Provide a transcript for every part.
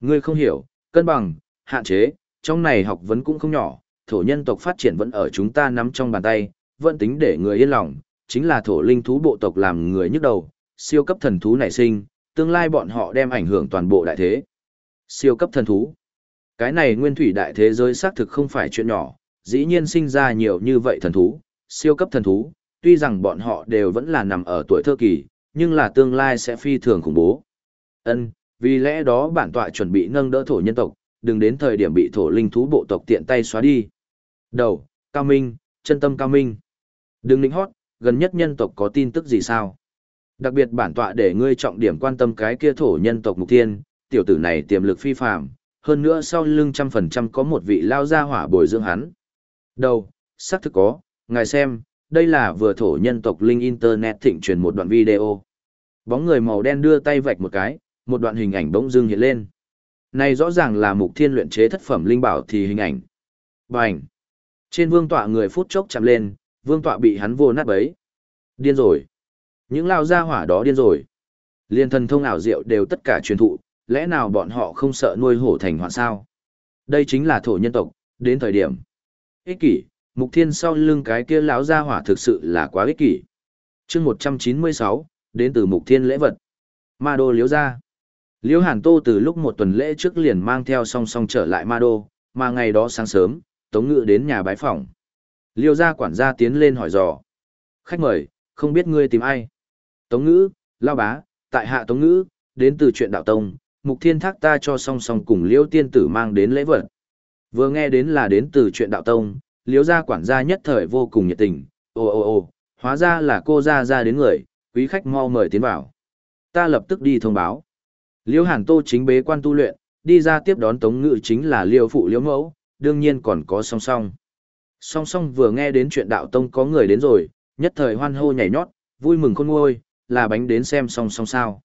Ngươi không hiểu, cân bằng, hạn chế, trong này học vấn cũng không nhỏ, thổ nhân tộc phát triển vẫn ở chúng ta nắm trong bàn tay, vẫn tính để người yên lòng, chính là thổ linh thú bộ tộc làm người nhức đầu, siêu cấp thần thú nảy sinh, tương lai bọn họ đem ảnh hưởng toàn bộ đại thế. Siêu cấp thần thú. Cái này nguyên thủy đại thế giới xác thực không phải chuyện nhỏ, dĩ nhiên sinh ra nhiều như vậy thần thú, siêu cấp thần thú, tuy rằng bọn họ đều vẫn là nằm ở tuổi thơ kỳ, nhưng là tương lai sẽ phi thường khủng bố. Ân, vì lẽ đó bản tọa chuẩn bị nâng đỡ thổ nhân tộc, đừng đến thời điểm bị thổ linh thú bộ tộc tiện tay xóa đi. Đầu, cao minh, chân tâm cao minh. Đừng lĩnh hót, gần nhất nhân tộc có tin tức gì sao? Đặc biệt bản tọa để ngươi trọng điểm quan tâm cái kia thổ nhân tộc mục tiên, tiểu tử này tiềm lực phi phàm, hơn nữa sau lưng trăm phần trăm có một vị lao gia hỏa bồi dưỡng hắn. Đầu, xác thực có, ngài xem, đây là vừa thổ nhân tộc Linh Internet thịnh truyền một đoạn video. Bóng người màu đen đưa tay vạch một cái, một đoạn hình ảnh bỗng dưng hiện lên. Này rõ ràng là mục thiên luyện chế thất phẩm linh bảo thì hình ảnh. Bành! Trên vương tọa người phút chốc chạm lên, vương tọa bị hắn vô nát bấy. Điên rồi! Những lao gia hỏa đó điên rồi. Liên thần thông ảo diệu đều tất cả truyền thụ, lẽ nào bọn họ không sợ nuôi hổ thành hoạn sao? Đây chính là thổ nhân tộc, đến thời điểm. Ích kỷ, mục thiên sau lưng cái kia lão gia hỏa thực sự là quá ích kỷ. chương 196, đến từ mục thiên lễ vật. Ma đô liếu ra. Liễu Hàn Tô từ lúc một tuần lễ trước liền mang theo song song trở lại Ma Đô, mà ngày đó sáng sớm, Tống Ngự đến nhà bái phòng. Liêu gia quản gia tiến lên hỏi dò. Khách mời, không biết ngươi tìm ai? Tống Ngữ, Lao Bá, tại hạ Tống Ngữ, đến từ chuyện đạo tông, mục thiên thác ta cho song song cùng Liêu tiên tử mang đến lễ vật. Vừa nghe đến là đến từ chuyện đạo tông, Liêu gia quản gia nhất thời vô cùng nhiệt tình. Ồ ồ ồ, hóa ra là cô gia gia đến người, quý khách mau mời tiến vào. Ta lập tức đi thông báo. Liêu Hàn Tô chính bế quan tu luyện, đi ra tiếp đón Tống Ngự chính là Liêu phụ Liêu mẫu, đương nhiên còn có song song. Song song vừa nghe đến chuyện đạo tông có người đến rồi, nhất thời hoan hô nhảy nhót, vui mừng khôn nguôi, là bánh đến xem song song sao.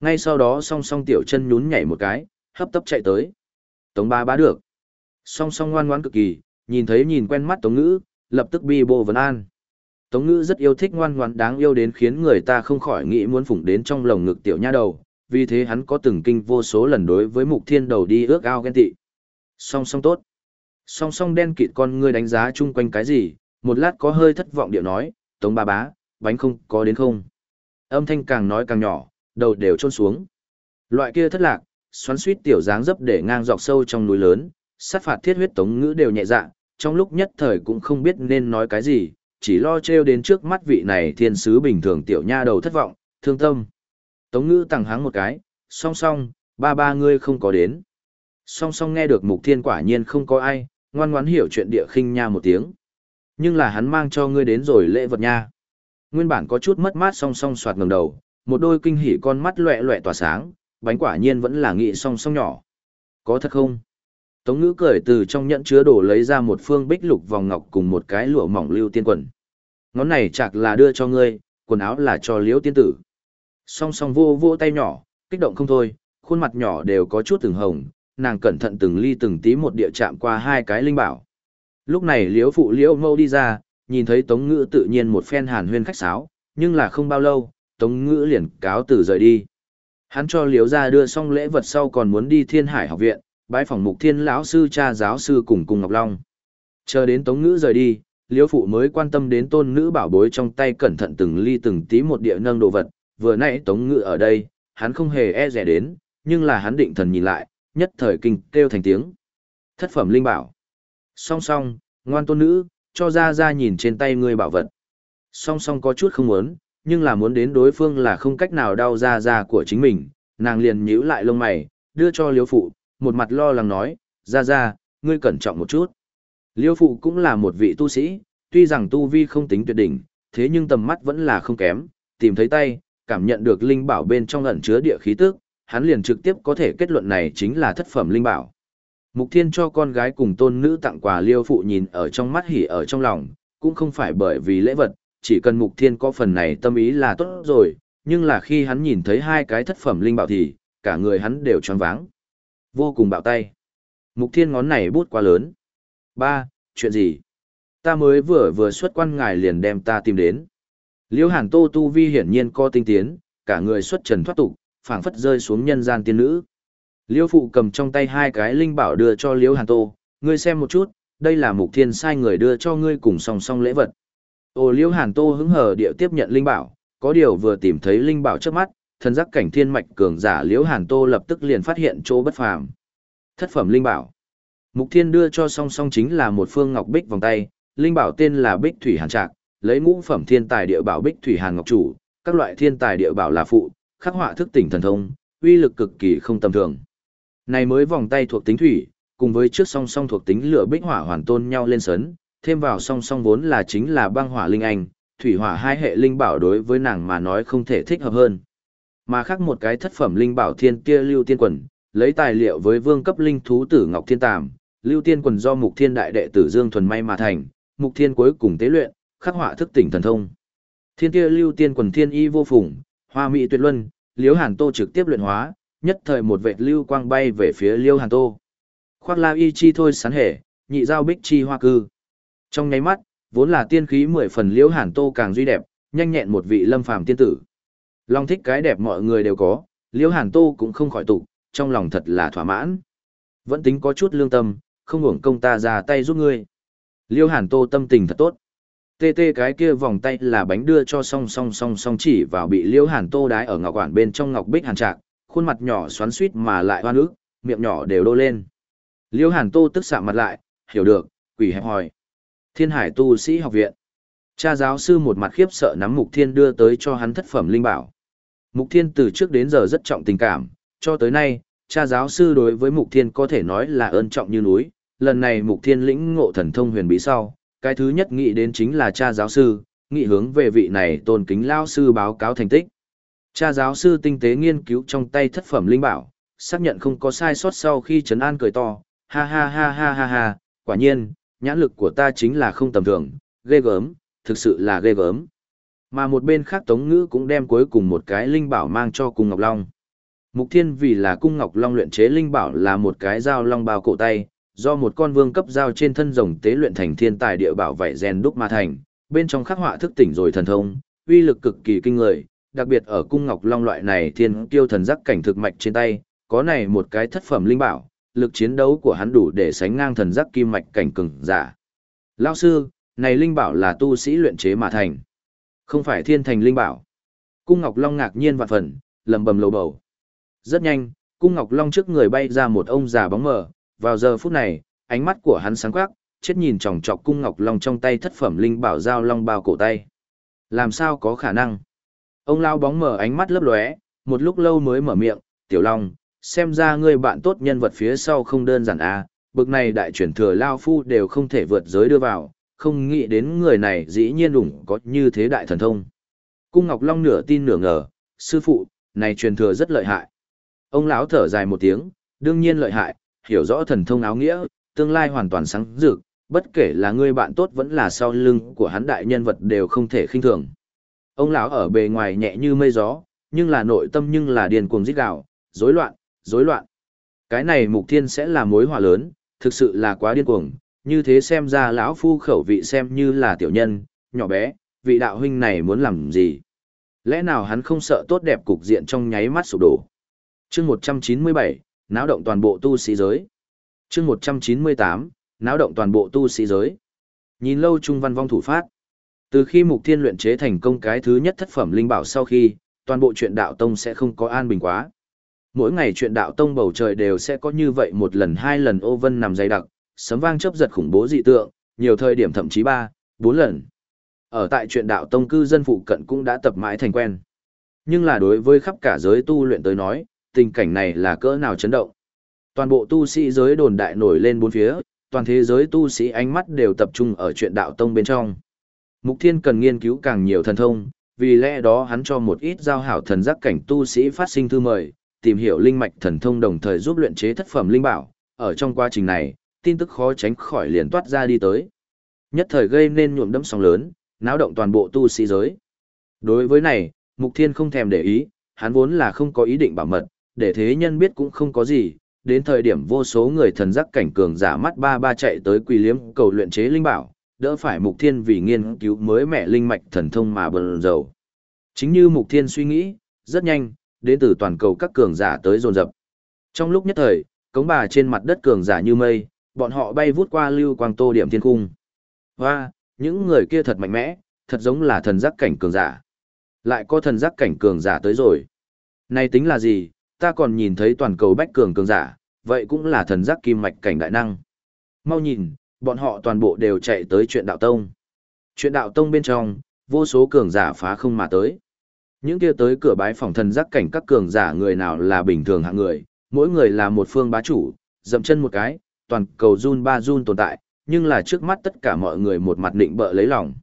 Ngay sau đó song song tiểu chân nhún nhảy một cái, hấp tấp chạy tới. Tống ba bá được. Song song ngoan ngoãn cực kỳ, nhìn thấy nhìn quen mắt Tống Ngữ, lập tức bi bô vấn an. Tống Ngữ rất yêu thích ngoan ngoãn đáng yêu đến khiến người ta không khỏi nghĩ muốn phụng đến trong lồng ngực tiểu nha đầu, vì thế hắn có từng kinh vô số lần đối với mục thiên đầu đi ước ao ghen tị. Song song tốt. Song song đen kịt con ngươi đánh giá chung quanh cái gì, một lát có hơi thất vọng điệu nói, tống ba bá, bánh không có đến không. Âm thanh càng nói càng nhỏ, đầu đều trôn xuống. Loại kia thất lạc, xoắn suýt tiểu dáng dấp để ngang dọc sâu trong núi lớn, sát phạt thiết huyết tống ngữ đều nhẹ dạ, trong lúc nhất thời cũng không biết nên nói cái gì, chỉ lo treo đến trước mắt vị này thiên sứ bình thường tiểu nha đầu thất vọng, thương tâm. Tống ngữ tặng háng một cái, song song, ba ba ngươi không có đến. Song song nghe được mục thiên quả nhiên không có ai, ngoan ngoãn hiểu chuyện địa khinh nha một tiếng. Nhưng là hắn mang cho ngươi đến rồi lễ vật nha. Nguyên bản có chút mất mát song song soạt ngẩng đầu, một đôi kinh hỉ con mắt loẹ loẹ tỏa sáng, bánh quả nhiên vẫn là nghị song song nhỏ. Có thật không? Tống ngữ cười từ trong nhẫn chứa đồ lấy ra một phương bích lục vòng ngọc cùng một cái lụa mỏng lưu tiên quần. Ngón này chạc là đưa cho ngươi, quần áo là cho liễu tiên tử. Song song vô vô tay nhỏ, kích động không thôi, khuôn mặt nhỏ đều có chút từng hồng, nàng cẩn thận từng ly từng tí một địa chạm qua hai cái linh bảo. Lúc này liễu phụ liễu mâu đi ra, nhìn thấy tống ngữ tự nhiên một phen hàn huyên khách sáo, nhưng là không bao lâu, tống ngữ liền cáo từ rời đi. Hắn cho liễu ra đưa xong lễ vật sau còn muốn đi thiên hải học viện, bái phòng mục thiên lão sư cha giáo sư cùng cùng Ngọc Long. Chờ đến tống ngữ rời đi, liễu phụ mới quan tâm đến tôn nữ bảo bối trong tay cẩn thận từng ly từng tí một địa nâng đồ vật, vừa nãy Tống Ngự ở đây, hắn không hề e rẻ đến, nhưng là hắn định thần nhìn lại, nhất thời kinh kêu thành tiếng. Thất phẩm linh bảo. Song song, ngoan tôn nữ, cho ra ra nhìn trên tay ngươi bảo vật. Song song có chút không muốn, nhưng là muốn đến đối phương là không cách nào đau ra ra của chính mình, nàng liền nhíu lại lông mày, đưa cho liêu phụ, một mặt lo lắng nói, ra ra, ngươi cẩn trọng một chút. Liêu phụ cũng là một vị tu sĩ, tuy rằng tu vi không tính tuyệt đỉnh, thế nhưng tầm mắt vẫn là không kém, tìm thấy tay, cảm nhận được linh bảo bên trong ẩn chứa địa khí tức, hắn liền trực tiếp có thể kết luận này chính là thất phẩm linh bảo. Mục Thiên cho con gái cùng tôn nữ tặng quà liêu phụ nhìn ở trong mắt hỉ ở trong lòng, cũng không phải bởi vì lễ vật, chỉ cần Mục Thiên có phần này tâm ý là tốt rồi, nhưng là khi hắn nhìn thấy hai cái thất phẩm linh bảo thì, cả người hắn đều choáng váng. Vô cùng bạo tay. Mục Thiên ngón này bút quá lớn. Ba, chuyện gì? Ta mới vừa vừa xuất quan ngài liền đem ta tìm đến. Liễu Hàn Tô tu vi hiển nhiên có tinh tiến, cả người xuất trần thoát tục, phảng phất rơi xuống nhân gian tiên nữ. Liêu phụ cầm trong tay hai cái linh bảo đưa cho Liêu Hàn Tô, ngươi xem một chút, đây là mục thiên sai người đưa cho ngươi cùng song song lễ vật. Ô Liêu Hàn Tô hứng hờ địa tiếp nhận linh bảo, có điều vừa tìm thấy linh bảo trước mắt, thần giác cảnh thiên mạch cường giả Liêu Hàn Tô lập tức liền phát hiện chỗ bất phàm. Thất phẩm linh bảo. Mục thiên đưa cho song song chính là một phương ngọc bích vòng tay, linh bảo tên là Bích Thủy Hàn Trạc, lấy ngũ phẩm thiên tài địa bảo Bích Thủy Hàn Ngọc chủ, các loại thiên tài địa bảo là phụ, khắc họa thức tỉnh thần thông, uy lực cực kỳ không tầm thường. Này mới vòng tay thuộc tính thủy, cùng với trước song song thuộc tính lửa bích hỏa hoàn tôn nhau lên sấn, thêm vào song song vốn là chính là băng hỏa linh anh, thủy hỏa hai hệ linh bảo đối với nàng mà nói không thể thích hợp hơn. Mà khác một cái thất phẩm linh bảo thiên kia lưu tiên quần, lấy tài liệu với vương cấp linh thú tử Ngọc Thiên Tàm, lưu tiên quần do mục thiên đại đệ tử Dương Thuần May mà thành, mục thiên cuối cùng tế luyện, khắc họa thức tỉnh thần thông. Thiên kia lưu tiên quần thiên y vô phùng, hoa mỹ tuyệt luân, liễu hàn tô trực tiếp luyện hóa, nhất thời một vệt lưu quang bay về phía liễu hàn tô. Khoác la y chi thôi sán hề, nhị giao bích chi hoa cư. Trong nháy mắt, vốn là tiên khí mười phần liễu hàn tô càng duy đẹp, nhanh nhẹn một vị lâm phàm tiên tử. Long thích cái đẹp mọi người đều có, liễu hàn tô cũng không khỏi tụ, trong lòng thật là thỏa mãn. Vẫn tính có chút lương tâm, không hưởng công ta ra tay giúp ngươi. Liêu hàn tô tâm tình thật tốt. Tê tê cái kia vòng tay là bánh đưa cho song song song song chỉ vào bị liễu hàn tô đái ở ngọc quản bên trong ngọc bích hàn trạc, khuôn mặt nhỏ xoắn suýt mà lại hoa nước, miệng nhỏ đều đô lên. Liễu hàn tô tức sạm mặt lại, hiểu được, quỷ hẹp hỏi. Thiên hải tu sĩ học viện. Cha giáo sư một mặt khiếp sợ nắm mục thiên đưa tới cho hắn thất phẩm linh bảo. Mục thiên từ trước đến giờ rất trọng tình cảm, cho tới nay, cha giáo sư đối với mục thiên có thể nói là ơn trọng như núi, lần này mục thiên lĩnh ngộ thần thông huyền bí sau, cái thứ nhất nghĩ đến chính là cha giáo sư, nghị hướng về vị này tôn kính lao sư báo cáo thành tích. Cha giáo sư tinh tế nghiên cứu trong tay thất phẩm linh bảo, xác nhận không có sai sót sau khi trấn an cười to, ha ha ha ha ha ha, quả nhiên, nhãn lực của ta chính là không tầm thường, ghê gớm, thực sự là ghê gớm. Mà một bên khác Tống Ngữ cũng đem cuối cùng một cái linh bảo mang cho Cung Ngọc Long. Mục Thiên vì là Cung Ngọc Long luyện chế linh bảo là một cái dao long bao cổ tay, do một con vương cấp dao trên thân rồng tế luyện thành thiên tài địa bảo vảy rèn đúc ma thành, bên trong khắc họa thức tỉnh rồi thần thông, uy lực cực kỳ kinh người, đặc biệt ở cung ngọc long loại này thiên kiêu thần giác cảnh thực mạch trên tay, có này một cái thất phẩm linh bảo, lực chiến đấu của hắn đủ để sánh ngang thần giác kim mạch cảnh cường giả. Lão sư, này linh bảo là tu sĩ luyện chế mà thành, không phải thiên thành linh bảo. Cung Ngọc Long ngạc nhiên vạn phần, lầm bầm lầu bầu. Rất nhanh, Cung Ngọc Long trước người bay ra một ông già bóng mờ, vào giờ phút này, ánh mắt của hắn sáng quắc, chết nhìn chòng chọc cung ngọc long trong tay thất phẩm linh bảo giao long bao cổ tay. Làm sao có khả năng? Ông lao bóng mở ánh mắt lấp lóe, một lúc lâu mới mở miệng, "Tiểu Long, xem ra ngươi bạn tốt nhân vật phía sau không đơn giản à, bực này đại chuyển thừa lao phu đều không thể vượt giới đưa vào, không nghĩ đến người này dĩ nhiên đủng có như thế đại thần thông." Cung Ngọc Long nửa tin nửa ngờ, "Sư phụ, này truyền thừa rất lợi hại." Ông lão thở dài một tiếng, "Đương nhiên lợi hại, hiểu rõ thần thông áo nghĩa, tương lai hoàn toàn sáng rực, bất kể là người bạn tốt vẫn là sau lưng của hắn đại nhân vật đều không thể khinh thường. Ông lão ở bề ngoài nhẹ như mây gió, nhưng là nội tâm nhưng là điền cuồng rít gào, rối loạn, rối loạn. Cái này mục thiên sẽ là mối họa lớn, thực sự là quá điên cuồng, như thế xem ra lão phu khẩu vị xem như là tiểu nhân, nhỏ bé, vị đạo huynh này muốn làm gì? Lẽ nào hắn không sợ tốt đẹp cục diện trong nháy mắt sụp đổ? chương 197, náo động toàn bộ tu sĩ giới. chương 198, náo động toàn bộ tu sĩ giới. Nhìn lâu trung văn vong thủ phát. Từ khi mục thiên luyện chế thành công cái thứ nhất thất phẩm linh bảo sau khi, toàn bộ chuyện đạo tông sẽ không có an bình quá. Mỗi ngày chuyện đạo tông bầu trời đều sẽ có như vậy một lần hai lần ô vân nằm dày đặc, sấm vang chớp giật khủng bố dị tượng, nhiều thời điểm thậm chí ba, bốn lần. Ở tại chuyện đạo tông cư dân phụ cận cũng đã tập mãi thành quen. Nhưng là đối với khắp cả giới tu luyện tới nói, tình cảnh này là cỡ nào chấn động. Toàn bộ tu sĩ giới đồn đại nổi lên bốn phía, toàn thế giới tu sĩ ánh mắt đều tập trung ở chuyện đạo tông bên trong. Mục Thiên cần nghiên cứu càng nhiều thần thông, vì lẽ đó hắn cho một ít giao hảo thần giác cảnh tu sĩ phát sinh thư mời, tìm hiểu linh mạch thần thông đồng thời giúp luyện chế thất phẩm linh bảo. Ở trong quá trình này, tin tức khó tránh khỏi liền toát ra đi tới. Nhất thời gây nên nhuộm đẫm sóng lớn, náo động toàn bộ tu sĩ giới. Đối với này, Mục Thiên không thèm để ý, hắn vốn là không có ý định bảo mật, để thế nhân biết cũng không có gì, đến thời điểm vô số người thần giác cảnh cường giả mắt ba ba chạy tới quỳ liếm cầu luyện chế linh bảo, đỡ phải mục thiên vì nghiên cứu mới mẹ linh mạch thần thông mà bần dầu. Chính như mục thiên suy nghĩ, rất nhanh, đến từ toàn cầu các cường giả tới dồn dập. Trong lúc nhất thời, cống bà trên mặt đất cường giả như mây, bọn họ bay vút qua lưu quang tô điểm thiên cung. Và, những người kia thật mạnh mẽ, thật giống là thần giác cảnh cường giả. Lại có thần giác cảnh cường giả tới rồi. Này tính là gì, ta còn nhìn thấy toàn cầu bách cường cường giả, vậy cũng là thần giác kim mạch cảnh đại năng. Mau nhìn, bọn họ toàn bộ đều chạy tới chuyện đạo tông. Chuyện đạo tông bên trong, vô số cường giả phá không mà tới. Những kia tới cửa bái phòng thần giác cảnh các cường giả người nào là bình thường hạng người, mỗi người là một phương bá chủ, dậm chân một cái, toàn cầu run ba run tồn tại, nhưng là trước mắt tất cả mọi người một mặt định bợ lấy lòng.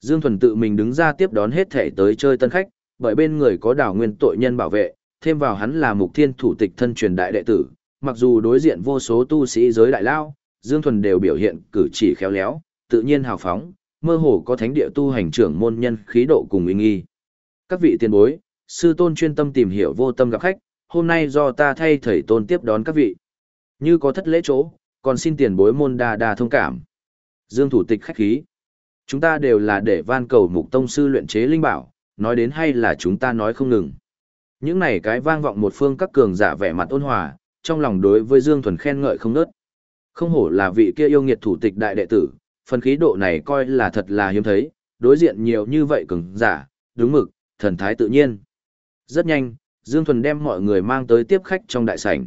Dương Thuần tự mình đứng ra tiếp đón hết thể tới chơi tân khách, bởi bên người có đảo nguyên tội nhân bảo vệ, thêm vào hắn là mục thiên thủ tịch thân truyền đại đệ tử, mặc dù đối diện vô số tu sĩ giới đại lao, Dương Thuần đều biểu hiện cử chỉ khéo léo, tự nhiên hào phóng, mơ hồ có thánh địa tu hành trưởng môn nhân khí độ cùng uy nghi. Các vị tiền bối, sư tôn chuyên tâm tìm hiểu vô tâm gặp khách, hôm nay do ta thay thầy tôn tiếp đón các vị. Như có thất lễ chỗ, còn xin tiền bối môn đa đa thông cảm. Dương thủ tịch khách khí. Chúng ta đều là để van cầu mục tông sư luyện chế linh bảo, nói đến hay là chúng ta nói không ngừng. Những này cái vang vọng một phương các cường giả vẻ mặt ôn hòa, trong lòng đối với Dương Thuần khen ngợi không nớt. Không hổ là vị kia yêu nghiệt thủ tịch đại đệ tử, phần khí độ này coi là thật là hiếm thấy, đối diện nhiều như vậy cường giả, đúng mực, thần thái tự nhiên. Rất nhanh, Dương Thuần đem mọi người mang tới tiếp khách trong đại sảnh.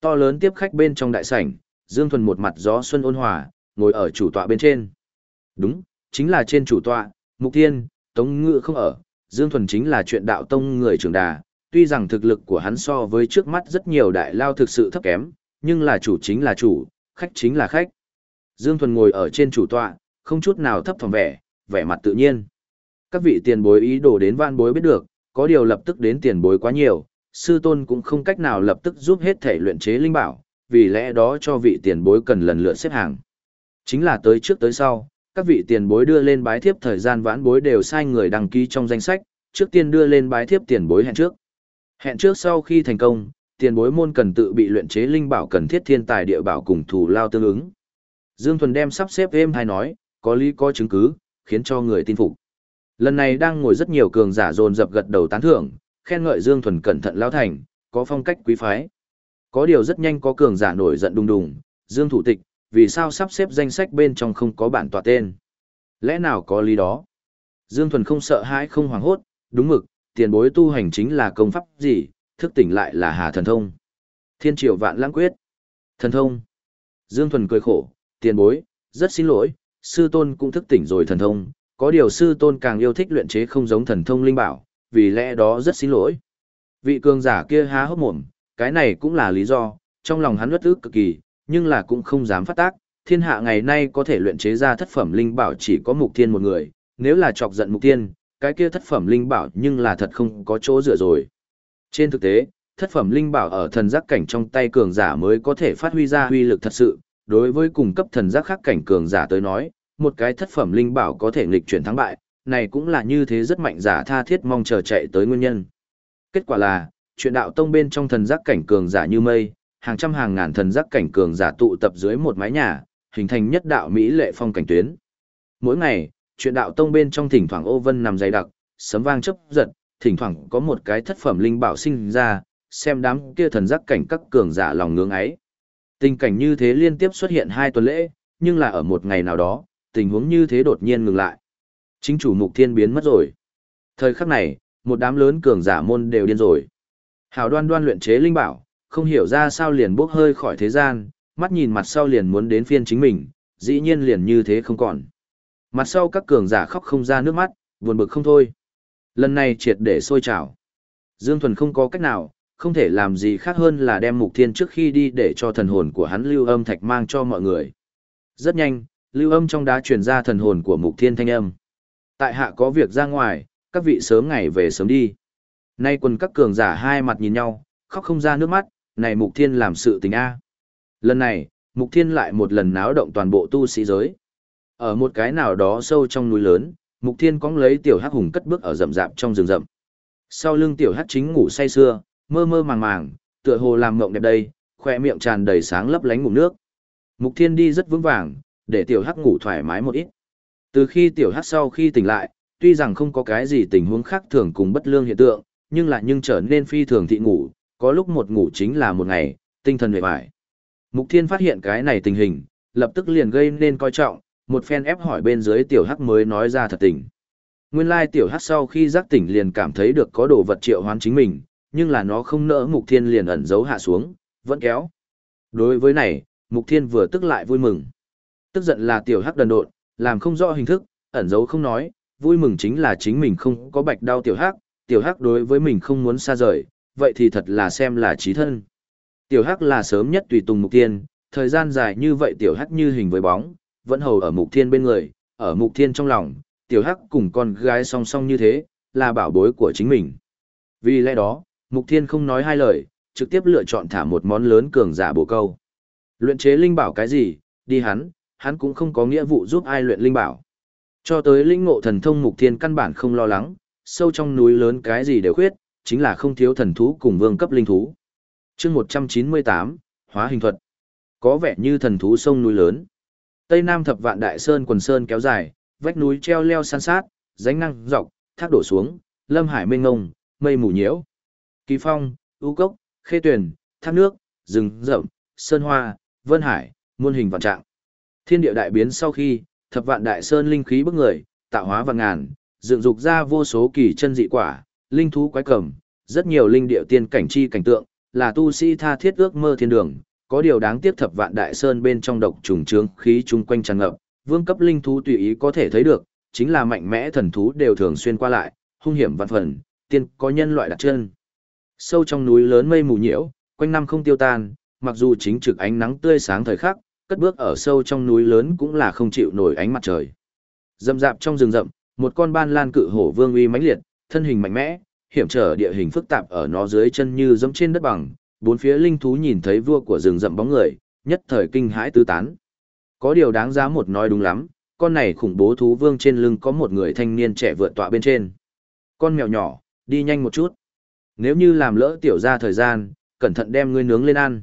To lớn tiếp khách bên trong đại sảnh, Dương Thuần một mặt gió xuân ôn hòa, ngồi ở chủ tọa bên trên. Đúng, chính là trên chủ tọa, Mục Thiên, Tống Ngự không ở, Dương Thuần chính là chuyện đạo tông người trưởng đà, tuy rằng thực lực của hắn so với trước mắt rất nhiều đại lao thực sự thấp kém, nhưng là chủ chính là chủ, khách chính là khách. Dương Thuần ngồi ở trên chủ tọa, không chút nào thấp thỏm vẻ, vẻ mặt tự nhiên. Các vị tiền bối ý đồ đến van bối biết được, có điều lập tức đến tiền bối quá nhiều, sư tôn cũng không cách nào lập tức giúp hết thể luyện chế linh bảo, vì lẽ đó cho vị tiền bối cần lần lượt xếp hàng. Chính là tới trước tới sau, các vị tiền bối đưa lên bái thiếp thời gian vãn bối đều sai người đăng ký trong danh sách, trước tiên đưa lên bái thiếp tiền bối hẹn trước. Hẹn trước sau khi thành công, tiền bối môn cần tự bị luyện chế linh bảo cần thiết thiên tài địa bảo cùng thủ lao tương ứng. Dương Thuần đem sắp xếp êm hay nói, có lý có chứng cứ, khiến cho người tin phục. Lần này đang ngồi rất nhiều cường giả dồn dập gật đầu tán thưởng, khen ngợi Dương Thuần cẩn thận lao thành, có phong cách quý phái. Có điều rất nhanh có cường giả nổi giận đùng đùng, Dương thủ tịch, vì sao sắp xếp danh sách bên trong không có bản tọa tên? Lẽ nào có lý đó? Dương Thuần không sợ hãi không hoảng hốt, đúng mực, tiền bối tu hành chính là công pháp gì, thức tỉnh lại là hà thần thông. Thiên triều vạn lãng quyết. Thần thông. Dương Thuần cười khổ, tiền bối, rất xin lỗi, sư tôn cũng thức tỉnh rồi thần thông, có điều sư tôn càng yêu thích luyện chế không giống thần thông linh bảo, vì lẽ đó rất xin lỗi. Vị cường giả kia há hốc mồm, cái này cũng là lý do, trong lòng hắn bất ức cực kỳ, nhưng là cũng không dám phát tác, thiên hạ ngày nay có thể luyện chế ra thất phẩm linh bảo chỉ có mục thiên một người, nếu là chọc giận mục thiên, cái kia thất phẩm linh bảo nhưng là thật không có chỗ dựa rồi. Trên thực tế, thất phẩm linh bảo ở thần giác cảnh trong tay cường giả mới có thể phát huy ra huy lực thật sự, đối với cùng cấp thần giác khác cảnh cường giả tới nói, một cái thất phẩm linh bảo có thể nghịch chuyển thắng bại, này cũng là như thế rất mạnh giả tha thiết mong chờ chạy tới nguyên nhân. Kết quả là, chuyện đạo tông bên trong thần giác cảnh cường giả như mây, hàng trăm hàng ngàn thần giác cảnh cường giả tụ tập dưới một mái nhà, hình thành nhất đạo mỹ lệ phong cảnh tuyến. Mỗi ngày, chuyện đạo tông bên trong thỉnh thoảng ô vân nằm dày đặc, sấm vang chớp giật, thỉnh thoảng có một cái thất phẩm linh bảo sinh ra, xem đám kia thần giác cảnh các cường giả lòng ngưỡng ấy. Tình cảnh như thế liên tiếp xuất hiện hai tuần lễ, nhưng là ở một ngày nào đó, tình huống như thế đột nhiên ngừng lại. Chính chủ mục thiên biến mất rồi. Thời khắc này, một đám lớn cường giả môn đều điên rồi. Hảo đoan đoan luyện chế linh bảo, không hiểu ra sao liền bốc hơi khỏi thế gian, mắt nhìn mặt sau liền muốn đến phiên chính mình, dĩ nhiên liền như thế không còn. Mặt sau các cường giả khóc không ra nước mắt, buồn bực không thôi. Lần này triệt để sôi trào. Dương Thuần không có cách nào, không thể làm gì khác hơn là đem mục thiên trước khi đi để cho thần hồn của hắn lưu âm thạch mang cho mọi người. Rất nhanh, lưu âm trong đá truyền ra thần hồn của mục thiên thanh âm. Tại hạ có việc ra ngoài, các vị sớm ngày về sớm đi. Nay quần các cường giả hai mặt nhìn nhau, khóc không ra nước mắt, này mục thiên làm sự tình A. Lần này, mục thiên lại một lần náo động toàn bộ tu sĩ giới. Ở một cái nào đó sâu trong núi lớn, mục thiên cóng lấy tiểu hắc hùng cất bước ở rậm rạp trong rừng rậm. Sau lưng tiểu hắc chính ngủ say sưa, mơ mơ màng màng, tựa hồ làm mộng đẹp đây, khoe miệng tràn đầy sáng lấp lánh ngủ nước. Mục thiên đi rất vững vàng, để tiểu hắc ngủ thoải mái một ít. Từ khi tiểu hắc sau khi tỉnh lại, tuy rằng không có cái gì tình huống khác thường cùng bất lương hiện tượng, nhưng lại nhưng trở nên phi thường thị ngủ, có lúc một ngủ chính là một ngày, tinh thần mệt mỏi. Mục Thiên phát hiện cái này tình hình, lập tức liền gây nên coi trọng, một phen ép hỏi bên dưới tiểu hắc mới nói ra thật tình. Nguyên lai tiểu hắc sau khi giác tỉnh liền cảm thấy được có đồ vật triệu hoán chính mình, nhưng là nó không nỡ Mục Thiên liền ẩn giấu hạ xuống, vẫn kéo. Đối với này, Mục Thiên vừa tức lại vui mừng. Tức giận là tiểu hắc đần độn, làm không rõ hình thức, ẩn giấu không nói, vui mừng chính là chính mình không có bạch đau tiểu hắc, tiểu hắc đối với mình không muốn xa rời, vậy thì thật là xem là trí thân. Tiểu hắc là sớm nhất tùy tùng Mục Thiên, thời gian dài như vậy tiểu hắc như hình với bóng, vẫn hầu ở Mục Thiên bên người, ở Mục Thiên trong lòng, tiểu hắc cùng con gái song song như thế, là bảo bối của chính mình. Vì lẽ đó, Mục Thiên không nói hai lời, trực tiếp lựa chọn thả một món lớn cường giả bổ câu. Luyện chế linh bảo cái gì, đi hắn, hắn cũng không có nghĩa vụ giúp ai luyện linh bảo. Cho tới linh ngộ thần thông Mục Thiên căn bản không lo lắng, sâu trong núi lớn cái gì đều khuyết, chính là không thiếu thần thú cùng vương cấp linh thú. chương 198, Hóa hình thuật. Có vẻ như thần thú sông núi lớn. Tây Nam thập vạn đại sơn quần sơn kéo dài, vách núi treo leo san sát, dãy năng dọc, thác đổ xuống, lâm hải mênh ngông, mây mù nhiễu. Kỳ phong, ưu cốc, khê tuyền, thác nước, rừng rậm, sơn hoa, vân hải, muôn hình vạn trạng. Thiên địa đại biến sau khi, thập vạn đại sơn linh khí bức người, tạo hóa vạn ngàn, dựng dục ra vô số kỳ chân dị quả, linh thú quái cầm, rất nhiều linh địa tiên cảnh chi cảnh tượng, là tu sĩ tha thiết ước mơ thiên đường, có điều đáng tiếc thập vạn đại sơn bên trong độc trùng trướng khí chung quanh tràn ngập, vương cấp linh thú tùy ý có thể thấy được, chính là mạnh mẽ thần thú đều thường xuyên qua lại, hung hiểm vạn phần, tiên có nhân loại đặt chân. Sâu trong núi lớn mây mù nhiễu, quanh năm không tiêu tan, mặc dù chính trực ánh nắng tươi sáng thời khắc, cất bước ở sâu trong núi lớn cũng là không chịu nổi ánh mặt trời. Dậm dạp trong rừng rậm, một con ban lan cự hổ vương uy mãnh liệt, thân hình mạnh mẽ, hiểm trở địa hình phức tạp ở nó dưới chân như dẫm trên đất bằng, bốn phía linh thú nhìn thấy vua của rừng rậm bóng người, nhất thời kinh hãi tứ tán. Có điều đáng giá một nói đúng lắm, con này khủng bố thú vương trên lưng có một người thanh niên trẻ vượt tọa bên trên. Con mèo nhỏ, đi nhanh một chút. Nếu như làm lỡ tiểu ra thời gian, cẩn thận đem ngươi nướng lên ăn.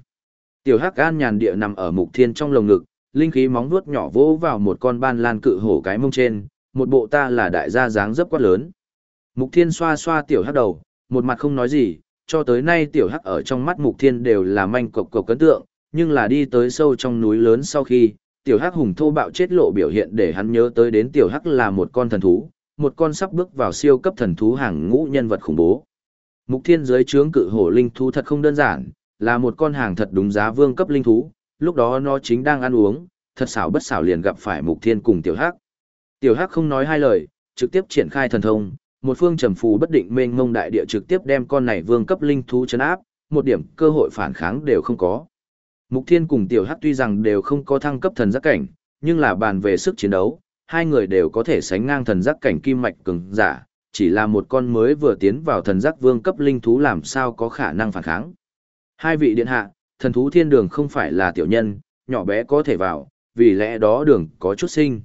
Tiểu hắc an nhàn địa nằm ở mục thiên trong lồng ngực, linh khí móng vuốt nhỏ vỗ vào một con ban lan cự hổ cái mông trên, một bộ ta là đại gia dáng dấp quát lớn. Mục thiên xoa xoa tiểu hắc đầu, một mặt không nói gì, cho tới nay tiểu hắc ở trong mắt mục thiên đều là manh cộc cộc cấn tượng, nhưng là đi tới sâu trong núi lớn sau khi, tiểu hắc hùng thô bạo chết lộ biểu hiện để hắn nhớ tới đến tiểu hắc là một con thần thú, một con sắp bước vào siêu cấp thần thú hàng ngũ nhân vật khủng bố. Mục thiên giới trướng cự hổ linh thú thật không đơn giản, là một con hàng thật đúng giá vương cấp linh thú, lúc đó nó chính đang ăn uống, thật xảo bất xảo liền gặp phải mục thiên cùng tiểu hắc. Tiểu hắc không nói hai lời, trực tiếp triển khai thần thông, một phương trầm phù bất định mênh mông đại địa trực tiếp đem con này vương cấp linh thú chấn áp, một điểm cơ hội phản kháng đều không có. Mục Thiên cùng Tiểu Hắc tuy rằng đều không có thăng cấp thần giác cảnh, nhưng là bàn về sức chiến đấu, hai người đều có thể sánh ngang thần giác cảnh kim mạch cường giả, chỉ là một con mới vừa tiến vào thần giác vương cấp linh thú làm sao có khả năng phản kháng. Hai vị điện hạ, thần thú thiên đường không phải là tiểu nhân, nhỏ bé có thể vào, vì lẽ đó đường có chút sinh.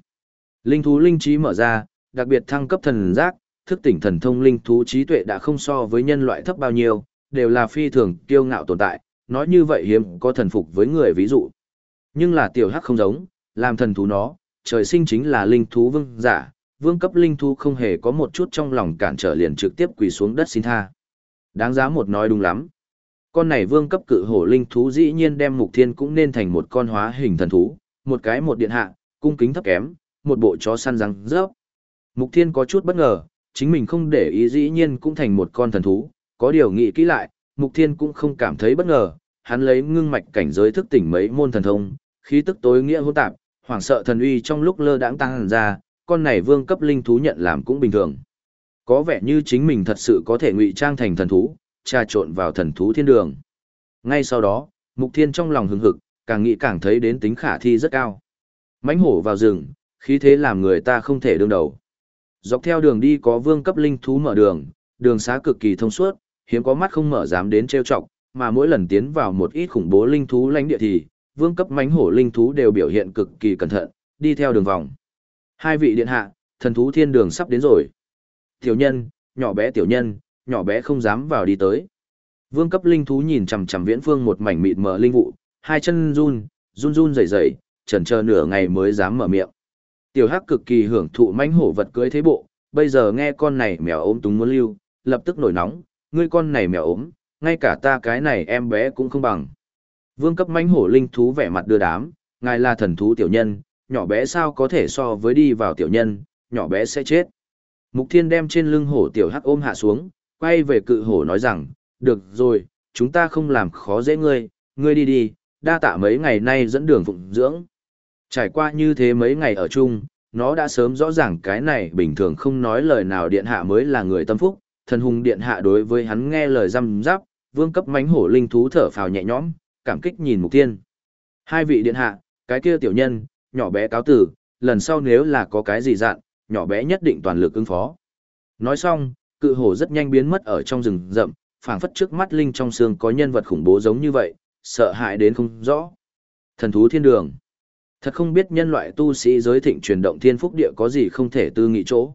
Linh thú linh trí mở ra, đặc biệt thăng cấp thần giác, thức tỉnh thần thông linh thú trí tuệ đã không so với nhân loại thấp bao nhiêu, đều là phi thường kiêu ngạo tồn tại, nói như vậy hiếm có thần phục với người ví dụ. Nhưng là tiểu hắc không giống, làm thần thú nó, trời sinh chính là linh thú vương giả, vương cấp linh thú không hề có một chút trong lòng cản trở liền trực tiếp quỳ xuống đất xin tha. Đáng giá một nói đúng lắm. Con này vương cấp cự hổ linh thú dĩ nhiên đem mục thiên cũng nên thành một con hóa hình thần thú, một cái một điện hạ, cung kính thấp kém, một bộ chó săn răng rớp. Mục thiên có chút bất ngờ, chính mình không để ý dĩ nhiên cũng thành một con thần thú, có điều nghĩ kỹ lại, Mục Thiên cũng không cảm thấy bất ngờ, hắn lấy ngưng mạch cảnh giới thức tỉnh mấy môn thần thông, khí tức tối nghĩa hỗn tạp, hoảng sợ thần uy trong lúc lơ đãng tăng ra, con này vương cấp linh thú nhận làm cũng bình thường. Có vẻ như chính mình thật sự có thể ngụy trang thành thần thú, trà trộn vào thần thú thiên đường. Ngay sau đó, Mục Thiên trong lòng hứng hực, càng nghĩ càng thấy đến tính khả thi rất cao. Mãnh hổ vào rừng, khí thế làm người ta không thể đương đầu. Dọc theo đường đi có vương cấp linh thú mở đường, đường xá cực kỳ thông suốt, hiếm có mắt không mở dám đến trêu chọc, mà mỗi lần tiến vào một ít khủng bố linh thú lãnh địa thì, vương cấp mánh hổ linh thú đều biểu hiện cực kỳ cẩn thận, đi theo đường vòng. Hai vị điện hạ, thần thú thiên đường sắp đến rồi. Tiểu nhân, nhỏ bé tiểu nhân, nhỏ bé không dám vào đi tới. Vương cấp linh thú nhìn chằm chằm viễn phương một mảnh mịt mờ linh vụ, hai chân run, run run rẩy rẩy, chần chờ nửa ngày mới dám mở miệng. Tiểu Hắc cực kỳ hưởng thụ mánh hổ vật cưới thế bộ, bây giờ nghe con này mèo ốm túng muốn lưu, lập tức nổi nóng, ngươi con này mèo ốm, ngay cả ta cái này em bé cũng không bằng. Vương cấp mãnh hổ linh thú vẻ mặt đưa đám, ngài là thần thú tiểu nhân, nhỏ bé sao có thể so với đi vào tiểu nhân, nhỏ bé sẽ chết. Mục Thiên đem trên lưng hổ tiểu hắc ôm hạ xuống, quay về cự hổ nói rằng, được rồi, chúng ta không làm khó dễ ngươi, ngươi đi đi, đa tạ mấy ngày nay dẫn đường phụng dưỡng. Trải qua như thế mấy ngày ở chung, nó đã sớm rõ ràng cái này bình thường không nói lời nào điện hạ mới là người tâm phúc, thần hùng điện hạ đối với hắn nghe lời răm giáp, vương cấp mánh hổ linh thú thở phào nhẹ nhõm, cảm kích nhìn mục tiên. Hai vị điện hạ, cái kia tiểu nhân, nhỏ bé cáo tử, lần sau nếu là có cái gì dạn, nhỏ bé nhất định toàn lực ứng phó. Nói xong, cự hổ rất nhanh biến mất ở trong rừng rậm, phảng phất trước mắt linh trong xương có nhân vật khủng bố giống như vậy, sợ hãi đến không rõ. Thần thú thiên đường. Thật không biết nhân loại tu sĩ giới thịnh truyền động thiên phúc địa có gì không thể tư nghị chỗ.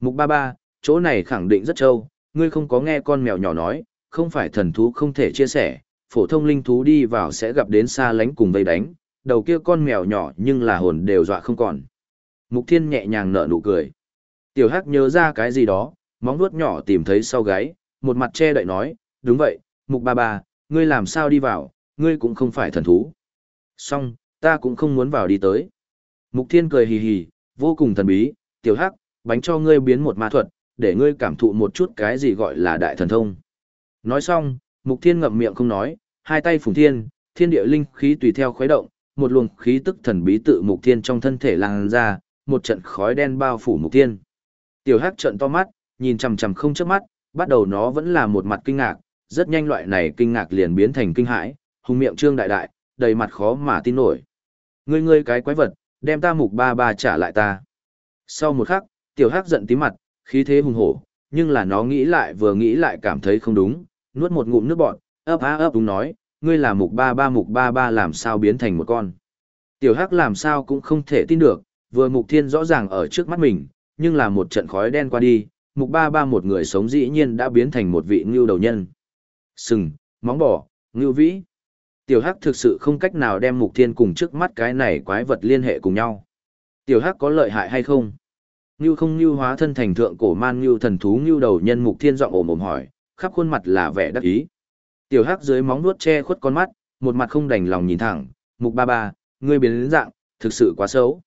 Mục ba ba, chỗ này khẳng định rất trâu, ngươi không có nghe con mèo nhỏ nói, không phải thần thú không thể chia sẻ, phổ thông linh thú đi vào sẽ gặp đến xa lánh cùng vây đánh, đầu kia con mèo nhỏ nhưng là hồn đều dọa không còn. Mục thiên nhẹ nhàng nở nụ cười. Tiểu hắc nhớ ra cái gì đó, móng vuốt nhỏ tìm thấy sau gáy, một mặt che đậy nói, đúng vậy, mục ba ba, ngươi làm sao đi vào, ngươi cũng không phải thần thú. Xong, ta cũng không muốn vào đi tới. Mục thiên cười hì hì, vô cùng thần bí, tiểu hắc, bánh cho ngươi biến một ma thuật, để ngươi cảm thụ một chút cái gì gọi là đại thần thông. Nói xong, mục thiên ngậm miệng không nói, hai tay phùng thiên, thiên địa linh khí tùy theo khuấy động, một luồng khí tức thần bí tự mục thiên trong thân thể lan ra, một trận khói đen bao phủ mục thiên. Tiểu hắc trận to mắt, nhìn chằm chằm không chớp mắt, bắt đầu nó vẫn là một mặt kinh ngạc, rất nhanh loại này kinh ngạc liền biến thành kinh hãi, hùng miệng trương đại đại, đầy mặt khó mà tin nổi. Ngươi ngươi cái quái vật, đem ta mục ba ba trả lại ta. Sau một khắc, tiểu hắc giận tím mặt, khí thế hùng hổ, nhưng là nó nghĩ lại vừa nghĩ lại cảm thấy không đúng, nuốt một ngụm nước bọt, ấp á ấp đúng nói, ngươi là mục ba ba mục ba ba làm sao biến thành một con. Tiểu hắc làm sao cũng không thể tin được, vừa mục thiên rõ ràng ở trước mắt mình, nhưng là một trận khói đen qua đi, mục ba ba một người sống dĩ nhiên đã biến thành một vị ngưu đầu nhân. Sừng, móng bò, ngưu vĩ. Tiểu Hắc thực sự không cách nào đem mục thiên cùng trước mắt cái này quái vật liên hệ cùng nhau. Tiểu Hắc có lợi hại hay không? Ngưu không ngưu hóa thân thành thượng cổ man ngưu thần thú ngưu đầu nhân mục thiên giọng ồm ồm hỏi, khắp khuôn mặt là vẻ đắc ý. Tiểu Hắc dưới móng nuốt che khuất con mắt, một mặt không đành lòng nhìn thẳng, mục ba ba, ngươi biến đến dạng, thực sự quá xấu.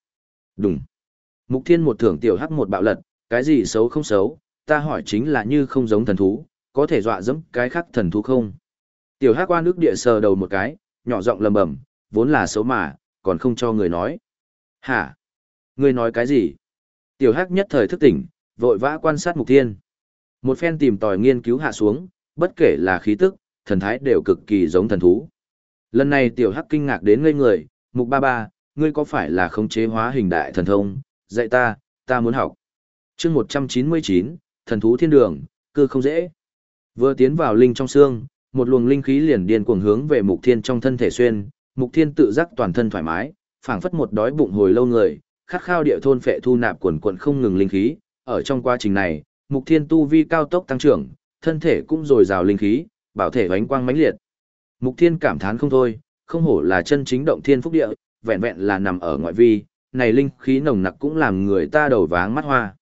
Đúng. Mục thiên một thưởng tiểu Hắc một bạo lật, cái gì xấu không xấu, ta hỏi chính là như không giống thần thú, có thể dọa dẫm cái khác thần thú không? Tiểu Hắc quan nước địa sờ đầu một cái, nhỏ giọng lầm bầm, vốn là xấu mà, còn không cho người nói. Hả? Người nói cái gì? Tiểu Hắc nhất thời thức tỉnh, vội vã quan sát Mục Thiên. Một phen tìm tòi nghiên cứu hạ xuống, bất kể là khí tức, thần thái đều cực kỳ giống thần thú. Lần này Tiểu Hắc kinh ngạc đến ngây người, Mục Ba Ba, ngươi có phải là khống chế hóa hình đại thần thông, dạy ta, ta muốn học. chương 199, thần thú thiên đường, cư không dễ. Vừa tiến vào linh trong xương, một luồng linh khí liền điên cuồng hướng về mục thiên trong thân thể xuyên, mục thiên tự giác toàn thân thoải mái, phảng phất một đói bụng hồi lâu người, khát khao địa thôn phệ thu nạp quần quần không ngừng linh khí, ở trong quá trình này, mục thiên tu vi cao tốc tăng trưởng, thân thể cũng dồi dào linh khí, bảo thể ánh quang mãnh liệt. Mục thiên cảm thán không thôi, không hổ là chân chính động thiên phúc địa, vẹn vẹn là nằm ở ngoại vi, này linh khí nồng nặc cũng làm người ta đầu váng mắt hoa.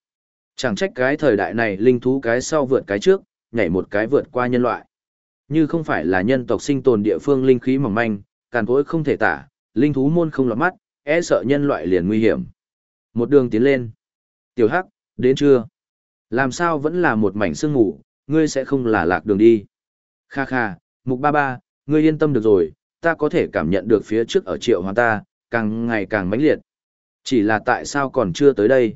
Chẳng trách cái thời đại này linh thú cái sau vượt cái trước, nhảy một cái vượt qua nhân loại. Như không phải là nhân tộc sinh tồn địa phương linh khí mỏng manh, càn cối không thể tả, linh thú môn không lọt mắt, e sợ nhân loại liền nguy hiểm. Một đường tiến lên. Tiểu Hắc, đến chưa? Làm sao vẫn là một mảnh sương ngủ, ngươi sẽ không là lạc đường đi. Kha kha, mục ba ba, ngươi yên tâm được rồi, ta có thể cảm nhận được phía trước ở triệu hoàng ta, càng ngày càng mãnh liệt. Chỉ là tại sao còn chưa tới đây?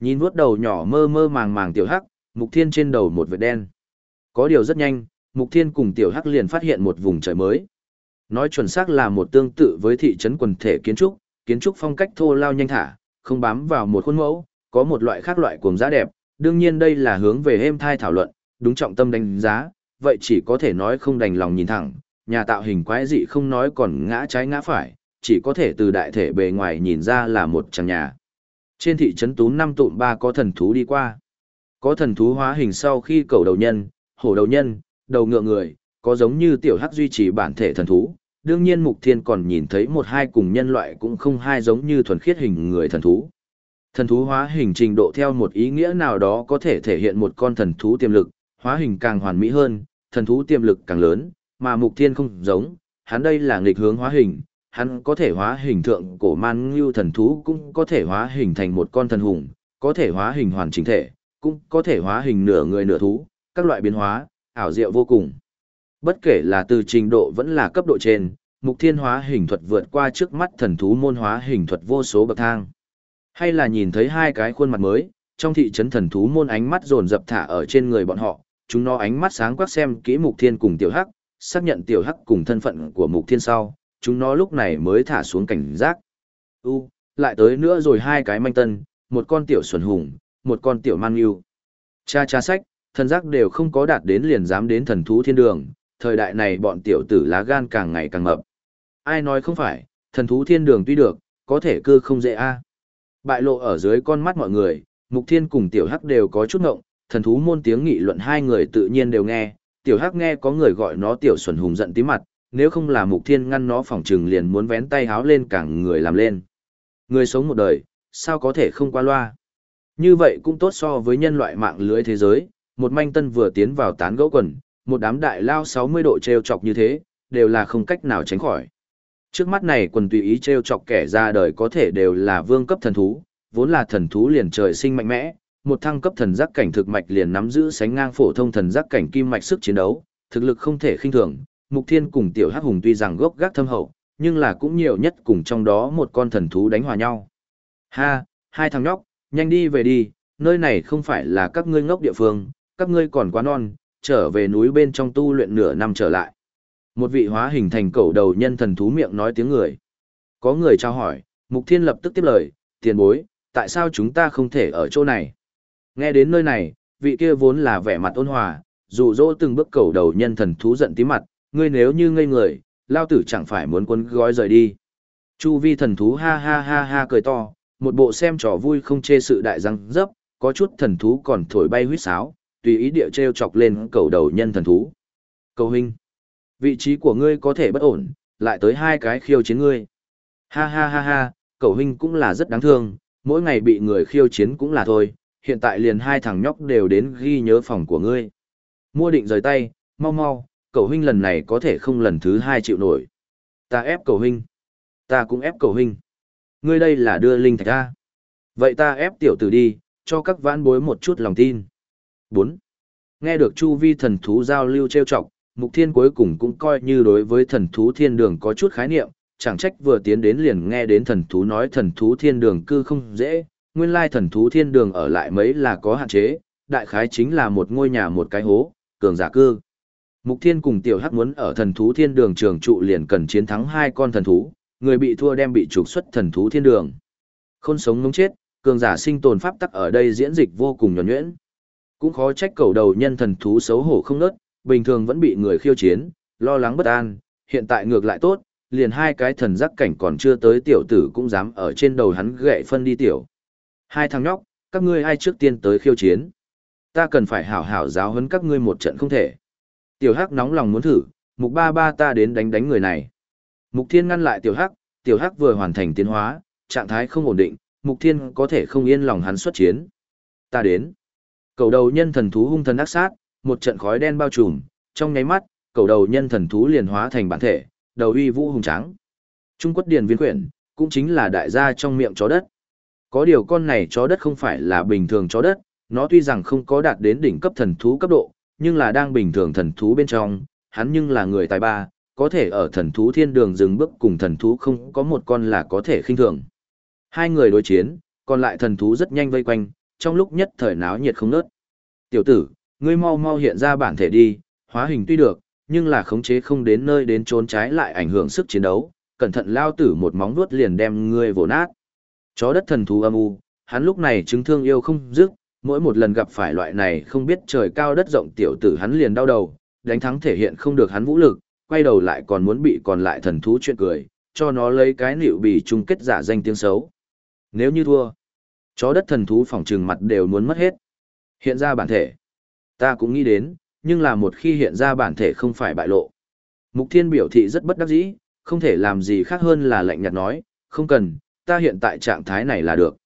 Nhìn vuốt đầu nhỏ mơ mơ màng màng tiểu hắc, mục thiên trên đầu một vệt đen. Có điều rất nhanh, Mục Thiên cùng Tiểu Hắc liền phát hiện một vùng trời mới. Nói chuẩn xác là một tương tự với thị trấn quần thể kiến trúc, kiến trúc phong cách thô lao nhanh thả, không bám vào một khuôn mẫu, có một loại khác loại cuồng giá đẹp, đương nhiên đây là hướng về êm thai thảo luận, đúng trọng tâm đánh giá, vậy chỉ có thể nói không đành lòng nhìn thẳng, nhà tạo hình quái dị không nói còn ngã trái ngã phải, chỉ có thể từ đại thể bề ngoài nhìn ra là một tràng nhà. Trên thị trấn tú năm tụm ba có thần thú đi qua. Có thần thú hóa hình sau khi cầu đầu nhân, hổ đầu nhân, đầu ngựa người, có giống như tiểu hắc duy trì bản thể thần thú. Đương nhiên Mục Thiên còn nhìn thấy một hai cùng nhân loại cũng không hai giống như thuần khiết hình người thần thú. Thần thú hóa hình trình độ theo một ý nghĩa nào đó có thể thể hiện một con thần thú tiềm lực, hóa hình càng hoàn mỹ hơn, thần thú tiềm lực càng lớn, mà mục thiên không giống, hắn đây là nghịch hướng hóa hình, hắn có thể hóa hình thượng cổ man ngưu thần thú cũng có thể hóa hình thành một con thần hùng, có thể hóa hình hoàn chỉnh thể, cũng có thể hóa hình nửa người nửa thú, các loại biến hóa, ảo diệu vô cùng. Bất kể là từ trình độ vẫn là cấp độ trên, mục thiên hóa hình thuật vượt qua trước mắt thần thú môn hóa hình thuật vô số bậc thang. Hay là nhìn thấy hai cái khuôn mặt mới, trong thị trấn thần thú môn ánh mắt dồn dập thả ở trên người bọn họ, chúng nó ánh mắt sáng quắc xem kỹ mục thiên cùng tiểu hắc, xác nhận tiểu hắc cùng thân phận của mục thiên sau, chúng nó lúc này mới thả xuống cảnh giác. U, lại tới nữa rồi hai cái manh tân, một con tiểu xuân hùng, một con tiểu mang yêu. Cha cha sách, thần giác đều không có đạt đến liền dám đến thần thú thiên đường, thời đại này bọn tiểu tử lá gan càng ngày càng mập. Ai nói không phải, thần thú thiên đường tuy được, có thể cư không dễ a. Bại lộ ở dưới con mắt mọi người, Mục Thiên cùng Tiểu Hắc đều có chút ngộng, thần thú môn tiếng nghị luận hai người tự nhiên đều nghe, Tiểu Hắc nghe có người gọi nó Tiểu Xuân Hùng giận tí mặt, nếu không là Mục Thiên ngăn nó phòng trừng liền muốn vén tay háo lên càng người làm lên. Người sống một đời, sao có thể không qua loa. Như vậy cũng tốt so với nhân loại mạng lưới thế giới, một manh tân vừa tiến vào tán gẫu quần, một đám đại lao 60 độ treo chọc như thế, đều là không cách nào tránh khỏi. Trước mắt này quần tùy ý treo chọc kẻ ra đời có thể đều là vương cấp thần thú, vốn là thần thú liền trời sinh mạnh mẽ, một thăng cấp thần giác cảnh thực mạch liền nắm giữ sánh ngang phổ thông thần giác cảnh kim mạch sức chiến đấu, thực lực không thể khinh thường. Mục Thiên cùng Tiểu Hắc Hùng tuy rằng gốc gác thâm hậu, nhưng là cũng nhiều nhất cùng trong đó một con thần thú đánh hòa nhau. Ha, hai thằng nhóc, nhanh đi về đi, nơi này không phải là các ngươi ngốc địa phương, các ngươi còn quá non, trở về núi bên trong tu luyện nửa năm trở lại. Một vị hóa hình thành cẩu đầu nhân thần thú miệng nói tiếng người. Có người trao hỏi, Mục Thiên lập tức tiếp lời, tiền bối, tại sao chúng ta không thể ở chỗ này? Nghe đến nơi này, vị kia vốn là vẻ mặt ôn hòa, dụ dỗ từng bước cẩu đầu nhân thần thú giận tí mặt, ngươi nếu như ngây người, lao tử chẳng phải muốn quấn gói rời đi. Chu vi thần thú ha ha ha ha cười to, một bộ xem trò vui không chê sự đại răng dấp, có chút thần thú còn thổi bay huyết sáo, tùy ý địa treo chọc lên cầu đầu nhân thần thú. Cầu huynh, vị trí của ngươi có thể bất ổn, lại tới hai cái khiêu chiến ngươi. Ha ha ha ha, cầu huynh cũng là rất đáng thương, mỗi ngày bị người khiêu chiến cũng là thôi, hiện tại liền hai thằng nhóc đều đến ghi nhớ phòng của ngươi. Mua định rời tay, mau mau, cầu huynh lần này có thể không lần thứ hai chịu nổi. Ta ép cầu huynh. Ta cũng ép cầu huynh. Ngươi đây là đưa linh thạch ra. Vậy ta ép tiểu tử đi, cho các vãn bối một chút lòng tin. 4. Nghe được chu vi thần thú giao lưu trêu chọc, Mục Thiên cuối cùng cũng coi như đối với thần thú thiên đường có chút khái niệm, chẳng trách vừa tiến đến liền nghe đến thần thú nói thần thú thiên đường cư không dễ, nguyên lai thần thú thiên đường ở lại mấy là có hạn chế, đại khái chính là một ngôi nhà một cái hố, cường giả cư. Mục Thiên cùng Tiểu Hắc muốn ở thần thú thiên đường trường trụ liền cần chiến thắng hai con thần thú, người bị thua đem bị trục xuất thần thú thiên đường. Không sống ngống chết, cường giả sinh tồn pháp tắc ở đây diễn dịch vô cùng nhuẩn nhuyễn. Cũng khó trách cầu đầu nhân thần thú xấu hổ không nớt, bình thường vẫn bị người khiêu chiến, lo lắng bất an, hiện tại ngược lại tốt, liền hai cái thần giác cảnh còn chưa tới tiểu tử cũng dám ở trên đầu hắn gậy phân đi tiểu. Hai thằng nhóc, các ngươi ai trước tiên tới khiêu chiến? Ta cần phải hảo hảo giáo huấn các ngươi một trận không thể. Tiểu Hắc nóng lòng muốn thử, mục ba ba ta đến đánh đánh người này. Mục Thiên ngăn lại Tiểu Hắc, Tiểu Hắc vừa hoàn thành tiến hóa, trạng thái không ổn định, Mục Thiên có thể không yên lòng hắn xuất chiến. Ta đến. Cầu đầu nhân thần thú hung thần ác sát, một trận khói đen bao trùm, trong nháy mắt, cầu đầu nhân thần thú liền hóa thành bản thể, đầu uy vũ hùng tráng. Trung quất điền viên quyển, cũng chính là đại gia trong miệng chó đất. Có điều con này chó đất không phải là bình thường chó đất, nó tuy rằng không có đạt đến đỉnh cấp thần thú cấp độ, nhưng là đang bình thường thần thú bên trong, hắn nhưng là người tài ba, có thể ở thần thú thiên đường dừng bước cùng thần thú không có một con là có thể khinh thường. Hai người đối chiến, còn lại thần thú rất nhanh vây quanh, trong lúc nhất thời náo nhiệt không nớt. Tiểu tử, ngươi mau mau hiện ra bản thể đi, hóa hình tuy được, nhưng là khống chế không đến nơi đến trốn trái lại ảnh hưởng sức chiến đấu, cẩn thận lao tử một móng vuốt liền đem ngươi vồ nát. Chó đất thần thú âm u, hắn lúc này chứng thương yêu không dứt, mỗi một lần gặp phải loại này không biết trời cao đất rộng tiểu tử hắn liền đau đầu, đánh thắng thể hiện không được hắn vũ lực, quay đầu lại còn muốn bị còn lại thần thú chuyện cười, cho nó lấy cái nịu bì chung kết giả danh tiếng xấu. Nếu như thua, chó đất thần thú phỏng trừng mặt đều muốn mất hết. Hiện ra bản thể. Ta cũng nghĩ đến, nhưng là một khi hiện ra bản thể không phải bại lộ. Mục Thiên biểu thị rất bất đắc dĩ, không thể làm gì khác hơn là lạnh nhạt nói, không cần, ta hiện tại trạng thái này là được.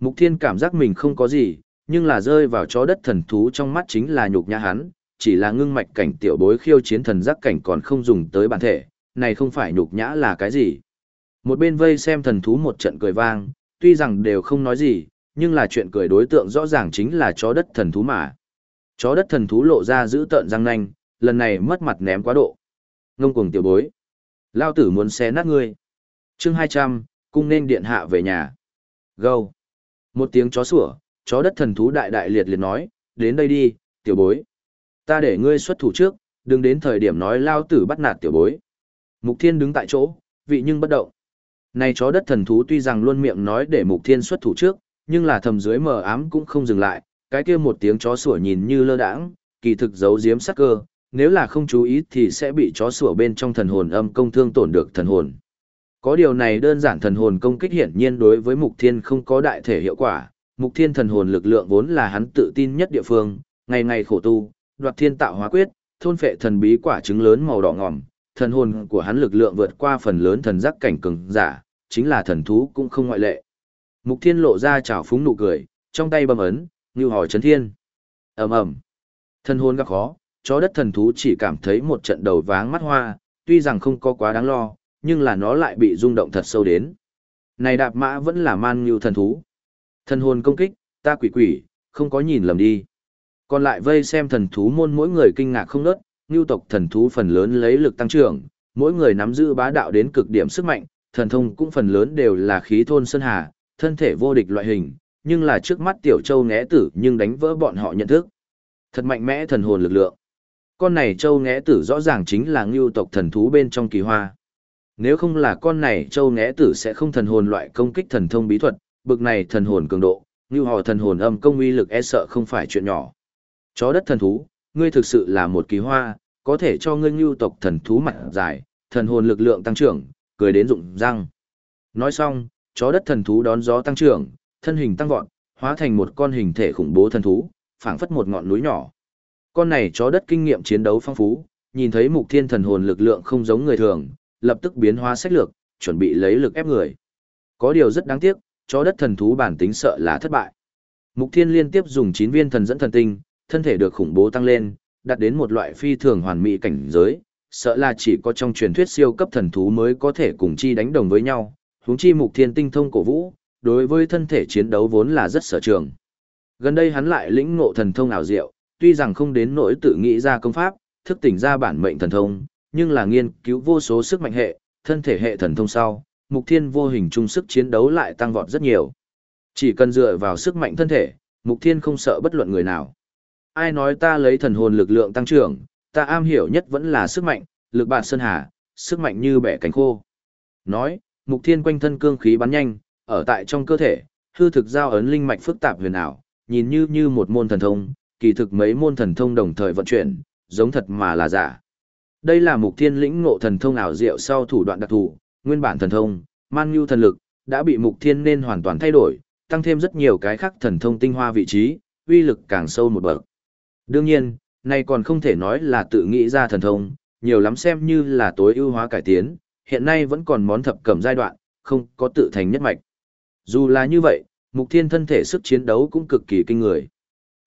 Mục Thiên cảm giác mình không có gì, nhưng là rơi vào chó đất thần thú trong mắt chính là nhục nhã hắn, chỉ là ngưng mạch cảnh tiểu bối khiêu chiến thần giác cảnh còn không dùng tới bản thể, này không phải nhục nhã là cái gì. Một bên vây xem thần thú một trận cười vang, tuy rằng đều không nói gì, nhưng là chuyện cười đối tượng rõ ràng chính là chó đất thần thú mà. Chó đất thần thú lộ ra giữ tợn răng nanh, lần này mất mặt ném quá độ. Ngông cuồng tiểu bối. Lao tử muốn xé nát ngươi. chương 200, cung nên điện hạ về nhà. Gâu. Một tiếng chó sủa, chó đất thần thú đại đại liệt liệt nói, đến đây đi, tiểu bối. Ta để ngươi xuất thủ trước, đừng đến thời điểm nói lao tử bắt nạt tiểu bối. Mục thiên đứng tại chỗ, vị nhưng bất động. Này chó đất thần thú tuy rằng luôn miệng nói để mục thiên xuất thủ trước, nhưng là thầm dưới mờ ám cũng không dừng lại, cái kia một tiếng chó sủa nhìn như lơ đãng, kỳ thực giấu giếm sắc cơ, nếu là không chú ý thì sẽ bị chó sủa bên trong thần hồn âm công thương tổn được thần hồn. Có điều này đơn giản thần hồn công kích hiển nhiên đối với Mục Thiên không có đại thể hiệu quả, Mục Thiên thần hồn lực lượng vốn là hắn tự tin nhất địa phương, ngày ngày khổ tu, đoạt thiên tạo hóa quyết, thôn phệ thần bí quả trứng lớn màu đỏ ngòm, thần hồn của hắn lực lượng vượt qua phần lớn thần giác cảnh cường giả, chính là thần thú cũng không ngoại lệ. Mục Thiên lộ ra trào phúng nụ cười, trong tay bầm ấn, như hỏi chấn thiên. ầm ầm, thần hồn gặp khó, chó đất thần thú chỉ cảm thấy một trận đầu váng mắt hoa, tuy rằng không có quá đáng lo, nhưng là nó lại bị rung động thật sâu đến. Này đạp mã vẫn là man như thần thú. Thần hồn công kích, ta quỷ quỷ, không có nhìn lầm đi. Còn lại vây xem thần thú môn mỗi người kinh ngạc không nớt, ngưu tộc thần thú phần lớn lấy lực tăng trưởng, mỗi người nắm giữ bá đạo đến cực điểm sức mạnh, thần thông cũng phần lớn đều là khí thôn sơn hà, thân thể vô địch loại hình, nhưng là trước mắt tiểu châu ngẽ tử nhưng đánh vỡ bọn họ nhận thức. Thật mạnh mẽ thần hồn lực lượng. Con này châu ngẽ tử rõ ràng chính là ngưu tộc thần thú bên trong kỳ hoa. Nếu không là con này châu ngẽ tử sẽ không thần hồn loại công kích thần thông bí thuật, bực này thần hồn cường độ, như họ thần hồn âm công uy lực e sợ không phải chuyện nhỏ. Chó đất thần thú, ngươi thực sự là một kỳ hoa, có thể cho ngươi nhu tộc thần thú mặt dài, thần hồn lực lượng tăng trưởng, cười đến rụng răng. Nói xong, chó đất thần thú đón gió tăng trưởng, thân hình tăng vọt, hóa thành một con hình thể khủng bố thần thú, phảng phất một ngọn núi nhỏ. Con này chó đất kinh nghiệm chiến đấu phong phú, nhìn thấy mục thiên thần hồn lực lượng không giống người thường, lập tức biến hóa sách lược, chuẩn bị lấy lực ép người. Có điều rất đáng tiếc, chó đất thần thú bản tính sợ là thất bại. Mục Thiên liên tiếp dùng 9 viên thần dẫn thần tinh, thân thể được khủng bố tăng lên, đạt đến một loại phi thường hoàn mỹ cảnh giới, sợ là chỉ có trong truyền thuyết siêu cấp thần thú mới có thể cùng chi đánh đồng với nhau, huống chi Mục Thiên tinh thông cổ vũ, đối với thân thể chiến đấu vốn là rất sở trường. Gần đây hắn lại lĩnh ngộ thần thông ảo diệu, tuy rằng không đến nỗi tự nghĩ ra công pháp, thức tỉnh ra bản mệnh thần thông, nhưng là nghiên cứu vô số sức mạnh hệ, thân thể hệ thần thông sau, mục thiên vô hình trung sức chiến đấu lại tăng vọt rất nhiều. Chỉ cần dựa vào sức mạnh thân thể, mục thiên không sợ bất luận người nào. Ai nói ta lấy thần hồn lực lượng tăng trưởng, ta am hiểu nhất vẫn là sức mạnh, lực bản sơn hà, sức mạnh như bẻ cánh khô. Nói, mục thiên quanh thân cương khí bắn nhanh, ở tại trong cơ thể, hư thực giao ấn linh mạch phức tạp huyền ảo, nhìn như như một môn thần thông, kỳ thực mấy môn thần thông đồng thời vận chuyển, giống thật mà là giả. Đây là mục thiên lĩnh ngộ thần thông ảo diệu sau thủ đoạn đặc thù, nguyên bản thần thông, man nhu thần lực, đã bị mục thiên nên hoàn toàn thay đổi, tăng thêm rất nhiều cái khác thần thông tinh hoa vị trí, uy lực càng sâu một bậc. Đương nhiên, này còn không thể nói là tự nghĩ ra thần thông, nhiều lắm xem như là tối ưu hóa cải tiến, hiện nay vẫn còn món thập cẩm giai đoạn, không có tự thành nhất mạch. Dù là như vậy, mục thiên thân thể sức chiến đấu cũng cực kỳ kinh người.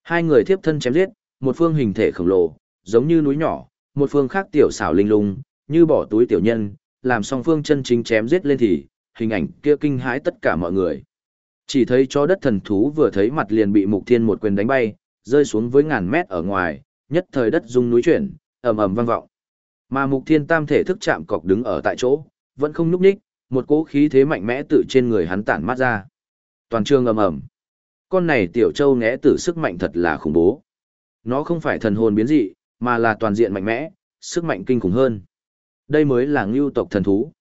Hai người tiếp thân chém giết, một phương hình thể khổng lồ, giống như núi nhỏ, một phương khác tiểu xảo linh lung, như bỏ túi tiểu nhân, làm song phương chân chính chém giết lên thì, hình ảnh kia kinh hãi tất cả mọi người. Chỉ thấy chó đất thần thú vừa thấy mặt liền bị Mục Thiên một quyền đánh bay, rơi xuống với ngàn mét ở ngoài, nhất thời đất rung núi chuyển, ầm ầm vang vọng. Mà Mục Thiên tam thể thức chạm cọc đứng ở tại chỗ, vẫn không nhúc nhích, một cỗ khí thế mạnh mẽ tự trên người hắn tản mát ra. Toàn trường ầm ầm. Con này tiểu châu ngẽ tử sức mạnh thật là khủng bố. Nó không phải thần hồn biến dị, mà là toàn diện mạnh mẽ, sức mạnh kinh khủng hơn. Đây mới là ngưu tộc thần thú.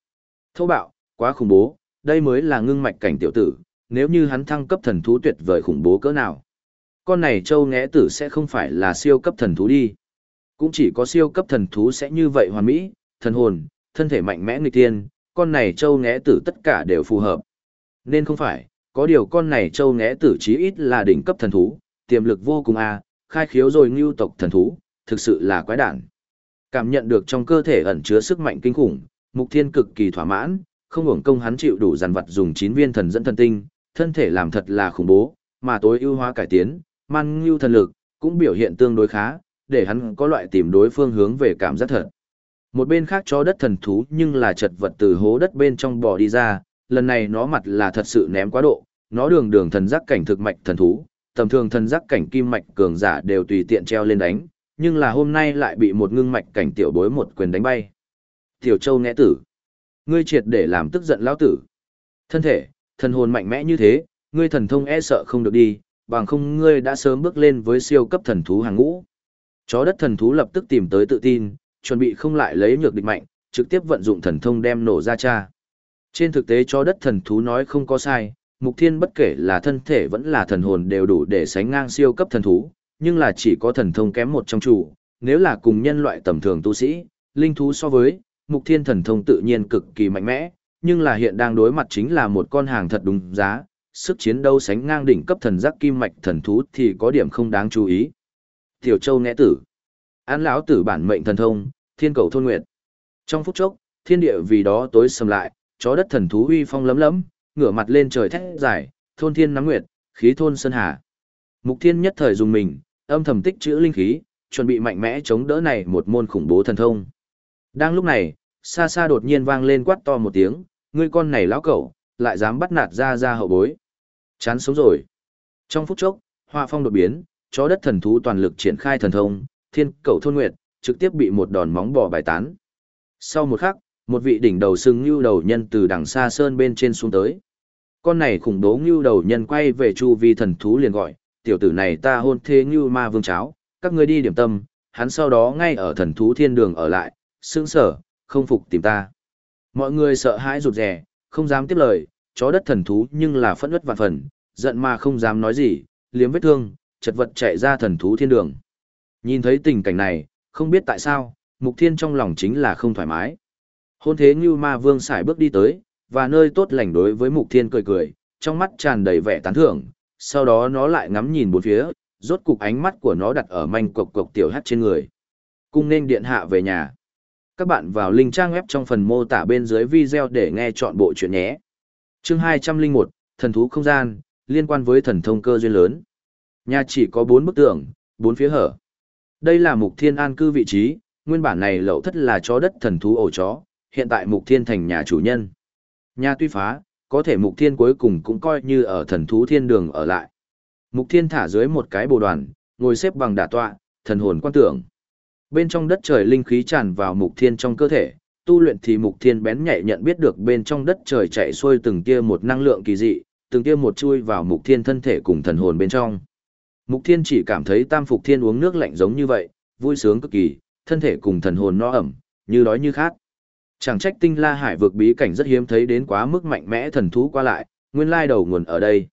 Thô bạo, quá khủng bố, đây mới là ngưng mạch cảnh tiểu tử, nếu như hắn thăng cấp thần thú tuyệt vời khủng bố cỡ nào. Con này châu ngẽ tử sẽ không phải là siêu cấp thần thú đi. Cũng chỉ có siêu cấp thần thú sẽ như vậy hoàn mỹ, thần hồn, thân thể mạnh mẽ nghịch tiên, con này châu ngẽ tử tất cả đều phù hợp. Nên không phải, có điều con này châu ngẽ tử chí ít là đỉnh cấp thần thú, tiềm lực vô cùng a, khai khiếu rồi ngưu tộc thần thú, thực sự là quái đản. Cảm nhận được trong cơ thể ẩn chứa sức mạnh kinh khủng, Mục Thiên cực kỳ thỏa mãn, không hưởng công hắn chịu đủ dàn vật dùng 9 viên thần dẫn thần tinh, thân thể làm thật là khủng bố, mà tối ưu hóa cải tiến, man ngưu thần lực, cũng biểu hiện tương đối khá, để hắn có loại tìm đối phương hướng về cảm giác thật. Một bên khác chó đất thần thú nhưng là chật vật từ hố đất bên trong bò đi ra, lần này nó mặt là thật sự ném quá độ, nó đường đường thần giác cảnh thực mạch thần thú, tầm thường thần giác cảnh kim mạch cường giả đều tùy tiện treo lên đánh, nhưng là hôm nay lại bị một ngưng mạch cảnh tiểu bối một quyền đánh bay. Tiểu Châu nghe tử, ngươi triệt để làm tức giận lão tử. Thân thể, thần hồn mạnh mẽ như thế, ngươi thần thông e sợ không được đi, bằng không ngươi đã sớm bước lên với siêu cấp thần thú hàng ngũ. Chó đất thần thú lập tức tìm tới tự tin, chuẩn bị không lại lấy nhược địch mạnh, trực tiếp vận dụng thần thông đem nổ ra cha. Trên thực tế chó đất thần thú nói không có sai, mục thiên bất kể là thân thể vẫn là thần hồn đều đủ để sánh ngang siêu cấp thần thú, nhưng là chỉ có thần thông kém một trong chủ, nếu là cùng nhân loại tầm thường tu sĩ, linh thú so với, mục thiên thần thông tự nhiên cực kỳ mạnh mẽ, nhưng là hiện đang đối mặt chính là một con hàng thật đúng giá, sức chiến đấu sánh ngang đỉnh cấp thần giác kim mạch thần thú thì có điểm không đáng chú ý. Tiểu Châu nghe tử. Án lão tử bản mệnh thần thông, thiên cầu thôn nguyệt. Trong phút chốc, thiên địa vì đó tối sầm lại, chó đất thần thú uy phong lấm lấm, ngửa mặt lên trời thét dài, thôn thiên nắm nguyệt, khí thôn sơn hà. Mục Thiên nhất thời dùng mình, âm thầm tích trữ linh khí, chuẩn bị mạnh mẽ chống đỡ này một môn khủng bố thần thông. Đang lúc này, xa xa đột nhiên vang lên quát to một tiếng, ngươi con này lão cẩu, lại dám bắt nạt ra ra hậu bối. Chán sống rồi. Trong phút chốc, hoa phong đột biến, chó đất thần thú toàn lực triển khai thần thông, thiên cầu thôn nguyệt, trực tiếp bị một đòn móng bò bài tán. Sau một khắc, một vị đỉnh đầu sưng như đầu nhân từ đằng xa sơn bên trên xuống tới. Con này khủng bố như đầu nhân quay về chu vi thần thú liền gọi, tiểu tử này ta hôn thế như ma vương cháo, các ngươi đi điểm tâm, hắn sau đó ngay ở thần thú thiên đường ở lại, sững sở, không phục tìm ta. Mọi người sợ hãi rụt rè, không dám tiếp lời, chó đất thần thú nhưng là phẫn nứt vạn phần, giận mà không dám nói gì, liếm vết thương, chật vật chạy ra thần thú thiên đường. Nhìn thấy tình cảnh này, không biết tại sao, mục thiên trong lòng chính là không thoải mái. Hôn thế như ma vương xài bước đi tới, và nơi tốt lành đối với mục thiên cười cười, trong mắt tràn đầy vẻ tán thưởng, sau đó nó lại ngắm nhìn bốn phía, rốt cục ánh mắt của nó đặt ở manh cộc cộc tiểu hát trên người. Cung nên điện hạ về nhà. Các bạn vào link trang web trong phần mô tả bên dưới video để nghe chọn bộ chuyện nhé. Chương 201, Thần thú không gian, liên quan với thần thông cơ duyên lớn. Nhà chỉ có bốn bức tường, bốn phía hở. Đây là mục thiên an cư vị trí, nguyên bản này lậu thất là chó đất thần thú ổ chó, hiện tại mục thiên thành nhà chủ nhân. Nhà tuy phá, có thể mục thiên cuối cùng cũng coi như ở thần thú thiên đường ở lại. Mục thiên thả dưới một cái bồ đoàn, ngồi xếp bằng đả tọa, thần hồn quan tưởng. Bên trong đất trời linh khí tràn vào mục thiên trong cơ thể, tu luyện thì mục thiên bén nhạy nhận biết được bên trong đất trời chạy xuôi từng tia một năng lượng kỳ dị, từng tia một chui vào mục thiên thân thể cùng thần hồn bên trong. Mục thiên chỉ cảm thấy tam phục thiên uống nước lạnh giống như vậy, vui sướng cực kỳ, thân thể cùng thần hồn no ẩm, như đói như khát. Chẳng trách tinh la hải vượt bí cảnh rất hiếm thấy đến quá mức mạnh mẽ thần thú qua lại, nguyên lai đầu nguồn ở đây.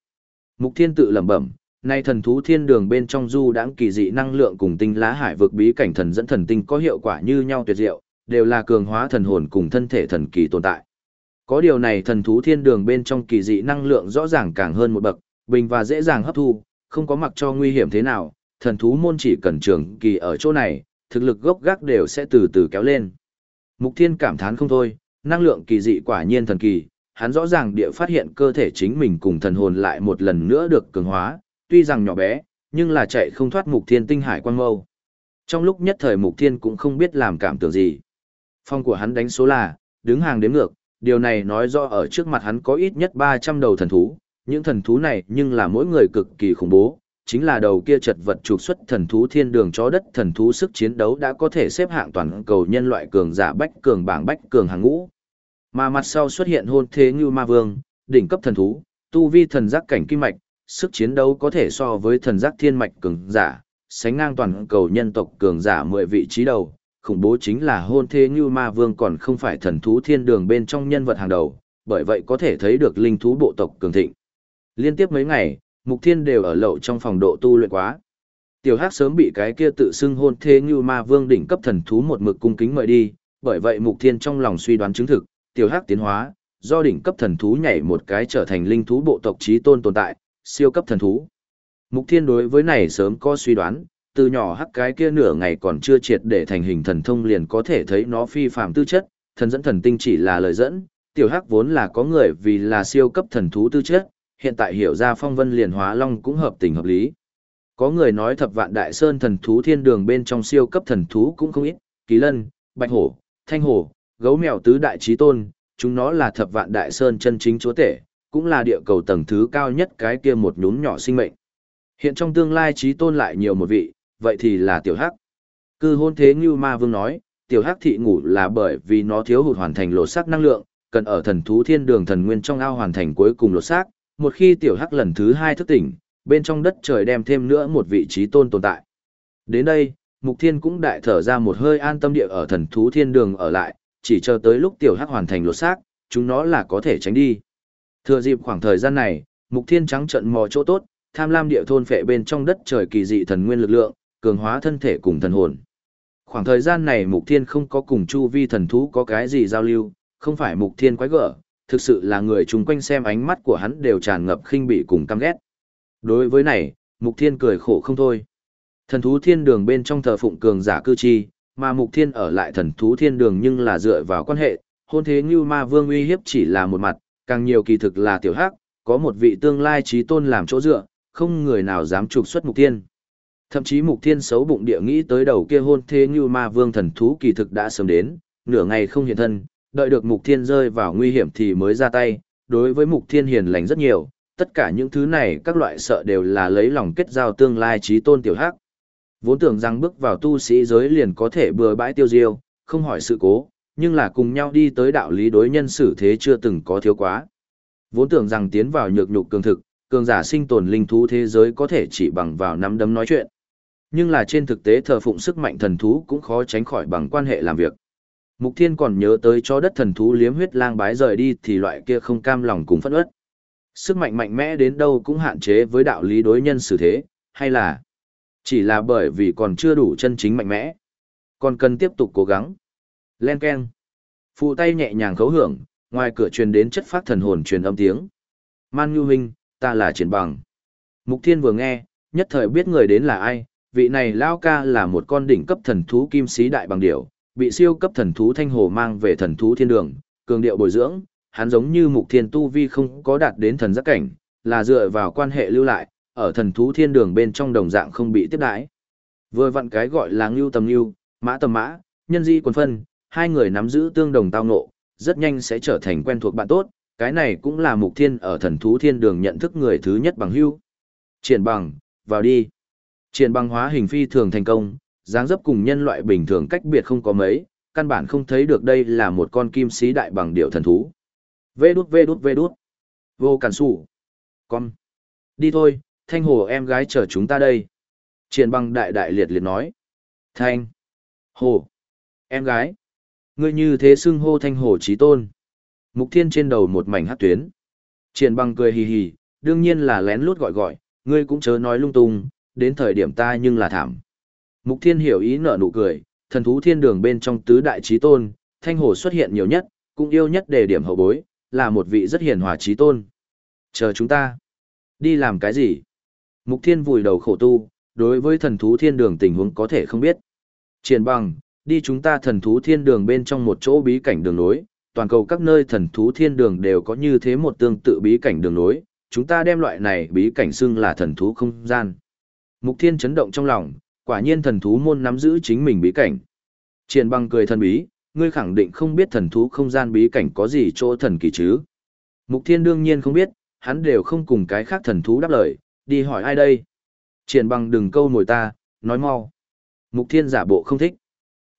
Mục thiên tự lẩm bẩm, nay thần thú thiên đường bên trong du đãng kỳ dị năng lượng cùng tinh lá hải vực bí cảnh thần dẫn thần tinh có hiệu quả như nhau tuyệt diệu, đều là cường hóa thần hồn cùng thân thể thần kỳ tồn tại. Có điều này thần thú thiên đường bên trong kỳ dị năng lượng rõ ràng càng hơn một bậc, bình và dễ dàng hấp thu, không có mặc cho nguy hiểm thế nào, thần thú môn chỉ cần trường kỳ ở chỗ này, thực lực gốc gác đều sẽ từ từ kéo lên. Mục Thiên cảm thán không thôi, năng lượng kỳ dị quả nhiên thần kỳ, hắn rõ ràng địa phát hiện cơ thể chính mình cùng thần hồn lại một lần nữa được cường hóa, tuy rằng nhỏ bé, nhưng là chạy không thoát Mục Thiên tinh hải quang mâu. Trong lúc nhất thời Mục Thiên cũng không biết làm cảm tưởng gì. Phong của hắn đánh số là, đứng hàng đếm ngược, điều này nói rõ ở trước mặt hắn có ít nhất 300 đầu thần thú, những thần thú này nhưng là mỗi người cực kỳ khủng bố, chính là đầu kia chật vật trục xuất thần thú thiên đường chó đất thần thú sức chiến đấu đã có thể xếp hạng toàn cầu nhân loại cường giả bách cường bảng bách cường hàng ngũ. Mà mặt sau xuất hiện hôn thế như ma vương, đỉnh cấp thần thú, tu vi thần giác cảnh kim mạch, sức chiến đấu có thể so với thần giác thiên mạch cường giả, sánh ngang toàn cầu nhân tộc cường giả 10 vị trí đầu. Khủng bố chính là hôn thế như ma vương còn không phải thần thú thiên đường bên trong nhân vật hàng đầu, bởi vậy có thể thấy được linh thú bộ tộc cường thịnh. Liên tiếp mấy ngày, Mục Thiên đều ở lậu trong phòng độ tu luyện quá. Tiểu Hắc sớm bị cái kia tự xưng hôn thế như ma vương đỉnh cấp thần thú một mực cung kính mời đi, bởi vậy Mục Thiên trong lòng suy đoán chứng thực, Tiểu Hắc tiến hóa, do đỉnh cấp thần thú nhảy một cái trở thành linh thú bộ tộc trí tôn tồn tại, siêu cấp thần thú. Mục Thiên đối với này sớm có suy đoán, từ nhỏ hắc cái kia nửa ngày còn chưa triệt để thành hình thần thông liền có thể thấy nó phi phạm tư chất, thần dẫn thần tinh chỉ là lời dẫn, tiểu hắc vốn là có người vì là siêu cấp thần thú tư chất, hiện tại hiểu ra phong vân liền hóa long cũng hợp tình hợp lý. Có người nói thập vạn đại sơn thần thú thiên đường bên trong siêu cấp thần thú cũng không ít, kỳ lân, bạch hổ, thanh hổ, gấu mèo tứ đại trí tôn, chúng nó là thập vạn đại sơn chân chính chúa tể, cũng là địa cầu tầng thứ cao nhất cái kia một nhún nhỏ sinh mệnh. Hiện trong tương lai trí tôn lại nhiều một vị, vậy thì là tiểu hắc. Cư hôn thế như ma vương nói, tiểu hắc thị ngủ là bởi vì nó thiếu hụt hoàn thành lột xác năng lượng, cần ở thần thú thiên đường thần nguyên trong ao hoàn thành cuối cùng lột xác. Một khi tiểu hắc lần thứ hai thức tỉnh, bên trong đất trời đem thêm nữa một vị trí tôn tồn tại. Đến đây, Mục Thiên cũng đại thở ra một hơi an tâm địa ở thần thú thiên đường ở lại, chỉ chờ tới lúc tiểu hắc hoàn thành lột xác, chúng nó là có thể tránh đi. Thừa dịp khoảng thời gian này, Mục Thiên trắng trận mò chỗ tốt, tham lam địa thôn phệ bên trong đất trời kỳ dị thần nguyên lực lượng, cường hóa thân thể cùng thần hồn. Khoảng thời gian này Mục Thiên không có cùng Chu Vi thần thú có cái gì giao lưu, không phải Mục Thiên quái gở, thực sự là người chung quanh xem ánh mắt của hắn đều tràn ngập khinh bỉ cùng căm ghét. Đối với này, Mục Thiên cười khổ không thôi. Thần thú thiên đường bên trong thờ phụng cường giả cư chi, mà Mục Thiên ở lại thần thú thiên đường nhưng là dựa vào quan hệ, hôn thế như ma vương uy hiếp chỉ là một mặt, càng nhiều kỳ thực là tiểu hắc, có một vị tương lai trí tôn làm chỗ dựa, không người nào dám trục xuất Mục Thiên. Thậm chí Mục Thiên xấu bụng địa nghĩ tới đầu kia hôn thế như ma vương thần thú kỳ thực đã sớm đến, nửa ngày không hiện thân, đợi được Mục Thiên rơi vào nguy hiểm thì mới ra tay, đối với Mục Thiên hiền lành rất nhiều, tất cả những thứ này các loại sợ đều là lấy lòng kết giao tương lai trí tôn tiểu hắc. Vốn tưởng rằng bước vào tu sĩ giới liền có thể bừa bãi tiêu diêu, không hỏi sự cố, nhưng là cùng nhau đi tới đạo lý đối nhân xử thế chưa từng có thiếu quá. Vốn tưởng rằng tiến vào nhược nhục cường thực, cường giả sinh tồn linh thú thế giới có thể chỉ bằng vào nắm đấm nói chuyện. Nhưng là trên thực tế thờ phụng sức mạnh thần thú cũng khó tránh khỏi bằng quan hệ làm việc. Mục Thiên còn nhớ tới cho đất thần thú liếm huyết lang bái rời đi thì loại kia không cam lòng cùng phẫn uất. Sức mạnh mạnh mẽ đến đâu cũng hạn chế với đạo lý đối nhân xử thế, hay là chỉ là bởi vì còn chưa đủ chân chính mạnh mẽ. Còn cần tiếp tục cố gắng. Len Ken. Phụ tay nhẹ nhàng khấu hưởng, ngoài cửa truyền đến chất phát thần hồn truyền âm tiếng. Man Nhu minh ta là triển bằng. Mục Thiên vừa nghe, nhất thời biết người đến là ai, vị này Lao Ca là một con đỉnh cấp thần thú kim sĩ đại bằng điểu, bị siêu cấp thần thú thanh hồ mang về thần thú thiên đường, cường điệu bồi dưỡng, hắn giống như mục thiên tu vi không có đạt đến thần giác cảnh, là dựa vào quan hệ lưu lại, ở thần thú thiên đường bên trong đồng dạng không bị tiếp đãi. Vừa vặn cái gọi là ngưu tầm ngưu, mã tầm mã, nhân di quần phân, hai người nắm giữ tương đồng tao ngộ, rất nhanh sẽ trở thành quen thuộc bạn tốt, cái này cũng là mục thiên ở thần thú thiên đường nhận thức người thứ nhất bằng hưu. Triển bằng, vào đi. Triển băng hóa hình phi thường thành công, dáng dấp cùng nhân loại bình thường cách biệt không có mấy, căn bản không thấy được đây là một con kim sĩ đại bằng điệu thần thú. Vê đút vê đút vê đút. Vô cản sủ. Con. Đi thôi, thanh hồ em gái chờ chúng ta đây. Triển băng đại đại liệt liệt nói. Thanh. Hồ. Em gái. Ngươi như thế xưng hô thanh hồ trí tôn. Mục thiên trên đầu một mảnh hát tuyến. Triển băng cười hì hì, đương nhiên là lén lút gọi gọi, ngươi cũng chớ nói lung tung, đến thời điểm ta nhưng là thảm. Mục thiên hiểu ý nở nụ cười, thần thú thiên đường bên trong tứ đại trí tôn, thanh hồ xuất hiện nhiều nhất, cũng yêu nhất đề điểm hậu bối, là một vị rất hiền hòa trí tôn. Chờ chúng ta. Đi làm cái gì? Mục thiên vùi đầu khổ tu, đối với thần thú thiên đường tình huống có thể không biết. Triển bằng, đi chúng ta thần thú thiên đường bên trong một chỗ bí cảnh đường nối, toàn cầu các nơi thần thú thiên đường đều có như thế một tương tự bí cảnh đường nối, chúng ta đem loại này bí cảnh xưng là thần thú không gian. Mục thiên chấn động trong lòng, quả nhiên thần thú môn nắm giữ chính mình bí cảnh. Triển bằng cười thần bí, ngươi khẳng định không biết thần thú không gian bí cảnh có gì chỗ thần kỳ chứ. Mục thiên đương nhiên không biết, hắn đều không cùng cái khác thần thú đáp lời, đi hỏi ai đây. Triển bằng đừng câu nổi ta, nói mau. Mục thiên giả bộ không thích.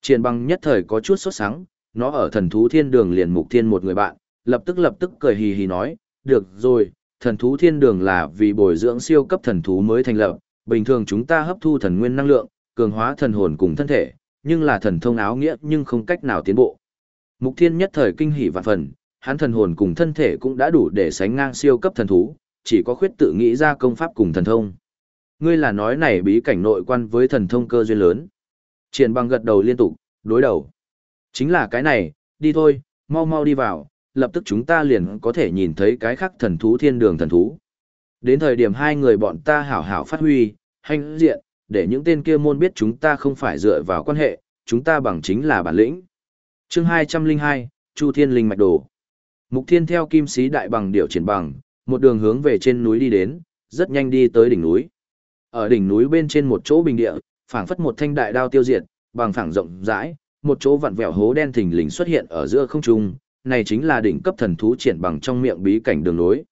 Triển bằng nhất thời có chút sốt sắng, nó ở thần thú thiên đường liền mục thiên một người bạn, lập tức lập tức cười hì hì nói, được rồi, thần thú thiên đường là vì bồi dưỡng siêu cấp thần thú mới thành lập, bình thường chúng ta hấp thu thần nguyên năng lượng, cường hóa thần hồn cùng thân thể, nhưng là thần thông áo nghĩa nhưng không cách nào tiến bộ. Mục Thiên nhất thời kinh hỉ vạn phần, hắn thần hồn cùng thân thể cũng đã đủ để sánh ngang siêu cấp thần thú, chỉ có khuyết tự nghĩ ra công pháp cùng thần thông. Ngươi là nói này bí cảnh nội quan với thần thông cơ duyên lớn. Triển bằng gật đầu liên tục, đối đầu. Chính là cái này, đi thôi, mau mau đi vào, lập tức chúng ta liền có thể nhìn thấy cái khác thần thú thiên đường thần thú. Đến thời điểm hai người bọn ta hảo hảo phát huy, hành diện, để những tên kia môn biết chúng ta không phải dựa vào quan hệ, chúng ta bằng chính là bản lĩnh. chương 202, Chu Thiên Linh Mạch Đồ. Mục Thiên theo kim sĩ đại bằng điều triển bằng, một đường hướng về trên núi đi đến, rất nhanh đi tới đỉnh núi. Ở đỉnh núi bên trên một chỗ bình địa, phảng phất một thanh đại đao tiêu diệt, bằng phẳng rộng rãi, một chỗ vặn vẹo hố đen thình lình xuất hiện ở giữa không trung, này chính là đỉnh cấp thần thú triển bằng trong miệng bí cảnh đường núi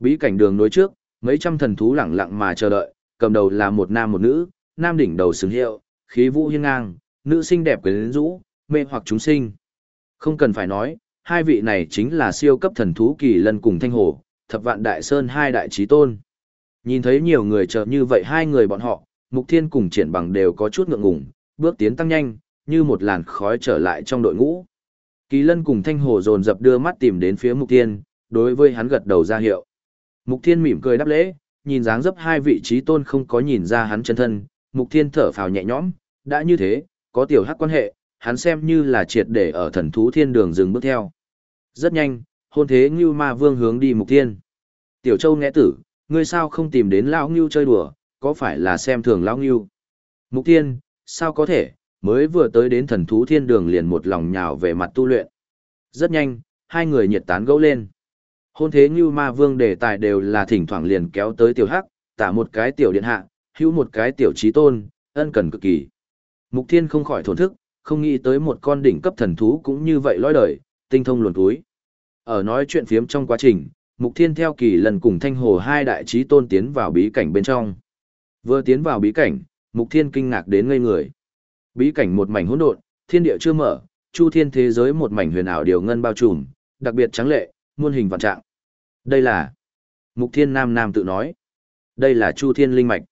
Bí cảnh đường núi trước, mấy trăm thần thú lẳng lặng mà chờ đợi, cầm đầu là một nam một nữ, nam đỉnh đầu sừng hiệu, khí vũ hiên ngang, nữ xinh đẹp quyến rũ, mê hoặc chúng sinh. Không cần phải nói, hai vị này chính là siêu cấp thần thú kỳ lân cùng thanh hồ, thập vạn đại sơn hai đại trí tôn. Nhìn thấy nhiều người chờ như vậy hai người bọn họ, Mục Thiên cùng triển bằng đều có chút ngượng ngùng, bước tiến tăng nhanh, như một làn khói trở lại trong đội ngũ. Kỳ lân cùng thanh hồ dồn dập đưa mắt tìm đến phía Mục Thiên, đối với hắn gật đầu ra hiệu. Mục Thiên mỉm cười đáp lễ, nhìn dáng dấp hai vị trí tôn không có nhìn ra hắn chân thân, Mục Thiên thở phào nhẹ nhõm, đã như thế, có tiểu hắc quan hệ, hắn xem như là triệt để ở thần thú thiên đường dừng bước theo. Rất nhanh, hôn thế Ngưu Ma Vương hướng đi Mục Thiên. Tiểu Châu nghe tử, ngươi sao không tìm đến Lão Ngưu chơi đùa, có phải là xem thường Lão Ngưu? Mục Thiên, sao có thể, mới vừa tới đến thần thú thiên đường liền một lòng nhào về mặt tu luyện. Rất nhanh, hai người nhiệt tán gẫu lên. Hôn thế như Ma Vương đề tài đều là thỉnh thoảng liền kéo tới tiểu hắc, tả một cái tiểu điện hạ, hữu một cái tiểu trí tôn, ân cần cực kỳ. Mục Thiên không khỏi thổn thức, không nghĩ tới một con đỉnh cấp thần thú cũng như vậy lõi đời, tinh thông luồn túi. Ở nói chuyện phiếm trong quá trình, Mục Thiên theo kỳ lần cùng Thanh Hồ hai đại trí tôn tiến vào bí cảnh bên trong. Vừa tiến vào bí cảnh, Mục Thiên kinh ngạc đến ngây người. Bí cảnh một mảnh hỗn độn, thiên địa chưa mở, chu thiên thế giới một mảnh huyền ảo điều ngân bao trùm, đặc biệt trắng lệ, muôn hình vạn trạng. Đây là Mục Thiên Nam Nam tự nói. Đây là Chu Thiên Linh Mạch.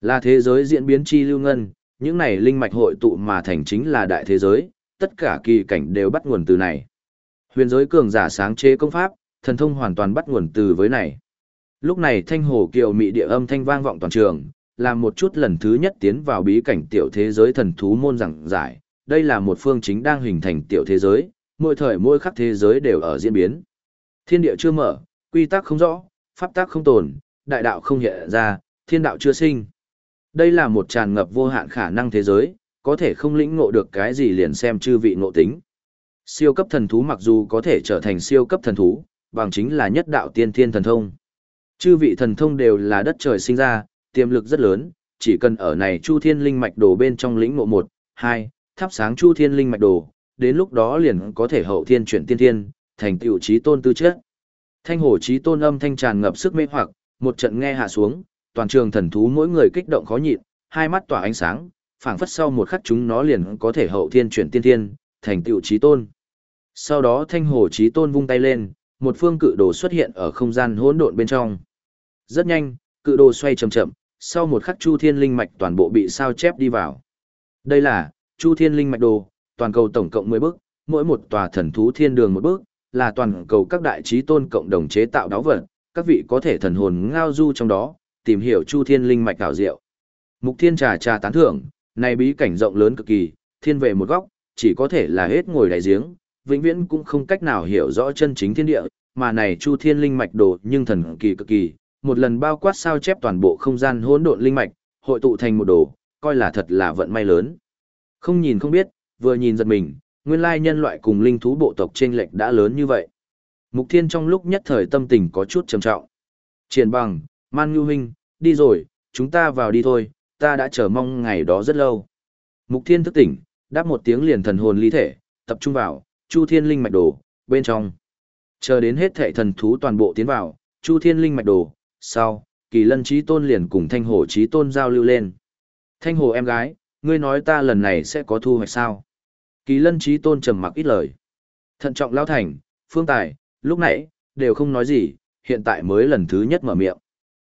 Là thế giới diễn biến chi lưu ngân, những này linh mạch hội tụ mà thành chính là đại thế giới, tất cả kỳ cảnh đều bắt nguồn từ này. Huyền giới cường giả sáng chế công pháp, thần thông hoàn toàn bắt nguồn từ với này. Lúc này thanh hồ kiều mị địa âm thanh vang vọng toàn trường, làm một chút lần thứ nhất tiến vào bí cảnh tiểu thế giới thần thú môn giảng giải, đây là một phương chính đang hình thành tiểu thế giới, mỗi thời mỗi khắc thế giới đều ở diễn biến. Thiên địa chưa mở, quy tắc không rõ, pháp tắc không tồn, đại đạo không hiện ra, thiên đạo chưa sinh. Đây là một tràn ngập vô hạn khả năng thế giới, có thể không lĩnh ngộ được cái gì liền xem chư vị ngộ tính. Siêu cấp thần thú mặc dù có thể trở thành siêu cấp thần thú, bằng chính là nhất đạo tiên thiên thần thông. Chư vị thần thông đều là đất trời sinh ra, tiềm lực rất lớn, chỉ cần ở này Chu Thiên Linh mạch đồ bên trong lĩnh ngộ một, hai, thắp sáng Chu Thiên Linh mạch đồ, đến lúc đó liền có thể hậu thiên chuyển tiên thiên, thành tựu trí tôn tư chất. Thanh hồ trí tôn âm thanh tràn ngập sức mê hoặc, một trận nghe hạ xuống, toàn trường thần thú mỗi người kích động khó nhịn, hai mắt tỏa ánh sáng, phảng phất sau một khắc chúng nó liền có thể hậu thiên chuyển tiên thiên, thành tựu trí tôn. Sau đó thanh hồ trí tôn vung tay lên, một phương cự đồ xuất hiện ở không gian hỗn độn bên trong. Rất nhanh, cự đồ xoay chậm chậm, sau một khắc chu thiên linh mạch toàn bộ bị sao chép đi vào. Đây là chu thiên linh mạch đồ, toàn cầu tổng cộng 10 bước, mỗi một tòa thần thú thiên đường một bước, là toàn cầu các đại trí tôn cộng đồng chế tạo đáo vật, các vị có thể thần hồn ngao du trong đó, tìm hiểu chu thiên linh mạch ảo diệu. Mục thiên trà trà tán thưởng, này bí cảnh rộng lớn cực kỳ, thiên về một góc, chỉ có thể là hết ngồi đại giếng, vĩnh viễn cũng không cách nào hiểu rõ chân chính thiên địa, mà này chu thiên linh mạch đồ nhưng thần kỳ cực kỳ, một lần bao quát sao chép toàn bộ không gian hỗn độn linh mạch, hội tụ thành một đồ, coi là thật là vận may lớn. Không nhìn không biết, vừa nhìn giật mình, nguyên lai nhân loại cùng linh thú bộ tộc trên lệch đã lớn như vậy. Mục Thiên trong lúc nhất thời tâm tình có chút trầm trọng. Triển bằng, Man Nhu Huynh, đi rồi, chúng ta vào đi thôi, ta đã chờ mong ngày đó rất lâu. Mục Thiên thức tỉnh, đáp một tiếng liền thần hồn ly thể, tập trung vào, Chu Thiên Linh mạch đồ, bên trong. Chờ đến hết thệ thần thú toàn bộ tiến vào, Chu Thiên Linh mạch đồ, sau, Kỳ Lân trí Tôn liền cùng Thanh Hồ trí Tôn giao lưu lên. Thanh Hồ em gái, ngươi nói ta lần này sẽ có thu hoạch sao? Kỳ Lân Chí Tôn trầm mặc ít lời. Thận trọng lao thành, phương tài, lúc nãy, đều không nói gì, hiện tại mới lần thứ nhất mở miệng.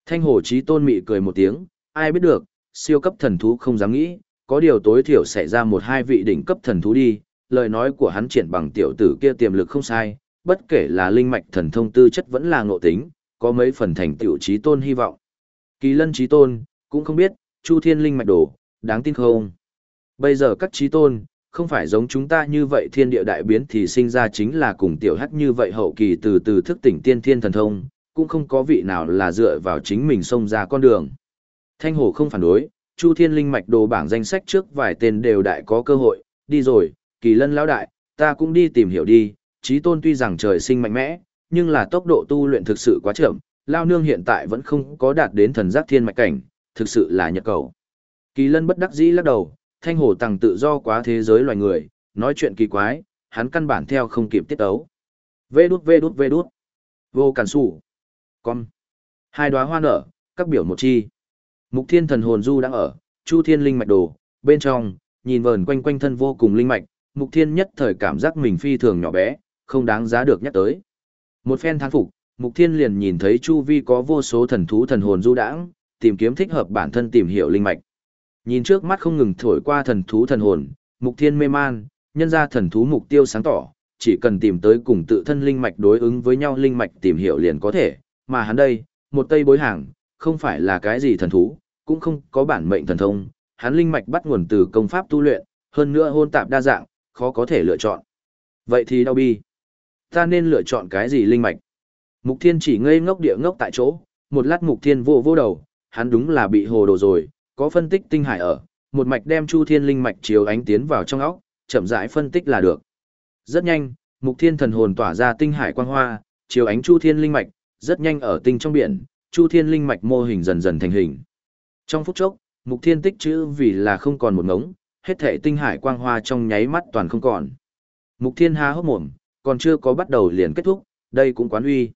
Thanh Hồ Chí Tôn mị cười một tiếng, ai biết được, siêu cấp thần thú không dám nghĩ, có điều tối thiểu xảy ra một hai vị đỉnh cấp thần thú đi, lời nói của hắn triển bằng tiểu tử kia tiềm lực không sai, bất kể là linh mạch thần thông tư chất vẫn là ngộ tính, có mấy phần thành tiểu trí tôn hy vọng. Kỳ lân trí tôn, cũng không biết, chu thiên linh mạch đổ, đáng tin không? Bây giờ các trí tôn, không phải giống chúng ta như vậy thiên địa đại biến thì sinh ra chính là cùng tiểu hắc như vậy hậu kỳ từ từ thức tỉnh tiên thiên thần thông, cũng không có vị nào là dựa vào chính mình xông ra con đường. Thanh hồ không phản đối, Chu Thiên Linh mạch đồ bảng danh sách trước vài tên đều đại có cơ hội, đi rồi, kỳ lân lão đại, ta cũng đi tìm hiểu đi, trí tôn tuy rằng trời sinh mạnh mẽ, nhưng là tốc độ tu luyện thực sự quá chậm, lao nương hiện tại vẫn không có đạt đến thần giác thiên mạch cảnh, thực sự là nhật cầu. Kỳ lân bất đắc dĩ lắc đầu, thanh hồ tàng tự do quá thế giới loài người, nói chuyện kỳ quái, hắn căn bản theo không kịp tiết ấu. Vê đút vê đút vê đút. Vô cản sủ. Con. Hai đóa hoa nở, các biểu một chi. Mục thiên thần hồn du đang ở, chu thiên linh mạch đồ, bên trong, nhìn vờn quanh quanh thân vô cùng linh mạch, mục thiên nhất thời cảm giác mình phi thường nhỏ bé, không đáng giá được nhắc tới. Một phen thán phục, mục thiên liền nhìn thấy chu vi có vô số thần thú thần hồn du đãng, tìm kiếm thích hợp bản thân tìm hiểu linh mạch. Nhìn trước mắt không ngừng thổi qua thần thú thần hồn, mục thiên mê man, nhân ra thần thú mục tiêu sáng tỏ, chỉ cần tìm tới cùng tự thân linh mạch đối ứng với nhau linh mạch tìm hiểu liền có thể, mà hắn đây, một tây bối hàng, không phải là cái gì thần thú, cũng không có bản mệnh thần thông, hắn linh mạch bắt nguồn từ công pháp tu luyện, hơn nữa hôn tạp đa dạng, khó có thể lựa chọn. Vậy thì đau bi. Ta nên lựa chọn cái gì linh mạch? Mục Thiên chỉ ngây ngốc địa ngốc tại chỗ, một lát Mục Thiên vô vô đầu, hắn đúng là bị hồ đồ rồi, có phân tích tinh hải ở, một mạch đem Chu Thiên linh mạch chiếu ánh tiến vào trong óc, chậm rãi phân tích là được. Rất nhanh, Mục Thiên thần hồn tỏa ra tinh hải quang hoa, chiếu ánh Chu Thiên linh mạch, rất nhanh ở tinh trong biển, Chu Thiên linh mạch mô hình dần dần thành hình. Trong phút chốc, Mục Thiên tích chữ vì là không còn một ngống, hết thảy tinh hải quang hoa trong nháy mắt toàn không còn. Mục Thiên há hốc mồm, còn chưa có bắt đầu liền kết thúc, đây cũng quán uy.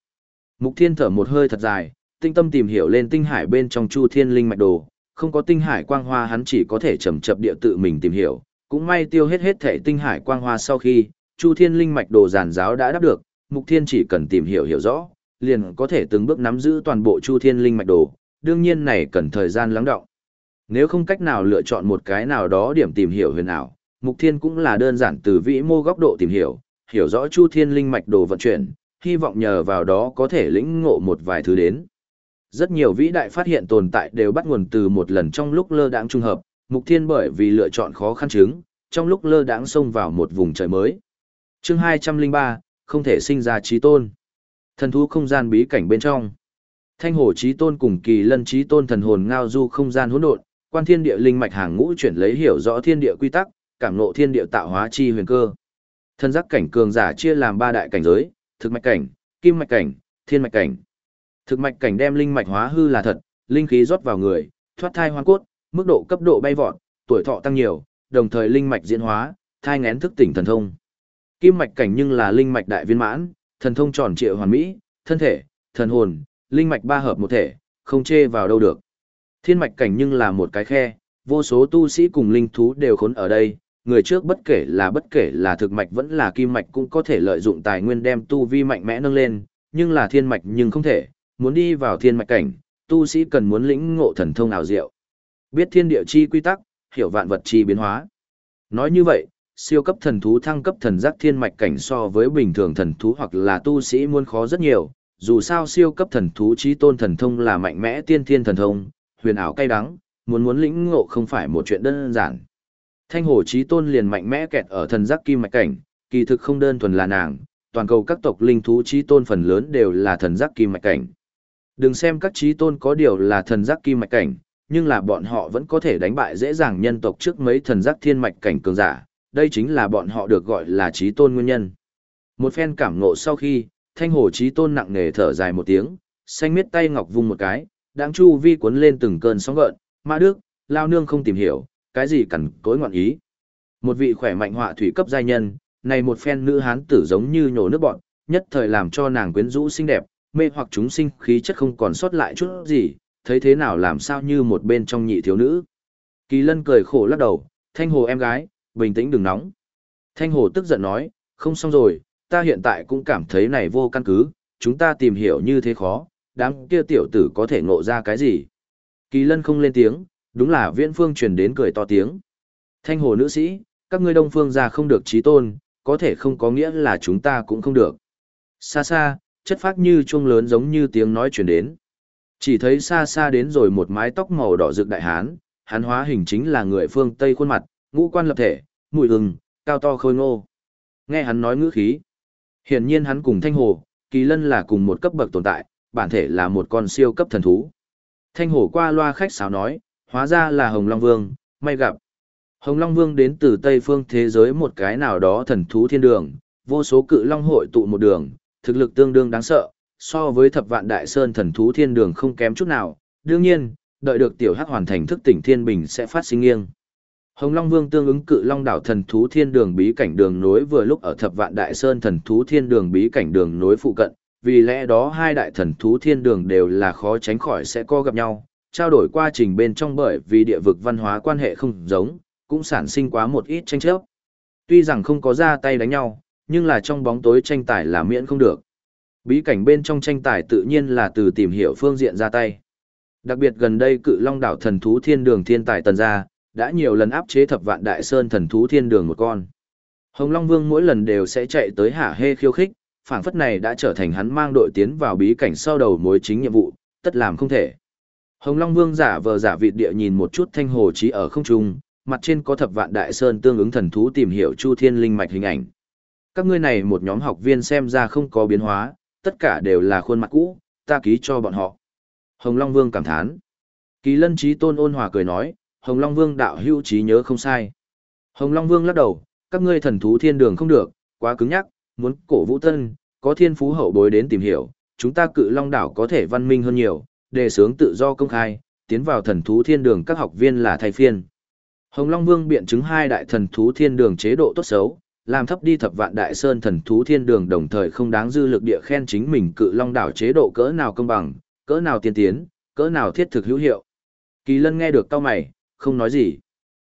Mục Thiên thở một hơi thật dài, tinh tâm tìm hiểu lên tinh hải bên trong Chu Thiên linh mạch đồ, không có tinh hải quang hoa hắn chỉ có thể chậm chậm địa tự mình tìm hiểu, cũng may tiêu hết hết thể tinh hải quang hoa sau khi, Chu Thiên linh mạch đồ giản giáo đã đáp được, Mục Thiên chỉ cần tìm hiểu hiểu rõ, liền có thể từng bước nắm giữ toàn bộ Chu Thiên linh mạch đồ, đương nhiên này cần thời gian lắng đọng. Nếu không cách nào lựa chọn một cái nào đó điểm tìm hiểu huyền ảo, Mục Thiên cũng là đơn giản từ vĩ mô góc độ tìm hiểu, hiểu rõ Chu Thiên linh mạch đồ vận chuyển, hy vọng nhờ vào đó có thể lĩnh ngộ một vài thứ đến. Rất nhiều vĩ đại phát hiện tồn tại đều bắt nguồn từ một lần trong lúc lơ đãng trung hợp, Mục Thiên bởi vì lựa chọn khó khăn chứng, trong lúc lơ đãng xông vào một vùng trời mới. Chương 203, không thể sinh ra trí tôn. Thần thú không gian bí cảnh bên trong. Thanh hồ trí tôn cùng kỳ lân trí tôn thần hồn ngao du không gian hỗn độn, quan thiên địa linh mạch hàng ngũ chuyển lấy hiểu rõ thiên địa quy tắc, cảm ngộ thiên địa tạo hóa chi huyền cơ. Thân giác cảnh cường giả chia làm ba đại cảnh giới, thực mạch cảnh, kim mạch cảnh, thiên mạch cảnh. Thực mạch cảnh đem linh mạch hóa hư là thật, linh khí rót vào người, thoát thai hoang cốt, mức độ cấp độ bay vọt, tuổi thọ tăng nhiều, đồng thời linh mạch diễn hóa, thai ngén thức tỉnh thần thông. Kim mạch cảnh nhưng là linh mạch đại viên mãn, thần thông tròn trịa hoàn mỹ, thân thể, thần hồn, linh mạch ba hợp một thể, không chê vào đâu được. Thiên mạch cảnh nhưng là một cái khe, vô số tu sĩ cùng linh thú đều khốn ở đây, người trước bất kể là bất kể là thực mạch vẫn là kim mạch cũng có thể lợi dụng tài nguyên đem tu vi mạnh mẽ nâng lên, nhưng là thiên mạch nhưng không thể, muốn đi vào thiên mạch cảnh, tu sĩ cần muốn lĩnh ngộ thần thông ảo diệu. Biết thiên địa chi quy tắc, hiểu vạn vật chi biến hóa. Nói như vậy, siêu cấp thần thú thăng cấp thần giác thiên mạch cảnh so với bình thường thần thú hoặc là tu sĩ muốn khó rất nhiều, dù sao siêu cấp thần thú trí tôn thần thông là mạnh mẽ tiên thiên thần thông, huyền ảo cay đắng, muốn muốn lĩnh ngộ không phải một chuyện đơn giản. Thanh hồ trí tôn liền mạnh mẽ kẹt ở thần giác kim mạch cảnh, kỳ thực không đơn thuần là nàng, toàn cầu các tộc linh thú trí tôn phần lớn đều là thần giác kim mạch cảnh. Đừng xem các trí tôn có điều là thần giác kim mạch cảnh, nhưng là bọn họ vẫn có thể đánh bại dễ dàng nhân tộc trước mấy thần giác thiên mạch cảnh cường giả, đây chính là bọn họ được gọi là trí tôn nguyên nhân. Một phen cảm ngộ sau khi, thanh hồ trí tôn nặng nề thở dài một tiếng, xanh miết tay ngọc vung một cái, đáng chu vi cuốn lên từng cơn sóng gợn, ma đức, lao nương không tìm hiểu, cái gì cần cối ngọn ý. Một vị khỏe mạnh họa thủy cấp giai nhân, này một phen nữ hán tử giống như nhổ nước bọn, nhất thời làm cho nàng quyến rũ xinh đẹp, mê hoặc chúng sinh khí chất không còn sót lại chút gì, thấy thế nào làm sao như một bên trong nhị thiếu nữ. Kỳ lân cười khổ lắc đầu, thanh hồ em gái, bình tĩnh đừng nóng. Thanh hồ tức giận nói, không xong rồi, ta hiện tại cũng cảm thấy này vô căn cứ, chúng ta tìm hiểu như thế khó, đám kia tiểu tử có thể ngộ ra cái gì. Kỳ lân không lên tiếng, đúng là viễn phương truyền đến cười to tiếng. Thanh hồ nữ sĩ, các ngươi đông phương ra không được trí tôn, có thể không có nghĩa là chúng ta cũng không được. Xa xa, chất phát như chuông lớn giống như tiếng nói truyền đến. Chỉ thấy xa xa đến rồi một mái tóc màu đỏ rực đại hán, hắn hóa hình chính là người phương Tây khuôn mặt, ngũ quan lập thể, mùi hừng, cao to khôi ngô. Nghe hắn nói ngữ khí. Hiển nhiên hắn cùng Thanh Hồ, Kỳ Lân là cùng một cấp bậc tồn tại, bản thể là một con siêu cấp thần thú. Thanh Hồ qua loa khách sáo nói, hóa ra là Hồng Long Vương, may gặp. Hồng Long Vương đến từ Tây phương thế giới một cái nào đó thần thú thiên đường, vô số cự long hội tụ một đường, thực lực tương đương đáng sợ, so với thập vạn đại sơn thần thú thiên đường không kém chút nào. Đương nhiên, đợi được tiểu hắc hoàn thành thức tỉnh thiên bình sẽ phát sinh nghiêng. Hồng Long Vương tương ứng cự Long đảo thần thú thiên đường bí cảnh đường nối vừa lúc ở Thập Vạn Đại Sơn thần thú thiên đường bí cảnh đường nối phụ cận, vì lẽ đó hai đại thần thú thiên đường đều là khó tránh khỏi sẽ co gặp nhau, trao đổi quá trình bên trong bởi vì địa vực văn hóa quan hệ không giống, cũng sản sinh quá một ít tranh chấp. Tuy rằng không có ra tay đánh nhau, nhưng là trong bóng tối tranh tài là miễn không được. Bí cảnh bên trong tranh tài tự nhiên là từ tìm hiểu phương diện ra tay. Đặc biệt gần đây cự long đảo thần thú thiên đường thiên tài tần gia, đã nhiều lần áp chế thập vạn đại sơn thần thú thiên đường một con. Hồng Long Vương mỗi lần đều sẽ chạy tới hạ hê khiêu khích, phảng phất này đã trở thành hắn mang đội tiến vào bí cảnh sau đầu mối chính nhiệm vụ, tất làm không thể. Hồng Long Vương giả vờ giả vịt địa nhìn một chút thanh hồ trí ở không trung, mặt trên có thập vạn đại sơn tương ứng thần thú tìm hiểu chu thiên linh mạch hình ảnh. Các ngươi này một nhóm học viên xem ra không có biến hóa, tất cả đều là khuôn mặt cũ, ta ký cho bọn họ. Hồng Long Vương cảm thán. Kỳ lân trí tôn ôn hòa cười nói, Hồng Long Vương đạo hữu trí nhớ không sai. Hồng Long Vương lắc đầu, các ngươi thần thú thiên đường không được, quá cứng nhắc, muốn cổ vũ tân, có thiên phú hậu bối đến tìm hiểu, chúng ta cự long đảo có thể văn minh hơn nhiều, đề sướng tự do công khai, tiến vào thần thú thiên đường các học viên là thay phiên. Hồng Long Vương biện chứng hai đại thần thú thiên đường chế độ tốt xấu, làm thấp đi thập vạn đại sơn thần thú thiên đường đồng thời không đáng dư lực địa khen chính mình cự long đảo chế độ cỡ nào công bằng, cỡ nào tiên tiến, cỡ nào thiết thực hữu hiệu. Kỳ lân nghe được cao mày, không nói gì.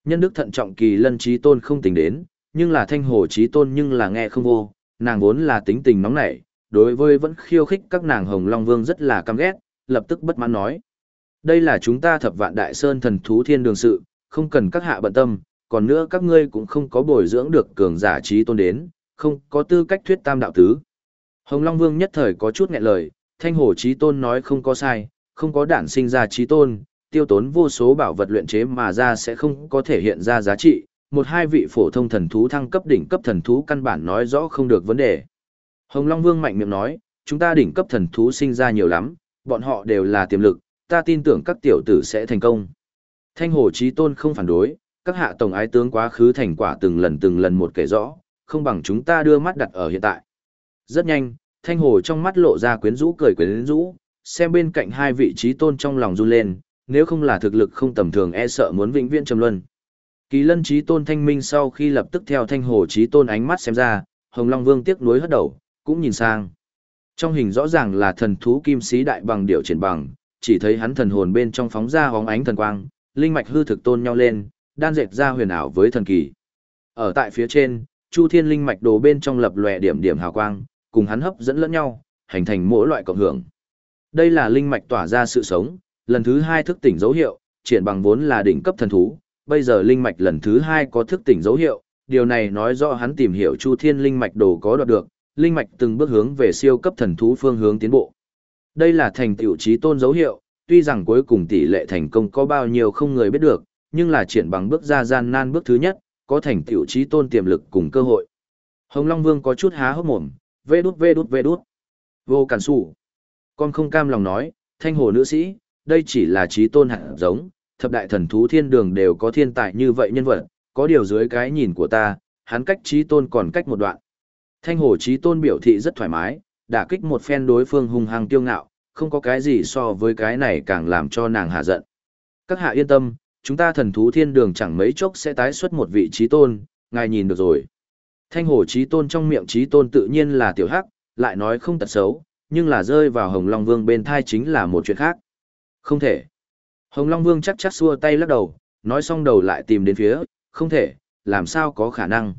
Nhân đức thận trọng kỳ lân trí tôn không tính đến, nhưng là thanh hồ trí tôn nhưng là nghe không vô, nàng vốn là tính tình nóng nảy, đối với vẫn khiêu khích các nàng hồng long vương rất là căm ghét, lập tức bất mãn nói. Đây là chúng ta thập vạn đại sơn thần thú thiên đường sự, không cần các hạ bận tâm, còn nữa các ngươi cũng không có bồi dưỡng được cường giả trí tôn đến, không có tư cách thuyết tam đạo tứ. Hồng Long Vương nhất thời có chút nghẹn lời, thanh hồ trí tôn nói không có sai, không có đản sinh ra trí tôn, tiêu tốn vô số bảo vật luyện chế mà ra sẽ không có thể hiện ra giá trị, một hai vị phổ thông thần thú thăng cấp đỉnh cấp thần thú căn bản nói rõ không được vấn đề. Hồng Long Vương mạnh miệng nói, chúng ta đỉnh cấp thần thú sinh ra nhiều lắm, bọn họ đều là tiềm lực, ta tin tưởng các tiểu tử sẽ thành công. Thanh Hồ trí Tôn không phản đối, các hạ tổng ái tướng quá khứ thành quả từng lần từng lần một kể rõ, không bằng chúng ta đưa mắt đặt ở hiện tại. Rất nhanh, Thanh Hồ trong mắt lộ ra quyến rũ cười quyến rũ, xem bên cạnh hai vị trí tôn trong lòng run lên, nếu không là thực lực không tầm thường e sợ muốn vĩnh viễn trầm luân. Kỳ lân trí tôn thanh minh sau khi lập tức theo thanh hồ trí tôn ánh mắt xem ra, Hồng Long Vương tiếc nuối hất đầu, cũng nhìn sang. Trong hình rõ ràng là thần thú kim sĩ đại bằng điệu triển bằng, chỉ thấy hắn thần hồn bên trong phóng ra hóng ánh thần quang, linh mạch hư thực tôn nhau lên, đan dệt ra huyền ảo với thần kỳ. Ở tại phía trên, Chu Thiên linh mạch đồ bên trong lập lòe điểm điểm hào quang, cùng hắn hấp dẫn lẫn nhau, hình thành mỗi loại cộng hưởng. Đây là linh mạch tỏa ra sự sống, lần thứ hai thức tỉnh dấu hiệu, triển bằng vốn là đỉnh cấp thần thú, bây giờ linh mạch lần thứ hai có thức tỉnh dấu hiệu, điều này nói rõ hắn tìm hiểu Chu Thiên linh mạch đồ có đoạt được, linh mạch từng bước hướng về siêu cấp thần thú phương hướng tiến bộ. Đây là thành tựu trí tôn dấu hiệu, tuy rằng cuối cùng tỷ lệ thành công có bao nhiêu không người biết được, nhưng là triển bằng bước ra gian nan bước thứ nhất, có thành tiểu trí tôn tiềm lực cùng cơ hội. Hồng Long Vương có chút há hốc mồm, vê đút vê đút vê đút. Vô cản sủ. Con không cam lòng nói, thanh hồ nữ sĩ, đây chỉ là trí tôn hạt giống, thập đại thần thú thiên đường đều có thiên tài như vậy nhân vật, có điều dưới cái nhìn của ta, hắn cách trí tôn còn cách một đoạn. Thanh hồ trí tôn biểu thị rất thoải mái, đả kích một phen đối phương hung hăng tiêu ngạo, không có cái gì so với cái này càng làm cho nàng hạ giận. Các hạ yên tâm, chúng ta thần thú thiên đường chẳng mấy chốc sẽ tái xuất một vị trí tôn, ngài nhìn được rồi. Thanh hồ trí tôn trong miệng trí tôn tự nhiên là tiểu hắc, lại nói không tật xấu, nhưng là rơi vào hồng long vương bên thai chính là một chuyện khác. Không thể. Hồng Long Vương chắc chắc xua tay lắc đầu, nói xong đầu lại tìm đến phía, không thể, làm sao có khả năng.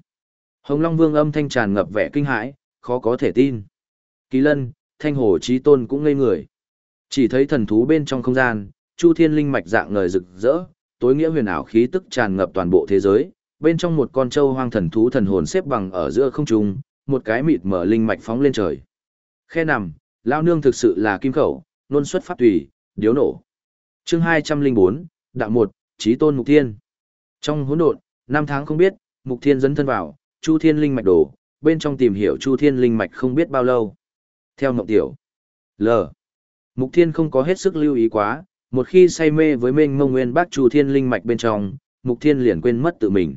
Hồng Long Vương âm thanh tràn ngập vẻ kinh hãi, khó có thể tin. Kỳ lân, thanh hồ trí tôn cũng ngây người. Chỉ thấy thần thú bên trong không gian, chu thiên linh mạch dạng ngời rực rỡ, tối nghĩa huyền ảo khí tức tràn ngập toàn bộ thế giới. Bên trong một con trâu hoang thần thú thần hồn xếp bằng ở giữa không trung, một cái mịt mở linh mạch phóng lên trời. Khe nằm, lao nương thực sự là kim khẩu, luôn xuất phát tùy, điếu nổ chương hai trăm linh bốn đạo một trí tôn mục thiên trong hỗn độn năm tháng không biết mục thiên dẫn thân vào chu thiên linh mạch đổ. bên trong tìm hiểu chu thiên linh mạch không biết bao lâu theo ngọc tiểu l mục thiên không có hết sức lưu ý quá một khi say mê với mênh mông nguyên bác chu thiên linh mạch bên trong mục thiên liền quên mất tự mình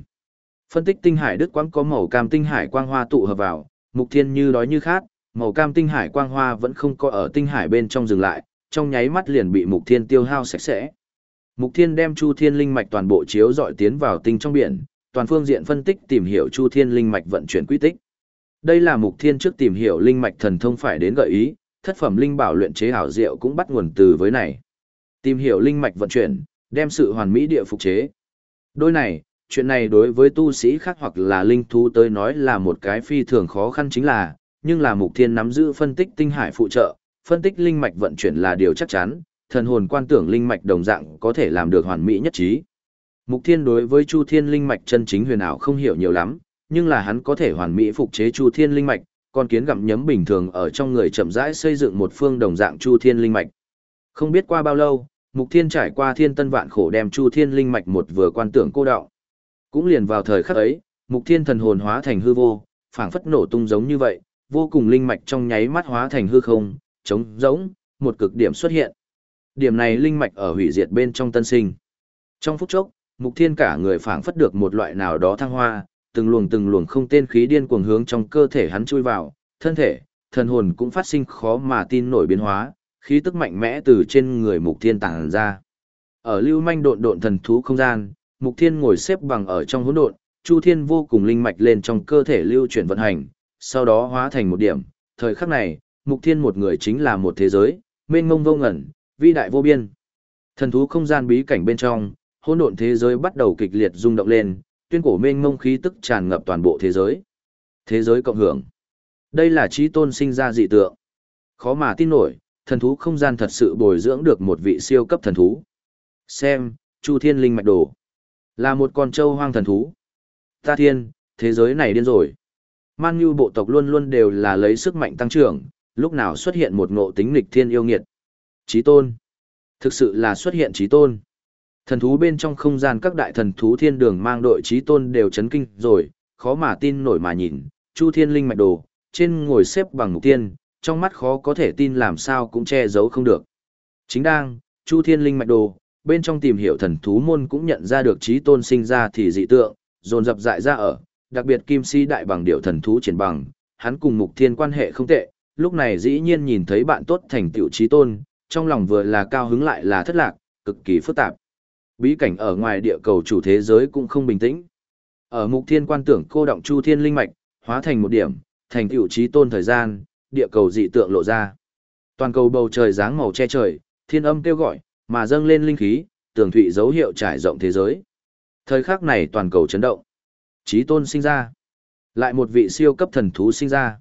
phân tích tinh hải đức quãng có màu cam tinh hải quang hoa tụ hợp vào mục thiên như đói như khát màu cam tinh hải quang hoa vẫn không có ở tinh hải bên trong dừng lại trong nháy mắt liền bị mục thiên tiêu hao sạch sẽ. Mục Thiên đem Chu Thiên linh mạch toàn bộ chiếu dọi tiến vào tinh trong biển, toàn phương diện phân tích tìm hiểu Chu Thiên linh mạch vận chuyển quy tích. Đây là Mục Thiên trước tìm hiểu linh mạch thần thông phải đến gợi ý, thất phẩm linh bảo luyện chế hảo diệu cũng bắt nguồn từ với này. Tìm hiểu linh mạch vận chuyển, đem sự hoàn mỹ địa phục chế. Đôi này, chuyện này đối với tu sĩ khác hoặc là linh thú tới nói là một cái phi thường khó khăn chính là, nhưng là Mục Thiên nắm giữ phân tích tinh hải phụ trợ, phân tích linh mạch vận chuyển là điều chắc chắn, thần hồn quan tưởng linh mạch đồng dạng có thể làm được hoàn mỹ nhất trí. Mục Thiên đối với Chu Thiên linh mạch chân chính huyền ảo không hiểu nhiều lắm, nhưng là hắn có thể hoàn mỹ phục chế Chu Thiên linh mạch, con kiến gặm nhấm bình thường ở trong người chậm rãi xây dựng một phương đồng dạng Chu Thiên linh mạch. Không biết qua bao lâu, Mục Thiên trải qua thiên tân vạn khổ đem Chu Thiên linh mạch một vừa quan tưởng cô đạo. Cũng liền vào thời khắc ấy, Mục Thiên thần hồn hóa thành hư vô, phảng phất nổ tung giống như vậy, vô cùng linh mạch trong nháy mắt hóa thành hư không, trống rỗng, một cực điểm xuất hiện. Điểm này linh mạch ở hủy diệt bên trong tân sinh. Trong phút chốc, Mục Thiên cả người phảng phất được một loại nào đó thăng hoa, từng luồng từng luồng không tên khí điên cuồng hướng trong cơ thể hắn chui vào, thân thể, thần hồn cũng phát sinh khó mà tin nổi biến hóa, khí tức mạnh mẽ từ trên người Mục Thiên tàng ra. Ở lưu manh độn độn thần thú không gian, Mục Thiên ngồi xếp bằng ở trong hỗn độn, Chu Thiên vô cùng linh mạch lên trong cơ thể lưu chuyển vận hành, sau đó hóa thành một điểm. Thời khắc này, Mục Thiên một người chính là một thế giới, mênh mông vô ngẩn, vĩ đại vô biên. Thần thú không gian bí cảnh bên trong, hỗn độn thế giới bắt đầu kịch liệt rung động lên, tuyên cổ mênh mông khí tức tràn ngập toàn bộ thế giới. Thế giới cộng hưởng. Đây là trí tôn sinh ra dị tượng. Khó mà tin nổi, thần thú không gian thật sự bồi dưỡng được một vị siêu cấp thần thú. Xem, Chu Thiên Linh mạch đồ. Là một con trâu hoang thần thú. Ta thiên, thế giới này điên rồi. Man Nhu bộ tộc luôn luôn đều là lấy sức mạnh tăng trưởng, lúc nào xuất hiện một ngộ tính nghịch thiên yêu nghiệt. Chí tôn. Thực sự là xuất hiện chí tôn. Thần thú bên trong không gian các đại thần thú thiên đường mang đội chí tôn đều chấn kinh rồi, khó mà tin nổi mà nhìn, Chu Thiên Linh mạch đồ, trên ngồi xếp bằng mục tiên, trong mắt khó có thể tin làm sao cũng che giấu không được. Chính đang, Chu Thiên Linh mạch đồ, bên trong tìm hiểu thần thú môn cũng nhận ra được chí tôn sinh ra thì dị tượng, dồn dập dại ra ở, đặc biệt kim si đại bằng điệu thần thú triển bằng, hắn cùng mục thiên quan hệ không tệ, lúc này dĩ nhiên nhìn thấy bạn tốt thành tiểu chí tôn, trong lòng vừa là cao hứng lại là thất lạc, cực kỳ phức tạp. Bí cảnh ở ngoài địa cầu chủ thế giới cũng không bình tĩnh. Ở mục thiên quan tưởng cô động chu thiên linh mạch, hóa thành một điểm, thành tiểu chí tôn thời gian, địa cầu dị tượng lộ ra. Toàn cầu bầu trời dáng màu che trời, thiên âm kêu gọi, mà dâng lên linh khí, tường thụy dấu hiệu trải rộng thế giới. Thời khắc này toàn cầu chấn động. Chí tôn sinh ra. Lại một vị siêu cấp thần thú sinh ra.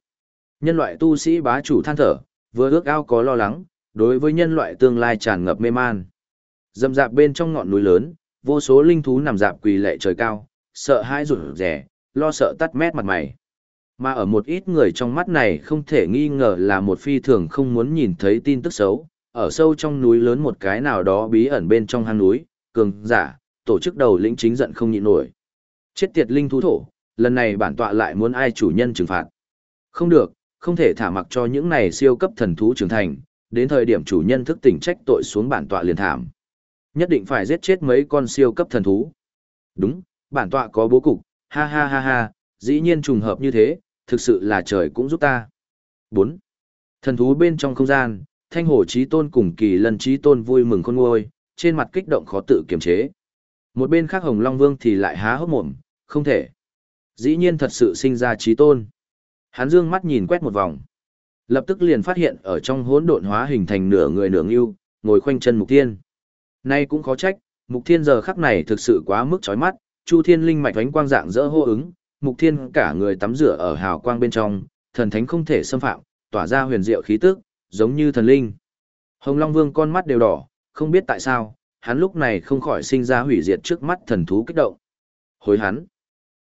Nhân loại tu sĩ bá chủ than thở, vừa ước ao có lo lắng, đối với nhân loại tương lai tràn ngập mê man. Dầm dạp bên trong ngọn núi lớn, vô số linh thú nằm dạp quỳ lệ trời cao, sợ hãi rụt rẻ, lo sợ tắt mét mặt mày. Mà ở một ít người trong mắt này không thể nghi ngờ là một phi thường không muốn nhìn thấy tin tức xấu, ở sâu trong núi lớn một cái nào đó bí ẩn bên trong hang núi, cường giả, tổ chức đầu lĩnh chính giận không nhịn nổi. Chết tiệt linh thú thổ, lần này bản tọa lại muốn ai chủ nhân trừng phạt. Không được, không thể thả mặc cho những này siêu cấp thần thú trưởng thành, đến thời điểm chủ nhân thức tỉnh trách tội xuống bản tọa liền thảm. Nhất định phải giết chết mấy con siêu cấp thần thú. Đúng, bản tọa có bố cục, ha ha ha ha, dĩ nhiên trùng hợp như thế, thực sự là trời cũng giúp ta. 4. Thần thú bên trong không gian, thanh hổ trí tôn cùng kỳ lân trí tôn vui mừng khôn ngôi, trên mặt kích động khó tự kiềm chế. Một bên khác Hồng Long Vương thì lại há hốc mồm, không thể. Dĩ nhiên thật sự sinh ra trí tôn. Hắn dương mắt nhìn quét một vòng. Lập tức liền phát hiện ở trong hỗn độn hóa hình thành nửa người nửa ngưu, ngồi khoanh chân mục thiên. Nay cũng khó trách, mục thiên giờ khắc này thực sự quá mức chói mắt, chu thiên linh mạch ánh quang dạng dỡ hô ứng, mục thiên cả người tắm rửa ở hào quang bên trong, thần thánh không thể xâm phạm, tỏa ra huyền diệu khí tức, giống như thần linh. Hồng Long Vương con mắt đều đỏ, không biết tại sao, hắn lúc này không khỏi sinh ra hủy diệt trước mắt thần thú kích động. Hối hắn.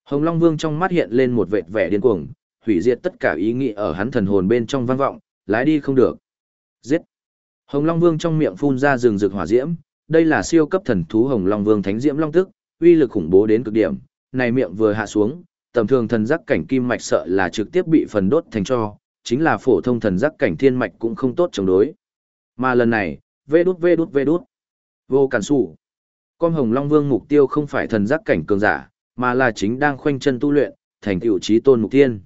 Hồng Long Vương trong mắt hiện lên một vệt vẻ điên cuồng, hủy diệt tất cả ý nghĩ ở hắn thần hồn bên trong vang vọng, lái đi không được. Giết. Hồng Long Vương trong miệng phun ra rừng rực hỏa diễm, đây là siêu cấp thần thú Hồng Long Vương Thánh Diễm Long Tức, uy lực khủng bố đến cực điểm, này miệng vừa hạ xuống, tầm thường thần giác cảnh kim mạch sợ là trực tiếp bị phần đốt thành cho, chính là phổ thông thần giác cảnh thiên mạch cũng không tốt chống đối. Mà lần này, vê đút vê đút vê đút. Vô cản sủ. Con hồng long vương mục tiêu không phải thần giác cảnh cường giả, mà là chính đang khoanh chân tu luyện, thành tựu trí tôn mục tiên.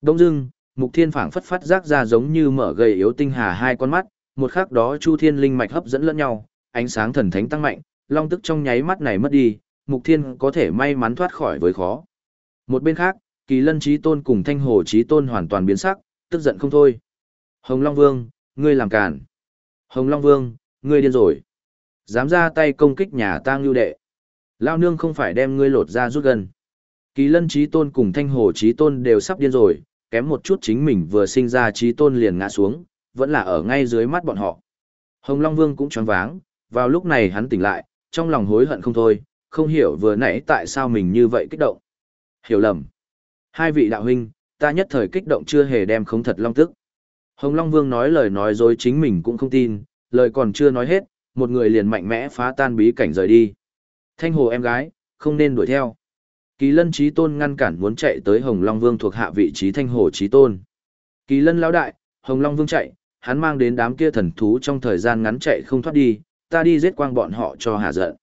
Đông dưng, mục thiên phảng phất phát giác ra giống như mở gầy yếu tinh hà hai con mắt, một khắc đó chu thiên linh mạch hấp dẫn lẫn nhau, ánh sáng thần thánh tăng mạnh, long tức trong nháy mắt này mất đi, Mục Thiên có thể may mắn thoát khỏi với khó. Một bên khác, Kỳ Lân Chí Tôn cùng Thanh Hồ Chí Tôn hoàn toàn biến sắc, tức giận không thôi. Hồng Long Vương, ngươi làm cản. Hồng Long Vương, ngươi điên rồi. Dám ra tay công kích nhà ta ngưu đệ. Lao nương không phải đem ngươi lột ra rút gần. Kỳ Lân Chí Tôn cùng Thanh Hồ Chí Tôn đều sắp điên rồi, kém một chút chính mình vừa sinh ra Chí Tôn liền ngã xuống, vẫn là ở ngay dưới mắt bọn họ. Hồng Long Vương cũng choáng váng, vào lúc này hắn tỉnh lại, trong lòng hối hận không thôi, không hiểu vừa nãy tại sao mình như vậy kích động. Hiểu lầm. Hai vị đạo huynh, ta nhất thời kích động chưa hề đem không thật long tức. Hồng Long Vương nói lời nói dối chính mình cũng không tin, lời còn chưa nói hết, một người liền mạnh mẽ phá tan bí cảnh rời đi. Thanh hồ em gái, không nên đuổi theo. Kỳ lân trí tôn ngăn cản muốn chạy tới Hồng Long Vương thuộc hạ vị trí thanh hồ trí tôn. Kỳ lân lão đại, Hồng Long Vương chạy, hắn mang đến đám kia thần thú trong thời gian ngắn chạy không thoát đi, ta đi giết quang bọn họ cho hạ giận.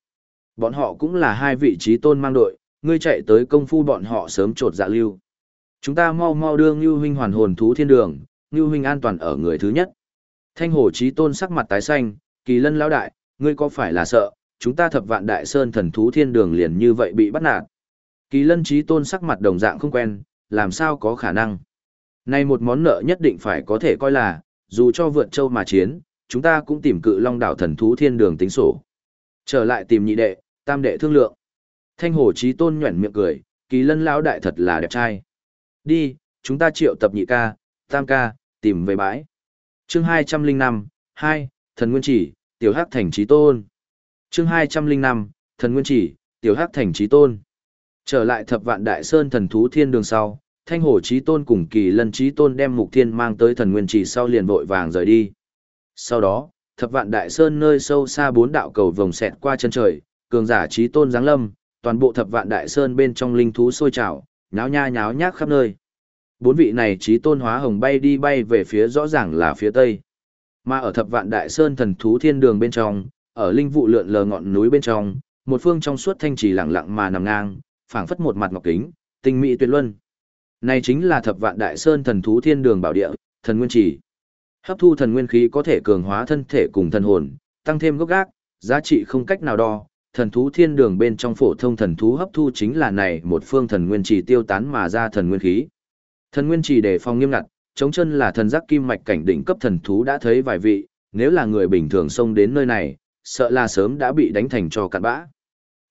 Bọn họ cũng là hai vị trí tôn mang đội, ngươi chạy tới công phu bọn họ sớm trột dạ lưu. Chúng ta mau mau đưa Ngưu huynh hoàn hồn thú thiên đường, Ngưu huynh an toàn ở người thứ nhất. Thanh hồ trí tôn sắc mặt tái xanh, kỳ lân lão đại, ngươi có phải là sợ, chúng ta thập vạn đại sơn thần thú thiên đường liền như vậy bị bắt nạt. Kỳ lân trí tôn sắc mặt đồng dạng không quen, làm sao có khả năng. Này một món nợ nhất định phải có thể coi là, dù cho vượt châu mà chiến, chúng ta cũng tìm cự long đảo thần thú thiên đường tính sổ. Trở lại tìm nhị đệ, tam đệ thương lượng. Thanh hồ trí tôn nhuẩn miệng cười, kỳ lân lão đại thật là đẹp trai. Đi, chúng ta triệu tập nhị ca, tam ca, tìm về bãi. chương hai trăm linh năm hai thần nguyên chỉ, tiểu hắc thành trí tôn. chương hai trăm linh năm thần nguyên chỉ, tiểu hắc thành trí tôn. Trở lại thập vạn đại sơn thần thú thiên đường sau, thanh hồ trí tôn cùng kỳ lân trí tôn đem mục thiên mang tới thần nguyên chỉ sau liền vội vàng rời đi. Sau đó, thập vạn đại sơn nơi sâu xa bốn đạo cầu vồng xẹt qua chân trời, cường giả trí tôn giáng lâm, toàn bộ thập vạn đại sơn bên trong linh thú sôi trào, nháo nha nháo nhác khắp nơi. Bốn vị này trí tôn hóa hồng bay đi bay về phía rõ ràng là phía tây. Mà ở thập vạn đại sơn thần thú thiên đường bên trong, ở linh vụ lượn lờ ngọn núi bên trong, một phương trong suốt thanh trì lặng lặng mà nằm ngang, phảng phất một mặt ngọc kính, tinh mỹ tuyệt luân. Này chính là thập vạn đại sơn thần thú thiên đường bảo địa, thần nguyên trì. Hấp thu thần nguyên khí có thể cường hóa thân thể cùng thần hồn, tăng thêm gốc gác, giá trị không cách nào đo. Thần thú thiên đường bên trong phổ thông thần thú hấp thu chính là này một phương thần nguyên trì tiêu tán mà ra thần nguyên khí. Thần nguyên trì đề phòng nghiêm ngặt, chống chân là thần giác kim mạch cảnh đỉnh cấp thần thú đã thấy vài vị, nếu là người bình thường xông đến nơi này, sợ là sớm đã bị đánh thành cho cặn bã.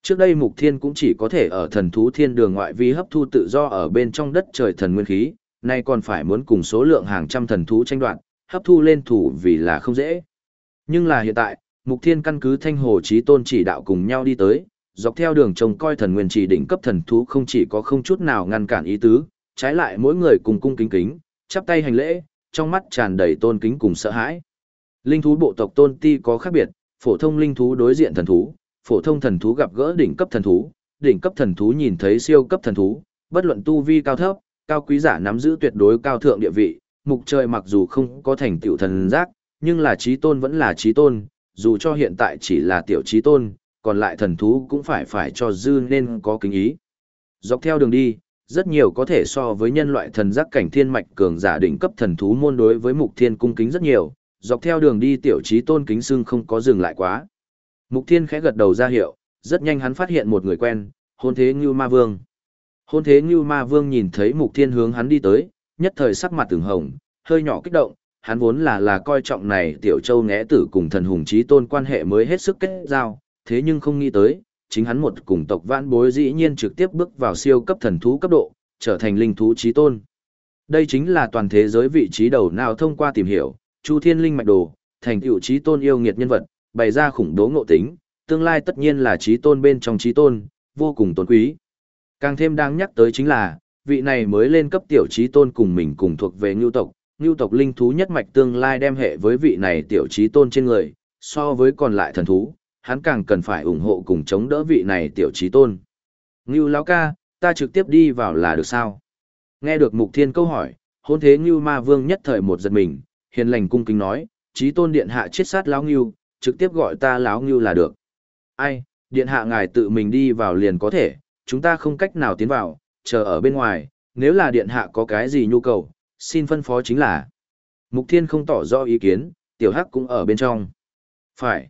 Trước đây Mục Thiên cũng chỉ có thể ở thần thú thiên đường ngoại vi hấp thu tự do ở bên trong đất trời thần nguyên khí, nay còn phải muốn cùng số lượng hàng trăm thần thú tranh đoạt, hấp thu lên thủ vì là không dễ. Nhưng là hiện tại, Mục Thiên căn cứ Thanh Hồ Chí Tôn chỉ đạo cùng nhau đi tới, dọc theo đường trông coi thần nguyên chỉ đỉnh cấp thần thú không chỉ có không chút nào ngăn cản ý tứ, trái lại mỗi người cùng cung kính kính, chắp tay hành lễ, trong mắt tràn đầy tôn kính cùng sợ hãi. Linh thú bộ tộc tôn ti có khác biệt, phổ thông linh thú đối diện thần thú, phổ thông thần thú gặp gỡ đỉnh cấp thần thú, đỉnh cấp thần thú nhìn thấy siêu cấp thần thú, bất luận tu vi cao thấp, cao quý giả nắm giữ tuyệt đối cao thượng địa vị, mục trời mặc dù không có thành tựu thần giác, nhưng là trí tôn vẫn là trí tôn, dù cho hiện tại chỉ là tiểu trí tôn, còn lại thần thú cũng phải phải cho dư nên có kính ý. Dọc theo đường đi, rất nhiều có thể so với nhân loại thần giác cảnh thiên mạch cường giả đỉnh cấp thần thú môn đối với mục thiên cung kính rất nhiều, dọc theo đường đi tiểu trí tôn kính xưng không có dừng lại quá. Mục thiên khẽ gật đầu ra hiệu, rất nhanh hắn phát hiện một người quen, hôn thế Ngưu Ma Vương. Hôn thế Ngưu Ma Vương nhìn thấy mục thiên hướng hắn đi tới, nhất thời sắc mặt từng hồng, hơi nhỏ kích động, hắn vốn là là coi trọng này tiểu châu ngẽ tử cùng thần hùng trí tôn quan hệ mới hết sức kết giao, thế nhưng không nghĩ tới, chính hắn một cùng tộc vãn bối dĩ nhiên trực tiếp bước vào siêu cấp thần thú cấp độ, trở thành linh thú trí tôn. Đây chính là toàn thế giới vị trí đầu nào thông qua tìm hiểu, Chu Thiên Linh mạch đồ, thành tựu trí tôn yêu nghiệt nhân vật, bày ra khủng đố ngộ tính, tương lai tất nhiên là trí tôn bên trong trí tôn, vô cùng tôn quý. Càng thêm đáng nhắc tới chính là, vị này mới lên cấp tiểu trí tôn cùng mình cùng thuộc về ngưu tộc, ngưu tộc linh thú nhất mạch tương lai đem hệ với vị này tiểu trí tôn trên người, so với còn lại thần thú, hắn càng cần phải ủng hộ cùng chống đỡ vị này tiểu trí tôn. Ngưu lão ca, ta trực tiếp đi vào là được sao? Nghe được mục thiên câu hỏi, hôn thế Ngưu ma vương nhất thời một giật mình, hiền lành cung kính nói, trí tôn điện hạ chết sát lão Ngưu, trực tiếp gọi ta lão Ngưu là được. Ai, điện hạ ngài tự mình đi vào liền có thể, chúng ta không cách nào tiến vào, chờ ở bên ngoài, nếu là điện hạ có cái gì nhu cầu, xin phân phó chính là. Mục Thiên không tỏ rõ ý kiến, tiểu hắc cũng ở bên trong. Phải.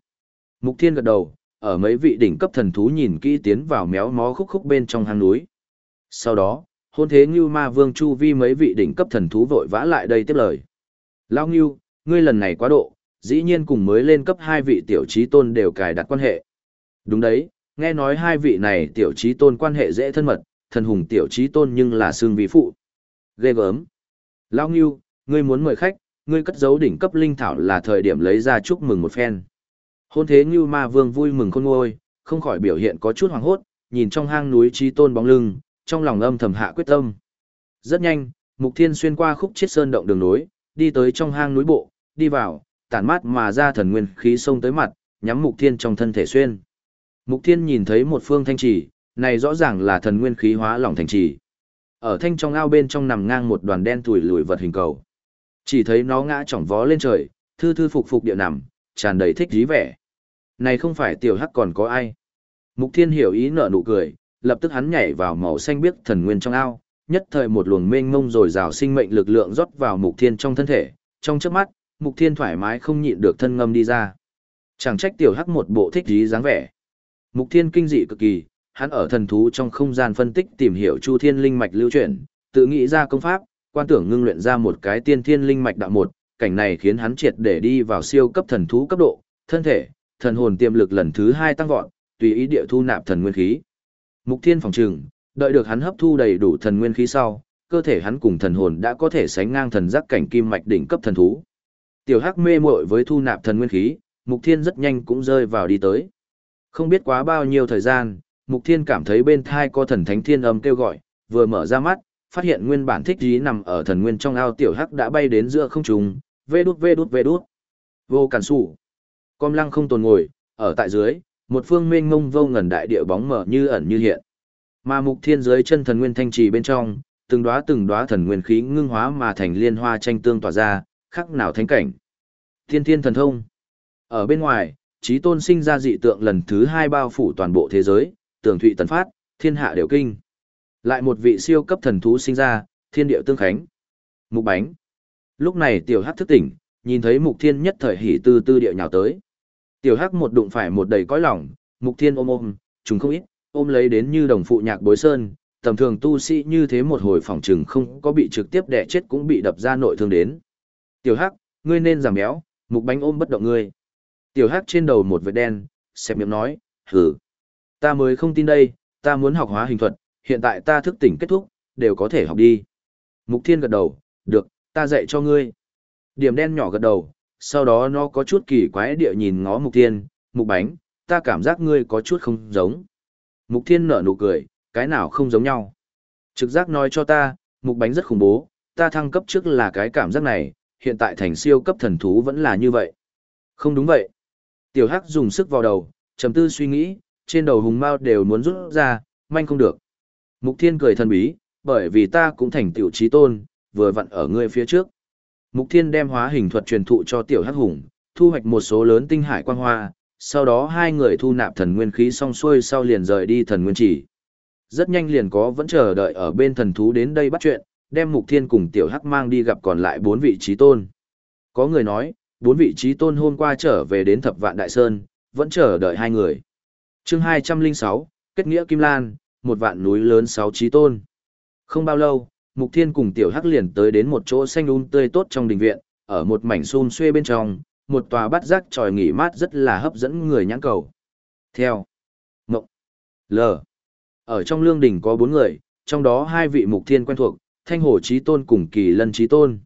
Mục Thiên gật đầu, ở mấy vị đỉnh cấp thần thú nhìn kỹ tiến vào méo mó khúc khúc bên trong hang núi. Sau đó, hôn thế Ngưu Ma Vương Chu Vi mấy vị đỉnh cấp thần thú vội vã lại đây tiếp lời. Lao Ngưu, ngươi lần này quá độ, dĩ nhiên cùng mới lên cấp hai vị tiểu trí tôn đều cài đặt quan hệ. Đúng đấy, nghe nói hai vị này tiểu trí tôn quan hệ dễ thân mật, thần hùng tiểu trí tôn nhưng là xương vị phụ. Ghê gớm. Lao Ngưu, ngươi muốn mời khách, ngươi cất giấu đỉnh cấp linh thảo là thời điểm lấy ra chúc mừng một phen. Hôn thế Ngưu Ma Vương vui mừng khôn ngôi, không khỏi biểu hiện có chút hoảng hốt, nhìn trong hang núi trí tôn bóng lưng, trong lòng âm thầm hạ quyết tâm. Rất nhanh, Mục Thiên xuyên qua khúc chết sơn động đường núi, đi tới trong hang núi bộ, đi vào, tản mát mà ra thần nguyên khí xông tới mặt, nhắm Mục Thiên trong thân thể xuyên. Mục Thiên nhìn thấy một phương thanh trì, này rõ ràng là thần nguyên khí hóa lỏng thành trì. Ở thanh trong ao bên trong nằm ngang một đoàn đen thủi lùi vật hình cầu. Chỉ thấy nó ngã chỏng vó lên trời, thư thư phục phục địa nằm, tràn đầy thích dí vẻ. Này không phải tiểu hắc còn có ai. Mục Thiên hiểu ý nở nụ cười, lập tức hắn nhảy vào màu xanh biếc thần nguyên trong ao, nhất thời một luồng mênh mông rồi rào sinh mệnh lực lượng rót vào Mục Thiên trong thân thể, trong chớp mắt, Mục Thiên thoải mái không nhịn được thân ngâm đi ra. Chẳng trách tiểu hắc một bộ thích dí dáng vẻ. Mục Thiên kinh dị cực kỳ, hắn ở thần thú trong không gian phân tích tìm hiểu Chu Thiên linh mạch lưu chuyển, tự nghĩ ra công pháp, quan tưởng ngưng luyện ra một cái tiên thiên linh mạch đạo một, cảnh này khiến hắn triệt để đi vào siêu cấp thần thú cấp độ, thân thể, thần hồn tiềm lực lần thứ hai tăng vọt, tùy ý địa thu nạp thần nguyên khí. Mục Thiên phòng trừng, đợi được hắn hấp thu đầy đủ thần nguyên khí sau, cơ thể hắn cùng thần hồn đã có thể sánh ngang thần giác cảnh kim mạch đỉnh cấp thần thú. Tiểu Hắc mê muội với thu nạp thần nguyên khí, Mục Thiên rất nhanh cũng rơi vào đi tới. Không biết quá bao nhiêu thời gian, Mục Thiên cảm thấy bên thai có thần thánh thiên âm kêu gọi, vừa mở ra mắt, phát hiện nguyên bản thích trí nằm ở thần nguyên trong ao tiểu hắc đã bay đến giữa không trung, vê đút vê đút vê đút. Vô cản sủ. Com lăng không tồn ngồi, ở tại dưới, một phương mênh mông vô ngần đại địa bóng mở như ẩn như hiện. Mà mục thiên dưới chân thần nguyên thanh trì bên trong, từng đóa từng đóa thần nguyên khí ngưng hóa mà thành liên hoa tranh tương tỏa ra, khắc nào thánh cảnh. Thiên thiên thần thông. Ở bên ngoài, trí tôn sinh ra dị tượng lần thứ hai bao phủ toàn bộ thế giới, tường thụy tần phát, thiên hạ đều kinh. Lại một vị siêu cấp thần thú sinh ra, thiên điệu tương khánh. Mục bánh. Lúc này tiểu hắc thức tỉnh, nhìn thấy mục thiên nhất thời hỉ tư tư điệu nhào tới. Tiểu hắc một đụng phải một đầy cõi lỏng, mục thiên ôm ôm, chúng không ít, ôm lấy đến như đồng phụ nhạc bối sơn, tầm thường tu sĩ như thế một hồi phòng trừng không có bị trực tiếp đẻ chết cũng bị đập ra nội thương đến. Tiểu hắc, ngươi nên giảm béo, mục bánh ôm bất động ngươi. Tiểu hắc trên đầu một vệt đen, xẹp miệng nói, hừ. Ta mới không tin đây, ta muốn học hóa hình thuật, hiện tại ta thức tỉnh kết thúc, đều có thể học đi. Mục thiên gật đầu, được, ta dạy cho ngươi. Điểm đen nhỏ gật đầu, sau đó nó có chút kỳ quái địa nhìn ngó mục thiên, mục bánh, ta cảm giác ngươi có chút không giống. Mục thiên nở nụ cười, cái nào không giống nhau. Trực giác nói cho ta, mục bánh rất khủng bố, ta thăng cấp trước là cái cảm giác này, hiện tại thành siêu cấp thần thú vẫn là như vậy. Không đúng vậy. Tiểu Hắc dùng sức vào đầu, trầm tư suy nghĩ, trên đầu hùng mao đều muốn rút ra, manh không được. Mục Thiên cười thần bí, bởi vì ta cũng thành tiểu trí tôn, vừa vặn ở ngươi phía trước. Mục Thiên đem hóa hình thuật truyền thụ cho tiểu hắc hùng, thu hoạch một số lớn tinh hải quang hoa, sau đó hai người thu nạp thần nguyên khí xong xuôi sau liền rời đi thần nguyên chỉ. Rất nhanh liền có vẫn chờ đợi ở bên thần thú đến đây bắt chuyện, đem Mục Thiên cùng tiểu hắc mang đi gặp còn lại bốn vị trí tôn. Có người nói, bốn vị trí tôn hôm qua trở về đến thập vạn đại sơn, vẫn chờ đợi hai người chương 206, kết nghĩa Kim Lan, một vạn núi lớn sáu trí tôn. Không bao lâu, Mục Thiên cùng Tiểu Hắc liền tới đến một chỗ xanh um tươi tốt trong đình viện, ở một mảnh xun xuê bên trong, một tòa bát giác tròi nghỉ mát rất là hấp dẫn người nhãn cầu. Theo. Mộng. L. Ở trong lương đình có bốn người, trong đó hai vị Mục Thiên quen thuộc, Thanh Hồ Chí Tôn cùng Kỳ Lân Chí Tôn.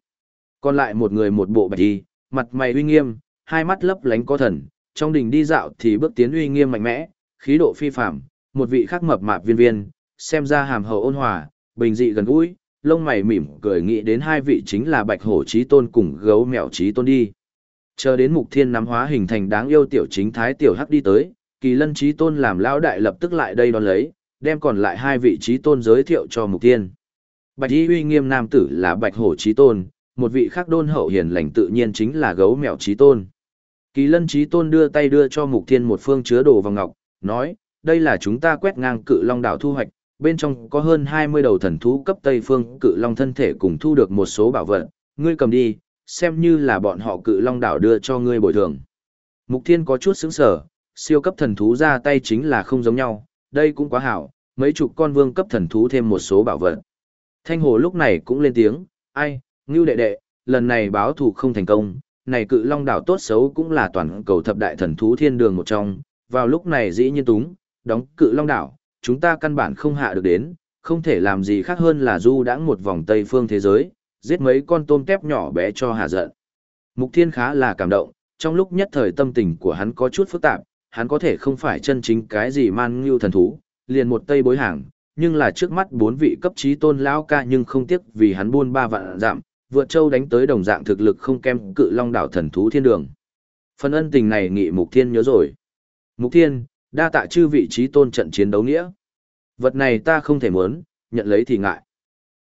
Còn lại một người một bộ bạch y, mặt mày uy nghiêm, hai mắt lấp lánh có thần, trong đình đi dạo thì bước tiến uy nghiêm mạnh mẽ, khí độ phi phàm, một vị khác mập mạp viên viên, xem ra hàm hậu ôn hòa, bình dị gần gũi, lông mày mỉm cười nghĩ đến hai vị chính là bạch hổ trí tôn cùng gấu mèo trí tôn đi. Chờ đến mục thiên nắm hóa hình thành đáng yêu tiểu chính thái tiểu hắc đi tới, kỳ lân trí tôn làm lão đại lập tức lại đây đón lấy, đem còn lại hai vị trí tôn giới thiệu cho mục thiên. Bạch y uy nghiêm nam tử là bạch hổ trí tôn, một vị khác đôn hậu hiền lành tự nhiên chính là gấu mèo trí tôn. Kỳ lân trí tôn đưa tay đưa cho mục thiên một phương chứa đồ vào ngọc, nói, đây là chúng ta quét ngang cự long đảo thu hoạch, bên trong có hơn 20 đầu thần thú cấp Tây Phương cự long thân thể cùng thu được một số bảo vật, ngươi cầm đi, xem như là bọn họ cự long đảo đưa cho ngươi bồi thường. Mục Thiên có chút sững sờ, siêu cấp thần thú ra tay chính là không giống nhau, đây cũng quá hảo, mấy chục con vương cấp thần thú thêm một số bảo vật. Thanh hồ lúc này cũng lên tiếng, ai, ngưu đệ đệ, lần này báo thù không thành công, này cự long đảo tốt xấu cũng là toàn cầu thập đại thần thú thiên đường một trong, vào lúc này dĩ nhiên túng, đóng cự long đảo, chúng ta căn bản không hạ được đến, không thể làm gì khác hơn là du đãng một vòng tây phương thế giới, giết mấy con tôm tép nhỏ bé cho hạ giận. Mục Thiên khá là cảm động, trong lúc nhất thời tâm tình của hắn có chút phức tạp, hắn có thể không phải chân chính cái gì man ngưu thần thú, liền một tây bối hàng, nhưng là trước mắt bốn vị cấp trí tôn lão ca nhưng không tiếc vì hắn buôn ba vạn giảm, vượt châu đánh tới đồng dạng thực lực không kém cự long đảo thần thú thiên đường. Phần ân tình này nghị Mục Thiên nhớ rồi. Mục Thiên, đa tạ chư vị trí tôn trận chiến đấu nghĩa. Vật này ta không thể muốn, nhận lấy thì ngại.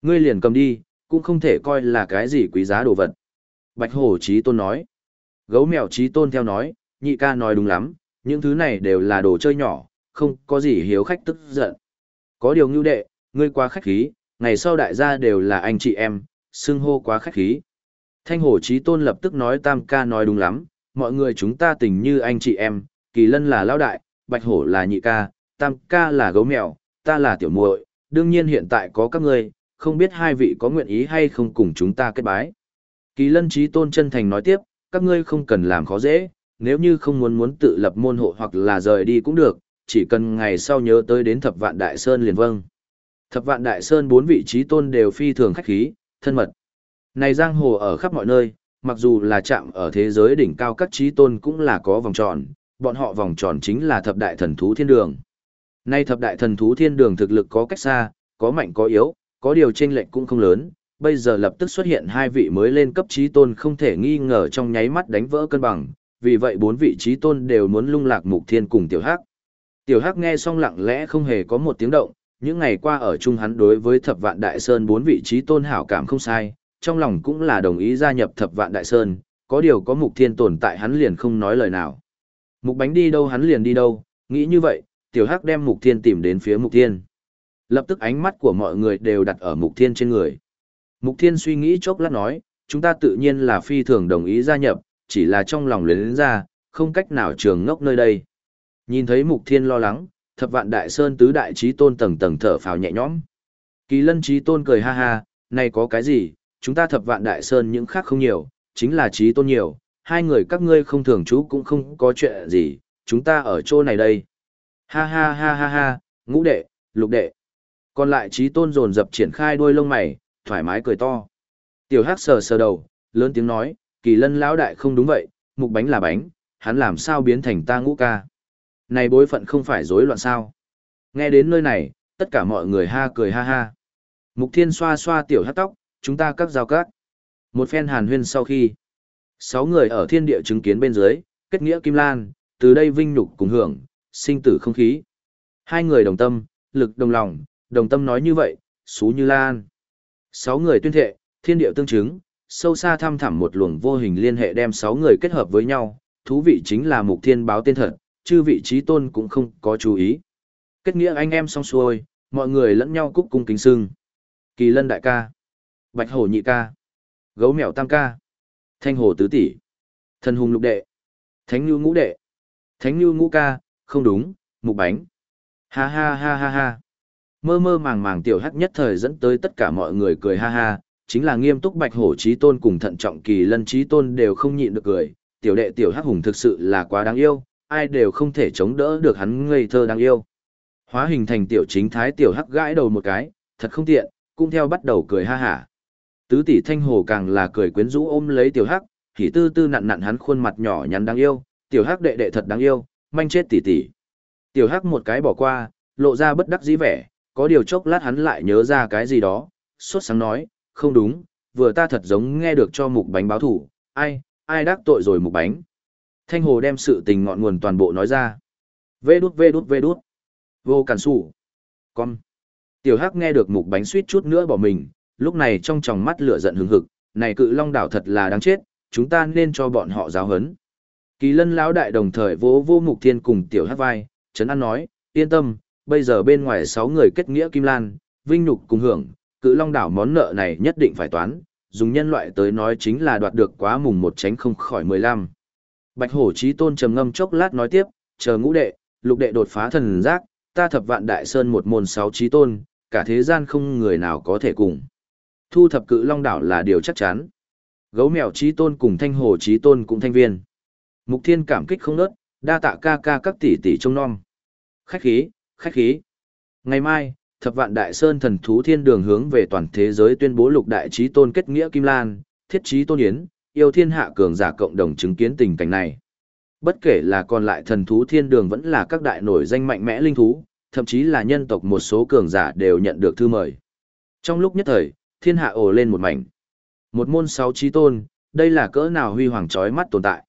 Ngươi liền cầm đi, cũng không thể coi là cái gì quý giá đồ vật. Bạch hổ trí tôn nói. Gấu mèo trí tôn theo nói, nhị ca nói đúng lắm, những thứ này đều là đồ chơi nhỏ, không có gì hiếu khách tức giận. Có điều ngưu đệ, ngươi quá khách khí, ngày sau đại gia đều là anh chị em, xưng hô quá khách khí. Thanh hổ trí tôn lập tức nói tam ca nói đúng lắm, mọi người chúng ta tình như anh chị em, kỳ lân là lão đại, bạch hổ là nhị ca, tam ca là gấu mèo, ta là tiểu muội, đương nhiên hiện tại có các ngươi, không biết hai vị có nguyện ý hay không cùng chúng ta kết bái. Kỳ lân trí tôn chân thành nói tiếp, các ngươi không cần làm khó dễ, nếu như không muốn muốn tự lập môn hộ hoặc là rời đi cũng được, chỉ cần ngày sau nhớ tới đến thập vạn đại sơn liền vâng. Thập vạn đại sơn bốn vị trí tôn đều phi thường khách khí, thân mật. Này giang hồ ở khắp mọi nơi, mặc dù là chạm ở thế giới đỉnh cao các trí tôn cũng là có vòng tròn, bọn họ vòng tròn chính là thập đại thần thú thiên đường. Nay thập đại thần thú thiên đường thực lực có cách xa, có mạnh có yếu, có điều chênh lệch cũng không lớn, bây giờ lập tức xuất hiện hai vị mới lên cấp trí tôn không thể nghi ngờ trong nháy mắt đánh vỡ cân bằng, vì vậy bốn vị trí tôn đều muốn lung lạc mục thiên cùng tiểu hắc. Tiểu hắc nghe xong lặng lẽ không hề có một tiếng động, những ngày qua ở chung hắn đối với thập vạn đại sơn bốn vị trí tôn hảo cảm không sai, trong lòng cũng là đồng ý gia nhập thập vạn đại sơn, có điều có mục thiên tồn tại hắn liền không nói lời nào. Mục bánh đi đâu hắn liền đi đâu, nghĩ như vậy, tiểu hắc đem mục thiên tìm đến phía mục thiên. Lập tức ánh mắt của mọi người đều đặt ở mục thiên trên người. Mục thiên suy nghĩ chốc lát nói, chúng ta tự nhiên là phi thường đồng ý gia nhập, chỉ là trong lòng luyến ra, không cách nào trường ngốc nơi đây. Nhìn thấy mục thiên lo lắng, thập vạn đại sơn tứ đại trí tôn tầng tầng thở phào nhẹ nhõm. Kỳ lân trí tôn cười ha ha, này có cái gì, chúng ta thập vạn đại sơn những khác không nhiều, chính là trí tôn nhiều, hai người các ngươi không thường trú cũng không có chuyện gì, chúng ta ở chỗ này đây. Ha ha ha ha ha, ngũ đệ, lục đệ. Còn lại trí tôn dồn dập triển khai đuôi lông mày, thoải mái cười to. Tiểu hắc sờ sờ đầu, lớn tiếng nói, kỳ lân lão đại không đúng vậy, mục bánh là bánh, hắn làm sao biến thành ta ngũ ca. Này bối phận không phải rối loạn sao. Nghe đến nơi này, tất cả mọi người ha cười ha ha. Mục thiên xoa xoa tiểu hắc tóc, chúng ta cắt giao cát. Một phen hàn huyên sau khi, sáu người ở thiên địa chứng kiến bên dưới, kết nghĩa kim lan, từ đây vinh nhục cùng hưởng, sinh tử không khí. Hai người đồng tâm, lực đồng lòng, đồng tâm nói như vậy, xú như lan. Sáu người tuyên thệ, thiên địa tương chứng, sâu xa thăm thẳm một luồng vô hình liên hệ đem sáu người kết hợp với nhau, thú vị chính là mục thiên báo tên thật, chư vị trí tôn cũng không có chú ý. Kết nghĩa anh em xong xuôi, mọi người lẫn nhau cúc cung kính sưng. Kỳ lân đại ca, bạch hổ nhị ca, gấu mèo tam ca, thanh hồ tứ tỷ, thần hùng lục đệ, thánh như ngũ đệ, thánh như ngũ ca, không đúng, mục bánh. Ha ha ha ha ha. Mơ mơ màng màng tiểu hắc nhất thời dẫn tới tất cả mọi người cười ha ha, chính là nghiêm túc bạch hổ trí tôn cùng thận trọng kỳ lân trí tôn đều không nhịn được cười. Tiểu đệ tiểu hắc hùng thực sự là quá đáng yêu, ai đều không thể chống đỡ được hắn ngây thơ đáng yêu. Hóa hình thành tiểu chính thái tiểu hắc gãi đầu một cái, thật không tiện, cũng theo bắt đầu cười ha hả. Tứ tỷ thanh hồ càng là cười quyến rũ ôm lấy tiểu hắc, thì tư tư nặn nặn hắn khuôn mặt nhỏ nhắn đáng yêu, tiểu hắc đệ đệ thật đáng yêu, manh chết tỷ tỷ. Tiểu hắc một cái bỏ qua, lộ ra bất đắc dĩ vẻ, có điều chốc lát hắn lại nhớ ra cái gì đó, suốt sáng nói, không đúng, vừa ta thật giống nghe được cho mục bánh báo thủ, ai, ai đắc tội rồi mục bánh. Thanh hồ đem sự tình ngọn nguồn toàn bộ nói ra. Vê đút vê đút vê đút. Vô cản sủ. Con. Tiểu hắc nghe được mục bánh suýt chút nữa bỏ mình, lúc này trong tròng mắt lửa giận hừng hực, này cự long đảo thật là đáng chết, chúng ta nên cho bọn họ giáo hấn. Kỳ lân lão đại đồng thời vỗ vô mục thiên cùng tiểu hát vai, Trấn An nói, yên tâm, bây giờ bên ngoài 6 người kết nghĩa Kim Lan, vinh nhục cùng hưởng, cự long đảo món nợ này nhất định phải toán, dùng nhân loại tới nói chính là đoạt được quá mùng một tránh không khỏi 15. Bạch hổ trí tôn trầm ngâm chốc lát nói tiếp, chờ ngũ đệ, lục đệ đột phá thần giác, ta thập vạn đại sơn một môn sáu trí tôn, cả thế gian không người nào có thể cùng. Thu thập cự long đảo là điều chắc chắn. Gấu mèo trí tôn cùng thanh hồ trí tôn cũng thanh viên. Mục thiên cảm kích không nớt, đa tạ ca ca các tỷ tỷ trông non. Khách khí, khách khí. Ngày mai, thập vạn đại sơn thần thú thiên đường hướng về toàn thế giới tuyên bố lục đại trí tôn kết nghĩa Kim Lan, thiết trí tôn yến, yêu thiên hạ cường giả cộng đồng chứng kiến tình cảnh này. Bất kể là còn lại thần thú thiên đường vẫn là các đại nổi danh mạnh mẽ linh thú, thậm chí là nhân tộc một số cường giả đều nhận được thư mời. Trong lúc nhất thời, thiên hạ ồ lên một mảnh. Một môn sáu trí tôn, đây là cỡ nào huy hoàng chói mắt tồn tại.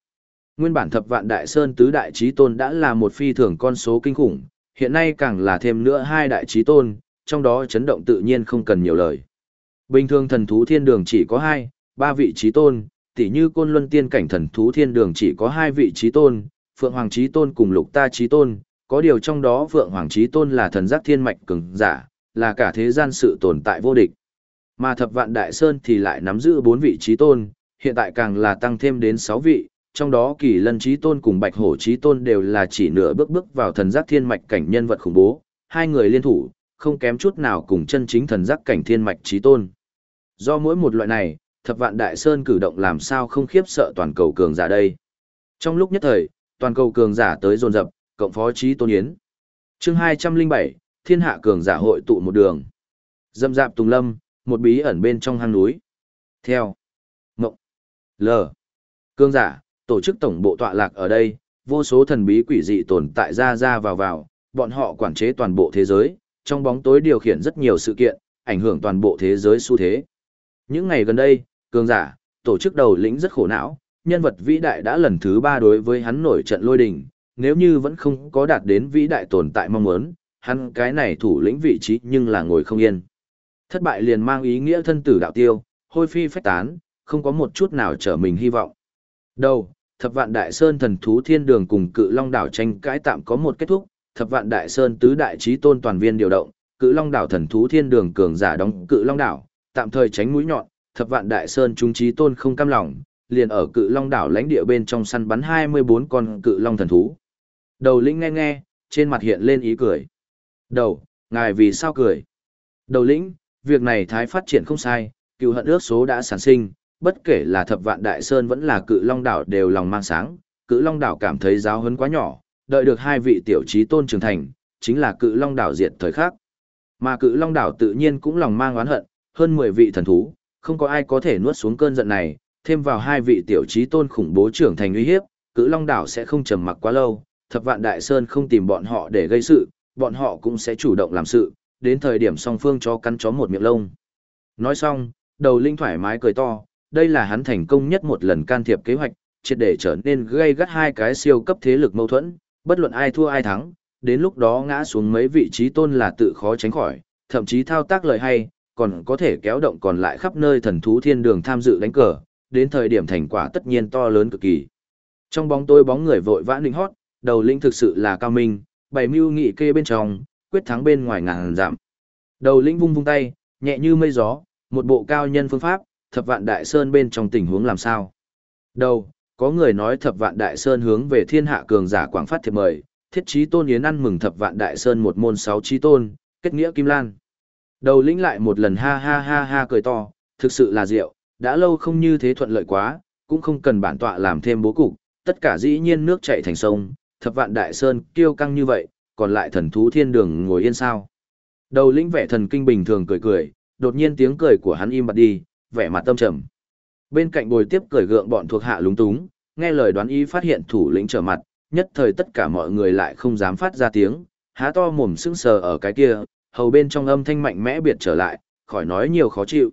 Nguyên bản thập vạn đại sơn tứ đại trí tôn đã là một phi thường con số kinh khủng, hiện nay càng là thêm nữa hai đại trí tôn, trong đó chấn động tự nhiên không cần nhiều lời. Bình thường thần thú thiên đường chỉ có hai, ba vị trí tôn, tỉ như côn luân tiên cảnh thần thú thiên đường chỉ có hai vị trí tôn, phượng hoàng trí tôn cùng lục ta trí tôn, có điều trong đó phượng hoàng trí tôn là thần giác thiên mạch cường giả, là cả thế gian sự tồn tại vô địch. Mà thập vạn đại sơn thì lại nắm giữ bốn vị trí tôn, hiện tại càng là tăng thêm đến sáu vị, trong đó kỳ lân trí tôn cùng bạch hổ trí tôn đều là chỉ nửa bước bước vào thần giác thiên mạch cảnh nhân vật khủng bố, hai người liên thủ, không kém chút nào cùng chân chính thần giác cảnh thiên mạch trí tôn. Do mỗi một loại này, thập vạn đại sơn cử động làm sao không khiếp sợ toàn cầu cường giả đây. Trong lúc nhất thời, toàn cầu cường giả tới dồn dập, cộng phó trí tôn yến. chương 207, thiên hạ cường giả hội tụ một đường. Dâm dạp tùng lâm, một bí ẩn bên trong hang núi. Theo. Ngộng. L. cương giả, tổ chức tổng bộ tọa lạc ở đây, vô số thần bí quỷ dị tồn tại ra ra vào vào, bọn họ quản chế toàn bộ thế giới, trong bóng tối điều khiển rất nhiều sự kiện, ảnh hưởng toàn bộ thế giới xu thế. Những ngày gần đây, cường giả, tổ chức đầu lĩnh rất khổ não, nhân vật vĩ đại đã lần thứ ba đối với hắn nổi trận lôi đình, nếu như vẫn không có đạt đến vĩ đại tồn tại mong muốn, hắn cái này thủ lĩnh vị trí nhưng là ngồi không yên. Thất bại liền mang ý nghĩa thân tử đạo tiêu, hôi phi phách tán, không có một chút nào trở mình hy vọng. đầu thập vạn đại sơn thần thú thiên đường cùng cự long đảo tranh cãi tạm có một kết thúc, thập vạn đại sơn tứ đại trí tôn toàn viên điều động, cự long đảo thần thú thiên đường cường giả đóng cự long đảo, tạm thời tránh mũi nhọn, thập vạn đại sơn trung trí tôn không cam lòng, liền ở cự long đảo lãnh địa bên trong săn bắn 24 con cự long thần thú. Đầu lĩnh nghe nghe, trên mặt hiện lên ý cười. Đầu, ngài vì sao cười? Đầu lĩnh, việc này thái phát triển không sai, cựu hận ước số đã sản sinh, bất kể là thập vạn đại sơn vẫn là cự long đảo đều lòng mang sáng, cự long đảo cảm thấy giáo hấn quá nhỏ, đợi được hai vị tiểu trí tôn trưởng thành, chính là cự long đảo diệt thời khắc. Mà cự long đảo tự nhiên cũng lòng mang oán hận, hơn 10 vị thần thú, không có ai có thể nuốt xuống cơn giận này, thêm vào hai vị tiểu trí tôn khủng bố trưởng thành uy hiếp, cự long đảo sẽ không trầm mặc quá lâu, thập vạn đại sơn không tìm bọn họ để gây sự, bọn họ cũng sẽ chủ động làm sự, đến thời điểm song phương cho cắn chó một miệng lông. Nói xong, đầu linh thoải mái cười to, đây là hắn thành công nhất một lần can thiệp kế hoạch, triệt để trở nên gây gắt hai cái siêu cấp thế lực mâu thuẫn, bất luận ai thua ai thắng, đến lúc đó ngã xuống mấy vị trí tôn là tự khó tránh khỏi, thậm chí thao tác lời hay, còn có thể kéo động còn lại khắp nơi thần thú thiên đường tham dự đánh cờ, đến thời điểm thành quả tất nhiên to lớn cực kỳ. Trong bóng tôi bóng người vội vã định hót, đầu linh thực sự là cao minh, bày mưu nghị kê bên trong, quyết thắng bên ngoài ngàn giảm. Đầu lĩnh vung vung tay, nhẹ như mây gió, một bộ cao nhân phương pháp, thập vạn đại sơn bên trong tình huống làm sao. Đầu, có người nói thập vạn đại sơn hướng về thiên hạ cường giả quảng phát thiệp mời, thiết trí tôn yến ăn mừng thập vạn đại sơn một môn sáu trí tôn, kết nghĩa kim lan. Đầu lĩnh lại một lần ha ha ha ha cười to, thực sự là rượu, đã lâu không như thế thuận lợi quá, cũng không cần bản tọa làm thêm bố cục, tất cả dĩ nhiên nước chảy thành sông, thập vạn đại sơn kiêu căng như vậy, còn lại thần thú thiên đường ngồi yên sao. Đầu lĩnh vẻ thần kinh bình thường cười cười, đột nhiên tiếng cười của hắn im bặt đi, vẻ mặt tâm trầm. Bên cạnh bồi tiếp cười gượng bọn thuộc hạ lúng túng, nghe lời đoán ý phát hiện thủ lĩnh trở mặt, nhất thời tất cả mọi người lại không dám phát ra tiếng, há to mồm sững sờ ở cái kia, hầu bên trong âm thanh mạnh mẽ biệt trở lại, khỏi nói nhiều khó chịu.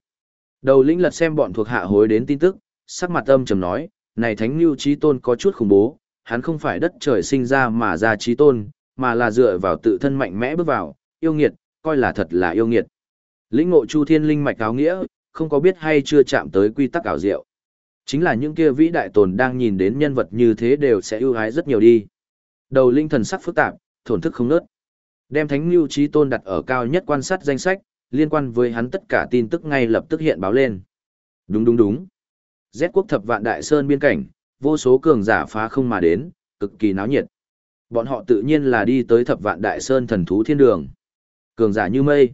Đầu lĩnh lật xem bọn thuộc hạ hối đến tin tức, sắc mặt âm trầm nói, này thánh lưu trí tôn có chút khủng bố, hắn không phải đất trời sinh ra mà ra trí tôn, mà là dựa vào tự thân mạnh mẽ bước vào, yêu nghiệt, coi là thật là yêu nghiệt. Lĩnh ngộ chu thiên linh mạch áo nghĩa, không có biết hay chưa chạm tới quy tắc ảo diệu. Chính là những kia vĩ đại tồn đang nhìn đến nhân vật như thế đều sẽ ưu ái rất nhiều đi. Đầu linh thần sắc phức tạp, thổn thức không nớt. Đem Thánh Lưu Chí Tôn đặt ở cao nhất quan sát danh sách, liên quan với hắn tất cả tin tức ngay lập tức hiện báo lên. Đúng đúng đúng. Z quốc thập vạn đại sơn biên cảnh, vô số cường giả phá không mà đến, cực kỳ náo nhiệt. Bọn họ tự nhiên là đi tới thập vạn đại sơn thần thú thiên đường. Cường giả như mây.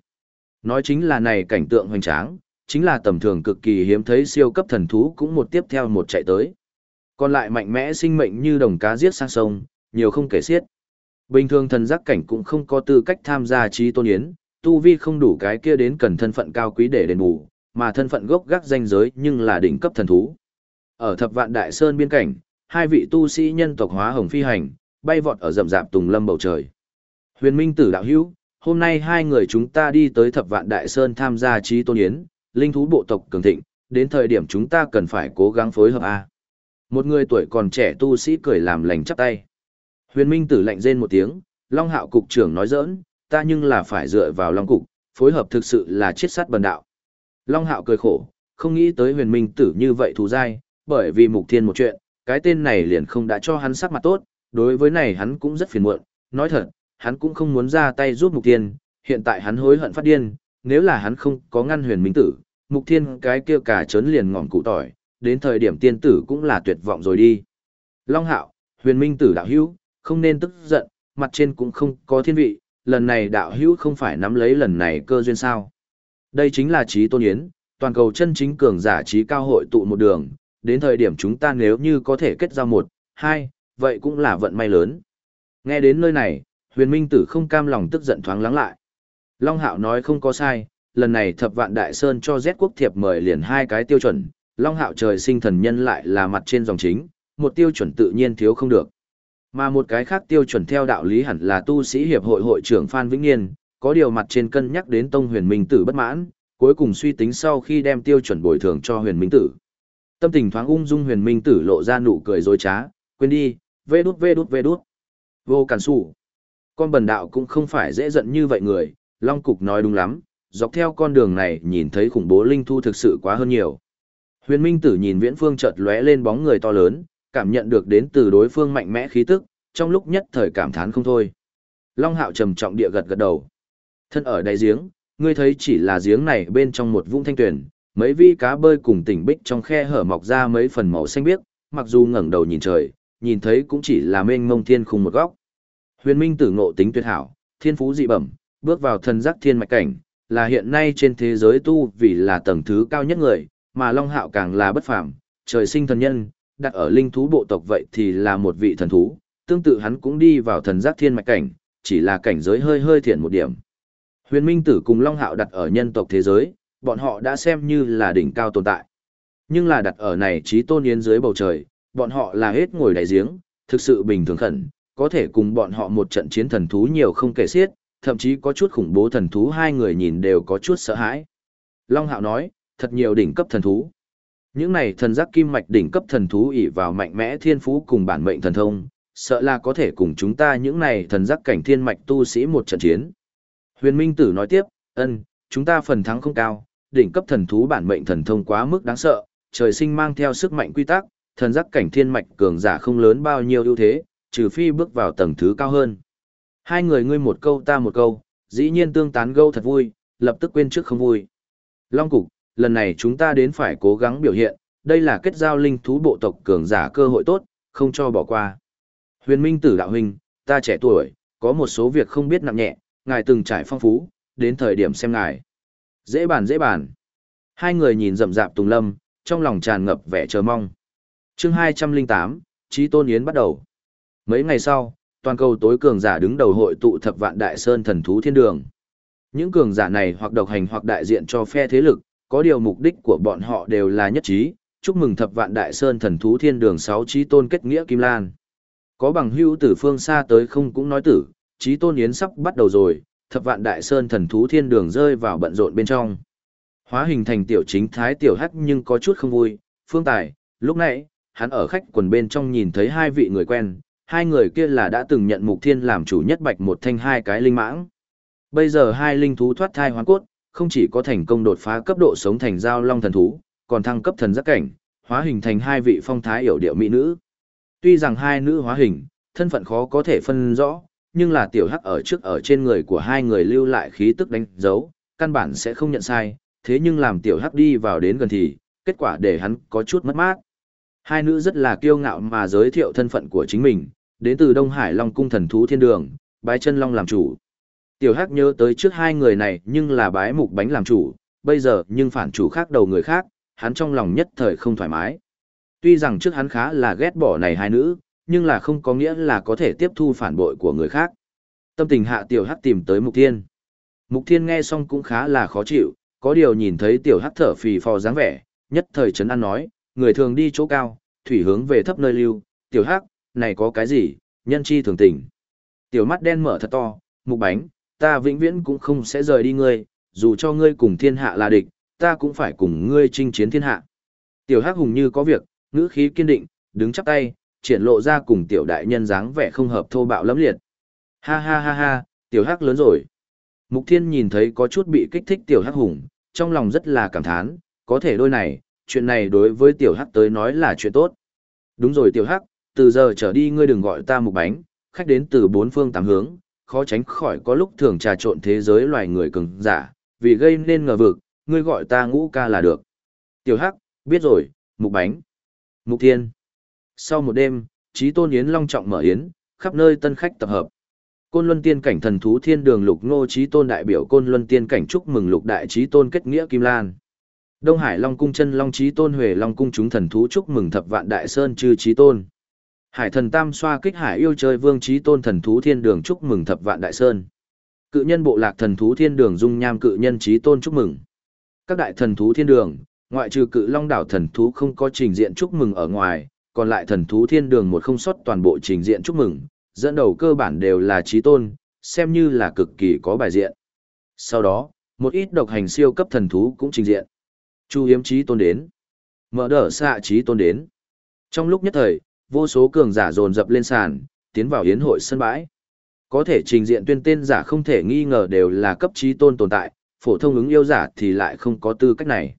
Nói chính là này cảnh tượng hoành tráng, chính là tầm thường cực kỳ hiếm thấy siêu cấp thần thú cũng một tiếp theo một chạy tới. Còn lại mạnh mẽ sinh mệnh như đồng cá giết sang sông, nhiều không kể xiết. Bình thường thần giác cảnh cũng không có tư cách tham gia trí tôn yến, tu vi không đủ cái kia đến cần thân phận cao quý để đền bù, mà thân phận gốc gác danh giới nhưng là đỉnh cấp thần thú. Ở thập vạn đại sơn biên cảnh, hai vị tu sĩ nhân tộc hóa hồng phi hành, bay vọt ở rậm rạp tùng lâm bầu trời. Huyền Minh Tử đạo hữu, hôm nay hai người chúng ta đi tới thập vạn đại sơn tham gia trí tôn yến, linh thú bộ tộc cường thịnh, đến thời điểm chúng ta cần phải cố gắng phối hợp a. Một người tuổi còn trẻ tu sĩ cười làm lành chắp tay. Huyền Minh Tử lạnh rên một tiếng, Long Hạo cục trưởng nói giỡn, ta nhưng là phải dựa vào Long cục, phối hợp thực sự là chết sát bần đạo. Long Hạo cười khổ, không nghĩ tới Huyền Minh Tử như vậy thù dai, bởi vì Mục Thiên một chuyện, cái tên này liền không đã cho hắn sắc mặt tốt, đối với này hắn cũng rất phiền muộn, nói thật, hắn cũng không muốn ra tay giúp Mục Thiên, hiện tại hắn hối hận phát điên, nếu là hắn không có ngăn Huyền Minh Tử, Mục Thiên cái kia cả trớn liền ngọn cụ tỏi, đến thời điểm tiên tử cũng là tuyệt vọng rồi đi. Long Hạo, Huyền Minh Tử đạo hữu, không nên tức giận, mặt trên cũng không có thiên vị, lần này đạo hữu không phải nắm lấy lần này cơ duyên sao. Đây chính là trí tôn yến, toàn cầu chân chính cường giả trí cao hội tụ một đường, đến thời điểm chúng ta nếu như có thể kết giao một, hai, vậy cũng là vận may lớn. Nghe đến nơi này, huyền minh tử không cam lòng tức giận thoáng lắng lại. Long Hạo nói không có sai, lần này thập vạn đại sơn cho Z quốc thiệp mời liền hai cái tiêu chuẩn, Long Hạo trời sinh thần nhân lại là mặt trên dòng chính, một tiêu chuẩn tự nhiên thiếu không được. Mà một cái khác tiêu chuẩn theo đạo lý hẳn là tu sĩ hiệp hội hội trưởng Phan Vĩnh Niên, có điều mặt trên cân nhắc đến Tông Huyền Minh Tử bất mãn, cuối cùng suy tính sau khi đem tiêu chuẩn bồi thường cho Huyền Minh Tử. Tâm tình thoáng ung dung Huyền Minh Tử lộ ra nụ cười dối trá, quên đi, vê đút vê đút vê đút. Vô cản sủ. Con bần đạo cũng không phải dễ giận như vậy người, Long Cục nói đúng lắm, dọc theo con đường này nhìn thấy khủng bố linh thu thực sự quá hơn nhiều. Huyền Minh Tử nhìn Viễn Phương chợt lóe lên bóng người to lớn, cảm nhận được đến từ đối phương mạnh mẽ khí tức, trong lúc nhất thời cảm thán không thôi. Long Hạo trầm trọng địa gật gật đầu. Thân ở đáy giếng, ngươi thấy chỉ là giếng này bên trong một vũng thanh tuyển, mấy vi cá bơi cùng tỉnh bích trong khe hở mọc ra mấy phần màu xanh biếc, mặc dù ngẩng đầu nhìn trời, nhìn thấy cũng chỉ là mênh mông thiên khung một góc. Huyền Minh tử ngộ tính tuyệt hảo, thiên phú dị bẩm, bước vào thần giác thiên mạch cảnh, là hiện nay trên thế giới tu vì là tầng thứ cao nhất người, mà Long Hạo càng là bất phàm, trời sinh thần nhân, đặt ở linh thú bộ tộc vậy thì là một vị thần thú, tương tự hắn cũng đi vào thần giác thiên mạch cảnh, chỉ là cảnh giới hơi hơi thiện một điểm. Huyền Minh Tử cùng Long Hạo đặt ở nhân tộc thế giới, bọn họ đã xem như là đỉnh cao tồn tại. Nhưng là đặt ở này trí tôn yến dưới bầu trời, bọn họ là hết ngồi đại giếng, thực sự bình thường khẩn, có thể cùng bọn họ một trận chiến thần thú nhiều không kể xiết, thậm chí có chút khủng bố thần thú hai người nhìn đều có chút sợ hãi. Long Hạo nói, thật nhiều đỉnh cấp thần thú. Những này thần giác kim mạch đỉnh cấp thần thú ỷ vào mạnh mẽ thiên phú cùng bản mệnh thần thông, sợ là có thể cùng chúng ta những này thần giác cảnh thiên mạch tu sĩ một trận chiến. Huyền Minh Tử nói tiếp, ân, chúng ta phần thắng không cao, đỉnh cấp thần thú bản mệnh thần thông quá mức đáng sợ, trời sinh mang theo sức mạnh quy tắc, thần giác cảnh thiên mạch cường giả không lớn bao nhiêu ưu thế, trừ phi bước vào tầng thứ cao hơn. Hai người ngươi một câu ta một câu, dĩ nhiên tương tán gâu thật vui, lập tức quên trước không vui. Long Cục, lần này chúng ta đến phải cố gắng biểu hiện, đây là kết giao linh thú bộ tộc cường giả cơ hội tốt, không cho bỏ qua. Huyền Minh Tử đạo huynh, ta trẻ tuổi, có một số việc không biết nặng nhẹ, ngài từng trải phong phú, đến thời điểm xem ngài. Dễ bàn dễ bàn. Hai người nhìn rậm rạp tùng lâm, trong lòng tràn ngập vẻ chờ mong chương 208, Chí Tôn Yến bắt đầu. Mấy ngày sau, toàn cầu tối cường giả đứng đầu hội tụ thập vạn đại sơn thần thú thiên đường. Những cường giả này hoặc độc hành hoặc đại diện cho phe thế lực, có điều mục đích của bọn họ đều là nhất trí, chúc mừng thập vạn đại sơn thần thú thiên đường 6 chí tôn kết nghĩa Kim Lan. Có bằng hữu từ phương xa tới không cũng nói tử, chí tôn yến sắp bắt đầu rồi, thập vạn đại sơn thần thú thiên đường rơi vào bận rộn bên trong. Hóa hình thành tiểu chính thái tiểu hắc nhưng có chút không vui, phương tài, lúc nãy, hắn ở khách quần bên trong nhìn thấy hai vị người quen, hai người kia là đã từng nhận mục thiên làm chủ nhất bạch một thanh hai cái linh mãng. Bây giờ hai linh thú thoát thai hoán cốt, không chỉ có thành công đột phá cấp độ sống thành giao long thần thú, còn thăng cấp thần giác cảnh, hóa hình thành hai vị phong thái hiểu điệu mỹ nữ. Tuy rằng hai nữ hóa hình, thân phận khó có thể phân rõ, nhưng là tiểu hắc ở trước ở trên người của hai người lưu lại khí tức đánh dấu, căn bản sẽ không nhận sai, thế nhưng làm tiểu hắc đi vào đến gần thì, kết quả để hắn có chút mất mát. Hai nữ rất là kiêu ngạo mà giới thiệu thân phận của chính mình, đến từ Đông Hải Long cung thần thú thiên đường, bái chân long làm chủ. Tiểu Hắc nhớ tới trước hai người này nhưng là bái mục bánh làm chủ, bây giờ nhưng phản chủ khác đầu người khác, hắn trong lòng nhất thời không thoải mái. Tuy rằng trước hắn khá là ghét bỏ này hai nữ, nhưng là không có nghĩa là có thể tiếp thu phản bội của người khác. Tâm tình hạ tiểu hắc tìm tới mục thiên. Mục thiên nghe xong cũng khá là khó chịu, có điều nhìn thấy tiểu hắc thở phì phò dáng vẻ, nhất thời chấn an nói, người thường đi chỗ cao, thủy hướng về thấp nơi lưu, tiểu hắc, này có cái gì, nhân chi thường tình. Tiểu mắt đen mở thật to, mục bánh, ta vĩnh viễn cũng không sẽ rời đi ngươi, dù cho ngươi cùng thiên hạ là địch, ta cũng phải cùng ngươi chinh chiến thiên hạ. Tiểu hắc hùng như có việc, ngữ khí kiên định, đứng chắp tay, triển lộ ra cùng tiểu đại nhân dáng vẻ không hợp thô bạo lắm liệt. Ha ha ha ha, tiểu hắc lớn rồi. Mục thiên nhìn thấy có chút bị kích thích tiểu hắc hùng, trong lòng rất là cảm thán, có thể đôi này, chuyện này đối với tiểu hắc tới nói là chuyện tốt. Đúng rồi tiểu hắc, từ giờ trở đi ngươi đừng gọi ta mục bánh, khách đến từ bốn phương tám hướng, khó tránh khỏi có lúc thường trà trộn thế giới loài người cường giả, vì gây nên ngờ vực, ngươi gọi ta ngũ ca là được. Tiểu hắc, biết rồi, mục bánh. Mục thiên. Sau một đêm, trí tôn yến long trọng mở yến, khắp nơi tân khách tập hợp. Côn Luân Tiên cảnh thần thú thiên đường lục ngô chí tôn đại biểu Côn Luân Tiên cảnh chúc mừng lục đại chí tôn kết nghĩa Kim Lan. Đông Hải Long cung chân Long trí tôn Huệ Long cung chúng thần thú chúc mừng thập vạn đại sơn chư trí tôn. Hải thần Tam xoa kích hải yêu chơi vương trí tôn thần thú thiên đường chúc mừng thập vạn đại sơn. Cự nhân bộ lạc thần thú thiên đường dung nham cự nhân trí tôn chúc mừng. Các đại thần thú thiên đường, ngoại trừ cự long đảo thần thú không có trình diện chúc mừng ở ngoài, còn lại thần thú thiên đường một không sót toàn bộ trình diện chúc mừng, dẫn đầu cơ bản đều là trí tôn, xem như là cực kỳ có bài diện. Sau đó, một ít độc hành siêu cấp thần thú cũng trình diện. Chu hiếm trí tôn đến. Mở đỡ xạ trí tôn đến. Trong lúc nhất thời, vô số cường giả dồn dập lên sàn, tiến vào hiến hội sân bãi. Có thể trình diện tuyên tên giả không thể nghi ngờ đều là cấp trí tôn tồn tại, phổ thông ứng yêu giả thì lại không có tư cách này.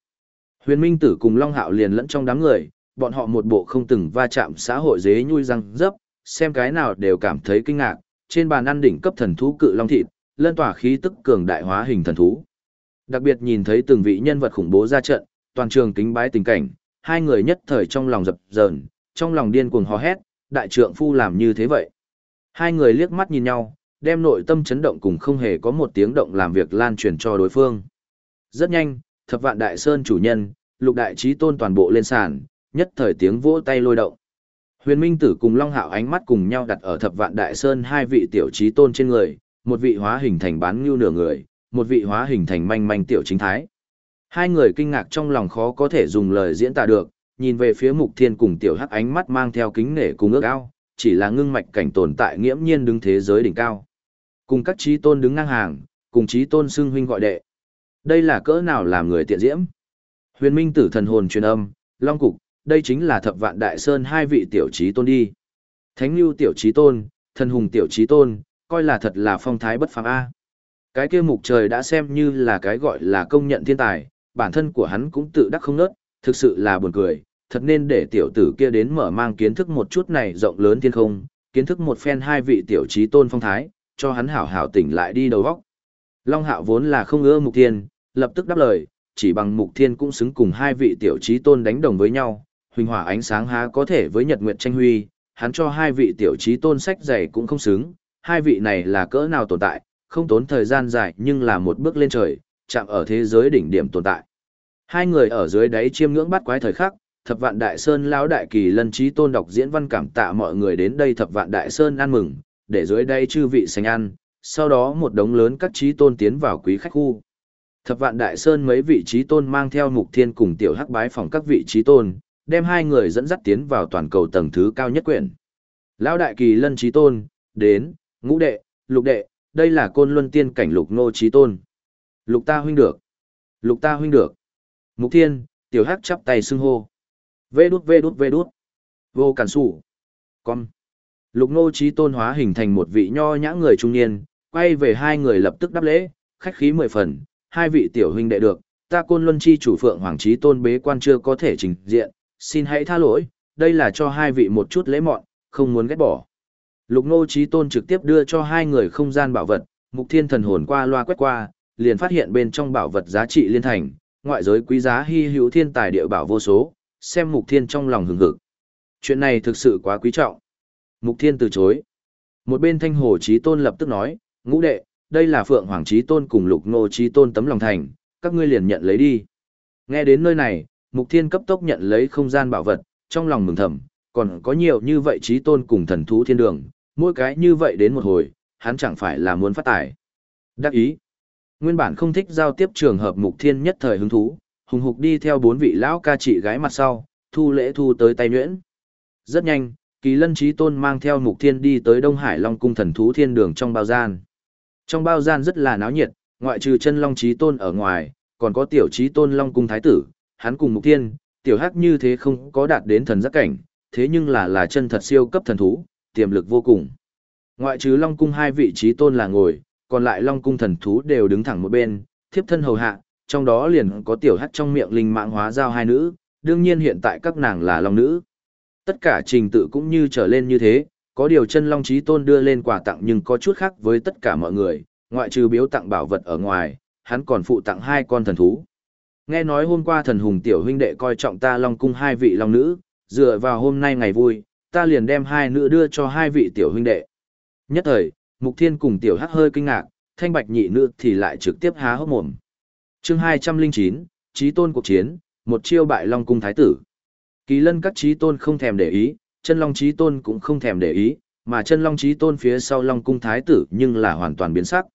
Huyền Minh Tử cùng Long Hạo liền lẫn trong đám người, bọn họ một bộ không từng va chạm xã hội dế nhui răng dấp, xem cái nào đều cảm thấy kinh ngạc, trên bàn ăn đỉnh cấp thần thú cự long thịt, lân tỏa khí tức cường đại hóa hình thần thú. Đặc biệt nhìn thấy từng vị nhân vật khủng bố ra trận, toàn trường kính bái tình cảnh, hai người nhất thời trong lòng dập dờn, trong lòng điên cuồng hò hét, đại trượng phu làm như thế vậy. Hai người liếc mắt nhìn nhau, đem nội tâm chấn động cùng không hề có một tiếng động làm việc lan truyền cho đối phương. Rất nhanh, thập vạn đại sơn chủ nhân, lục đại trí tôn toàn bộ lên sàn, nhất thời tiếng vỗ tay lôi động. Huyền Minh Tử cùng Long Hạo ánh mắt cùng nhau đặt ở thập vạn đại sơn hai vị tiểu trí tôn trên người, một vị hóa hình thành bán ngưu nửa người, một vị hóa hình thành manh manh tiểu chính thái. Hai người kinh ngạc trong lòng khó có thể dùng lời diễn tả được, nhìn về phía mục thiên cùng tiểu hắc ánh mắt mang theo kính nể cùng ước ao, chỉ là ngưng mạch cảnh tồn tại nghiễm nhiên đứng thế giới đỉnh cao. Cùng các trí tôn đứng ngang hàng, cùng trí tôn xưng huynh gọi đệ. Đây là cỡ nào làm người tiện diễm? Huyền Minh Tử thần hồn truyền âm, Long Cục, đây chính là thập vạn đại sơn hai vị tiểu trí tôn đi. Thánh lưu tiểu trí tôn, thần hùng tiểu trí tôn, coi là thật là phong thái bất phàm A. Cái kia mục trời đã xem như là cái gọi là công nhận thiên tài, bản thân của hắn cũng tự đắc không nớt, thực sự là buồn cười, thật nên để tiểu tử kia đến mở mang kiến thức một chút này rộng lớn thiên không, kiến thức một phen hai vị tiểu trí tôn phong thái, cho hắn hảo hảo tỉnh lại đi đầu vóc. Long hạo vốn là không ưa mục thiên, lập tức đáp lời, chỉ bằng mục thiên cũng xứng cùng hai vị tiểu trí tôn đánh đồng với nhau, huỳnh hỏa ánh sáng há có thể với nhật nguyệt tranh huy, hắn cho hai vị tiểu trí tôn sách dày cũng không xứng, hai vị này là cỡ nào tồn tại, không tốn thời gian dài nhưng là một bước lên trời, chạm ở thế giới đỉnh điểm tồn tại. Hai người ở dưới đáy chiêm ngưỡng bắt quái thời khắc, thập vạn đại sơn lão đại kỳ lân trí tôn đọc diễn văn cảm tạ mọi người đến đây thập vạn đại sơn ăn mừng, để dưới đây chư vị sành ăn, sau đó một đống lớn các trí tôn tiến vào quý khách khu. Thập vạn đại sơn mấy vị trí tôn mang theo mục thiên cùng tiểu hắc bái phòng các vị trí tôn, đem hai người dẫn dắt tiến vào toàn cầu tầng thứ cao nhất quyển. Lão đại kỳ lân trí tôn, đến, ngũ đệ, lục đệ, đây là côn luân tiên cảnh lục nô trí tôn. Lục ta huynh được. Lục ta huynh được. Mục thiên, tiểu hắc chắp tay xưng hô. Vê đút vê đút vê đút. Vô cản sủ. Con. Lục nô trí tôn hóa hình thành một vị nho nhã người trung niên, quay về hai người lập tức đáp lễ, khách khí mười phần, hai vị tiểu huynh đệ được, ta côn luân chi chủ phượng hoàng trí tôn bế quan chưa có thể trình diện, xin hãy tha lỗi, đây là cho hai vị một chút lễ mọn, không muốn ghét bỏ. Lục nô trí tôn trực tiếp đưa cho hai người không gian bảo vật, mục thiên thần hồn qua loa quét qua, liền phát hiện bên trong bảo vật giá trị liên thành, ngoại giới quý giá hy hữu thiên tài địa bảo vô số, xem mục thiên trong lòng hừng hực. Chuyện này thực sự quá quý trọng. Mục Thiên từ chối. Một bên Thanh Hồ Chí Tôn lập tức nói, ngũ đệ, đây là Phượng Hoàng Chí Tôn cùng Lục Ngô Chí Tôn tấm lòng thành, các ngươi liền nhận lấy đi. Nghe đến nơi này, Mục Thiên cấp tốc nhận lấy không gian bảo vật, trong lòng mừng thầm, còn có nhiều như vậy Chí Tôn cùng thần thú thiên đường, mỗi cái như vậy đến một hồi, hắn chẳng phải là muốn phát tài. Đắc ý. Nguyên bản không thích giao tiếp trường hợp Mục Thiên nhất thời hứng thú, hùng hục đi theo bốn vị lão ca chị gái mặt sau, thu lễ thu tới tay nhuyễn. Rất nhanh, Kỳ Lân trí Tôn mang theo Mục Thiên đi tới Đông Hải Long cung thần thú thiên đường trong bao gian. Trong bao gian rất là náo nhiệt, ngoại trừ chân Long trí Tôn ở ngoài, còn có tiểu trí Tôn Long cung thái tử, hắn cùng Mục Thiên, tiểu hắc như thế không có đạt đến thần giác cảnh, thế nhưng là là chân thật siêu cấp thần thú, tiềm lực vô cùng. Ngoại trừ Long cung hai vị trí tôn là ngồi, còn lại Long cung thần thú đều đứng thẳng một bên, thiếp thân hầu hạ, trong đó liền có tiểu hắt trong miệng linh mạng hóa giao hai nữ, đương nhiên hiện tại các nàng là long nữ. Tất cả trình tự cũng như trở lên như thế, có điều chân long trí tôn đưa lên quà tặng nhưng có chút khác với tất cả mọi người, ngoại trừ biếu tặng bảo vật ở ngoài, hắn còn phụ tặng hai con thần thú. Nghe nói hôm qua thần hùng tiểu huynh đệ coi trọng ta long cung hai vị long nữ, dựa vào hôm nay ngày vui, ta liền đem hai nữ đưa cho hai vị tiểu huynh đệ. Nhất thời, Mục Thiên cùng tiểu hắc hơi kinh ngạc, thanh bạch nhị nữ thì lại trực tiếp há hốc mồm. Chương 209, Chí tôn cuộc chiến, một chiêu bại Long cung thái tử. Kỳ Lân các chí tôn không thèm để ý, chân Long chí tôn cũng không thèm để ý, mà chân Long chí tôn phía sau Long cung thái tử nhưng là hoàn toàn biến sắc.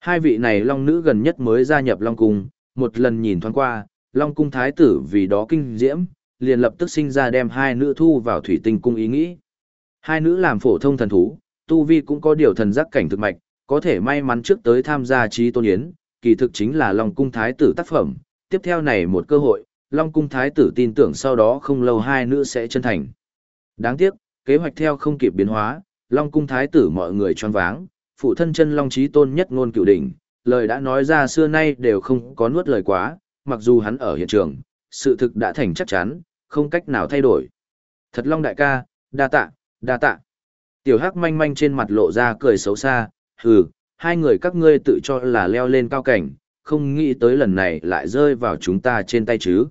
Hai vị này Long nữ gần nhất mới gia nhập Long cung, một lần nhìn thoáng qua, Long cung thái tử vì đó kinh diễm, liền lập tức sinh ra đem hai nữ thu vào thủy tinh cung ý nghĩ. Hai nữ làm phổ thông thần thú, tu vi cũng có điều thần giác cảnh thực mạch, có thể may mắn trước tới tham gia trí tôn yến, kỳ thực chính là Long cung thái tử tác phẩm. Tiếp theo này một cơ hội, Long cung thái tử tin tưởng sau đó không lâu hai nữ sẽ chân thành. Đáng tiếc, kế hoạch theo không kịp biến hóa, Long cung thái tử mọi người choáng váng, phụ thân chân Long trí tôn nhất ngôn cửu đỉnh, lời đã nói ra xưa nay đều không có nuốt lời quá, mặc dù hắn ở hiện trường, sự thực đã thành chắc chắn, không cách nào thay đổi. Thật Long đại ca, đa tạ, đa tạ. Tiểu Hắc manh manh trên mặt lộ ra cười xấu xa, hừ, hai người các ngươi tự cho là leo lên cao cảnh, không nghĩ tới lần này lại rơi vào chúng ta trên tay chứ.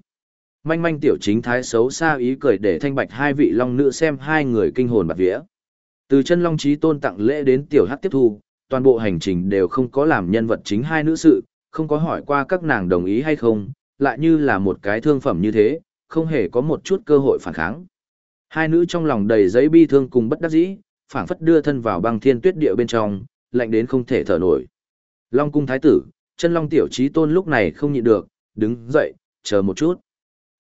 Manh manh tiểu chính thái xấu xa ý cười để thanh bạch hai vị long nữ xem hai người kinh hồn bạc vía. Từ chân long trí tôn tặng lễ đến tiểu Hắc tiếp thu, toàn bộ hành trình đều không có làm nhân vật chính hai nữ sự, không có hỏi qua các nàng đồng ý hay không, lại như là một cái thương phẩm như thế, không hề có một chút cơ hội phản kháng. Hai nữ trong lòng đầy giấy bi thương cùng bất đắc dĩ, phảng phất đưa thân vào băng thiên tuyết địa bên trong, lạnh đến không thể thở nổi. Long cung thái tử, chân long tiểu trí tôn lúc này không nhịn được, đứng dậy, chờ một chút.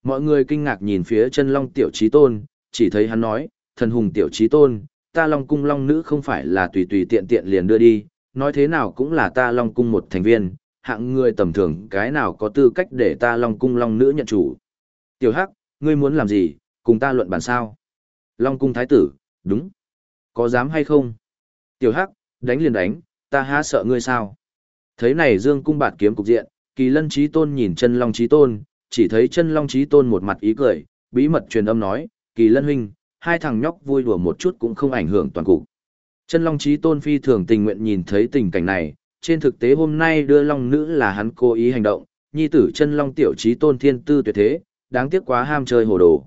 Mọi người kinh ngạc nhìn phía chân long tiểu trí tôn, chỉ thấy hắn nói, thần hùng tiểu trí tôn, ta long cung long nữ không phải là tùy tùy tiện tiện liền đưa đi, nói thế nào cũng là ta long cung một thành viên, hạng người tầm thường cái nào có tư cách để ta long cung long nữ nhận chủ. Tiểu hắc, ngươi muốn làm gì, cùng ta luận bàn sao? Long cung thái tử, đúng. Có dám hay không? Tiểu hắc, đánh liền đánh, ta há sợ ngươi sao? Thấy này dương cung bạt kiếm cục diện, kỳ lân trí tôn nhìn chân long trí tôn, chỉ thấy chân long trí tôn một mặt ý cười, bí mật truyền âm nói, kỳ lân huynh, hai thằng nhóc vui đùa một chút cũng không ảnh hưởng toàn cục. Chân long trí tôn phi thường tình nguyện nhìn thấy tình cảnh này, trên thực tế hôm nay đưa long nữ là hắn cố ý hành động, nhi tử chân long tiểu trí tôn thiên tư tuyệt thế, đáng tiếc quá ham chơi hồ đồ.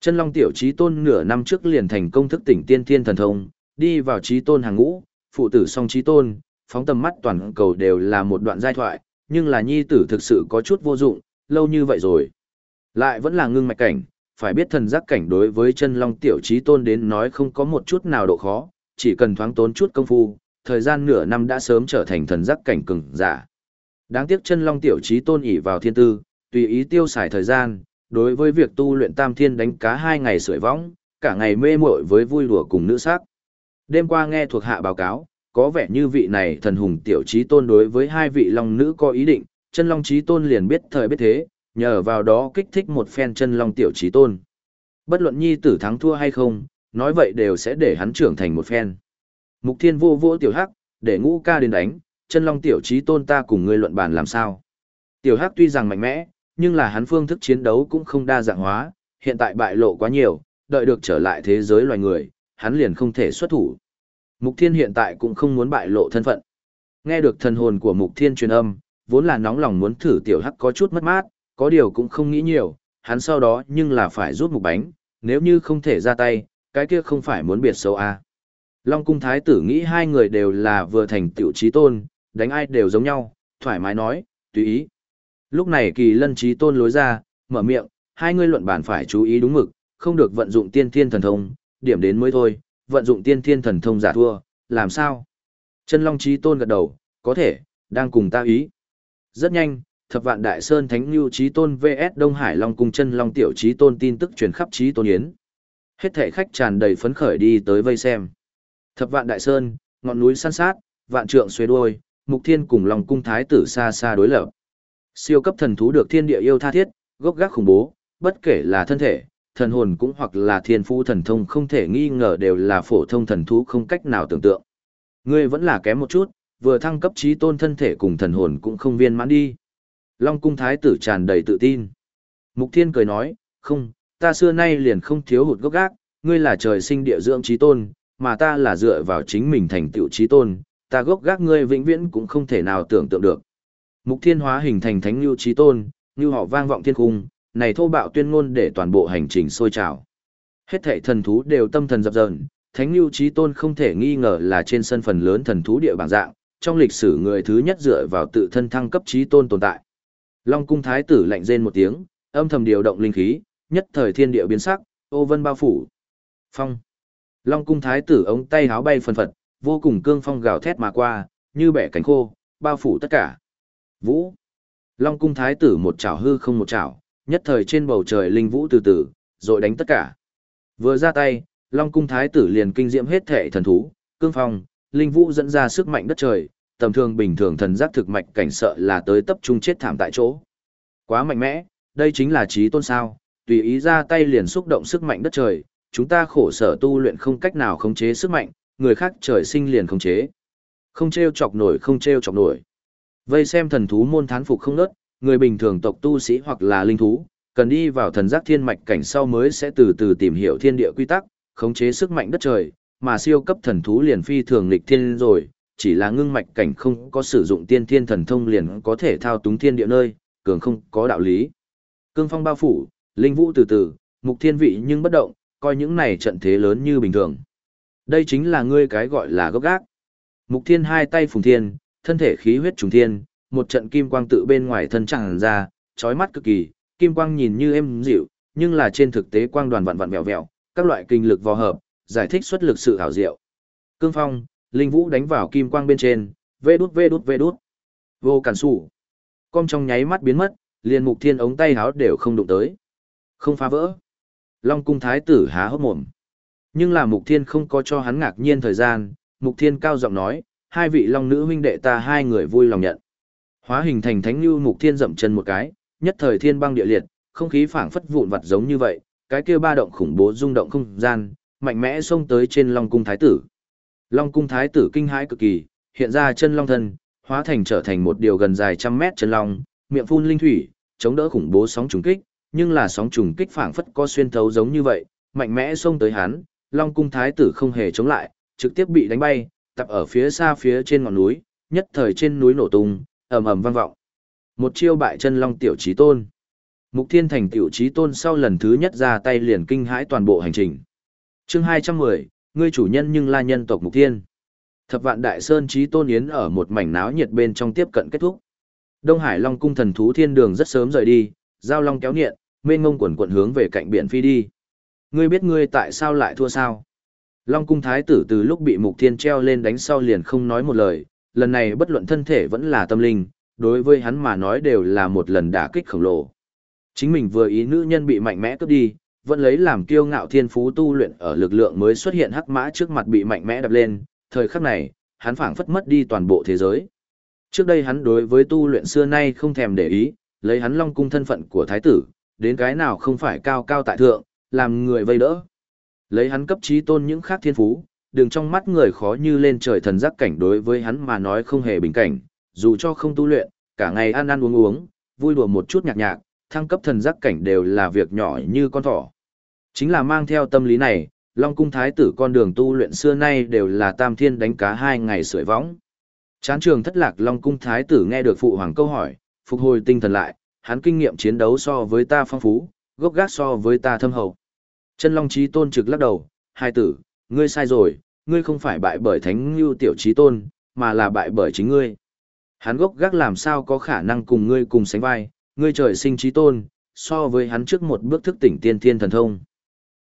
Chân long tiểu Chí tôn nửa năm trước liền thành công thức tỉnh tiên thiên thần thông, đi vào chí tôn hàng ngũ, phụ tử song chí tôn, phóng tầm mắt toàn cầu đều là một đoạn giai thoại, nhưng là nhi tử thực sự có chút vô dụng, lâu như vậy rồi. Lại vẫn là ngưng mạch cảnh, phải biết thần giác cảnh đối với chân long tiểu trí tôn đến nói không có một chút nào độ khó, chỉ cần thoáng tốn chút công phu, thời gian nửa năm đã sớm trở thành thần giác cảnh cường giả. Đáng tiếc chân long tiểu trí tôn ỉ vào thiên tư, tùy ý tiêu xài thời gian, đối với việc tu luyện tam thiên đánh cá hai ngày sưởi võng, cả ngày mê muội với vui đùa cùng nữ sắc. Đêm qua nghe thuộc hạ báo cáo, có vẻ như vị này thần hùng tiểu trí tôn đối với hai vị long nữ có ý định, chân long trí tôn liền biết thời biết thế, nhờ vào đó kích thích một phen chân long tiểu trí tôn. Bất luận nhi tử thắng thua hay không, nói vậy đều sẽ để hắn trưởng thành một phen. Mục thiên vô vô tiểu hắc, để ngũ ca đến đánh, chân long tiểu trí tôn ta cùng ngươi luận bàn làm sao. Tiểu hắc tuy rằng mạnh mẽ, nhưng là hắn phương thức chiến đấu cũng không đa dạng hóa, hiện tại bại lộ quá nhiều, đợi được trở lại thế giới loài người, hắn liền không thể xuất thủ. Mục Thiên hiện tại cũng không muốn bại lộ thân phận. Nghe được thần hồn của Mục Thiên truyền âm, vốn là nóng lòng muốn thử tiểu hắc có chút mất mát, có điều cũng không nghĩ nhiều, hắn sau đó nhưng là phải rút mục bánh, nếu như không thể ra tay, cái kia không phải muốn biệt xấu à. Long cung thái tử nghĩ hai người đều là vừa thành tiểu trí tôn, đánh ai đều giống nhau, thoải mái nói, tùy ý. Lúc này kỳ lân trí tôn lối ra, mở miệng, hai người luận bản phải chú ý đúng mực, không được vận dụng tiên thiên thần thông, điểm đến mới thôi, vận dụng tiên thiên thần thông giả thua, làm sao? Chân Long trí tôn gật đầu, có thể, đang cùng ta ý. Rất nhanh, thập vạn đại sơn thánh lưu trí tôn vs Đông Hải Long cung chân Long tiểu trí tôn tin tức truyền khắp trí tôn yến. Hết thể khách tràn đầy phấn khởi đi tới vây xem. Thập vạn đại sơn, ngọn núi san sát, vạn trượng xuế đuôi, mục thiên cùng Long cung thái tử xa xa đối lập. Siêu cấp thần thú được thiên địa yêu tha thiết, gốc gác khủng bố, bất kể là thân thể, thần hồn cũng hoặc là thiên phú thần thông không thể nghi ngờ đều là phổ thông thần thú không cách nào tưởng tượng. Ngươi vẫn là kém một chút, vừa thăng cấp trí tôn thân thể cùng thần hồn cũng không viên mãn đi. Long cung thái tử tràn đầy tự tin. Mục thiên cười nói, không, ta xưa nay liền không thiếu hụt gốc gác, ngươi là trời sinh địa dưỡng trí tôn, mà ta là dựa vào chính mình thành tựu trí tôn, ta gốc gác ngươi vĩnh viễn cũng không thể nào tưởng tượng được. Mục thiên hóa hình thành thánh lưu trí tôn, như họ vang vọng thiên cung, này thô bạo tuyên ngôn để toàn bộ hành trình sôi trào. Hết thảy thần thú đều tâm thần dập dờn, thánh lưu trí tôn không thể nghi ngờ là trên sân phần lớn thần thú địa bảng dạng, trong lịch sử người thứ nhất dựa vào tự thân thăng cấp trí tôn tồn tại. Long cung thái tử lạnh rên một tiếng, âm thầm điều động linh khí, nhất thời thiên địa biến sắc, ô vân bao phủ. Phong. Long cung thái tử ống tay háo bay phần phật, vô cùng cương phong gào thét mà qua, như bẻ cánh khô, bao phủ tất cả. Vũ. Long cung thái tử một chảo hư không một chảo, nhất thời trên bầu trời linh vũ từ từ, rồi đánh tất cả. Vừa ra tay, Long cung thái tử liền kinh diễm hết thể thần thú, cương phong, linh vũ dẫn ra sức mạnh đất trời, tầm thường bình thường thần giác thực mạch cảnh sợ là tới tập trung chết thảm tại chỗ. Quá mạnh mẽ, đây chính là trí tôn sao, tùy ý ra tay liền xúc động sức mạnh đất trời, chúng ta khổ sở tu luyện không cách nào khống chế sức mạnh, người khác trời sinh liền khống chế. Không treo chọc nổi không treo chọc nổi. Vây xem thần thú môn thán phục không nớt, người bình thường tộc tu sĩ hoặc là linh thú, cần đi vào thần giác thiên mạch cảnh sau mới sẽ từ từ tìm hiểu thiên địa quy tắc, khống chế sức mạnh đất trời, mà siêu cấp thần thú liền phi thường lịch thiên rồi, chỉ là ngưng mạch cảnh không có sử dụng tiên thiên thần thông liền có thể thao túng thiên địa nơi, cường không có đạo lý. Cương phong bao phủ, linh vũ từ từ, mục thiên vị nhưng bất động, coi những này trận thế lớn như bình thường. Đây chính là ngươi cái gọi là gốc gác. Mục thiên hai tay phùng thiên, thân thể khí huyết trùng thiên, một trận kim quang tự bên ngoài thân tràn ra, chói mắt cực kỳ, kim quang nhìn như êm dịu, nhưng là trên thực tế quang đoàn vặn vặn vẹo vẹo, các loại kinh lực vào hợp, giải thích xuất lực sự hảo diệu. Cương phong, linh vũ đánh vào kim quang bên trên, vê đút vê đút vê đút. Vô cản sủ. con trong nháy mắt biến mất, liền mục thiên ống tay háo đều không đụng tới. Không phá vỡ. Long cung thái tử há hốc mồm. Nhưng là mục thiên không có cho hắn ngạc nhiên thời gian, mục thiên cao giọng nói, hai vị long nữ huynh đệ ta hai người vui lòng nhận. Hóa hình thành thánh lưu mục thiên dậm chân một cái, nhất thời thiên băng địa liệt, không khí phảng phất vụn vặt giống như vậy, cái kia ba động khủng bố rung động không gian, mạnh mẽ xông tới trên long cung thái tử. Long cung thái tử kinh hãi cực kỳ, hiện ra chân long thân, hóa thành trở thành một điều gần dài trăm mét chân long, miệng phun linh thủy, chống đỡ khủng bố sóng trùng kích, nhưng là sóng trùng kích phảng phất có xuyên thấu giống như vậy, mạnh mẽ xông tới hắn, Long cung thái tử không hề chống lại, trực tiếp bị đánh bay, tập ở phía xa phía trên ngọn núi, nhất thời trên núi nổ tung, ầm ầm vang vọng. Một chiêu bại chân Long tiểu chí tôn. Mục Thiên thành tiểu chí tôn sau lần thứ nhất ra tay liền kinh hãi toàn bộ hành trình. Chương 210, ngươi chủ nhân nhưng la nhân tộc Mục Thiên. Thập vạn đại sơn chí tôn yến ở một mảnh náo nhiệt bên trong tiếp cận kết thúc. Đông Hải Long cung thần thú thiên đường rất sớm rời đi, giao long kéo nghiện, mênh ngông quần quần hướng về cạnh biển phi đi. Ngươi biết ngươi tại sao lại thua sao? Long cung thái tử từ lúc bị mục thiên treo lên đánh sau liền không nói một lời, lần này bất luận thân thể vẫn là tâm linh, đối với hắn mà nói đều là một lần đả kích khổng lồ. Chính mình vừa ý nữ nhân bị mạnh mẽ cướp đi, vẫn lấy làm kiêu ngạo thiên phú tu luyện ở lực lượng mới xuất hiện hắc mã trước mặt bị mạnh mẽ đập lên, thời khắc này, hắn phảng phất mất đi toàn bộ thế giới. Trước đây hắn đối với tu luyện xưa nay không thèm để ý, lấy hắn long cung thân phận của thái tử, đến cái nào không phải cao cao tại thượng, làm người vây đỡ. Lấy hắn cấp trí tôn những khác thiên phú, đường trong mắt người khó như lên trời thần giác cảnh đối với hắn mà nói không hề bình cảnh, dù cho không tu luyện, cả ngày ăn ăn uống uống, vui đùa một chút nhạc nhạc, thăng cấp thần giác cảnh đều là việc nhỏ như con thỏ. Chính là mang theo tâm lý này, Long cung thái tử con đường tu luyện xưa nay đều là tam thiên đánh cá hai ngày sưởi võng. Chán trường thất lạc Long cung thái tử nghe được phụ hoàng câu hỏi, phục hồi tinh thần lại, hắn kinh nghiệm chiến đấu so với ta phong phú, gốc gác so với ta thâm hậu. Chân Long Chí Tôn trực lắc đầu, hai tử, ngươi sai rồi, ngươi không phải bại bởi thánh lưu tiểu Chí tôn, mà là bại bởi chính ngươi. Hắn gốc gác làm sao có khả năng cùng ngươi cùng sánh vai, ngươi trời sinh Chí tôn, so với hắn trước một bước thức tỉnh tiên thiên thần thông.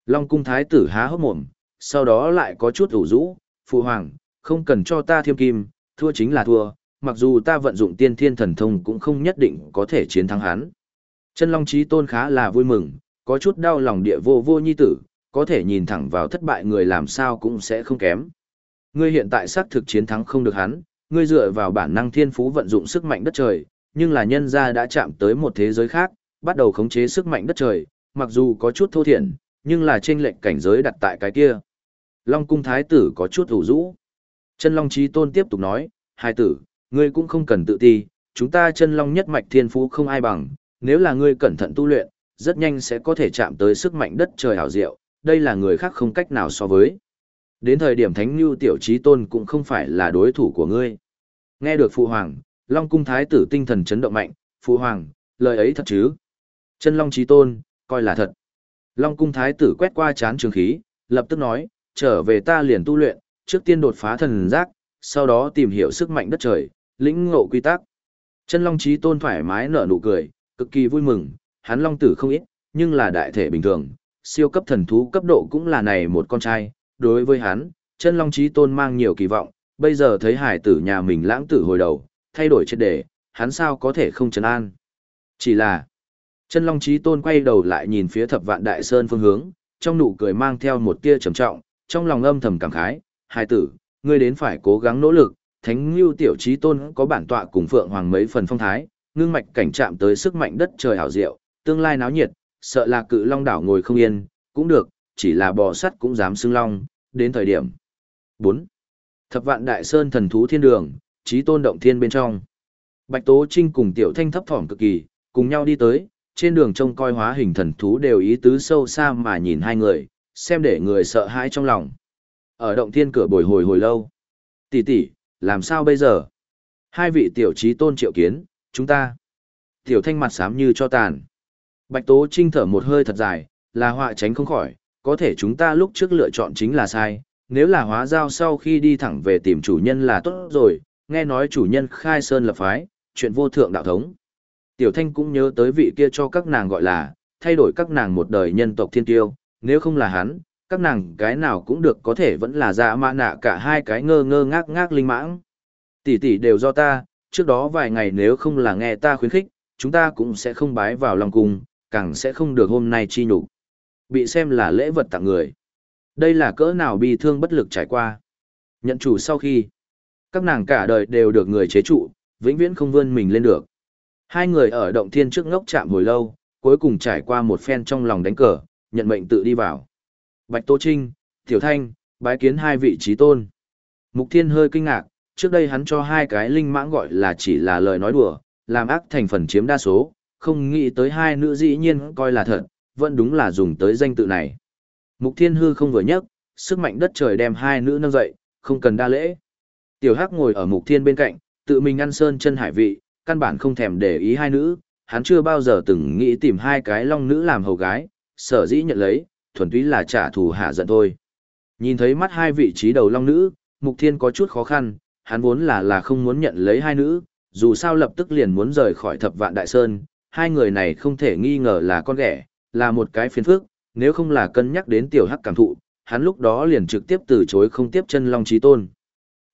Long cung thái tử há hốc mồm, sau đó lại có chút ủ rũ, phụ hoàng, không cần cho ta thiêm kim, thua chính là thua, mặc dù ta vận dụng tiên thiên thần thông cũng không nhất định có thể chiến thắng hắn. Chân Long Chí Tôn khá là vui mừng, có chút đau lòng địa vô vô nhi tử, có thể nhìn thẳng vào thất bại người làm sao cũng sẽ không kém. Ngươi hiện tại xác thực chiến thắng không được hắn, ngươi dựa vào bản năng thiên phú vận dụng sức mạnh đất trời, nhưng là nhân gia đã chạm tới một thế giới khác, bắt đầu khống chế sức mạnh đất trời, mặc dù có chút thô thiển, nhưng là trên lệnh cảnh giới đặt tại cái kia. Long cung thái tử có chút ủ rũ. Chân Long Chí Tôn tiếp tục nói, hai tử, ngươi cũng không cần tự ti, chúng ta chân Long nhất mạch thiên phú không ai bằng, nếu là ngươi cẩn thận tu luyện, rất nhanh sẽ có thể chạm tới sức mạnh đất trời hảo diệu, đây là người khác không cách nào so với. Đến thời điểm Thánh Nhu tiểu trí tôn cũng không phải là đối thủ của ngươi. Nghe được Phụ Hoàng, Long Cung Thái tử tinh thần chấn động mạnh, Phụ Hoàng, lời ấy thật chứ? Chân Long trí tôn, coi là thật. Long Cung Thái tử quét qua chán trường khí, lập tức nói, trở về ta liền tu luyện, trước tiên đột phá thần giác, sau đó tìm hiểu sức mạnh đất trời, lĩnh ngộ quy tắc. Chân Long trí tôn thoải mái nở nụ cười, cực kỳ vui mừng, hắn Long tử không ít, nhưng là đại thể bình thường, siêu cấp thần thú cấp độ cũng là này một con trai, đối với hắn, chân long trí tôn mang nhiều kỳ vọng, bây giờ thấy hải tử nhà mình lãng tử hồi đầu, thay đổi triệt đề, hắn sao có thể không trấn an. Chỉ là, chân long trí tôn quay đầu lại nhìn phía thập vạn đại sơn phương hướng, trong nụ cười mang theo một tia trầm trọng, trong lòng âm thầm cảm khái, hải tử, ngươi đến phải cố gắng nỗ lực, thánh lưu tiểu trí tôn có bản tọa cùng phượng hoàng mấy phần phong thái, ngưng mạch cảnh chạm tới sức mạnh đất trời hảo diệu, tương lai náo nhiệt, sợ là cự long đảo ngồi không yên, cũng được, chỉ là bò sắt cũng dám xưng long, đến thời điểm. 4. Thập vạn đại sơn thần thú thiên đường, trí tôn động thiên bên trong. Bạch Tố Trinh cùng Tiểu Thanh thấp thỏm cực kỳ, cùng nhau đi tới, trên đường trông coi hóa hình thần thú đều ý tứ sâu xa mà nhìn hai người, xem để người sợ hãi trong lòng. Ở động thiên cửa bồi hồi hồi lâu. Tỷ tỷ, làm sao bây giờ? Hai vị tiểu trí tôn triệu kiến, chúng ta. Tiểu Thanh mặt xám như cho tàn. Bạch Tố Trinh thở một hơi thật dài, là họa tránh không khỏi, có thể chúng ta lúc trước lựa chọn chính là sai, nếu là hóa giao sau khi đi thẳng về tìm chủ nhân là tốt rồi, nghe nói chủ nhân khai sơn lập phái, chuyện vô thượng đạo thống. Tiểu Thanh cũng nhớ tới vị kia cho các nàng gọi là, thay đổi các nàng một đời nhân tộc thiên tiêu, nếu không là hắn, các nàng cái nào cũng được có thể vẫn là dạ mã nạ cả hai cái ngơ ngơ ngác ngác linh mãng. Tỷ tỷ đều do ta, trước đó vài ngày nếu không là nghe ta khuyến khích, chúng ta cũng sẽ không bái vào lòng cùng càng sẽ không được hôm nay chi nhục bị xem là lễ vật tặng người. Đây là cỡ nào bi thương bất lực trải qua. Nhận chủ sau khi, các nàng cả đời đều được người chế trụ, vĩnh viễn không vươn mình lên được. Hai người ở động thiên trước ngốc chạm hồi lâu, cuối cùng trải qua một phen trong lòng đánh cờ, nhận mệnh tự đi vào. Bạch Tô Trinh, Tiểu Thanh, bái kiến hai vị trí tôn. Mục Thiên hơi kinh ngạc, trước đây hắn cho hai cái linh mãng gọi là chỉ là lời nói đùa, làm ác thành phần chiếm đa số, không nghĩ tới hai nữ dĩ nhiên coi là thật, vẫn đúng là dùng tới danh tự này. Mục Thiên Hư không vừa nhấc, sức mạnh đất trời đem hai nữ nâng dậy, không cần đa lễ. Tiểu Hắc ngồi ở Mục Thiên bên cạnh, tự mình ăn sơn chân hải vị, căn bản không thèm để ý hai nữ, hắn chưa bao giờ từng nghĩ tìm hai cái long nữ làm hầu gái, sở dĩ nhận lấy, thuần túy là trả thù hạ giận thôi. Nhìn thấy mắt hai vị trí đầu long nữ, Mục Thiên có chút khó khăn, hắn vốn là là không muốn nhận lấy hai nữ, dù sao lập tức liền muốn rời khỏi thập vạn đại sơn, hai người này không thể nghi ngờ là con ghẻ, là một cái phiền phức, nếu không là cân nhắc đến tiểu hắc cảm thụ, hắn lúc đó liền trực tiếp từ chối không tiếp chân long trí tôn.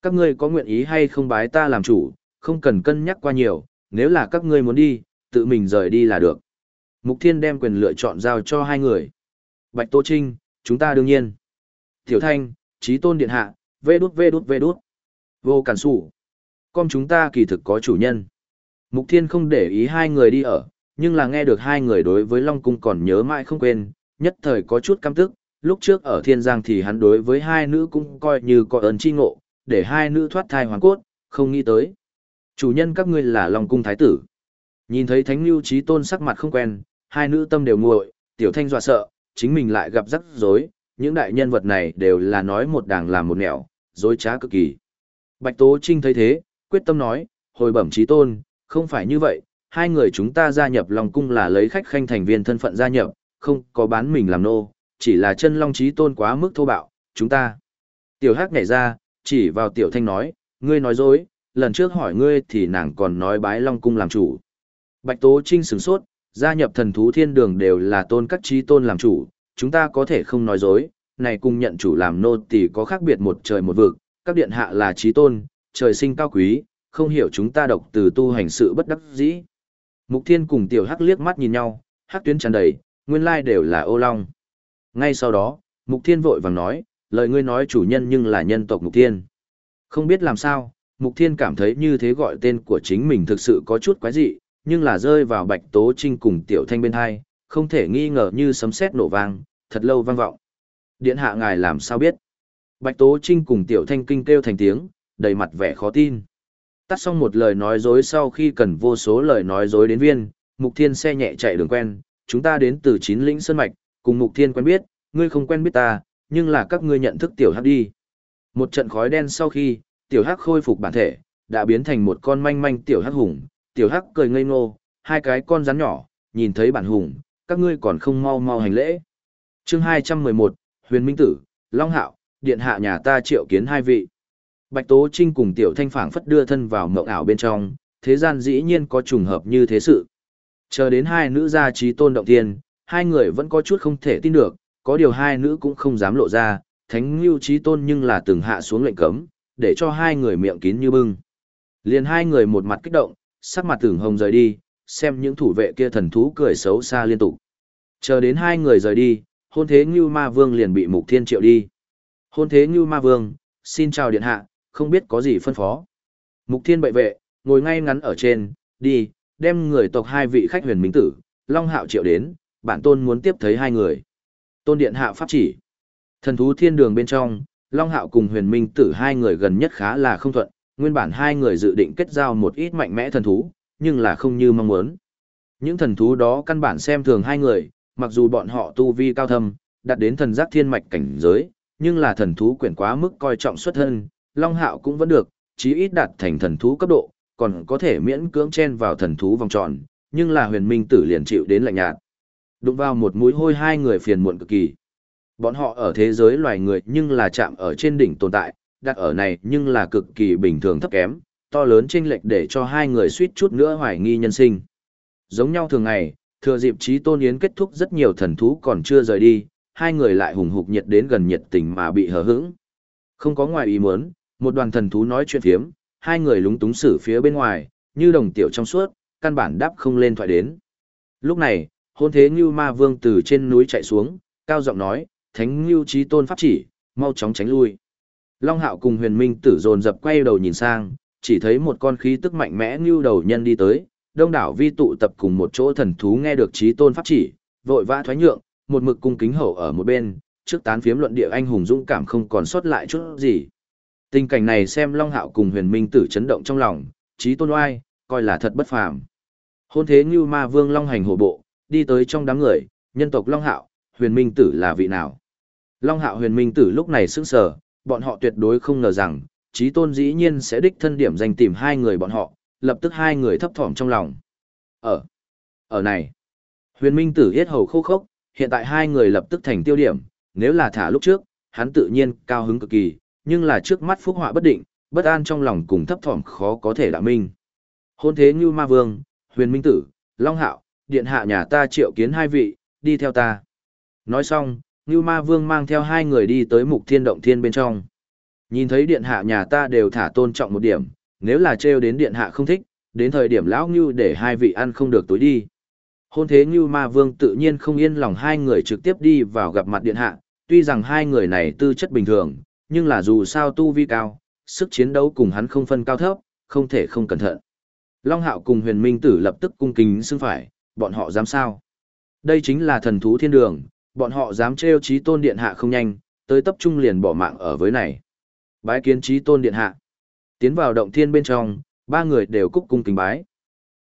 Các ngươi có nguyện ý hay không bái ta làm chủ, không cần cân nhắc qua nhiều, nếu là các ngươi muốn đi, tự mình rời đi là được. Mục Thiên đem quyền lựa chọn giao cho hai người. Bạch Tô Trinh, chúng ta đương nhiên. Tiểu Thanh, trí tôn điện hạ, vê đút vê đút vê đút. Vô cản sủ. Con chúng ta kỳ thực có chủ nhân. Mục Thiên không để ý hai người đi ở, nhưng là nghe được hai người đối với Long Cung còn nhớ mãi không quên, nhất thời có chút căm tức, lúc trước ở Thiên Giang thì hắn đối với hai nữ cũng coi như có ơn chi ngộ, để hai nữ thoát thai hoàn cốt, không nghĩ tới. Chủ nhân các ngươi là Long Cung Thái Tử. Nhìn thấy Thánh Lưu Trí Tôn sắc mặt không quen, hai nữ tâm đều nguội, Tiểu Thanh dọa sợ, chính mình lại gặp rắc rối, những đại nhân vật này đều là nói một đàng làm một nẻo, dối trá cực kỳ. Bạch Tố Trinh thấy thế, quyết tâm nói, hồi bẩm Trí Tôn, không phải như vậy, hai người chúng ta gia nhập Long Cung là lấy khách khanh thành viên thân phận gia nhập, không có bán mình làm nô, chỉ là chân long Chí tôn quá mức thô bạo, chúng ta. Tiểu Hắc nhảy ra, chỉ vào Tiểu Thanh nói, ngươi nói dối, lần trước hỏi ngươi thì nàng còn nói bái long cung làm chủ. Bạch Tố Trinh sửng sốt, gia nhập thần thú thiên đường đều là tôn các trí tôn làm chủ, chúng ta có thể không nói dối, này cùng nhận chủ làm nô thì có khác biệt một trời một vực, các điện hạ là trí tôn, trời sinh cao quý, không hiểu chúng ta độc từ tu hành sự bất đắc dĩ. Mục Thiên cùng Tiểu Hắc liếc mắt nhìn nhau, hắc tuyến tràn đầy, nguyên lai đều là ô long. Ngay sau đó, Mục Thiên vội vàng nói, lời ngươi nói chủ nhân nhưng là nhân tộc Mục Thiên. Không biết làm sao, Mục Thiên cảm thấy như thế gọi tên của chính mình thực sự có chút quái dị, nhưng là rơi vào Bạch Tố Trinh cùng Tiểu Thanh bên hai, không thể nghi ngờ như sấm sét nổ vang, thật lâu vang vọng. Điện hạ ngài làm sao biết? Bạch Tố Trinh cùng Tiểu Thanh kinh kêu thành tiếng, đầy mặt vẻ khó tin. Tắt xong một lời nói dối sau khi cần vô số lời nói dối đến viên, Mục Thiên xe nhẹ chạy đường quen, chúng ta đến từ chín lĩnh Sơn Mạch, cùng Mục Thiên quen biết, ngươi không quen biết ta, nhưng là các ngươi nhận thức Tiểu Hắc đi. Một trận khói đen sau khi, Tiểu Hắc khôi phục bản thể, đã biến thành một con manh manh Tiểu Hắc hùng, Tiểu Hắc cười ngây ngô, hai cái con rắn nhỏ, nhìn thấy bản hùng, các ngươi còn không mau mau hành lễ. chương 211, Huyền Minh Tử, Long Hạo, Điện Hạ nhà ta triệu kiến hai vị. Bạch Tố Trinh cùng Tiểu Thanh phảng phất đưa thân vào mộng ảo bên trong, thế gian dĩ nhiên có trùng hợp như thế sự. Chờ đến hai nữ gia trí tôn động tiên, hai người vẫn có chút không thể tin được, có điều hai nữ cũng không dám lộ ra, thánh lưu trí tôn nhưng là từng hạ xuống lệnh cấm, để cho hai người miệng kín như bưng. Liền hai người một mặt kích động, sắc mặt tưởng hồng rời đi, xem những thủ vệ kia thần thú cười xấu xa liên tục. Chờ đến hai người rời đi, hôn thế Ngưu Ma Vương liền bị Mục Thiên triệu đi. Hôn thế Ngưu Ma Vương, xin chào điện hạ, không biết có gì phân phó. Mục Thiên bệ vệ, ngồi ngay ngắn ở trên, đi, đem người tộc hai vị khách huyền minh tử, Long Hạo triệu đến, bản tôn muốn tiếp thấy hai người. Tôn điện hạ pháp chỉ. Thần thú thiên đường bên trong, Long Hạo cùng huyền minh tử hai người gần nhất khá là không thuận, nguyên bản hai người dự định kết giao một ít mạnh mẽ thần thú, nhưng là không như mong muốn. Những thần thú đó căn bản xem thường hai người, mặc dù bọn họ tu vi cao thâm, đạt đến thần giác thiên mạch cảnh giới, nhưng là thần thú quyển quá mức coi trọng xuất thân, Long Hạo cũng vẫn được, chí ít đạt thành thần thú cấp độ, còn có thể miễn cưỡng chen vào thần thú vòng tròn, nhưng là huyền minh tử liền chịu đến lạnh nhạt. Đụng vào một mũi hôi hai người phiền muộn cực kỳ. Bọn họ ở thế giới loài người nhưng là chạm ở trên đỉnh tồn tại, đặt ở này nhưng là cực kỳ bình thường thấp kém, to lớn chênh lệch để cho hai người suýt chút nữa hoài nghi nhân sinh. Giống nhau thường ngày, thừa dịp trí tôn yến kết thúc rất nhiều thần thú còn chưa rời đi, hai người lại hùng hục nhiệt đến gần nhiệt tình mà bị hờ hững. Không có ngoài ý muốn, một đoàn thần thú nói chuyện phiếm, hai người lúng túng xử phía bên ngoài, như đồng tiểu trong suốt, căn bản đáp không lên thoại đến. Lúc này, hôn thế Ngưu Ma Vương từ trên núi chạy xuống, cao giọng nói, Thánh Ngưu trí Tôn pháp chỉ, mau chóng tránh lui. Long Hạo cùng Huyền Minh Tử dồn dập quay đầu nhìn sang, chỉ thấy một con khí tức mạnh mẽ Ngưu đầu nhân đi tới, đông đảo vi tụ tập cùng một chỗ thần thú nghe được trí Tôn pháp chỉ, vội vã thoái nhượng, một mực cung kính hậu ở một bên, trước tán phiếm luận địa anh hùng dũng cảm không còn sót lại chút gì. Tình cảnh này xem Long Hạo cùng huyền minh tử chấn động trong lòng, trí tôn oai, coi là thật bất phàm. Hôn thế như ma vương Long hành hổ bộ, đi tới trong đám người, nhân tộc Long Hạo, huyền minh tử là vị nào? Long Hạo huyền minh tử lúc này sững sờ, bọn họ tuyệt đối không ngờ rằng, trí tôn dĩ nhiên sẽ đích thân điểm danh tìm hai người bọn họ, lập tức hai người thấp thỏm trong lòng. Ở, ở này, huyền minh tử yết hầu khô khốc, hiện tại hai người lập tức thành tiêu điểm, nếu là thả lúc trước, hắn tự nhiên cao hứng cực kỳ, nhưng là trước mắt phúc họa bất định, bất an trong lòng cùng thấp thỏm khó có thể đạo minh. Hôn thế như ma vương, huyền minh tử, long hạo, điện hạ nhà ta triệu kiến hai vị, đi theo ta. Nói xong, như ma vương mang theo hai người đi tới mục thiên động thiên bên trong. Nhìn thấy điện hạ nhà ta đều thả tôn trọng một điểm, nếu là trêu đến điện hạ không thích, đến thời điểm lão như để hai vị ăn không được tối đi. Hôn thế như Ma Vương tự nhiên không yên lòng hai người trực tiếp đi vào gặp mặt điện hạ, tuy rằng hai người này tư chất bình thường, nhưng là dù sao tu vi cao, sức chiến đấu cùng hắn không phân cao thấp, không thể không cẩn thận. Long Hạo cùng huyền minh tử lập tức cung kính xưng phải, bọn họ dám sao? Đây chính là thần thú thiên đường, bọn họ dám trêu trí tôn điện hạ không nhanh, tới tập trung liền bỏ mạng ở với này. Bái kiến trí tôn điện hạ. Tiến vào động thiên bên trong, ba người đều cúc cung kính bái.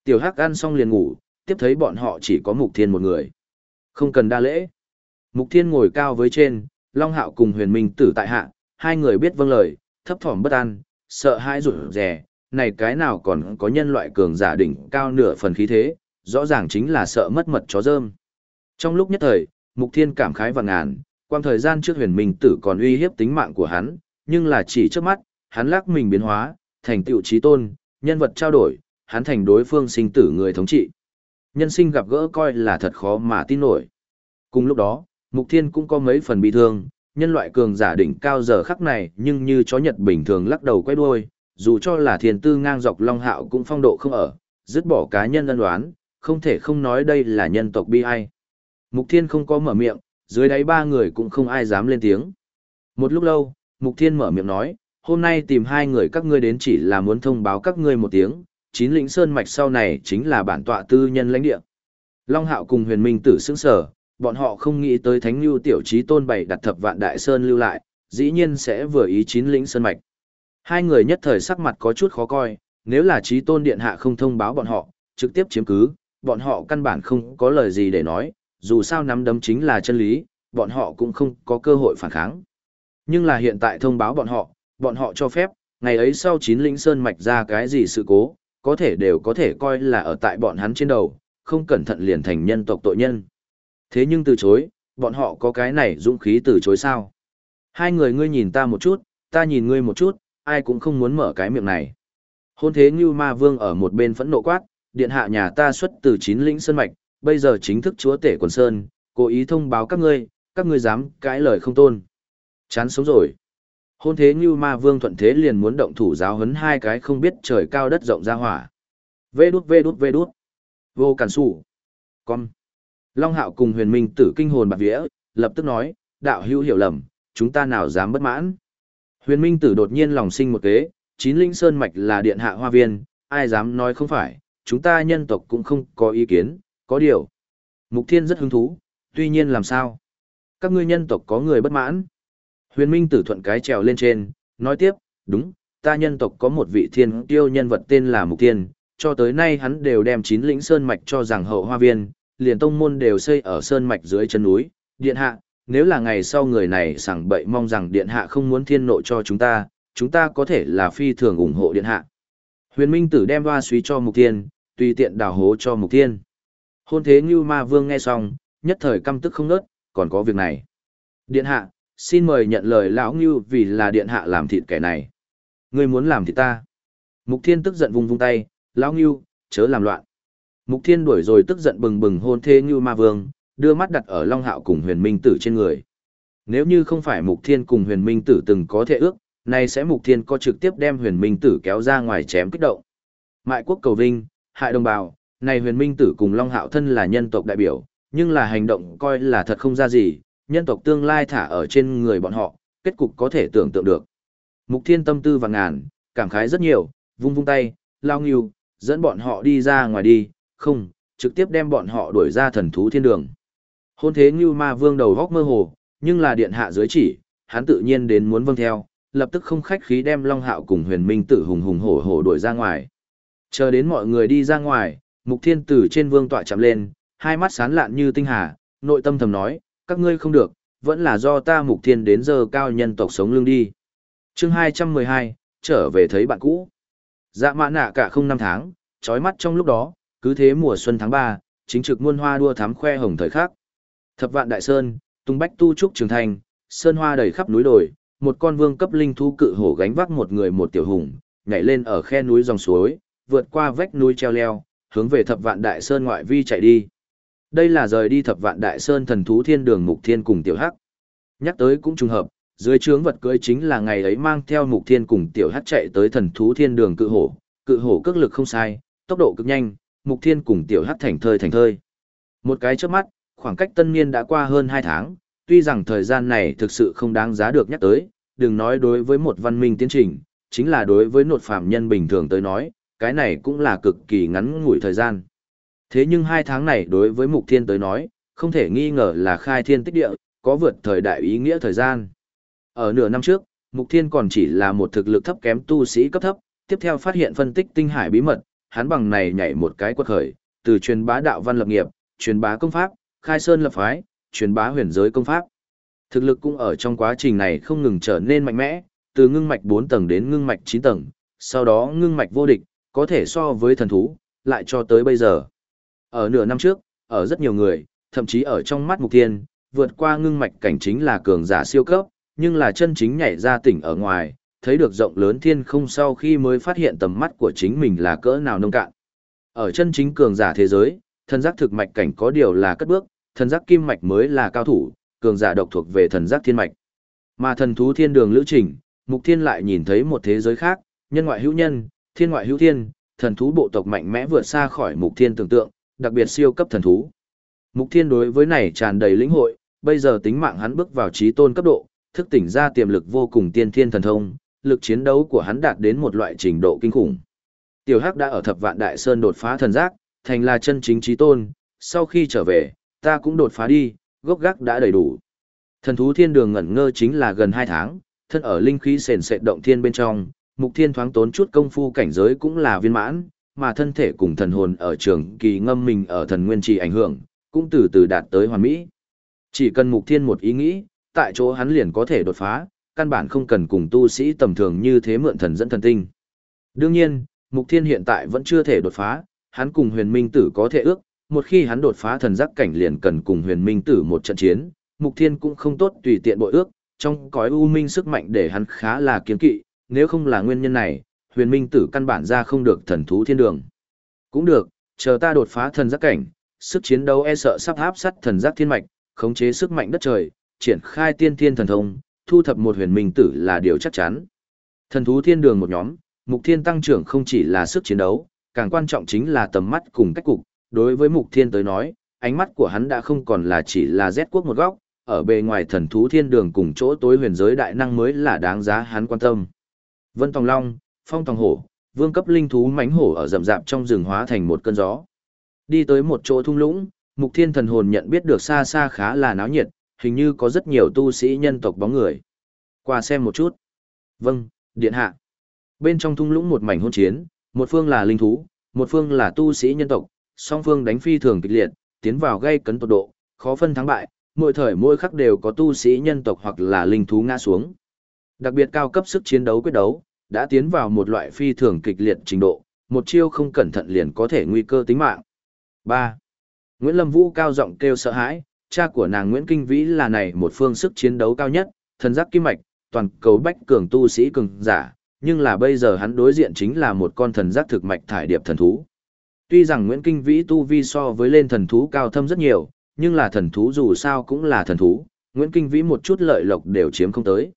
Tiểu Hắc ăn xong liền ngủ, tiếp thấy bọn họ chỉ có Mục Thiên một người. Không cần đa lễ. Mục Thiên ngồi cao với trên, Long Hạo cùng huyền minh tử tại hạ, hai người biết vâng lời, thấp thỏm bất an, sợ hãi rụt rè, này cái nào còn có nhân loại cường giả đỉnh cao nửa phần khí thế, rõ ràng chính là sợ mất mật chó rơm. Trong lúc nhất thời, Mục Thiên cảm khái và ngàn, quang thời gian trước huyền minh tử còn uy hiếp tính mạng của hắn, nhưng là chỉ trước mắt, hắn lắc mình biến hóa, thành tựu trí tôn, nhân vật trao đổi, hắn thành đối phương sinh tử người thống trị. Nhân sinh gặp gỡ coi là thật khó mà tin nổi. Cùng lúc đó, Mục Thiên cũng có mấy phần bị thương, nhân loại cường giả đỉnh cao giờ khắc này nhưng như chó nhật bình thường lắc đầu quay đuôi, dù cho là thiền tư ngang dọc Long Hạo cũng phong độ không ở, dứt bỏ cá nhân ân đoán, không thể không nói đây là nhân tộc bi ai. Mục Thiên không có mở miệng, dưới đáy ba người cũng không ai dám lên tiếng. Một lúc lâu, Mục Thiên mở miệng nói, hôm nay tìm hai người các ngươi đến chỉ là muốn thông báo các ngươi một tiếng, chín lĩnh sơn mạch sau này chính là bản tọa tư nhân lãnh địa. Long Hạo cùng huyền minh tử sững sở, bọn họ không nghĩ tới thánh lưu tiểu trí tôn bày đặt thập vạn đại sơn lưu lại, dĩ nhiên sẽ vừa ý chín lĩnh sơn mạch. Hai người nhất thời sắc mặt có chút khó coi, nếu là trí tôn điện hạ không thông báo bọn họ, trực tiếp chiếm cứ, bọn họ căn bản không có lời gì để nói, dù sao nắm đấm chính là chân lý, bọn họ cũng không có cơ hội phản kháng. Nhưng là hiện tại thông báo bọn họ, bọn họ cho phép, ngày ấy sau chín lĩnh sơn mạch ra cái gì sự cố, có thể đều có thể coi là ở tại bọn hắn trên đầu, không cẩn thận liền thành nhân tộc tội nhân. Thế nhưng từ chối, bọn họ có cái này dũng khí từ chối sao? Hai người ngươi nhìn ta một chút, ta nhìn ngươi một chút, ai cũng không muốn mở cái miệng này. Hôn thế như ma vương ở một bên phẫn nộ quát, điện hạ nhà ta xuất từ chín lĩnh sơn mạch, bây giờ chính thức chúa tể quần sơn, cố ý thông báo các ngươi, các ngươi dám cãi lời không tôn. Chán sống rồi. Hôn thế như ma vương thuận thế liền muốn động thủ giáo hấn hai cái không biết trời cao đất rộng ra hỏa. Vê đút vê đút vê đút. Vô cản sủ. Con. Long hạo cùng huyền minh tử kinh hồn bạc vía, lập tức nói, đạo hữu hiểu lầm, chúng ta nào dám bất mãn. Huyền minh tử đột nhiên lòng sinh một kế, chín linh sơn mạch là điện hạ hoa viên, ai dám nói không phải, chúng ta nhân tộc cũng không có ý kiến, có điều. Mục thiên rất hứng thú, tuy nhiên làm sao? Các ngươi nhân tộc có người bất mãn. Huyền Minh tử thuận cái trèo lên trên, nói tiếp, đúng, ta nhân tộc có một vị thiên tiêu nhân vật tên là Mục Thiên, cho tới nay hắn đều đem chín lĩnh sơn mạch cho rằng hậu hoa viên, liền tông môn đều xây ở sơn mạch dưới chân núi, điện hạ, nếu là ngày sau người này sẵn bậy mong rằng điện hạ không muốn thiên nộ cho chúng ta, chúng ta có thể là phi thường ủng hộ điện hạ. Huyền Minh tử đem hoa suý cho Mục Thiên, tùy tiện đào hố cho Mục Thiên. Hôn thế như ma vương nghe xong, nhất thời căm tức không nớt, còn có việc này. Điện hạ, xin mời nhận lời lão ngưu vì là điện hạ làm thịt kẻ này ngươi muốn làm thịt ta mục thiên tức giận vung vung tay lão ngưu chớ làm loạn mục thiên đuổi rồi tức giận bừng bừng hôn thê như ma vương đưa mắt đặt ở long hạo cùng huyền minh tử trên người nếu như không phải mục thiên cùng huyền minh tử từng có thể ước nay sẽ mục thiên có trực tiếp đem huyền minh tử kéo ra ngoài chém kích động mại quốc cầu vinh hại đồng bào này huyền minh tử cùng long hạo thân là nhân tộc đại biểu nhưng là hành động coi là thật không ra gì nhân tộc tương lai thả ở trên người bọn họ, kết cục có thể tưởng tượng được. Mục thiên tâm tư và ngàn, cảm khái rất nhiều, vung vung tay, lao nghiêu, dẫn bọn họ đi ra ngoài đi, không, trực tiếp đem bọn họ đuổi ra thần thú thiên đường. Hôn thế như ma vương đầu góc mơ hồ, nhưng là điện hạ dưới chỉ, hắn tự nhiên đến muốn vâng theo, lập tức không khách khí đem Long Hạo cùng huyền minh tử hùng hùng hổ hổ đuổi ra ngoài. Chờ đến mọi người đi ra ngoài, mục thiên tử trên vương tọa chạm lên, hai mắt sáng lạn như tinh hà, nội tâm thầm nói, các ngươi không được, vẫn là do ta mục thiên đến giờ cao nhân tộc sống lương đi. chương 212, trở về thấy bạn cũ. Dạ mã nạ cả không năm tháng, trói mắt trong lúc đó, cứ thế mùa xuân tháng 3, chính trực muôn hoa đua thắm khoe hồng thời khắc. Thập vạn đại sơn, tung bách tu trúc trường thành, sơn hoa đầy khắp núi đồi, một con vương cấp linh thú cự hổ gánh vác một người một tiểu hùng, nhảy lên ở khe núi dòng suối, vượt qua vách núi treo leo, hướng về thập vạn đại sơn ngoại vi chạy đi. Đây là rời đi thập vạn đại sơn thần thú thiên đường mục thiên cùng tiểu hắc. Nhắc tới cũng trùng hợp, dưới trướng vật cưới chính là ngày ấy mang theo mục thiên cùng tiểu hắc chạy tới thần thú thiên đường cự hổ, cự hổ cước lực không sai, tốc độ cực nhanh, mục thiên cùng tiểu hắc thành thơi thành thơi. Một cái trước mắt, khoảng cách tân niên đã qua hơn hai tháng, tuy rằng thời gian này thực sự không đáng giá được nhắc tới, đừng nói đối với một văn minh tiến trình, chính là đối với nột phạm nhân bình thường tới nói, cái này cũng là cực kỳ ngắn ngủi thời gian. Thế nhưng hai tháng này đối với Mục Thiên tới nói, không thể nghi ngờ là khai thiên tích địa, có vượt thời đại ý nghĩa thời gian. Ở nửa năm trước, Mục Thiên còn chỉ là một thực lực thấp kém tu sĩ cấp thấp, tiếp theo phát hiện phân tích tinh hải bí mật, hắn bằng này nhảy một cái quật khởi, từ truyền bá đạo văn lập nghiệp, truyền bá công pháp, khai sơn lập phái, truyền bá huyền giới công pháp. Thực lực cũng ở trong quá trình này không ngừng trở nên mạnh mẽ, từ ngưng mạch 4 tầng đến ngưng mạch 9 tầng, sau đó ngưng mạch vô địch, có thể so với thần thú, lại cho tới bây giờ. Ở nửa năm trước, ở rất nhiều người, thậm chí ở trong mắt Mục Thiên, vượt qua ngưng mạch cảnh chính là cường giả siêu cấp, nhưng là chân chính nhảy ra tỉnh ở ngoài, thấy được rộng lớn thiên không sau khi mới phát hiện tầm mắt của chính mình là cỡ nào nông cạn. Ở chân chính cường giả thế giới, thần giác thực mạch cảnh có điều là cất bước, thần giác kim mạch mới là cao thủ, cường giả độc thuộc về thần giác thiên mạch. Mà thần thú thiên đường lữ trình, Mục Thiên lại nhìn thấy một thế giới khác, nhân ngoại hữu nhân, thiên ngoại hữu thiên, thần thú bộ tộc mạnh mẽ vượt xa khỏi Mục Thiên tưởng tượng, đặc biệt siêu cấp thần thú. Mục Thiên đối với này tràn đầy lĩnh hội, bây giờ tính mạng hắn bước vào trí tôn cấp độ, thức tỉnh ra tiềm lực vô cùng tiên thiên thần thông, lực chiến đấu của hắn đạt đến một loại trình độ kinh khủng. Tiểu Hắc đã ở Thập Vạn Đại Sơn đột phá thần giác, thành là chân chính trí tôn, sau khi trở về, ta cũng đột phá đi, gốc gác đã đầy đủ. Thần thú thiên đường ngẩn ngơ chính là gần 2 tháng, thân ở linh khí sền sệt động thiên bên trong, mục thiên thoáng tốn chút công phu cảnh giới cũng là viên mãn, mà thân thể cùng thần hồn ở trường kỳ ngâm mình ở thần nguyên trì ảnh hưởng, cũng từ từ đạt tới hoàn mỹ. Chỉ cần mục thiên một ý nghĩ, tại chỗ hắn liền có thể đột phá, căn bản không cần cùng tu sĩ tầm thường như thế mượn thần dẫn thần tinh. Đương nhiên, mục thiên hiện tại vẫn chưa thể đột phá, hắn cùng huyền minh tử có thể ước, một khi hắn đột phá thần giác cảnh liền cần cùng huyền minh tử một trận chiến, mục thiên cũng không tốt tùy tiện bội ước, trong cõi u minh sức mạnh để hắn khá là kiên kỵ, nếu không là nguyên nhân này, huyền minh tử căn bản ra không được thần thú thiên đường. Cũng được, chờ ta đột phá thần giác cảnh, sức chiến đấu e sợ sắp áp sát thần giác thiên mạch, khống chế sức mạnh đất trời, triển khai tiên thiên thần thông, thu thập một huyền minh tử là điều chắc chắn. Thần thú thiên đường một nhóm, mục thiên tăng trưởng không chỉ là sức chiến đấu, càng quan trọng chính là tầm mắt cùng cách cục. Đối với mục thiên tới nói, ánh mắt của hắn đã không còn là chỉ là rét quốc một góc, ở bề ngoài thần thú thiên đường cùng chỗ tối huyền giới đại năng mới là đáng giá hắn quan tâm. Vân Tòng Long, Phong Tòng Hổ, vương cấp linh thú mánh hổ ở rậm rạp trong rừng hóa thành một cơn gió. Đi tới một chỗ thung lũng, Mục Thiên thần hồn nhận biết được xa xa khá là náo nhiệt, hình như có rất nhiều tu sĩ nhân tộc bóng người. Qua xem một chút. Vâng, điện hạ. Bên trong thung lũng một mảnh hôn chiến, một phương là linh thú, một phương là tu sĩ nhân tộc, song phương đánh phi thường kịch liệt, tiến vào gây cấn tột độ, khó phân thắng bại, mỗi thời mỗi khắc đều có tu sĩ nhân tộc hoặc là linh thú ngã xuống. Đặc biệt cao cấp sức chiến đấu quyết đấu, đã tiến vào một loại phi thường kịch liệt trình độ, một chiêu không cẩn thận liền có thể nguy cơ tính mạng. 3. Nguyễn Lâm Vũ cao giọng kêu sợ hãi, cha của nàng Nguyễn Kinh Vĩ là này một phương sức chiến đấu cao nhất, thần giác kim mạch, toàn cầu bách cường tu sĩ cường giả, nhưng là bây giờ hắn đối diện chính là một con thần giác thực mạch thải điệp thần thú. Tuy rằng Nguyễn Kinh Vĩ tu vi so với lên thần thú cao thâm rất nhiều, nhưng là thần thú dù sao cũng là thần thú, Nguyễn Kinh Vĩ một chút lợi lộc đều chiếm không tới.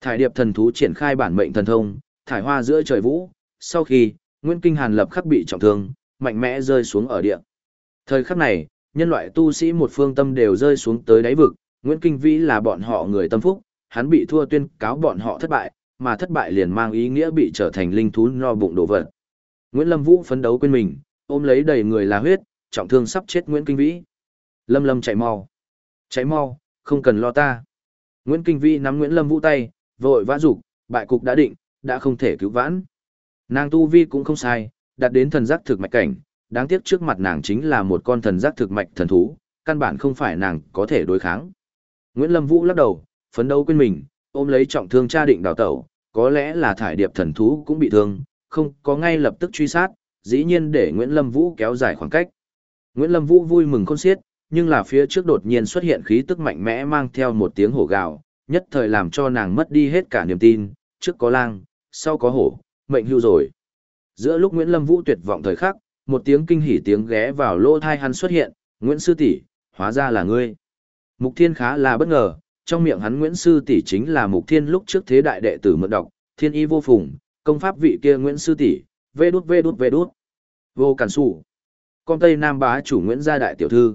Thải điệp thần thú triển khai bản mệnh thần thông, thải hoa giữa trời vũ, sau khi, Nguyễn Kinh Hàn lập khắc bị trọng thương, mạnh mẽ rơi xuống ở địa. Thời khắc này, nhân loại tu sĩ một phương tâm đều rơi xuống tới đáy vực, Nguyễn Kinh Vĩ là bọn họ người tâm phúc, hắn bị thua tuyên cáo bọn họ thất bại, mà thất bại liền mang ý nghĩa bị trở thành linh thú no bụng đồ vật. Nguyễn Lâm Vũ phấn đấu quên mình, ôm lấy đầy người là huyết, trọng thương sắp chết Nguyễn Kinh Vĩ. Lâm Lâm chạy mau. Chạy mau, không cần lo ta. Nguyễn Kinh Vĩ nắm Nguyễn Lâm Vũ tay, vội vã dục, bại cục đã định, đã không thể cứu vãn. Nàng tu vi cũng không sai, đạt đến thần giác thực mạch cảnh, đáng tiếc trước mặt nàng chính là một con thần giác thực mạch thần thú, căn bản không phải nàng có thể đối kháng. Nguyễn Lâm Vũ lắc đầu, phấn đấu quên mình, ôm lấy trọng thương cha định đào tẩu, có lẽ là thải điệp thần thú cũng bị thương, không có ngay lập tức truy sát, dĩ nhiên để Nguyễn Lâm Vũ kéo dài khoảng cách. Nguyễn Lâm Vũ vui mừng khôn xiết, nhưng là phía trước đột nhiên xuất hiện khí tức mạnh mẽ mang theo một tiếng hổ gào, nhất thời làm cho nàng mất đi hết cả niềm tin, trước có lang, sau có hổ, mệnh hưu rồi. Giữa lúc Nguyễn Lâm Vũ tuyệt vọng thời khắc, một tiếng kinh hỉ tiếng ghé vào lỗ thai hắn xuất hiện, Nguyễn Sư tỷ hóa ra là ngươi. Mục Thiên khá là bất ngờ, trong miệng hắn Nguyễn Sư tỷ chính là Mục Thiên lúc trước thế đại đệ tử mượn đọc, thiên y vô phùng, công pháp vị kia Nguyễn Sư tỷ vê đút vê đút vê đút. Vô cản sủ. Con Tây Nam bá chủ Nguyễn gia đại tiểu thư.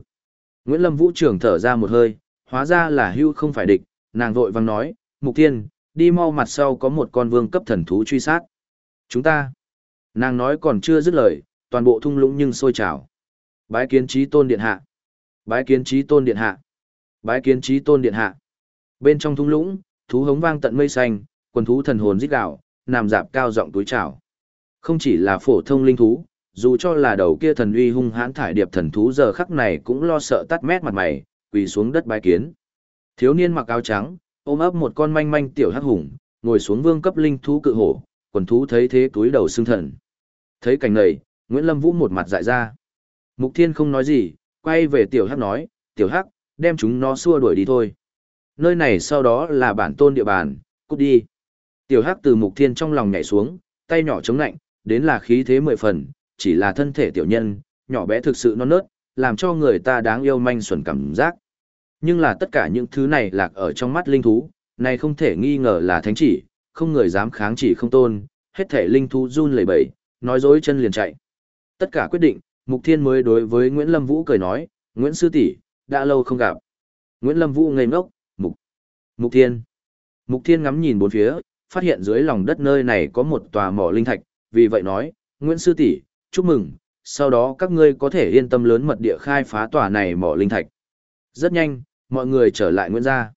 Nguyễn Lâm Vũ trưởng thở ra một hơi, hóa ra là hưu không phải địch, nàng vội vàng nói, Mục Thiên, đi mau mặt sau có một con vương cấp thần thú truy sát. Chúng ta. Nàng nói còn chưa dứt lời, toàn bộ thung lũng nhưng sôi trào. Bái kiến trí tôn điện hạ. Bái kiến trí tôn điện hạ. Bái kiến trí tôn điện hạ. Bên trong thung lũng, thú hống vang tận mây xanh, quần thú thần hồn rít gào, nằm dạp cao giọng túi trào. Không chỉ là phổ thông linh thú, dù cho là đầu kia thần uy hung hãn thải điệp thần thú giờ khắc này cũng lo sợ tắt mét mặt mày, quỳ xuống đất bái kiến. Thiếu niên mặc áo trắng, ôm ấp một con manh manh tiểu hắc hùng, ngồi xuống vương cấp linh thú cự hổ, quần thú thấy thế túi đầu xương thần. Thấy cảnh này, Nguyễn Lâm Vũ một mặt dại ra. Mục Thiên không nói gì, quay về tiểu hắc nói, tiểu hắc, đem chúng nó xua đuổi đi thôi. Nơi này sau đó là bản tôn địa bàn, cút đi. Tiểu Hắc từ Mục Thiên trong lòng nhảy xuống, tay nhỏ chống lạnh, đến là khí thế mười phần, chỉ là thân thể tiểu nhân, nhỏ bé thực sự non nớt, làm cho người ta đáng yêu manh xuẩn cảm giác. Nhưng là tất cả những thứ này lạc ở trong mắt linh thú, này không thể nghi ngờ là thánh chỉ, không người dám kháng chỉ không tôn, hết thể linh thú run lẩy bẩy, nói dối chân liền chạy. Tất cả quyết định, Mục Thiên mới đối với Nguyễn Lâm Vũ cười nói, Nguyễn Sư tỷ đã lâu không gặp. Nguyễn Lâm Vũ ngây ngốc, Mục, Mục Thiên. Mục Thiên ngắm nhìn bốn phía, phát hiện dưới lòng đất nơi này có một tòa mỏ linh thạch, vì vậy nói, Nguyễn Sư tỷ chúc mừng, sau đó các ngươi có thể yên tâm lớn mật địa khai phá tòa này mỏ linh thạch. Rất nhanh, mọi người trở lại Nguyễn gia.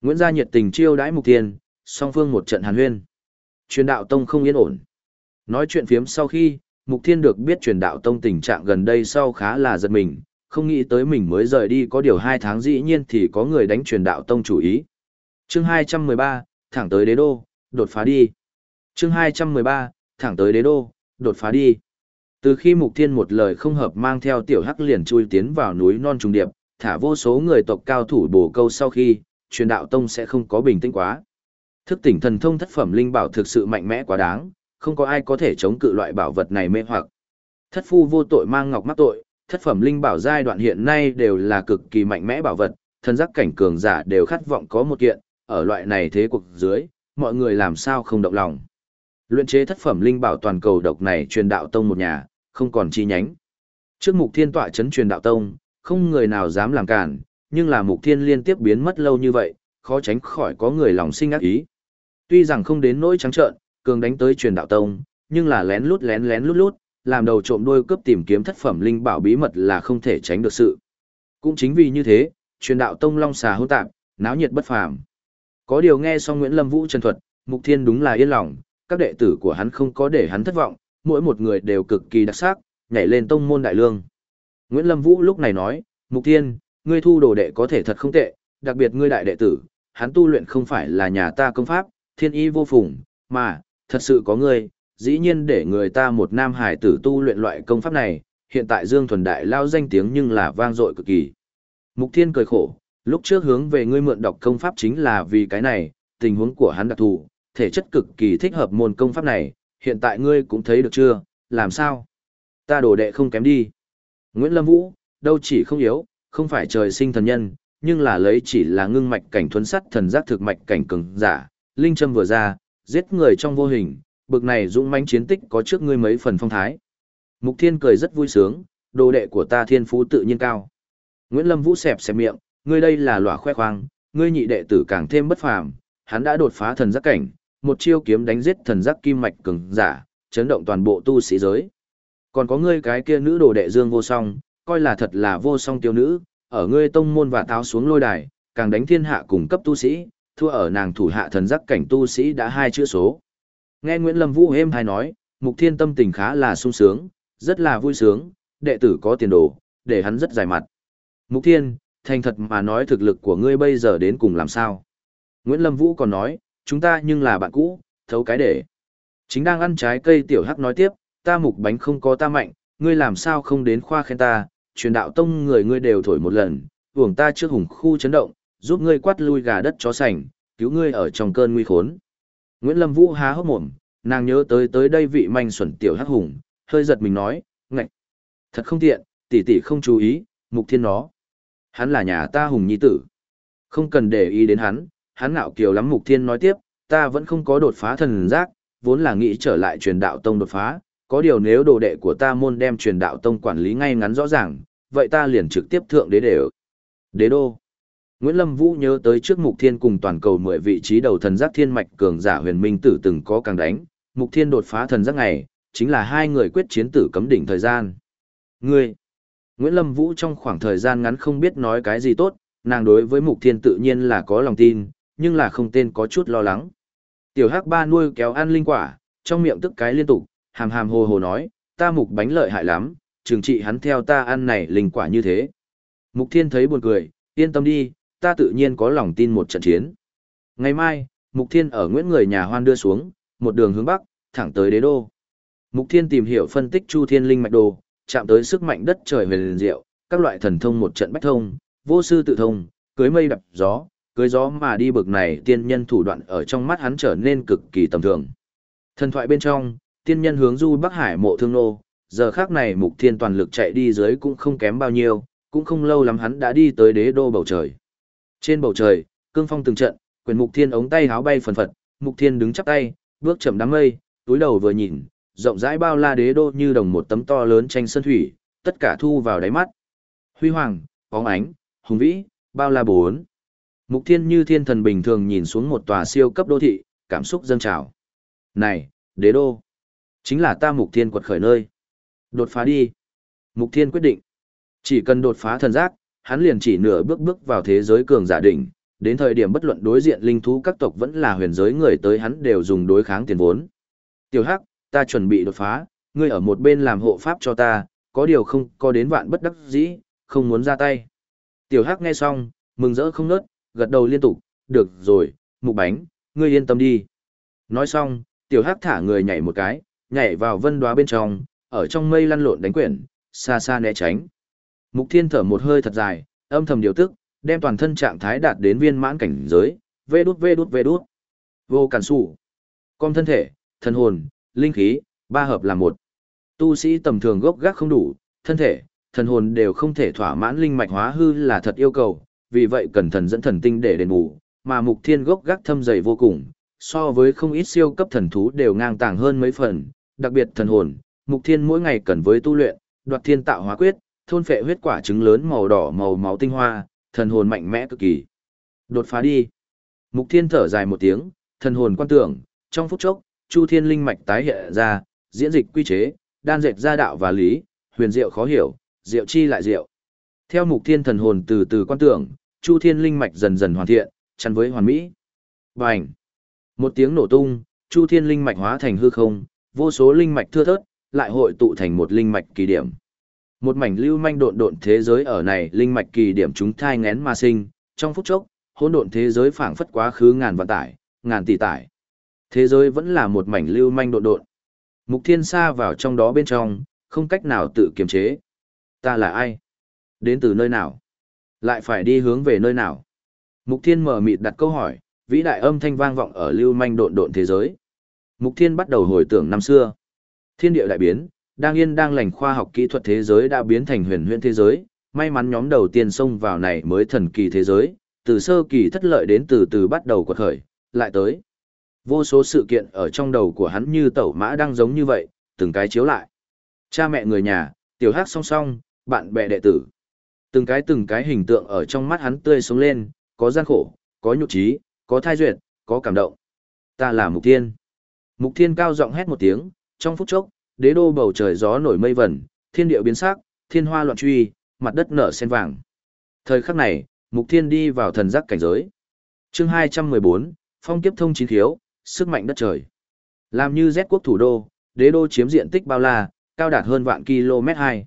Nguyễn gia nhiệt tình chiêu đãi Mục Thiên, song phương một trận hàn huyên. Truyền đạo tông không yên ổn. Nói chuyện phiếm sau khi, Mục Thiên được biết truyền đạo tông tình trạng gần đây sau khá là giật mình, không nghĩ tới mình mới rời đi có điều hai tháng dĩ nhiên thì có người đánh truyền đạo tông chủ ý. Chương 213, thẳng tới đế đô, đột phá đi. Chương 213, thẳng tới đế đô, đột phá đi. Từ khi Mục Thiên một lời không hợp mang theo tiểu hắc liền chui tiến vào núi non trùng điệp, thả vô số người tộc cao thủ bổ câu sau khi, truyền đạo tông sẽ không có bình tĩnh quá. Thức tỉnh thần thông thất phẩm linh bảo thực sự mạnh mẽ quá đáng, không có ai có thể chống cự loại bảo vật này mê hoặc. Thất phu vô tội mang ngọc mắc tội, thất phẩm linh bảo giai đoạn hiện nay đều là cực kỳ mạnh mẽ bảo vật, thân giác cảnh cường giả đều khát vọng có một kiện, ở loại này thế cục dưới, mọi người làm sao không động lòng. Luyện chế thất phẩm linh bảo toàn cầu độc này truyền đạo tông một nhà, không còn chi nhánh. Trước mục thiên tọa chấn truyền đạo tông, không người nào dám làm cản, nhưng là mục thiên liên tiếp biến mất lâu như vậy, khó tránh khỏi có người lòng sinh ác ý. Tuy rằng không đến nỗi trắng trợn, cường đánh tới truyền đạo tông, nhưng là lén lút lén lén lút lút, làm đầu trộm đôi cướp tìm kiếm thất phẩm linh bảo bí mật là không thể tránh được sự. Cũng chính vì như thế, truyền đạo tông long xà hỗn tạp, náo nhiệt bất phàm. Có điều nghe xong Nguyễn Lâm Vũ chân thuật, Mục Thiên đúng là yên lòng, các đệ tử của hắn không có để hắn thất vọng, mỗi một người đều cực kỳ đặc sắc, nhảy lên tông môn đại lương. Nguyễn Lâm Vũ lúc này nói, Mục Thiên, ngươi thu đồ đệ có thể thật không tệ, đặc biệt ngươi đại đệ tử, hắn tu luyện không phải là nhà ta công pháp, thiên y vô phùng, mà, thật sự có ngươi, dĩ nhiên để người ta một nam hải tử tu luyện loại công pháp này, hiện tại Dương Thuần Đại lao danh tiếng nhưng là vang dội cực kỳ. Mục Thiên cười khổ, lúc trước hướng về ngươi mượn đọc công pháp chính là vì cái này, tình huống của hắn đặc thù, thể chất cực kỳ thích hợp môn công pháp này, hiện tại ngươi cũng thấy được chưa, làm sao? Ta đổ đệ không kém đi. Nguyễn Lâm Vũ, đâu chỉ không yếu, không phải trời sinh thần nhân, nhưng là lấy chỉ là ngưng mạch cảnh thuấn sắt thần giác thực mạch cảnh cường giả, linh châm vừa ra, giết người trong vô hình, bực này dũng mãnh chiến tích có trước ngươi mấy phần phong thái. Mục Thiên cười rất vui sướng, đồ đệ của ta thiên phú tự nhiên cao. Nguyễn Lâm Vũ xẹp xẹp miệng, ngươi đây là lỏa khoe khoang, ngươi nhị đệ tử càng thêm bất phàm, hắn đã đột phá thần giác cảnh, một chiêu kiếm đánh giết thần giác kim mạch cường giả, chấn động toàn bộ tu sĩ giới. Còn có ngươi cái kia nữ đồ đệ Dương vô song, coi là thật là vô song tiêu nữ, ở ngươi tông môn và táo xuống lôi đài, càng đánh thiên hạ cùng cấp tu sĩ, thua ở nàng thủ hạ thần giác cảnh tu sĩ đã hai chữ số. Nghe Nguyễn Lâm Vũ êm hay nói, Mục Thiên tâm tình khá là sung sướng, rất là vui sướng, đệ tử có tiền đồ, để hắn rất dài mặt. Mục Thiên, thành thật mà nói thực lực của ngươi bây giờ đến cùng làm sao? Nguyễn Lâm Vũ còn nói, chúng ta nhưng là bạn cũ, thấu cái để. Chính đang ăn trái cây tiểu hắc nói tiếp, ta mục bánh không có ta mạnh, ngươi làm sao không đến khoa khen ta, truyền đạo tông người ngươi đều thổi một lần, uổng ta trước hùng khu chấn động, giúp ngươi quát lui gà đất chó sành, cứu ngươi ở trong cơn nguy khốn. Nguyễn Lâm Vũ há hốc mồm, nàng nhớ tới tới đây vị manh xuẩn tiểu hắc hùng, hơi giật mình nói, ngạch. Thật không tiện, tỷ tỷ không chú ý, mục thiên nó. Hắn là nhà ta hùng nhi tử. Không cần để ý đến hắn, hắn ngạo kiều lắm mục thiên nói tiếp, ta vẫn không có đột phá thần giác, vốn là nghĩ trở lại truyền đạo tông đột phá, có điều nếu đồ đệ của ta môn đem truyền đạo tông quản lý ngay ngắn rõ ràng, vậy ta liền trực tiếp thượng đế đều. Đế đô. Nguyễn Lâm Vũ nhớ tới trước Mục Thiên cùng toàn cầu 10 vị trí đầu thần giác thiên mạch cường giả huyền minh tử từng có càng đánh, Mục Thiên đột phá thần giác này chính là hai người quyết chiến tử cấm đỉnh thời gian. Ngươi, Nguyễn Lâm Vũ trong khoảng thời gian ngắn không biết nói cái gì tốt, nàng đối với Mục Thiên tự nhiên là có lòng tin, nhưng là không tên có chút lo lắng. Tiểu Hắc Ba nuôi kéo ăn linh quả, trong miệng tức cái liên tục, hàm hàm hồ hồ nói, ta Mục bánh lợi hại lắm, trường trị hắn theo ta ăn này linh quả như thế. Mục Thiên thấy buồn cười, yên tâm đi, ta tự nhiên có lòng tin một trận chiến. Ngày mai, Mục Thiên ở Nguyễn người nhà hoan đưa xuống, một đường hướng bắc, thẳng tới đế đô. Mục Thiên tìm hiểu phân tích Chu Thiên Linh mạch đồ, chạm tới sức mạnh đất trời về liền diệu, các loại thần thông một trận bách thông, vô sư tự thông, cưới mây đập gió, cưới gió mà đi bực này tiên nhân thủ đoạn ở trong mắt hắn trở nên cực kỳ tầm thường. Thần thoại bên trong, tiên nhân hướng du Bắc Hải mộ thương nô, giờ khác này mục thiên toàn lực chạy đi dưới cũng không kém bao nhiêu, cũng không lâu lắm hắn đã đi tới đế đô bầu trời. Trên bầu trời, cương phong từng trận, quyền mục thiên ống tay háo bay phần phật, mục thiên đứng chắp tay, bước chậm đám mây, túi đầu vừa nhìn, rộng rãi bao la đế đô như đồng một tấm to lớn tranh sơn thủy, tất cả thu vào đáy mắt. Huy hoàng, bóng ánh, hùng vĩ, bao la bốn. Mục thiên như thiên thần bình thường nhìn xuống một tòa siêu cấp đô thị, cảm xúc dâng trào. Này, đế đô, chính là ta mục thiên quật khởi nơi. Đột phá đi. Mục thiên quyết định. Chỉ cần đột phá thần giác, hắn liền chỉ nửa bước bước vào thế giới cường giả đỉnh, đến thời điểm bất luận đối diện linh thú các tộc vẫn là huyền giới người tới hắn đều dùng đối kháng tiền vốn. Tiểu Hắc, ta chuẩn bị đột phá, ngươi ở một bên làm hộ pháp cho ta, có điều không có đến vạn bất đắc dĩ, không muốn ra tay. Tiểu Hắc nghe xong, mừng rỡ không nớt, gật đầu liên tục, được rồi, mục bánh, ngươi yên tâm đi. Nói xong, Tiểu Hắc thả người nhảy một cái, nhảy vào vân đoá bên trong, ở trong mây lăn lộn đánh quyển, xa xa né tránh. Mục Thiên thở một hơi thật dài, âm thầm điều tức, đem toàn thân trạng thái đạt đến viên mãn cảnh giới, vê đút vê đút vê đút. Vô cản sủ. Con thân thể, thần hồn, linh khí, ba hợp là một. Tu sĩ tầm thường gốc gác không đủ, thân thể, thần hồn đều không thể thỏa mãn linh mạch hóa hư là thật yêu cầu, vì vậy cần thần dẫn thần tinh để đền bù, mà mục thiên gốc gác thâm dày vô cùng, so với không ít siêu cấp thần thú đều ngang tàng hơn mấy phần, đặc biệt thần hồn, mục thiên mỗi ngày cần với tu luyện, đoạt thiên tạo hóa quyết, thôn phệ huyết quả trứng lớn màu đỏ màu máu tinh hoa, thần hồn mạnh mẽ cực kỳ. Đột phá đi. Mục Thiên thở dài một tiếng, thần hồn quan tưởng, trong phút chốc, Chu Thiên linh mạch tái hiện ra, diễn dịch quy chế, đan dệt ra đạo và lý, huyền diệu khó hiểu, diệu chi lại diệu. Theo Mục Thiên thần hồn từ từ quan tưởng, Chu Thiên linh mạch dần dần hoàn thiện, chắn với hoàn mỹ. Bành! Một tiếng nổ tung, Chu Thiên linh mạch hóa thành hư không, vô số linh mạch thưa thớt, lại hội tụ thành một linh mạch kỳ điểm. Một mảnh lưu manh độn độn thế giới ở này linh mạch kỳ điểm chúng thai ngén mà sinh, trong phút chốc, hỗn độn thế giới phảng phất quá khứ ngàn vạn tải, ngàn tỷ tải. Thế giới vẫn là một mảnh lưu manh độn độn. Mục Thiên xa vào trong đó bên trong, không cách nào tự kiềm chế. Ta là ai? Đến từ nơi nào? Lại phải đi hướng về nơi nào? Mục Thiên mở mịt đặt câu hỏi, vĩ đại âm thanh vang vọng ở lưu manh độn độn thế giới. Mục Thiên bắt đầu hồi tưởng năm xưa. Thiên địa đại biến, đang yên đang lành khoa học kỹ thuật thế giới đã biến thành huyền huyễn thế giới, may mắn nhóm đầu tiên xông vào này mới thần kỳ thế giới, từ sơ kỳ thất lợi đến từ từ bắt đầu quật khởi, lại tới. Vô số sự kiện ở trong đầu của hắn như tẩu mã đang giống như vậy, từng cái chiếu lại. Cha mẹ người nhà, tiểu hát song song, bạn bè đệ tử. Từng cái từng cái hình tượng ở trong mắt hắn tươi sống lên, có gian khổ, có nhục trí, có thai duyệt, có cảm động. Ta là Mục Thiên. Mục Thiên cao giọng hét một tiếng, trong phút chốc, đế đô bầu trời gió nổi mây vẩn, thiên địa biến sắc, thiên hoa loạn truy, mặt đất nở sen vàng. Thời khắc này, Mục Thiên đi vào thần giác cảnh giới. Chương 214, Phong kiếp thông chín thiếu, sức mạnh đất trời. Làm như Z quốc thủ đô, đế đô chiếm diện tích bao la, cao đạt hơn vạn km 2.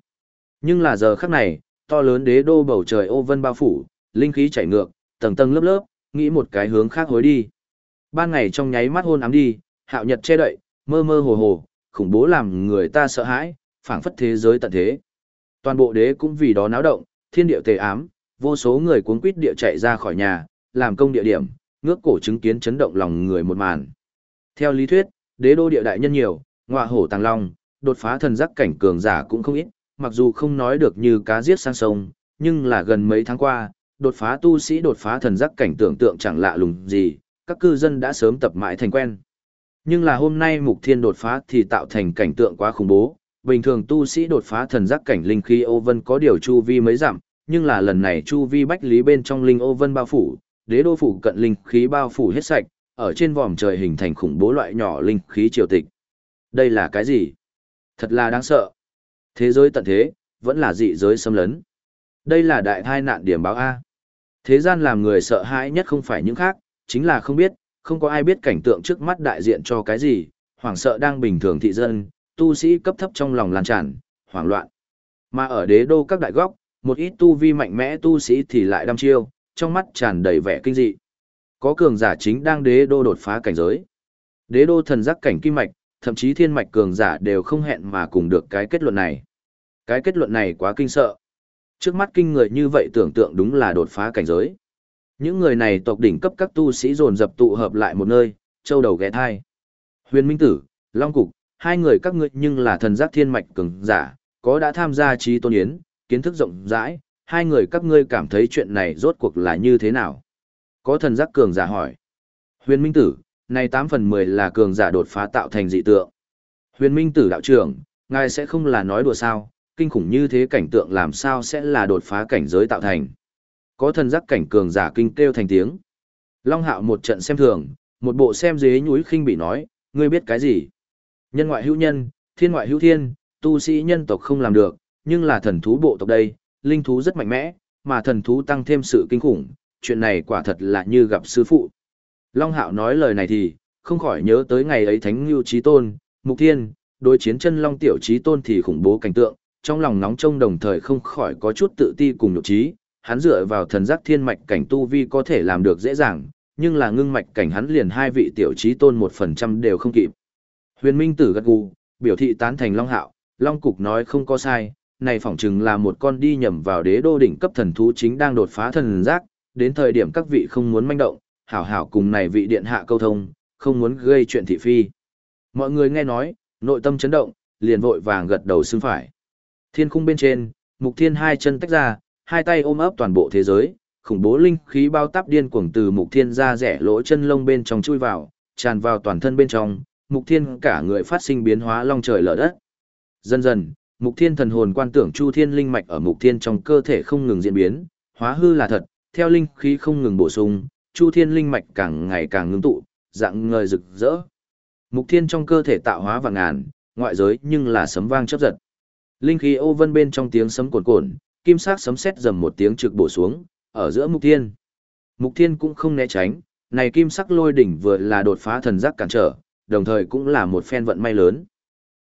Nhưng là giờ khắc này, to lớn đế đô bầu trời ô vân bao phủ, linh khí chảy ngược, tầng tầng lớp lớp, nghĩ một cái hướng khác hối đi. Ban ngày trong nháy mắt hôn ám đi, hạo nhật che đậy, mơ mơ hồ hồ, khủng bố làm người ta sợ hãi, phảng phất thế giới tận thế. Toàn bộ đế cũng vì đó náo động, thiên địa tề ám, vô số người cuống quýt địa chạy ra khỏi nhà, làm công địa điểm, ngước cổ chứng kiến chấn động lòng người một màn. Theo lý thuyết, đế đô địa đại nhân nhiều, ngọa hổ tàng long, đột phá thần giác cảnh cường giả cũng không ít, mặc dù không nói được như cá giết sang sông, nhưng là gần mấy tháng qua, đột phá tu sĩ đột phá thần giác cảnh tưởng tượng chẳng lạ lùng gì, các cư dân đã sớm tập mãi thành quen. Nhưng là hôm nay mục thiên đột phá thì tạo thành cảnh tượng quá khủng bố, bình thường tu sĩ đột phá thần giác cảnh linh khí ô vân có điều chu vi mới giảm, nhưng là lần này chu vi bách lý bên trong linh ô vân bao phủ, đế đô phủ cận linh khí bao phủ hết sạch, ở trên vòm trời hình thành khủng bố loại nhỏ linh khí triều tịch. Đây là cái gì? Thật là đáng sợ. Thế giới tận thế, vẫn là dị giới xâm lấn. Đây là đại thai nạn điểm báo A. Thế gian làm người sợ hãi nhất không phải những khác, chính là không biết, không có ai biết cảnh tượng trước mắt đại diện cho cái gì, hoảng sợ đang bình thường thị dân, tu sĩ cấp thấp trong lòng lan tràn, hoảng loạn. Mà ở đế đô các đại góc, một ít tu vi mạnh mẽ tu sĩ thì lại đăm chiêu, trong mắt tràn đầy vẻ kinh dị. Có cường giả chính đang đế đô đột phá cảnh giới. Đế đô thần giác cảnh kim mạch, thậm chí thiên mạch cường giả đều không hẹn mà cùng được cái kết luận này. Cái kết luận này quá kinh sợ. Trước mắt kinh người như vậy tưởng tượng đúng là đột phá cảnh giới. Những người này tộc đỉnh cấp các tu sĩ dồn dập tụ hợp lại một nơi, châu đầu ghé thai. Huyền Minh Tử, Long Cục, hai người các ngươi nhưng là thần giác thiên mạch cường giả, có đã tham gia trí tôn yến, kiến thức rộng rãi, hai người các ngươi cảm thấy chuyện này rốt cuộc là như thế nào? Có thần giác cường giả hỏi. Huyền Minh Tử, này 8 phần 10 là cường giả đột phá tạo thành dị tượng. Huyền Minh Tử đạo trưởng, ngài sẽ không là nói đùa sao, kinh khủng như thế cảnh tượng làm sao sẽ là đột phá cảnh giới tạo thành. Có thần giác cảnh cường giả kinh kêu thành tiếng. Long Hạo một trận xem thường, một bộ xem dế nhúi khinh bị nói, ngươi biết cái gì? Nhân ngoại hữu nhân, thiên ngoại hữu thiên, tu sĩ nhân tộc không làm được, nhưng là thần thú bộ tộc đây, linh thú rất mạnh mẽ, mà thần thú tăng thêm sự kinh khủng, chuyện này quả thật là như gặp sư phụ. Long Hạo nói lời này thì, không khỏi nhớ tới ngày ấy Thánh Lưu Chí Tôn, Mục Thiên, đối chiến chân Long Tiểu Chí Tôn thì khủng bố cảnh tượng, trong lòng nóng trông đồng thời không khỏi có chút tự ti cùng nhục trí, hắn dựa vào thần giác thiên mạch cảnh tu vi có thể làm được dễ dàng, nhưng là ngưng mạch cảnh hắn liền hai vị tiểu trí Tôn một phần trăm đều không kịp. Huyền Minh Tử gật gù, biểu thị tán thành Long Hạo, Long Cục nói không có sai, này phỏng chừng là một con đi nhầm vào đế đô đỉnh cấp thần thú chính đang đột phá thần giác, đến thời điểm các vị không muốn manh động, hảo hảo cùng này vị điện hạ câu thông, không muốn gây chuyện thị phi. Mọi người nghe nói, nội tâm chấn động, liền vội vàng gật đầu xưng phải. Thiên khung bên trên, mục thiên hai chân tách ra, hai tay ôm ấp toàn bộ thế giới, khủng bố linh khí bao táp điên cuồng từ mục thiên ra rẻ lỗ chân lông bên trong chui vào, tràn vào toàn thân bên trong, mục thiên cả người phát sinh biến hóa long trời lở đất. Dần dần, mục thiên thần hồn quan tưởng chu thiên linh mạch ở mục thiên trong cơ thể không ngừng diễn biến, hóa hư là thật, theo linh khí không ngừng bổ sung, chu thiên linh mạch càng ngày càng ngưng tụ, dạng ngời rực rỡ. Mục thiên trong cơ thể tạo hóa vạn ngàn, ngoại giới nhưng là sấm vang chớp giật. Linh khí ô vân bên trong tiếng sấm cuồn cuộn, kim sắc sấm sét dầm một tiếng trực bổ xuống, ở giữa mục thiên. Mục thiên cũng không né tránh, này kim sắc lôi đỉnh vừa là đột phá thần giác cản trở, đồng thời cũng là một phen vận may lớn.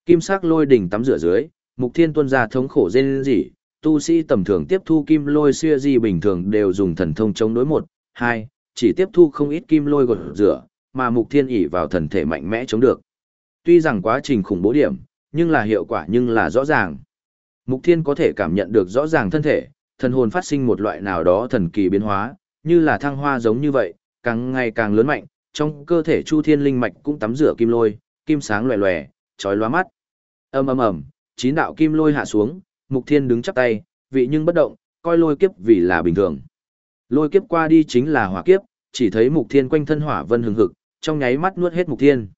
Kim sắc lôi đỉnh tắm rửa dưới, mục thiên tuôn ra thống khổ rên rỉ, tu sĩ tầm thường tiếp thu kim lôi xưa gì bình thường đều dùng thần thông chống đối một, hai, chỉ tiếp thu không ít kim lôi gột rửa, mà mục thiên ỉ vào thần thể mạnh mẽ chống được. Tuy rằng quá trình khủng bố điểm, nhưng là hiệu quả nhưng là rõ ràng. Mục thiên có thể cảm nhận được rõ ràng thân thể, thần hồn phát sinh một loại nào đó thần kỳ biến hóa, như là thăng hoa giống như vậy, càng ngày càng lớn mạnh, trong cơ thể chu thiên linh mạch cũng tắm rửa kim lôi, kim sáng loè loè, chói lóa mắt. ầm ầm ầm, chín đạo kim lôi hạ xuống, mục thiên đứng chắp tay, vị nhưng bất động, coi lôi kiếp vì là bình thường. Lôi kiếp qua đi chính là hỏa kiếp, chỉ thấy mục thiên quanh thân hỏa vân hừng hực, trong nháy mắt nuốt hết mục thiên.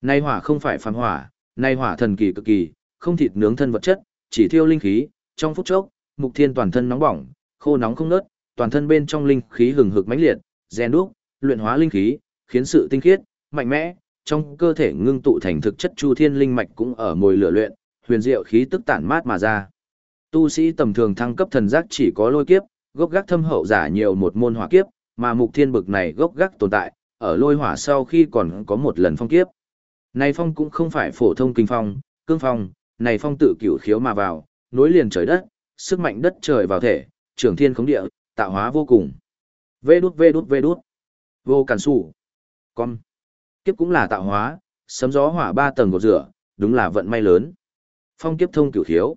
Nay hỏa không phải phàm hỏa, nay hỏa thần kỳ cực kỳ, không thịt nướng thân vật chất, chỉ thiêu linh khí, trong phút chốc, mục thiên toàn thân nóng bỏng, khô nóng không nớt, toàn thân bên trong linh khí hừng hực mãnh liệt, rèn đúc, luyện hóa linh khí, khiến sự tinh khiết, mạnh mẽ, trong cơ thể ngưng tụ thành thực chất chu thiên linh mạch cũng ở mồi lửa luyện, huyền diệu khí tức tản mát mà ra. Tu sĩ tầm thường thăng cấp thần giác chỉ có lôi kiếp, gốc gác thâm hậu giả nhiều một môn hỏa kiếp, mà mục thiên bực này gốc gác tồn tại, ở lôi hỏa sau khi còn có một lần phong kiếp. Này phong cũng không phải phổ thông kinh phong, cương phong, này phong tự cửu khiếu mà vào, nối liền trời đất, sức mạnh đất trời vào thể, trường thiên khống địa, tạo hóa vô cùng. Vê đút vê đút vê đút. Vô cản sủ. Con. Kiếp cũng là tạo hóa, sấm gió hỏa ba tầng gột rửa, đúng là vận may lớn. Phong kiếp thông cửu khiếu.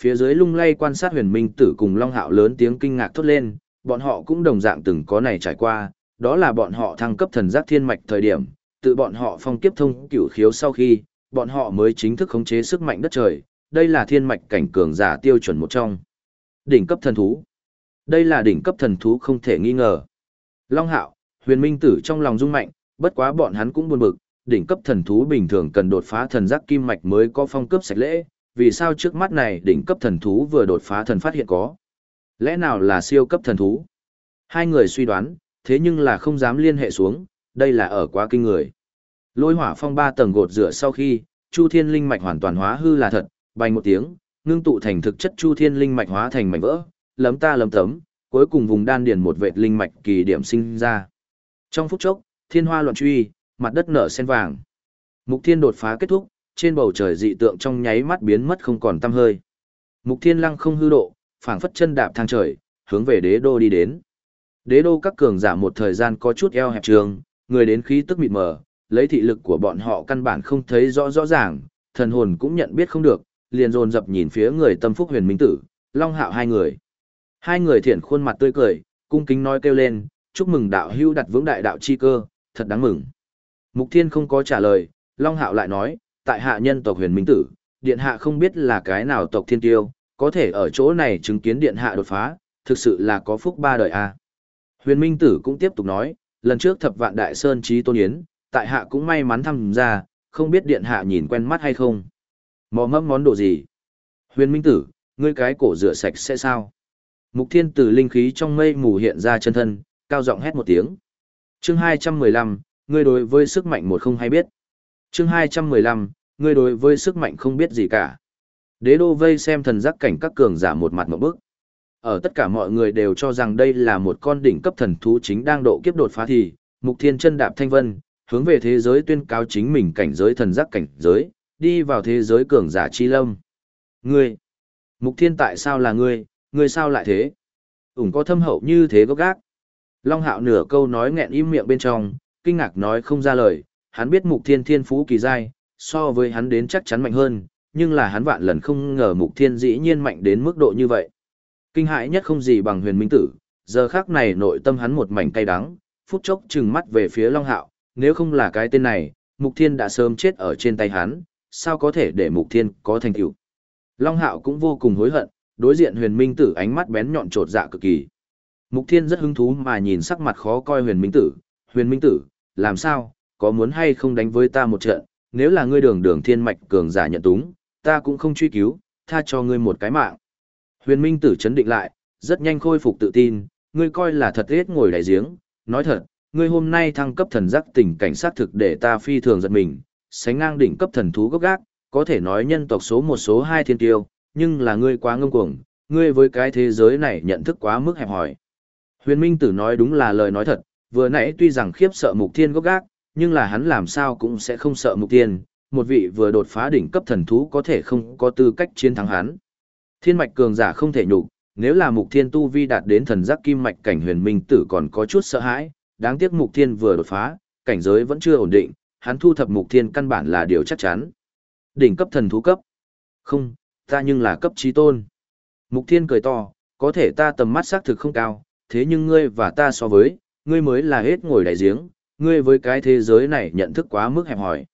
Phía dưới lung lay quan sát huyền minh tử cùng Long Hạo lớn tiếng kinh ngạc thốt lên, bọn họ cũng đồng dạng từng có này trải qua, đó là bọn họ thăng cấp thần giác thiên mạch thời điểm, tự bọn họ phong kiếp thông cửu khiếu sau khi, bọn họ mới chính thức khống chế sức mạnh đất trời, đây là thiên mạch cảnh cường giả tiêu chuẩn một trong. Đỉnh cấp thần thú. Đây là đỉnh cấp thần thú không thể nghi ngờ. Long Hạo, huyền minh tử trong lòng rung mạnh, bất quá bọn hắn cũng buồn bực, đỉnh cấp thần thú bình thường cần đột phá thần giác kim mạch mới có phong cấp sạch lễ, vì sao trước mắt này đỉnh cấp thần thú vừa đột phá thần phát hiện có. Lẽ nào là siêu cấp thần thú? Hai người suy đoán, thế nhưng là không dám liên hệ xuống, đây là ở quá kinh người. Lôi hỏa phong ba tầng gột rửa sau khi, Chu Thiên Linh mạch hoàn toàn hóa hư là thật, bành một tiếng, ngưng tụ thành thực chất Chu Thiên Linh mạch hóa thành mảnh vỡ, lấm ta lấm tấm, cuối cùng vùng đan điền một vệt linh mạch kỳ điểm sinh ra. Trong phút chốc, thiên hoa loạn truy, mặt đất nở sen vàng. Mục Thiên đột phá kết thúc, trên bầu trời dị tượng trong nháy mắt biến mất không còn tăm hơi. Mục Thiên Lăng không hư độ, phảng phất chân đạp thang trời, hướng về đế đô đi đến. Đế đô các cường giả một thời gian có chút eo hẹp trường, người đến khí tức mịt mờ, lấy thị lực của bọn họ căn bản không thấy rõ rõ ràng, thần hồn cũng nhận biết không được, liền dồn dập nhìn phía người tâm phúc huyền minh tử, long hạo hai người. Hai người thiện khuôn mặt tươi cười, cung kính nói kêu lên, chúc mừng đạo hưu đặt vững đại đạo chi cơ, thật đáng mừng. Mục Thiên không có trả lời, Long Hạo lại nói, tại hạ nhân tộc huyền minh tử, điện hạ không biết là cái nào tộc thiên tiêu, có thể ở chỗ này chứng kiến điện hạ đột phá, thực sự là có phúc ba đời a. Huyền minh tử cũng tiếp tục nói, lần trước thập vạn đại sơn trí tôn yến, tại hạ cũng may mắn tham gia, không biết điện hạ nhìn quen mắt hay không. Mò mẫm món đồ gì? Huyền minh tử, ngươi cái cổ rửa sạch sẽ sao? Mục thiên tử linh khí trong mây mù hiện ra chân thân, cao giọng hét một tiếng. Chương 215, ngươi đối với sức mạnh một không hay biết. Chương 215, ngươi đối với sức mạnh không biết gì cả. Đế đô vây xem thần giác cảnh các cường giả một mặt một bước. Ở tất cả mọi người đều cho rằng đây là một con đỉnh cấp thần thú chính đang độ kiếp đột phá thì, Mục Thiên chân đạp thanh vân, hướng về thế giới tuyên cáo chính mình cảnh giới thần giác cảnh giới, đi vào thế giới cường giả chi lâm. Ngươi, Mục Thiên tại sao là ngươi, ngươi sao lại thế? Ủng có thâm hậu như thế gốc gác. Long Hạo nửa câu nói nghẹn im miệng bên trong, kinh ngạc nói không ra lời, hắn biết Mục Thiên thiên phú kỳ dai, so với hắn đến chắc chắn mạnh hơn, nhưng là hắn vạn lần không ngờ Mục Thiên dĩ nhiên mạnh đến mức độ như vậy. Kinh hãi nhất không gì bằng huyền minh tử, giờ khác này nội tâm hắn một mảnh cay đắng, phút chốc trừng mắt về phía Long Hạo, nếu không là cái tên này, Mục Thiên đã sớm chết ở trên tay hắn, sao có thể để Mục Thiên có thành tựu. Long Hạo cũng vô cùng hối hận, đối diện huyền minh tử ánh mắt bén nhọn trột dạ cực kỳ. Mục Thiên rất hứng thú mà nhìn sắc mặt khó coi huyền minh tử, huyền minh tử, làm sao, có muốn hay không đánh với ta một trận, nếu là ngươi đường đường thiên mạch cường giả nhận túng, ta cũng không truy cứu, tha cho ngươi một cái mạng. Huyền minh tử chấn định lại, rất nhanh khôi phục tự tin, ngươi coi là thật hết ngồi đại giếng, nói thật, ngươi hôm nay thăng cấp thần giác tình cảnh sát thực để ta phi thường giật mình, sánh ngang đỉnh cấp thần thú gốc gác, có thể nói nhân tộc số một số hai thiên tiêu, nhưng là ngươi quá ngông cuồng, ngươi với cái thế giới này nhận thức quá mức hẹp hòi. Huyền Minh Tử nói đúng là lời nói thật, vừa nãy tuy rằng khiếp sợ mục thiên gốc gác, nhưng là hắn làm sao cũng sẽ không sợ mục thiên, một vị vừa đột phá đỉnh cấp thần thú có thể không có tư cách chiến thắng hắn. Thiên mạch cường giả không thể nhục, nếu là mục thiên tu vi đạt đến thần giác kim mạch cảnh huyền minh tử còn có chút sợ hãi, đáng tiếc mục thiên vừa đột phá, cảnh giới vẫn chưa ổn định, hắn thu thập mục thiên căn bản là điều chắc chắn. Đỉnh cấp thần thú cấp. Không, ta nhưng là cấp trí tôn. Mục thiên cười to, có thể ta tầm mắt xác thực không cao, thế nhưng ngươi và ta so với, ngươi mới là hết ngồi đại giếng, ngươi với cái thế giới này nhận thức quá mức hẹp hòi.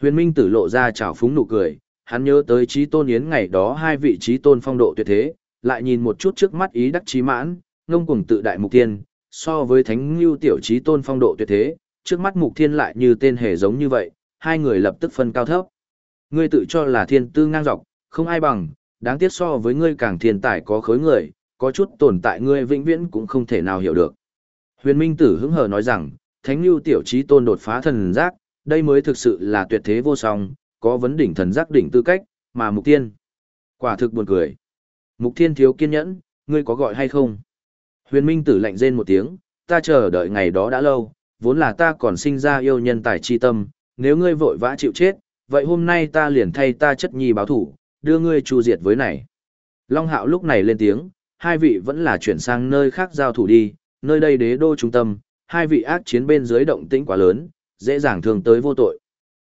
Huyền Minh tử lộ ra trào phúng nụ cười, hắn nhớ tới trí tôn yến ngày đó hai vị trí tôn phong độ tuyệt thế, lại nhìn một chút trước mắt ý đắc trí mãn, ngông cuồng tự đại mục tiên, so với thánh lưu tiểu trí tôn phong độ tuyệt thế, trước mắt mục thiên lại như tên hề giống như vậy, hai người lập tức phân cao thấp. Ngươi tự cho là thiên tư ngang dọc, không ai bằng, đáng tiếc so với ngươi càng thiên tài có khối người, có chút tồn tại ngươi vĩnh viễn cũng không thể nào hiểu được. Huyền Minh Tử hứng hờ nói rằng, Thánh Lưu tiểu trí tôn đột phá thần giác, đây mới thực sự là tuyệt thế vô song, có vấn đỉnh thần giác đỉnh tư cách, mà Mục Thiên. Quả thực buồn cười. Mục Thiên thiếu kiên nhẫn, ngươi có gọi hay không? Huyền Minh Tử lạnh rên một tiếng, ta chờ đợi ngày đó đã lâu, vốn là ta còn sinh ra yêu nhân tài chi tâm, nếu ngươi vội vã chịu chết, vậy hôm nay ta liền thay ta chất nhi báo thủ, đưa ngươi chu diệt với này. Long Hạo lúc này lên tiếng, hai vị vẫn là chuyển sang nơi khác giao thủ đi, nơi đây đế đô trung tâm, hai vị ác chiến bên dưới động tĩnh quá lớn, dễ dàng thường tới vô tội.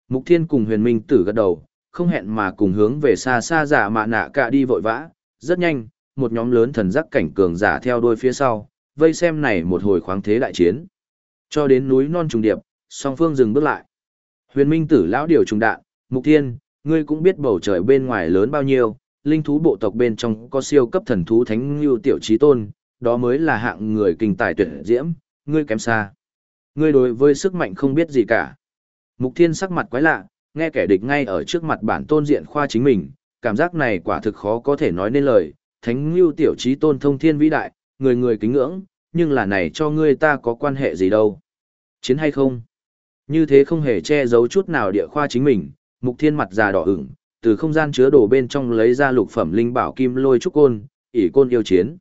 Mục Thiên cùng huyền minh tử gật đầu, không hẹn mà cùng hướng về xa xa giả mạ nạ cả đi vội vã, rất nhanh, một nhóm lớn thần giác cảnh cường giả theo đôi phía sau, vây xem này một hồi khoáng thế đại chiến. Cho đến núi non trùng điệp, song phương dừng bước lại. Huyền minh tử lão điều trùng đạn, Mục Thiên, ngươi cũng biết bầu trời bên ngoài lớn bao nhiêu, linh thú bộ tộc bên trong có siêu cấp thần thú thánh lưu tiểu trí tôn, đó mới là hạng người kinh tài tuyệt diễm, ngươi kém xa. Ngươi đối với sức mạnh không biết gì cả. Mục thiên sắc mặt quái lạ, nghe kẻ địch ngay ở trước mặt bản tôn diện khoa chính mình, cảm giác này quả thực khó có thể nói nên lời, thánh lưu tiểu trí tôn thông thiên vĩ đại, người người kính ngưỡng, nhưng là này cho ngươi ta có quan hệ gì đâu. Chiến hay không? Như thế không hề che giấu chút nào địa khoa chính mình, mục thiên mặt già đỏ ửng, từ không gian chứa đồ bên trong lấy ra lục phẩm linh bảo kim lôi trúc côn, ỷ côn yêu chiến.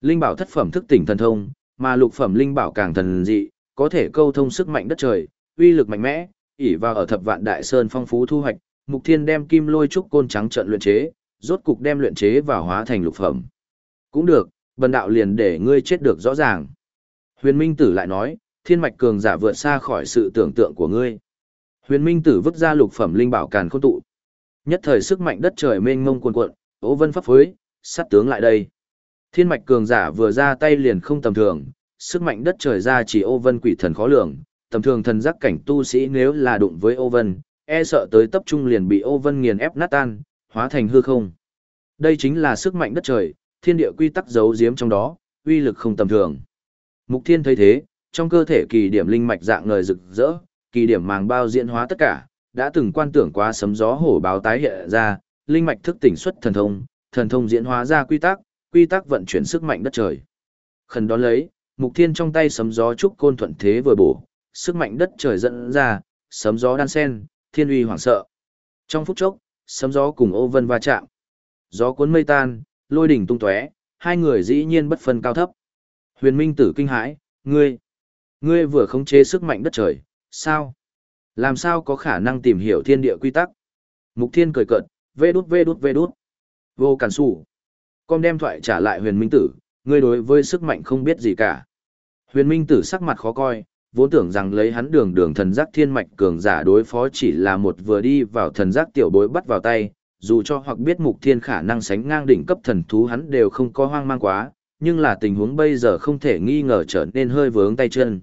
Linh bảo thất phẩm thức tỉnh thần thông, mà lục phẩm linh bảo càng thần dị, có thể câu thông sức mạnh đất trời, uy lực mạnh mẽ, ỷ vào ở thập vạn đại sơn phong phú thu hoạch, Mục Thiên đem kim lôi trúc côn trắng trận luyện chế, rốt cục đem luyện chế và hóa thành lục phẩm. Cũng được, bần đạo liền để ngươi chết được rõ ràng. Huyền Minh Tử lại nói, thiên mạch cường giả vượt xa khỏi sự tưởng tượng của ngươi. Huyền Minh Tử vứt ra lục phẩm linh bảo càn khôn tụ. Nhất thời sức mạnh đất trời mênh mông cuồn cuộn, ố vân pháp phối, sát tướng lại đây. Thiên mạch cường giả vừa ra tay liền không tầm thường, sức mạnh đất trời ra chỉ ô vân quỷ thần khó lường, tầm thường thần giác cảnh tu sĩ nếu là đụng với ô vân, e sợ tới tập trung liền bị ô vân nghiền ép nát tan, hóa thành hư không. Đây chính là sức mạnh đất trời, thiên địa quy tắc giấu giếm trong đó, uy lực không tầm thường. Mục Thiên thấy thế, trong cơ thể kỳ điểm linh mạch dạng ngời rực rỡ, kỳ điểm màng bao diễn hóa tất cả, đã từng quan tưởng qua sấm gió hổ báo tái hiện ra, linh mạch thức tỉnh xuất thần thông, thần thông diễn hóa ra quy tắc, quy tắc vận chuyển sức mạnh đất trời. Khẩn đón lấy, Mục Thiên trong tay sấm gió trúc côn thuận thế vừa bổ, sức mạnh đất trời dẫn ra, sấm gió đan sen, thiên uy hoảng sợ. Trong phút chốc, sấm gió cùng ô vân va chạm. Gió cuốn mây tan, lôi đỉnh tung tóe, hai người dĩ nhiên bất phân cao thấp. Huyền Minh Tử kinh hãi, ngươi, ngươi vừa khống chế sức mạnh đất trời, sao? Làm sao có khả năng tìm hiểu thiên địa quy tắc? Mục Thiên cười cợt, vê đút vê đút vê đút. Vô cản sủ. Con đem thoại trả lại huyền minh tử, ngươi đối với sức mạnh không biết gì cả. Huyền minh tử sắc mặt khó coi, vốn tưởng rằng lấy hắn đường đường thần giác thiên mạch cường giả đối phó chỉ là một vừa đi vào thần giác tiểu bối bắt vào tay, dù cho hoặc biết mục thiên khả năng sánh ngang đỉnh cấp thần thú hắn đều không có hoang mang quá, nhưng là tình huống bây giờ không thể nghi ngờ trở nên hơi vướng tay chân.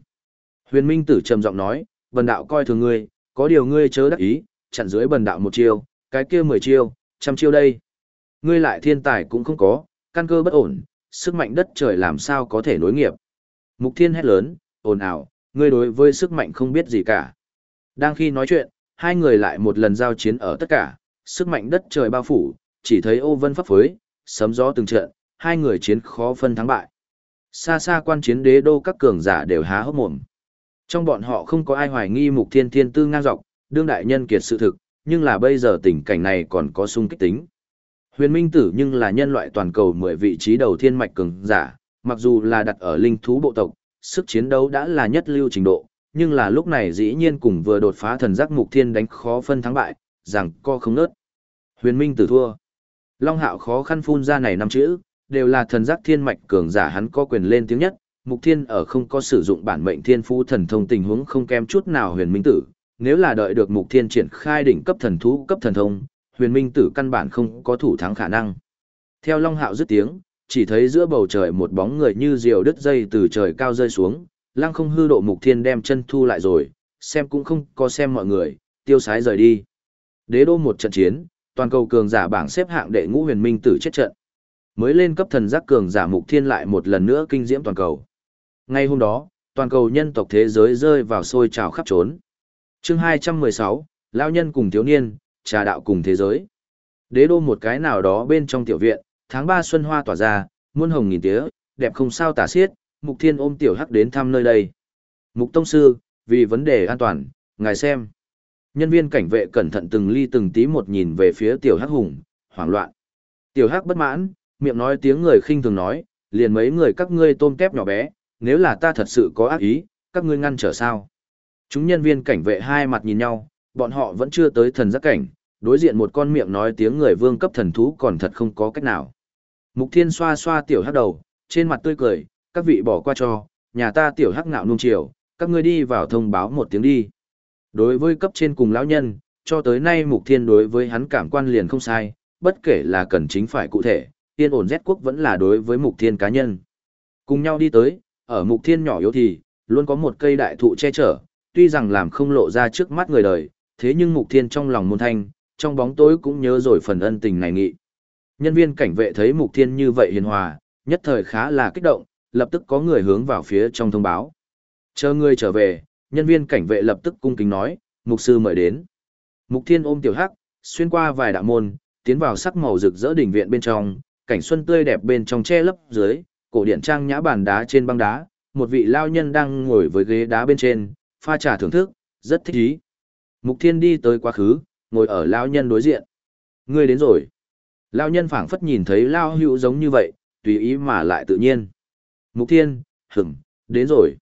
Huyền Minh Tử trầm giọng nói, bần đạo coi thường ngươi, có điều ngươi chớ đắc ý, chặn dưới bần đạo một chiêu, cái kia mười chiêu, trăm chiêu đây. Ngươi lại thiên tài cũng không có, căn cơ bất ổn, sức mạnh đất trời làm sao có thể nối nghiệp. Mục thiên hét lớn, ồn ào, ngươi đối với sức mạnh không biết gì cả. Đang khi nói chuyện, hai người lại một lần giao chiến ở tất cả, sức mạnh đất trời bao phủ, chỉ thấy ô vân pháp phối, sấm gió từng trận, hai người chiến khó phân thắng bại. Xa xa quan chiến đế đô các cường giả đều há hốc mồm. Trong bọn họ không có ai hoài nghi mục thiên thiên tư ngang dọc, đương đại nhân kiệt sự thực, nhưng là bây giờ tình cảnh này còn có sung kích tính. Huyền Minh Tử nhưng là nhân loại toàn cầu 10 vị trí đầu thiên mạch cường giả, mặc dù là đặt ở linh thú bộ tộc, sức chiến đấu đã là nhất lưu trình độ, nhưng là lúc này dĩ nhiên cùng vừa đột phá thần giác mục thiên đánh khó phân thắng bại, rằng co không nớt. Huyền Minh Tử thua. Long Hạo khó khăn phun ra này năm chữ, đều là thần giác thiên mạch cường giả hắn có quyền lên tiếng nhất, mục thiên ở không có sử dụng bản mệnh thiên phú thần thông tình huống không kém chút nào huyền minh tử, nếu là đợi được mục thiên triển khai đỉnh cấp thần thú cấp thần thông, huyền minh tử căn bản không có thủ thắng khả năng. Theo Long Hạo dứt tiếng, chỉ thấy giữa bầu trời một bóng người như diều đứt dây từ trời cao rơi xuống, lăng không hư độ mục thiên đem chân thu lại rồi, xem cũng không có xem mọi người, tiêu sái rời đi. Đế đô một trận chiến, toàn cầu cường giả bảng xếp hạng đệ ngũ huyền minh tử chết trận. Mới lên cấp thần giác cường giả mục thiên lại một lần nữa kinh diễm toàn cầu. Ngay hôm đó, toàn cầu nhân tộc thế giới rơi vào sôi trào khắp trốn chương 216, lao nhân cùng thiếu niên, trà đạo cùng thế giới. Đế đô một cái nào đó bên trong tiểu viện, tháng 3 xuân hoa tỏa ra, muôn hồng nghìn tía, đẹp không sao tả xiết, Mục Thiên ôm tiểu hắc đến thăm nơi đây. Mục Tông Sư, vì vấn đề an toàn, ngài xem. Nhân viên cảnh vệ cẩn thận từng ly từng tí một nhìn về phía tiểu hắc hùng, hoảng loạn. Tiểu hắc bất mãn, miệng nói tiếng người khinh thường nói, liền mấy người các ngươi tôm tép nhỏ bé, nếu là ta thật sự có ác ý, các ngươi ngăn trở sao? Chúng nhân viên cảnh vệ hai mặt nhìn nhau, bọn họ vẫn chưa tới thần giác cảnh, đối diện một con miệng nói tiếng người vương cấp thần thú còn thật không có cách nào. Mục Thiên xoa xoa tiểu hắc đầu, trên mặt tươi cười, các vị bỏ qua cho, nhà ta tiểu hắc ngạo nung chiều, các ngươi đi vào thông báo một tiếng đi. Đối với cấp trên cùng lão nhân, cho tới nay Mục Thiên đối với hắn cảm quan liền không sai, bất kể là cần chính phải cụ thể, tiên ổn Z quốc vẫn là đối với Mục Thiên cá nhân. Cùng nhau đi tới, ở Mục Thiên nhỏ yếu thì, luôn có một cây đại thụ che chở, tuy rằng làm không lộ ra trước mắt người đời, thế nhưng Mục Thiên trong lòng môn thanh, trong bóng tối cũng nhớ rồi phần ân tình này nghị. Nhân viên cảnh vệ thấy Mục Thiên như vậy hiền hòa, nhất thời khá là kích động, lập tức có người hướng vào phía trong thông báo. Chờ người trở về, nhân viên cảnh vệ lập tức cung kính nói, Mục sư mời đến. Mục Thiên ôm tiểu hắc, xuyên qua vài đạo môn, tiến vào sắc màu rực rỡ đỉnh viện bên trong, cảnh xuân tươi đẹp bên trong che lấp dưới, cổ điện trang nhã bàn đá trên băng đá, một vị lao nhân đang ngồi với ghế đá bên trên, pha trà thưởng thức, rất thích ý. Mục Thiên đi tới quá khứ, ngồi ở lão nhân đối diện. Ngươi đến rồi. Lão nhân phảng phất nhìn thấy lao hữu giống như vậy, tùy ý mà lại tự nhiên. Mục Thiên, hửng, đến rồi.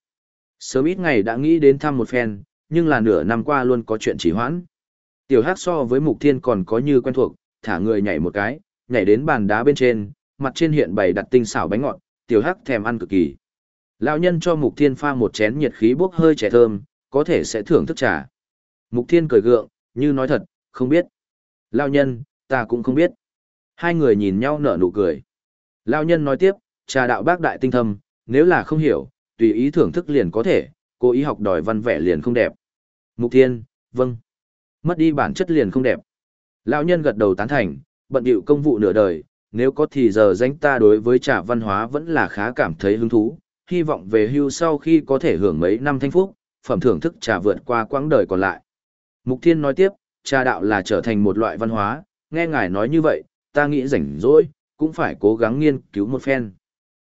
Sớm ít ngày đã nghĩ đến thăm một phen, nhưng là nửa năm qua luôn có chuyện chỉ hoãn. Tiểu Hắc so với Mục Thiên còn có như quen thuộc, thả người nhảy một cái, nhảy đến bàn đá bên trên, mặt trên hiện bày đặt tinh xảo bánh ngọt, Tiểu Hắc thèm ăn cực kỳ. Lão nhân cho Mục Thiên pha một chén nhiệt khí bốc hơi trẻ thơm, có thể sẽ thưởng thức trà. Mục Thiên cười gượng, như nói thật, không biết. Lao nhân, ta cũng không biết. Hai người nhìn nhau nở nụ cười. Lao nhân nói tiếp, trà đạo bác đại tinh thâm, nếu là không hiểu, tùy ý thưởng thức liền có thể, cố ý học đòi văn vẻ liền không đẹp. Mục Thiên, vâng. Mất đi bản chất liền không đẹp. Lão nhân gật đầu tán thành, bận điệu công vụ nửa đời, nếu có thì giờ danh ta đối với trà văn hóa vẫn là khá cảm thấy hứng thú, hy vọng về hưu sau khi có thể hưởng mấy năm thanh phúc, phẩm thưởng thức trà vượt qua quãng đời còn lại. Mục Thiên nói tiếp, trà đạo là trở thành một loại văn hóa, nghe ngài nói như vậy, ta nghĩ rảnh rỗi, cũng phải cố gắng nghiên cứu một phen.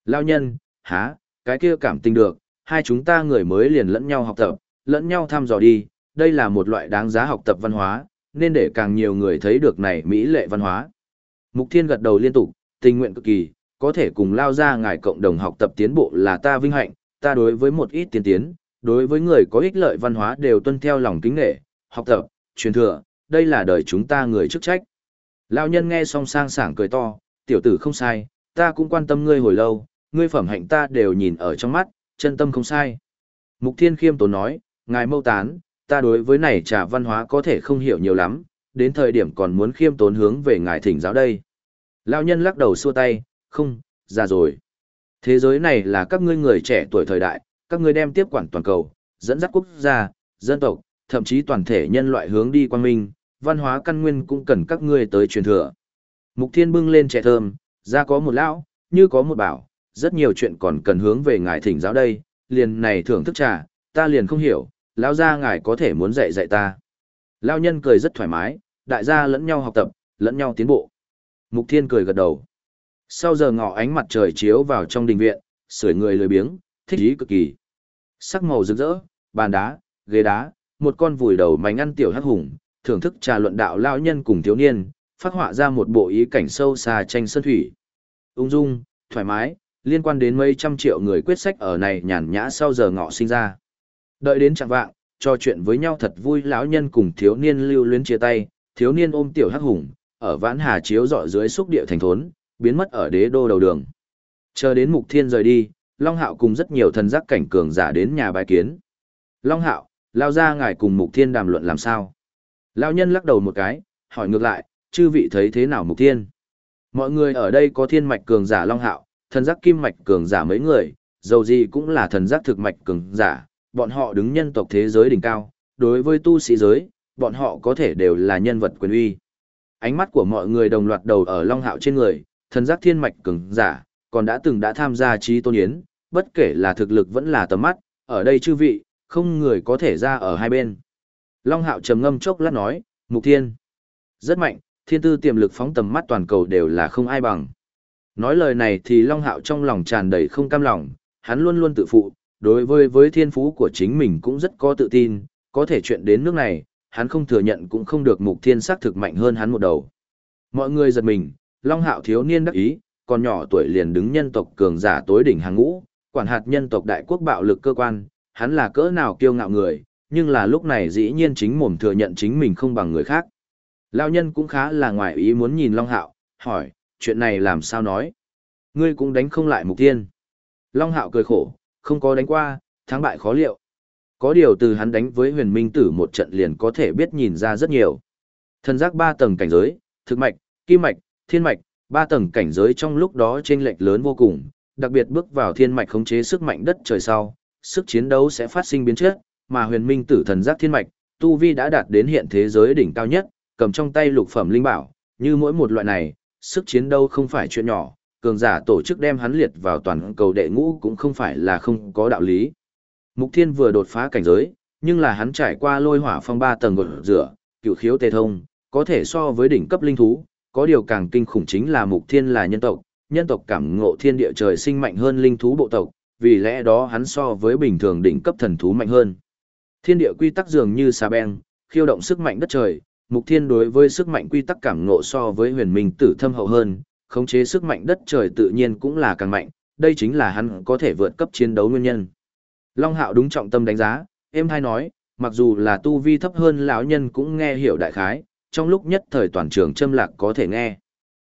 Lao nhân, há, cái kia cảm tình được, hai chúng ta người mới liền lẫn nhau học tập, lẫn nhau thăm dò đi, đây là một loại đáng giá học tập văn hóa, nên để càng nhiều người thấy được này mỹ lệ văn hóa. Mục Thiên gật đầu liên tục, tình nguyện cực kỳ, có thể cùng lao ra ngài cộng đồng học tập tiến bộ là ta vinh hạnh, ta đối với một ít tiên tiến, đối với người có ích lợi văn hóa đều tuân theo lòng kính nghệ, học tập, truyền thừa, đây là đời chúng ta người chức trách. Lão nhân nghe xong sang sảng cười to, tiểu tử không sai, ta cũng quan tâm ngươi hồi lâu, ngươi phẩm hạnh ta đều nhìn ở trong mắt, chân tâm không sai. Mục Thiên khiêm tốn nói, ngài mâu tán, ta đối với này trà văn hóa có thể không hiểu nhiều lắm, đến thời điểm còn muốn khiêm tốn hướng về ngài thỉnh giáo đây. Lão nhân lắc đầu xua tay, không, già rồi. Thế giới này là các ngươi người trẻ tuổi thời đại, các ngươi đem tiếp quản toàn cầu, dẫn dắt quốc gia, dân tộc, thậm chí toàn thể nhân loại hướng đi quan minh, văn hóa căn nguyên cũng cần các ngươi tới truyền thừa. Mục Thiên bưng lên trẻ thơm, ra có một lão, như có một bảo, rất nhiều chuyện còn cần hướng về ngài thỉnh giáo đây, liền này thưởng thức trà, ta liền không hiểu, lão gia ngài có thể muốn dạy dạy ta. Lão nhân cười rất thoải mái, đại gia lẫn nhau học tập, lẫn nhau tiến bộ. Mục Thiên cười gật đầu. Sau giờ ngọ ánh mặt trời chiếu vào trong đình viện, sưởi người lười biếng, thích ý cực kỳ. Sắc màu rực rỡ, bàn đá, ghế đá, một con vùi đầu mảnh ăn tiểu hắc hùng, thưởng thức trà luận đạo lão nhân cùng thiếu niên, phát họa ra một bộ ý cảnh sâu xa tranh sơn thủy. Ung dung, thoải mái, liên quan đến mấy trăm triệu người quyết sách ở này nhàn nhã sau giờ ngọ sinh ra. Đợi đến chẳng vạng, trò chuyện với nhau thật vui lão nhân cùng thiếu niên lưu luyến chia tay, thiếu niên ôm tiểu hắc hùng, ở vãn hà chiếu dọi dưới xúc địa thành thốn, biến mất ở đế đô đầu đường. Chờ đến mục thiên rời đi, Long Hạo cùng rất nhiều thần giác cảnh cường giả đến nhà bài kiến. Long Hạo, lao ra ngài cùng mục thiên đàm luận làm sao? Lão nhân lắc đầu một cái, hỏi ngược lại, chư vị thấy thế nào mục thiên? Mọi người ở đây có thiên mạch cường giả Long Hạo, thần giác kim mạch cường giả mấy người, dầu gì cũng là thần giác thực mạch cường giả, bọn họ đứng nhân tộc thế giới đỉnh cao, đối với tu sĩ giới, bọn họ có thể đều là nhân vật quyền uy. Ánh mắt của mọi người đồng loạt đầu ở Long Hạo trên người, thần giác thiên mạch cường giả, còn đã từng đã tham gia trí tôn yến, bất kể là thực lực vẫn là tầm mắt, ở đây chư vị, không người có thể ra ở hai bên. Long Hạo trầm ngâm chốc lát nói, Mục Thiên, rất mạnh, thiên tư tiềm lực phóng tầm mắt toàn cầu đều là không ai bằng. Nói lời này thì Long Hạo trong lòng tràn đầy không cam lòng, hắn luôn luôn tự phụ, đối với với thiên phú của chính mình cũng rất có tự tin, có thể chuyện đến nước này, hắn không thừa nhận cũng không được mục thiên xác thực mạnh hơn hắn một đầu. Mọi người giật mình, Long Hạo thiếu niên đắc ý, còn nhỏ tuổi liền đứng nhân tộc cường giả tối đỉnh hàng ngũ, quản hạt nhân tộc đại quốc bạo lực cơ quan, hắn là cỡ nào kiêu ngạo người, nhưng là lúc này dĩ nhiên chính mồm thừa nhận chính mình không bằng người khác. Lão nhân cũng khá là ngoài ý muốn nhìn Long Hạo, hỏi, chuyện này làm sao nói? Ngươi cũng đánh không lại mục tiên. Long Hạo cười khổ, không có đánh qua, thắng bại khó liệu. Có điều từ hắn đánh với huyền minh tử một trận liền có thể biết nhìn ra rất nhiều. Thần giác ba tầng cảnh giới, thực mạch, kim mạch, thiên mạch, ba tầng cảnh giới trong lúc đó chênh lệch lớn vô cùng, đặc biệt bước vào thiên mạch khống chế sức mạnh đất trời sau, sức chiến đấu sẽ phát sinh biến chất, mà huyền minh tử thần giác thiên mạch, tu vi đã đạt đến hiện thế giới đỉnh cao nhất, cầm trong tay lục phẩm linh bảo, như mỗi một loại này, sức chiến đấu không phải chuyện nhỏ, cường giả tổ chức đem hắn liệt vào toàn cầu đệ ngũ cũng không phải là không có đạo lý. Mục Thiên vừa đột phá cảnh giới, nhưng là hắn trải qua lôi hỏa phong ba tầng gột rửa, cựu khiếu tê thông, có thể so với đỉnh cấp linh thú, có điều càng kinh khủng chính là Mục Thiên là nhân tộc, nhân tộc cảm ngộ thiên địa trời sinh mạnh hơn linh thú bộ tộc, vì lẽ đó hắn so với bình thường đỉnh cấp thần thú mạnh hơn. Thiên địa quy tắc dường như xà beng, khiêu động sức mạnh đất trời, Mục Thiên đối với sức mạnh quy tắc cảm ngộ so với huyền minh tử thâm hậu hơn, khống chế sức mạnh đất trời tự nhiên cũng là càng mạnh, đây chính là hắn có thể vượt cấp chiến đấu nguyên nhân. Long Hạo đúng trọng tâm đánh giá, em hay nói, mặc dù là tu vi thấp hơn lão nhân cũng nghe hiểu đại khái, trong lúc nhất thời toàn trường châm lạc có thể nghe.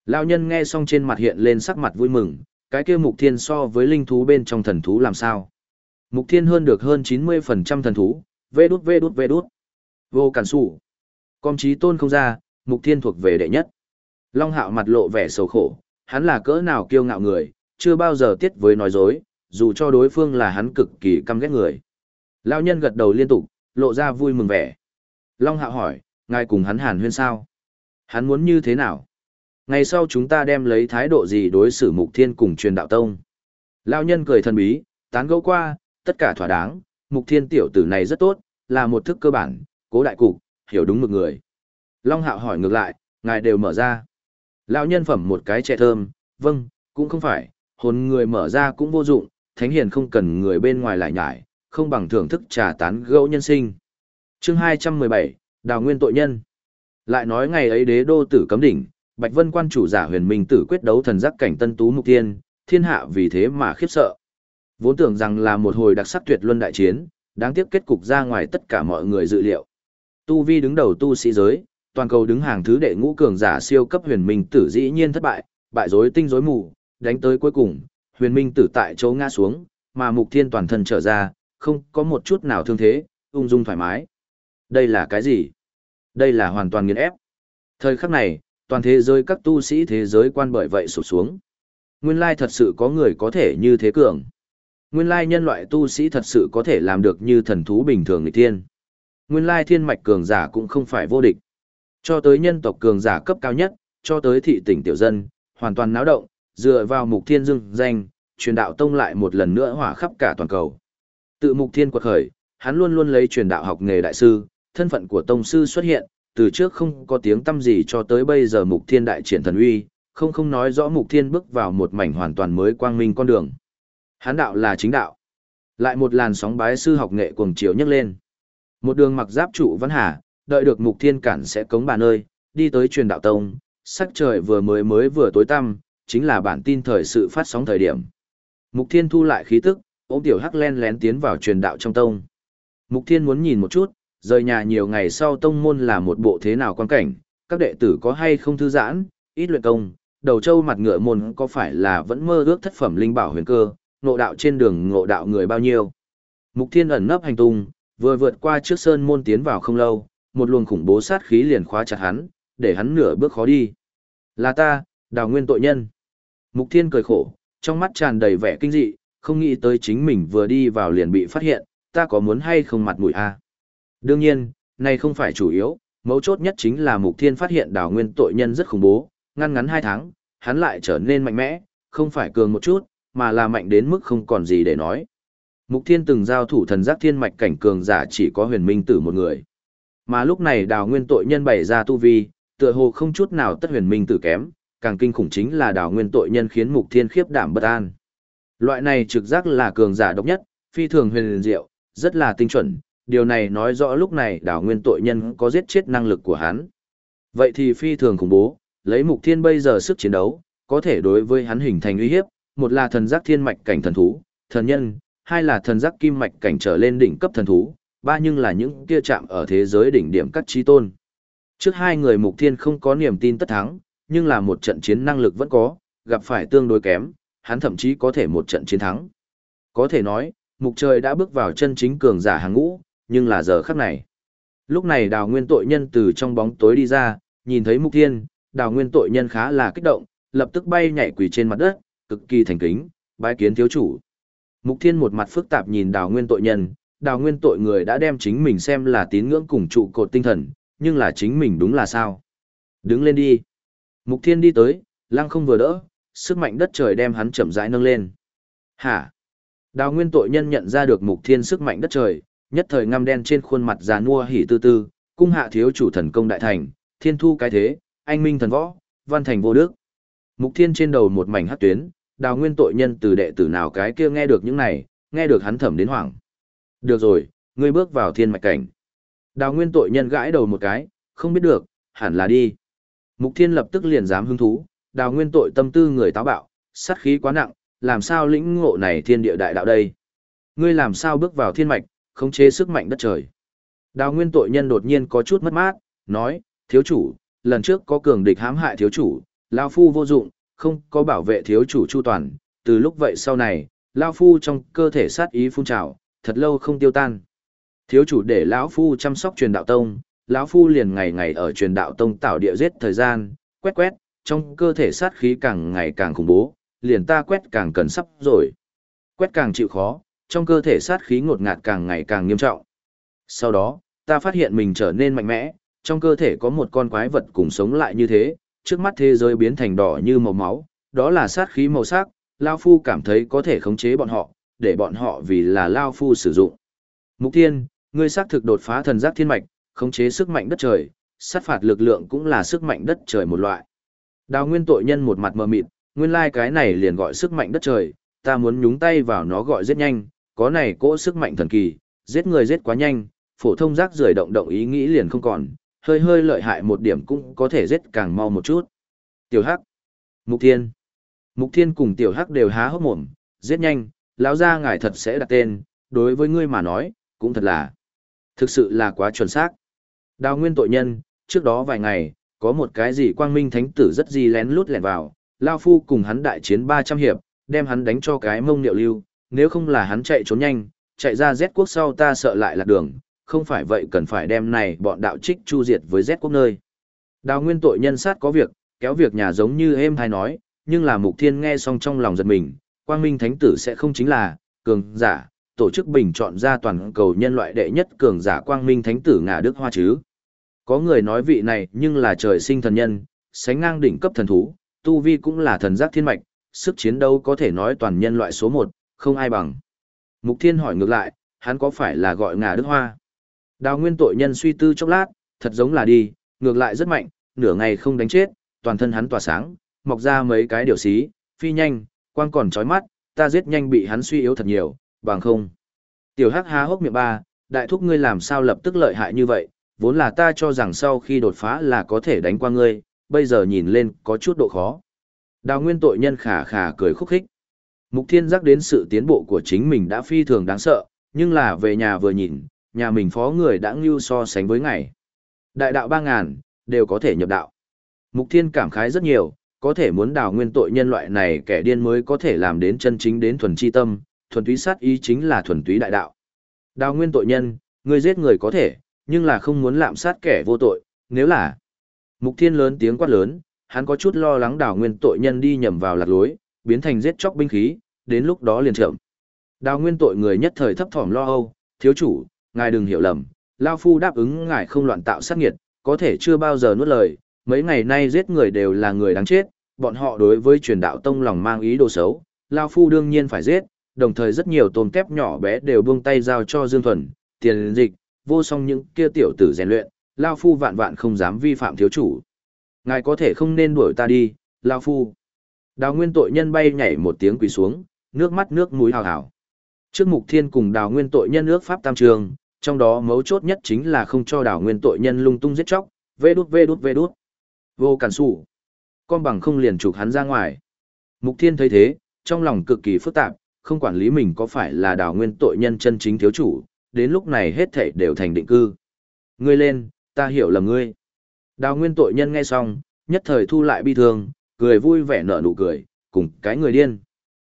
Lão nhân nghe xong trên mặt hiện lên sắc mặt vui mừng, cái kia mục thiên so với linh thú bên trong thần thú làm sao. Mục thiên hơn được hơn 90% thần thú, vê đút vê đút vê đút. Vô cản xù Com trí tôn không ra, mục thiên thuộc về đệ nhất. Long hạo mặt lộ vẻ sầu khổ, hắn là cỡ nào kiêu ngạo người, chưa bao giờ tiết với nói dối, dù cho đối phương là hắn cực kỳ căm ghét người. Lão nhân gật đầu liên tục, lộ ra vui mừng vẻ. Long Hạo hỏi, ngài cùng hắn hàn huyên sao? Hắn muốn như thế nào? Ngày sau chúng ta đem lấy thái độ gì đối xử mục thiên cùng truyền đạo tông? Lão nhân cười thần bí, tán gẫu qua, tất cả thỏa đáng, mục thiên tiểu tử này rất tốt, là một thức cơ bản, cố đại cục, hiểu đúng mực người. Long Hạo hỏi ngược lại, ngài đều mở ra. Lão nhân phẩm một cái trẻ thơm, vâng, cũng không phải, hồn người mở ra cũng vô dụng, thánh hiền không cần người bên ngoài lại nhải, không bằng thưởng thức trà tán gẫu nhân sinh. Chương 217, Đào Nguyên tội nhân. Lại nói ngày ấy đế đô tử cấm đỉnh, Bạch Vân quan chủ giả huyền minh tử quyết đấu thần giác cảnh tân tú mục tiên, thiên hạ vì thế mà khiếp sợ. Vốn tưởng rằng là một hồi đặc sắc tuyệt luân đại chiến, đáng tiếc kết cục ra ngoài tất cả mọi người dự liệu. Tu Vi đứng đầu tu sĩ giới, toàn cầu đứng hàng thứ đệ ngũ cường giả siêu cấp huyền minh tử dĩ nhiên thất bại, bại rối tinh rối mù, đánh tới cuối cùng, huyền minh tử tại chỗ ngã xuống, mà mục thiên toàn thân trở ra, không có một chút nào thương thế, ung dung thoải mái. Đây là cái gì? Đây là hoàn toàn nghiền ép. Thời khắc này, toàn thế giới các tu sĩ thế giới quan bởi vậy sụp xuống. Nguyên lai thật sự có người có thể như thế cường. Nguyên lai nhân loại tu sĩ thật sự có thể làm được như thần thú bình thường người thiên. Nguyên lai thiên mạch cường giả cũng không phải vô địch. Cho tới nhân tộc cường giả cấp cao nhất, cho tới thị tỉnh tiểu dân, hoàn toàn náo động, dựa vào mục thiên dưng danh, truyền đạo tông lại một lần nữa hỏa khắp cả toàn cầu. Tự mục thiên quật khởi, hắn luôn luôn lấy truyền đạo học nghề đại sư, thân phận của tông sư xuất hiện, từ trước không có tiếng tâm gì cho tới bây giờ mục thiên đại triển thần uy, không không nói rõ mục thiên bước vào một mảnh hoàn toàn mới quang minh con đường hán đạo là chính đạo. Lại một làn sóng bái sư học nghệ cuồng chiếu nhấc lên. Một đường mặc giáp trụ văn hà, đợi được mục thiên cản sẽ cống bà nơi, đi tới truyền đạo tông, sắc trời vừa mới mới vừa tối tăm, chính là bản tin thời sự phát sóng thời điểm. Mục thiên thu lại khí tức, ôm tiểu hắc len lén tiến vào truyền đạo trong tông. Mục thiên muốn nhìn một chút, rời nhà nhiều ngày sau tông môn là một bộ thế nào quan cảnh, các đệ tử có hay không thư giãn, ít luyện công, đầu trâu mặt ngựa môn có phải là vẫn mơ ước thất phẩm linh bảo huyền cơ, ngộ đạo trên đường ngộ đạo người bao nhiêu. Mục thiên ẩn nấp hành tung, vừa vượt qua trước sơn môn tiến vào không lâu, một luồng khủng bố sát khí liền khóa chặt hắn, để hắn nửa bước khó đi. Là ta, đào nguyên tội nhân. Mục thiên cười khổ, trong mắt tràn đầy vẻ kinh dị, không nghĩ tới chính mình vừa đi vào liền bị phát hiện, ta có muốn hay không mặt mũi a? À? Đương nhiên, này không phải chủ yếu, mấu chốt nhất chính là Mục Thiên phát hiện đào nguyên tội nhân rất khủng bố, ngăn ngắn hai tháng, hắn lại trở nên mạnh mẽ, không phải cường một chút, mà là mạnh đến mức không còn gì để nói. Mục Thiên từng giao thủ thần giác thiên mạch cảnh cường giả chỉ có huyền minh tử một người. Mà lúc này đào nguyên tội nhân bày ra tu vi, tựa hồ không chút nào tất huyền minh tử kém, càng kinh khủng chính là đào nguyên tội nhân khiến Mục Thiên khiếp đảm bất an. Loại này trực giác là cường giả độc nhất, phi thường huyền diệu, rất là tinh chuẩn, điều này nói rõ lúc này Đào nguyên tội nhân có giết chết năng lực của hắn. Vậy thì phi thường khủng bố, lấy mục thiên bây giờ sức chiến đấu, có thể đối với hắn hình thành uy hiếp, một là thần giác thiên mạch cảnh thần thú, thần nhân, hai là thần giác kim mạch cảnh trở lên đỉnh cấp thần thú, ba nhưng là những kia chạm ở thế giới đỉnh điểm các chi tôn. Trước hai người mục thiên không có niềm tin tất thắng, nhưng là một trận chiến năng lực vẫn có, gặp phải tương đối kém, hắn thậm chí có thể một trận chiến thắng. Có thể nói, mục trời đã bước vào chân chính cường giả hàng ngũ, nhưng là giờ khắc này. Lúc này đào nguyên tội nhân từ trong bóng tối đi ra, nhìn thấy mục thiên, đào nguyên tội nhân khá là kích động, lập tức bay nhảy quỳ trên mặt đất, cực kỳ thành kính, bái kiến thiếu chủ. Mục thiên một mặt phức tạp nhìn đào nguyên tội nhân, đào nguyên tội người đã đem chính mình xem là tín ngưỡng cùng trụ cột tinh thần, nhưng là chính mình đúng là sao. Đứng lên đi. Mục thiên đi tới, lăng không vừa đỡ, sức mạnh đất trời đem hắn chậm rãi nâng lên. Hả? Đào nguyên tội nhân nhận ra được mục thiên sức mạnh đất trời, nhất thời ngăm đen trên khuôn mặt già nua hỉ tư tư, cung hạ thiếu chủ thần công đại thành, thiên thu cái thế, anh minh thần võ, văn thành vô đức. Mục thiên trên đầu một mảnh hắc tuyến, đào nguyên tội nhân từ đệ tử nào cái kia nghe được những này, nghe được hắn thẩm đến hoảng. Được rồi, ngươi bước vào thiên mạch cảnh. Đào nguyên tội nhân gãi đầu một cái, không biết được, hẳn là đi. Mục thiên lập tức liền dám hứng thú, đào nguyên tội tâm tư người táo bạo, sát khí quá nặng, làm sao lĩnh ngộ này thiên địa đại đạo đây? Ngươi làm sao bước vào thiên mạch, khống chế sức mạnh đất trời? Đào nguyên tội nhân đột nhiên có chút mất mát, nói, thiếu chủ, lần trước có cường địch hãm hại thiếu chủ, Lao Phu vô dụng, không có bảo vệ thiếu chủ chu toàn, từ lúc vậy sau này, Lao Phu trong cơ thể sát ý phun trào, thật lâu không tiêu tan. Thiếu chủ để lão Phu chăm sóc truyền đạo tông, lão Phu liền ngày ngày ở truyền đạo tông tạo địa giết thời gian, quét quét, trong cơ thể sát khí càng ngày càng khủng bố, liền ta quét càng cần sắp rồi. Quét càng chịu khó, trong cơ thể sát khí ngột ngạt càng ngày càng nghiêm trọng. Sau đó, ta phát hiện mình trở nên mạnh mẽ, trong cơ thể có một con quái vật cùng sống lại như thế, trước mắt thế giới biến thành đỏ như màu máu, đó là sát khí màu sắc, Lao Phu cảm thấy có thể khống chế bọn họ, để bọn họ vì là Lao Phu sử dụng. Mục Thiên, ngươi xác thực đột phá thần giác thiên mạch, khống chế sức mạnh đất trời, sát phạt lực lượng cũng là sức mạnh đất trời một loại. Đào nguyên tội nhân một mặt mờ mịt, nguyên lai cái này liền gọi sức mạnh đất trời, ta muốn nhúng tay vào nó gọi giết nhanh, có này cỗ sức mạnh thần kỳ, giết người giết quá nhanh, phổ thông giác rời động động ý nghĩ liền không còn, hơi hơi lợi hại một điểm cũng có thể giết càng mau một chút. Tiểu Hắc, Mục Thiên. Mục Thiên cùng Tiểu Hắc đều há hốc mồm, giết nhanh, lão gia ngài thật sẽ đặt tên, đối với ngươi mà nói, cũng thật là thực sự là quá chuẩn xác. Đào nguyên tội nhân, trước đó vài ngày, có một cái gì quang minh thánh tử rất gì lén lút lẻn vào, Lao Phu cùng hắn đại chiến 300 hiệp, đem hắn đánh cho cái mông niệu lưu, nếu không là hắn chạy trốn nhanh, chạy ra Z quốc sau ta sợ lại lạc đường, không phải vậy cần phải đem này bọn đạo trích chu diệt với Z quốc nơi. Đào nguyên tội nhân sát có việc, kéo việc nhà giống như êm hay nói, nhưng là mục thiên nghe xong trong lòng giật mình, quang minh thánh tử sẽ không chính là, cường giả, tổ chức bình chọn ra toàn cầu nhân loại đệ nhất cường giả quang minh thánh tử ngả đức hoa chứ. Có người nói vị này nhưng là trời sinh thần nhân, sánh ngang đỉnh cấp thần thú, tu vi cũng là thần giác thiên mạch, sức chiến đấu có thể nói toàn nhân loại số một, không ai bằng. Mục Thiên hỏi ngược lại, hắn có phải là gọi ngà đức hoa? Đào nguyên tội nhân suy tư chốc lát, thật giống là đi, ngược lại rất mạnh, nửa ngày không đánh chết, toàn thân hắn tỏa sáng, mọc ra mấy cái điều xí, phi nhanh, quang còn chói mắt, ta giết nhanh bị hắn suy yếu thật nhiều, bằng không. Tiểu hắc há hốc miệng ba, đại thúc ngươi làm sao lập tức lợi hại như vậy, vốn là ta cho rằng sau khi đột phá là có thể đánh qua ngươi, bây giờ nhìn lên có chút độ khó. Đào nguyên tội nhân khả khả cười khúc khích. Mục thiên giác đến sự tiến bộ của chính mình đã phi thường đáng sợ, nhưng là về nhà vừa nhìn, nhà mình phó người đã ngưu so sánh với ngày. Đại đạo ba ngàn, đều có thể nhập đạo. Mục thiên cảm khái rất nhiều, có thể muốn đào nguyên tội nhân loại này kẻ điên mới có thể làm đến chân chính đến thuần chi tâm, thuần túy sát ý chính là thuần túy đại đạo. Đào nguyên tội nhân, người giết người có thể, nhưng là không muốn lạm sát kẻ vô tội, nếu là Mục Thiên lớn tiếng quát lớn, hắn có chút lo lắng đào nguyên tội nhân đi nhầm vào lạc lối, biến thành giết chóc binh khí, đến lúc đó liền chậm. Đào nguyên tội người nhất thời thấp thỏm lo âu, thiếu chủ, ngài đừng hiểu lầm, Lao Phu đáp ứng ngài không loạn tạo sát nghiệt, có thể chưa bao giờ nuốt lời, mấy ngày nay giết người đều là người đáng chết, bọn họ đối với truyền đạo tông lòng mang ý đồ xấu, Lao Phu đương nhiên phải giết, đồng thời rất nhiều tôm tép nhỏ bé đều buông tay giao cho Dương Thuần, tiền dịch, vô song những kia tiểu tử rèn luyện, Lao Phu vạn vạn không dám vi phạm thiếu chủ. Ngài có thể không nên đuổi ta đi, Lao Phu. Đào nguyên tội nhân bay nhảy một tiếng quỳ xuống, nước mắt nước mũi hào hào. Trước mục thiên cùng đào nguyên tội nhân ước pháp tam trường, trong đó mấu chốt nhất chính là không cho đảo nguyên tội nhân lung tung giết chóc, vê đút vê đút vê đút. Vô cản sủ. Con bằng không liền trục hắn ra ngoài. Mục thiên thấy thế, trong lòng cực kỳ phức tạp, không quản lý mình có phải là đảo nguyên tội nhân chân chính thiếu chủ, đến lúc này hết thảy đều thành định cư. Ngươi lên, ta hiểu là ngươi. Đào nguyên tội nhân nghe xong, nhất thời thu lại bi thương, cười vui vẻ nở nụ cười, cùng cái người điên.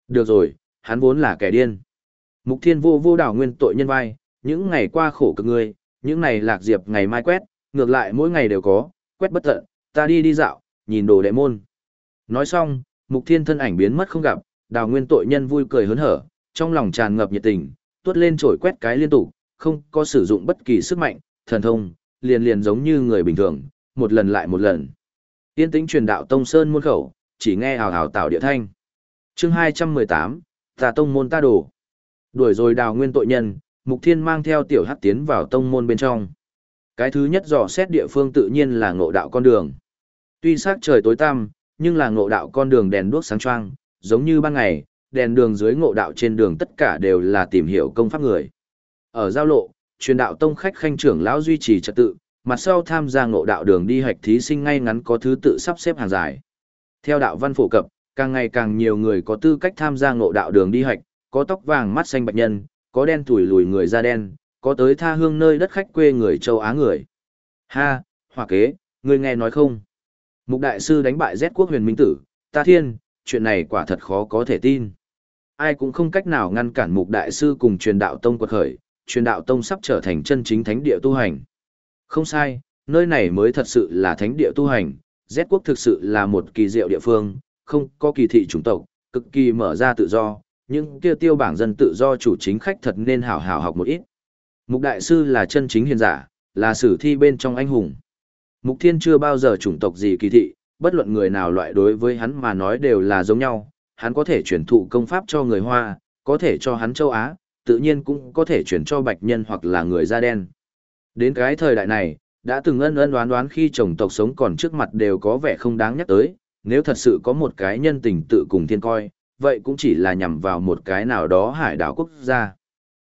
Được rồi, hắn vốn là kẻ điên. Mục thiên vô vô đào nguyên tội nhân vai, những ngày qua khổ cực ngươi, những ngày lạc diệp ngày mai quét, ngược lại mỗi ngày đều có, quét bất tận, ta đi đi dạo, nhìn đồ đệ môn. Nói xong, mục thiên thân ảnh biến mất không gặp, đào nguyên tội nhân vui cười hớn hở, trong lòng tràn ngập nhiệt tình, tuốt lên trổi quét cái liên tục, không có sử dụng bất kỳ sức mạnh, thần thông, liền liền giống như người bình thường, một lần lại một lần. Tiên tĩnh truyền đạo tông sơn môn khẩu, chỉ nghe hào hào tạo địa thanh. Chương 218, Tà tông môn ta đổ. Đuổi rồi đào nguyên tội nhân, Mục Thiên mang theo tiểu hắc tiến vào tông môn bên trong. Cái thứ nhất dò xét địa phương tự nhiên là ngộ đạo con đường. Tuy sắc trời tối tăm, nhưng là ngộ đạo con đường đèn đuốc sáng choang, giống như ban ngày, đèn đường dưới ngộ đạo trên đường tất cả đều là tìm hiểu công pháp người. Ở giao lộ, truyền đạo tông khách khanh trưởng lão duy trì trật tự, mặt sau tham gia ngộ đạo đường đi hạch thí sinh ngay ngắn có thứ tự sắp xếp hàng dài. Theo đạo văn phổ cập, càng ngày càng nhiều người có tư cách tham gia ngộ đạo đường đi hạch, có tóc vàng mắt xanh bạch nhân, có đen tuổi lùi người da đen, có tới tha hương nơi đất khách quê người châu Á người. Ha, hòa kế, người nghe nói không? Mục đại sư đánh bại Z quốc huyền minh tử, ta thiên, chuyện này quả thật khó có thể tin. Ai cũng không cách nào ngăn cản mục đại sư cùng truyền đạo tông quật khởi, truyền đạo tông sắp trở thành chân chính thánh địa tu hành. Không sai, nơi này mới thật sự là thánh địa tu hành, Z quốc thực sự là một kỳ diệu địa phương, không có kỳ thị chủng tộc, cực kỳ mở ra tự do, những kia tiêu bảng dân tự do chủ chính khách thật nên hảo hảo học một ít. Mục đại sư là chân chính hiền giả, là sử thi bên trong anh hùng. Mục thiên chưa bao giờ chủng tộc gì kỳ thị, bất luận người nào loại đối với hắn mà nói đều là giống nhau, hắn có thể truyền thụ công pháp cho người Hoa, có thể cho hắn châu Á, tự nhiên cũng có thể chuyển cho bạch nhân hoặc là người da đen. Đến cái thời đại này, đã từng ân ân đoán đoán khi chồng tộc sống còn trước mặt đều có vẻ không đáng nhắc tới, nếu thật sự có một cái nhân tình tự cùng thiên coi, vậy cũng chỉ là nhằm vào một cái nào đó hải đảo quốc gia.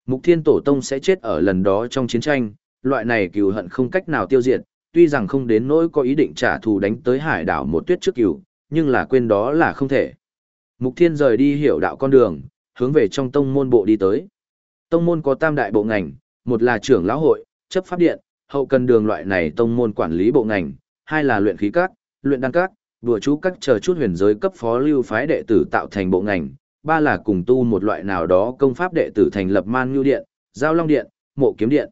Mục thiên tổ tông sẽ chết ở lần đó trong chiến tranh, loại này cừu hận không cách nào tiêu diệt, tuy rằng không đến nỗi có ý định trả thù đánh tới hải đảo một tuyết trước cừu, nhưng là quên đó là không thể. Mục thiên rời đi hiểu đạo con đường, hướng về trong tông môn bộ đi tới. Tông môn có tam đại bộ ngành, một là trưởng lão hội, chấp pháp điện, hậu cần đường loại này tông môn quản lý bộ ngành, hai là luyện khí các, luyện đan các, đùa chú các chờ chút huyền giới cấp phó lưu phái đệ tử tạo thành bộ ngành, ba là cùng tu một loại nào đó công pháp đệ tử thành lập man nhu điện, giao long điện, mộ kiếm điện.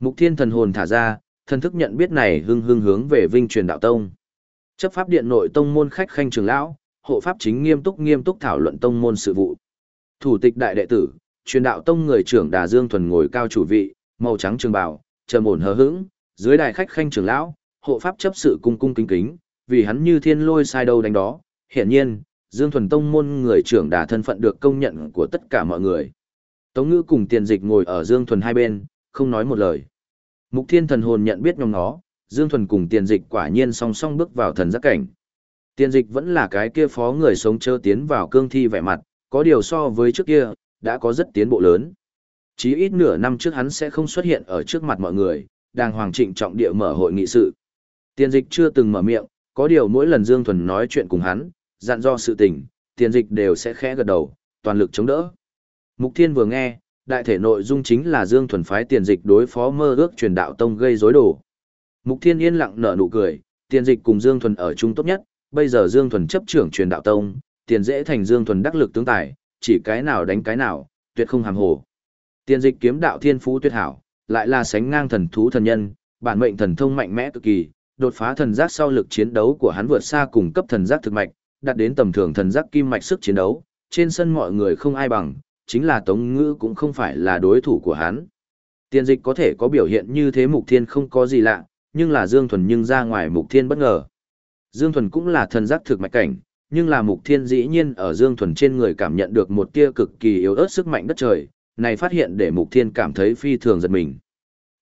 Mục thiên thần hồn thả ra, thần thức nhận biết này hưng hưng hướng về vinh truyền đạo tông. Chấp pháp điện nội tông môn khách khanh trường lão, hộ pháp chính nghiêm túc nghiêm túc thảo luận tông môn sự vụ. Thủ tịch đại đệ tử, truyền đạo tông người trưởng Đà Dương thuần ngồi cao chủ vị, màu trắng trường bào, trầm ổn hờ hững, dưới đài khách khanh trưởng lão, hộ pháp chấp sự cung cung kính kính, vì hắn như thiên lôi sai đâu đánh đó. Hiển nhiên, Dương thuần tông môn người trưởng Đà thân phận được công nhận của tất cả mọi người. Tống ngữ cùng tiền dịch ngồi ở Dương thuần hai bên, không nói một lời. Mục thiên thần hồn nhận biết nhóm nó, Dương thuần cùng tiền dịch quả nhiên song song bước vào thần giác cảnh. Tiền dịch vẫn là cái kia phó người sống chơ tiến vào cương thi vẻ mặt, có điều so với trước kia, đã có rất tiến bộ lớn. Chí ít nửa năm trước hắn sẽ không xuất hiện ở trước mặt mọi người, đang hoàng trịnh trọng địa mở hội nghị sự. Tiền dịch chưa từng mở miệng, có điều mỗi lần Dương Thuần nói chuyện cùng hắn, dặn do sự tình, tiền dịch đều sẽ khẽ gật đầu, toàn lực chống đỡ. Mục Thiên vừa nghe, đại thể nội dung chính là Dương Thuần phái tiền dịch đối phó mơ ước truyền đạo tông gây rối đổ. Mục Thiên yên lặng nở nụ cười, tiền dịch cùng Dương Thuần ở chung tốt nhất, bây giờ Dương Thuần chấp trưởng truyền đạo tông, tiền dễ thành Dương Thuần đắc lực tướng tài, chỉ cái nào đánh cái nào, tuyệt không hàm hồ. Tiền dịch kiếm đạo thiên phú tuyệt hảo, lại là sánh ngang thần thú thần nhân, bản mệnh thần thông mạnh mẽ cực kỳ, đột phá thần giác sau lực chiến đấu của hắn vượt xa cùng cấp thần giác thực mạch, đạt đến tầm thường thần giác kim mạch sức chiến đấu, trên sân mọi người không ai bằng, chính là Tống Ngữ cũng không phải là đối thủ của hắn. Tiền dịch có thể có biểu hiện như thế Mục Thiên không có gì lạ, nhưng là Dương Thuần nhưng ra ngoài Mục Thiên bất ngờ. Dương Thuần cũng là thần giác thực mạch cảnh, nhưng là Mục Thiên dĩ nhiên ở Dương Thuần trên người cảm nhận được một tia cực kỳ yếu ớt sức mạnh đất trời, này phát hiện để Mục Thiên cảm thấy phi thường giật mình.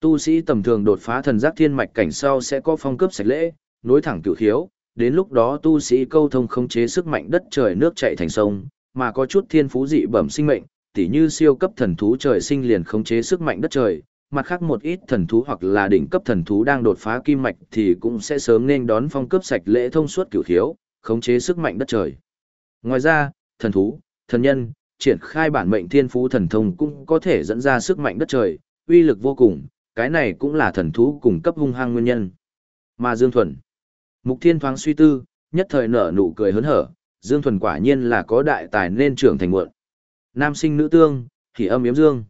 Tu sĩ tầm thường đột phá thần giác thiên mạch cảnh sau sẽ có phong cấp sạch lễ, nối thẳng cửu khiếu, đến lúc đó tu sĩ câu thông khống chế sức mạnh đất trời nước chảy thành sông, mà có chút thiên phú dị bẩm sinh mệnh, tỉ như siêu cấp thần thú trời sinh liền khống chế sức mạnh đất trời, mặt khác một ít thần thú hoặc là đỉnh cấp thần thú đang đột phá kim mạch thì cũng sẽ sớm nên đón phong cấp sạch lễ thông suốt cửu khiếu, khống chế sức mạnh đất trời. Ngoài ra, thần thú, thần nhân, triển khai bản mệnh thiên phú thần thông cũng có thể dẫn ra sức mạnh đất trời, uy lực vô cùng, cái này cũng là thần thú cùng cấp hung hăng nguyên nhân. Mà Dương Thuần, Mục Thiên thoáng suy tư, nhất thời nở nụ cười hớn hở, Dương Thuần quả nhiên là có đại tài nên trưởng thành muộn. Nam sinh nữ tương, thì âm yếm dương.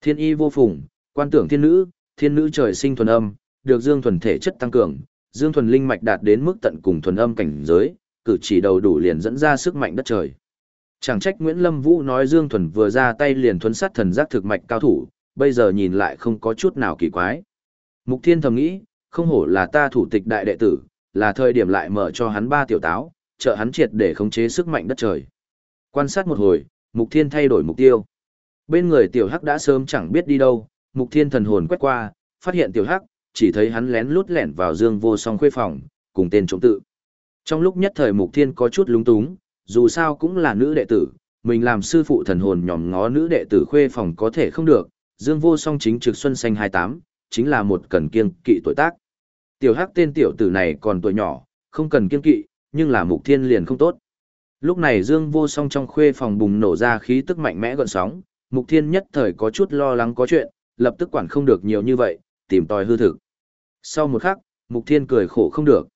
Thiên y vô phùng, quan tưởng thiên nữ, thiên nữ trời sinh thuần âm, được Dương Thuần thể chất tăng cường, Dương Thuần linh mạch đạt đến mức tận cùng thuần âm cảnh giới, cử chỉ đầu đủ liền dẫn ra sức mạnh đất trời. Chẳng trách Nguyễn Lâm Vũ nói Dương Thuần vừa ra tay liền thuấn sát thần giác thực mạch cao thủ, bây giờ nhìn lại không có chút nào kỳ quái. Mục Thiên thầm nghĩ, không hổ là ta thủ tịch đại đệ tử, là thời điểm lại mở cho hắn ba tiểu táo, trợ hắn triệt để khống chế sức mạnh đất trời. Quan sát một hồi, Mục Thiên thay đổi mục tiêu. Bên người tiểu hắc đã sớm chẳng biết đi đâu, Mục Thiên thần hồn quét qua, phát hiện tiểu hắc, chỉ thấy hắn lén lút lẻn vào Dương Vô Song khuê phòng, cùng tên trộm tự. Trong lúc nhất thời Mục Thiên có chút lúng túng, dù sao cũng là nữ đệ tử, mình làm sư phụ thần hồn nhòm ngó nữ đệ tử khuê phòng có thể không được, Dương Vô Song chính trực xuân xanh 28, chính là một cần kiêng kỵ tuổi tác. Tiểu Hắc tên tiểu tử này còn tuổi nhỏ, không cần kiêng kỵ, nhưng là Mục Thiên liền không tốt. Lúc này Dương Vô Song trong khuê phòng bùng nổ ra khí tức mạnh mẽ gợn sóng, Mục Thiên nhất thời có chút lo lắng có chuyện, lập tức quản không được nhiều như vậy, tìm tòi hư thực. Sau một khắc, Mục Thiên cười khổ không được.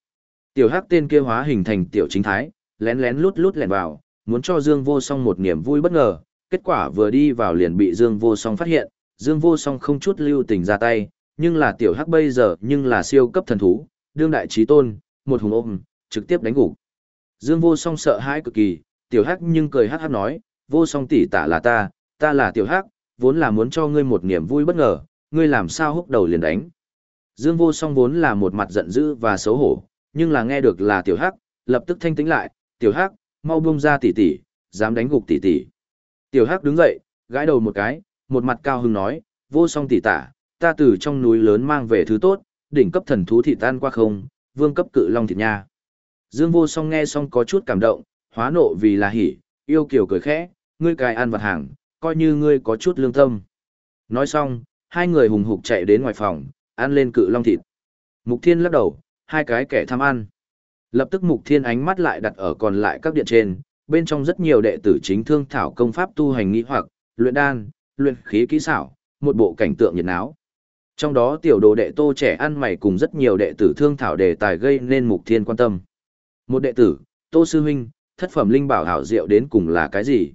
Tiểu Hắc tên kia hóa hình thành tiểu chính thái, lén lén lút lút lẻn vào, muốn cho Dương Vô Song một niềm vui bất ngờ, kết quả vừa đi vào liền bị Dương Vô Song phát hiện, Dương Vô Song không chút lưu tình ra tay, nhưng là tiểu hắc bây giờ nhưng là siêu cấp thần thú, đương đại trí tôn, một hùng ôm, trực tiếp đánh gục. Dương Vô Song sợ hãi cực kỳ, tiểu hắc nhưng cười hắc hắc nói, vô song tỷ tả là ta, ta là tiểu hắc, vốn là muốn cho ngươi một niềm vui bất ngờ, ngươi làm sao húc đầu liền đánh. Dương vô song vốn là một mặt giận dữ và xấu hổ, nhưng là nghe được là tiểu hắc, lập tức thanh tĩnh lại, tiểu hắc, mau buông ra tỷ tỷ, dám đánh gục tỷ tỷ. Tiểu hắc đứng dậy, gãi đầu một cái, một mặt cao hưng nói, vô song tỷ tả, ta từ trong núi lớn mang về thứ tốt, đỉnh cấp thần thú thịt tan qua không, vương cấp cự long thịt nha. Dương vô song nghe xong có chút cảm động, hóa nộ vì là hỉ, yêu kiều cười khẽ, ngươi cài ăn vật hàng, coi như ngươi có chút lương tâm. Nói xong, hai người hùng hục chạy đến ngoài phòng, ăn lên cự long thịt. Mục Thiên lắc đầu, hai cái kẻ tham ăn. Lập tức Mục Thiên ánh mắt lại đặt ở còn lại các điện trên, bên trong rất nhiều đệ tử chính thương thảo công pháp tu hành nghĩ hoặc, luyện đan, luyện khí kỹ xảo, một bộ cảnh tượng nhiệt náo. Trong đó tiểu đồ đệ Tô trẻ ăn mày cùng rất nhiều đệ tử thương thảo đề tài gây nên Mục Thiên quan tâm. Một đệ tử, Tô sư huynh, thất phẩm linh bảo hảo diệu đến cùng là cái gì?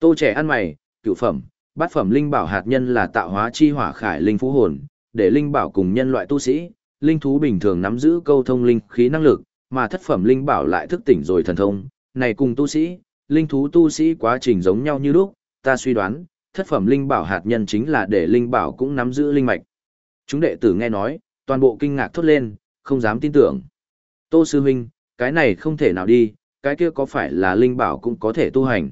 Tô trẻ ăn mày, cựu phẩm, bát phẩm linh bảo hạt nhân là tạo hóa chi hỏa khải linh phú hồn, để linh bảo cùng nhân loại tu sĩ, linh thú bình thường nắm giữ câu thông linh khí năng lực, mà thất phẩm linh bảo lại thức tỉnh rồi thần thông, này cùng tu sĩ, linh thú tu sĩ quá trình giống nhau như lúc, ta suy đoán, thất phẩm linh bảo hạt nhân chính là để linh bảo cũng nắm giữ linh mạch. Chúng đệ tử nghe nói, toàn bộ kinh ngạc thốt lên, không dám tin tưởng. Tô sư huynh, cái này không thể nào đi, cái kia có phải là linh bảo cũng có thể tu hành.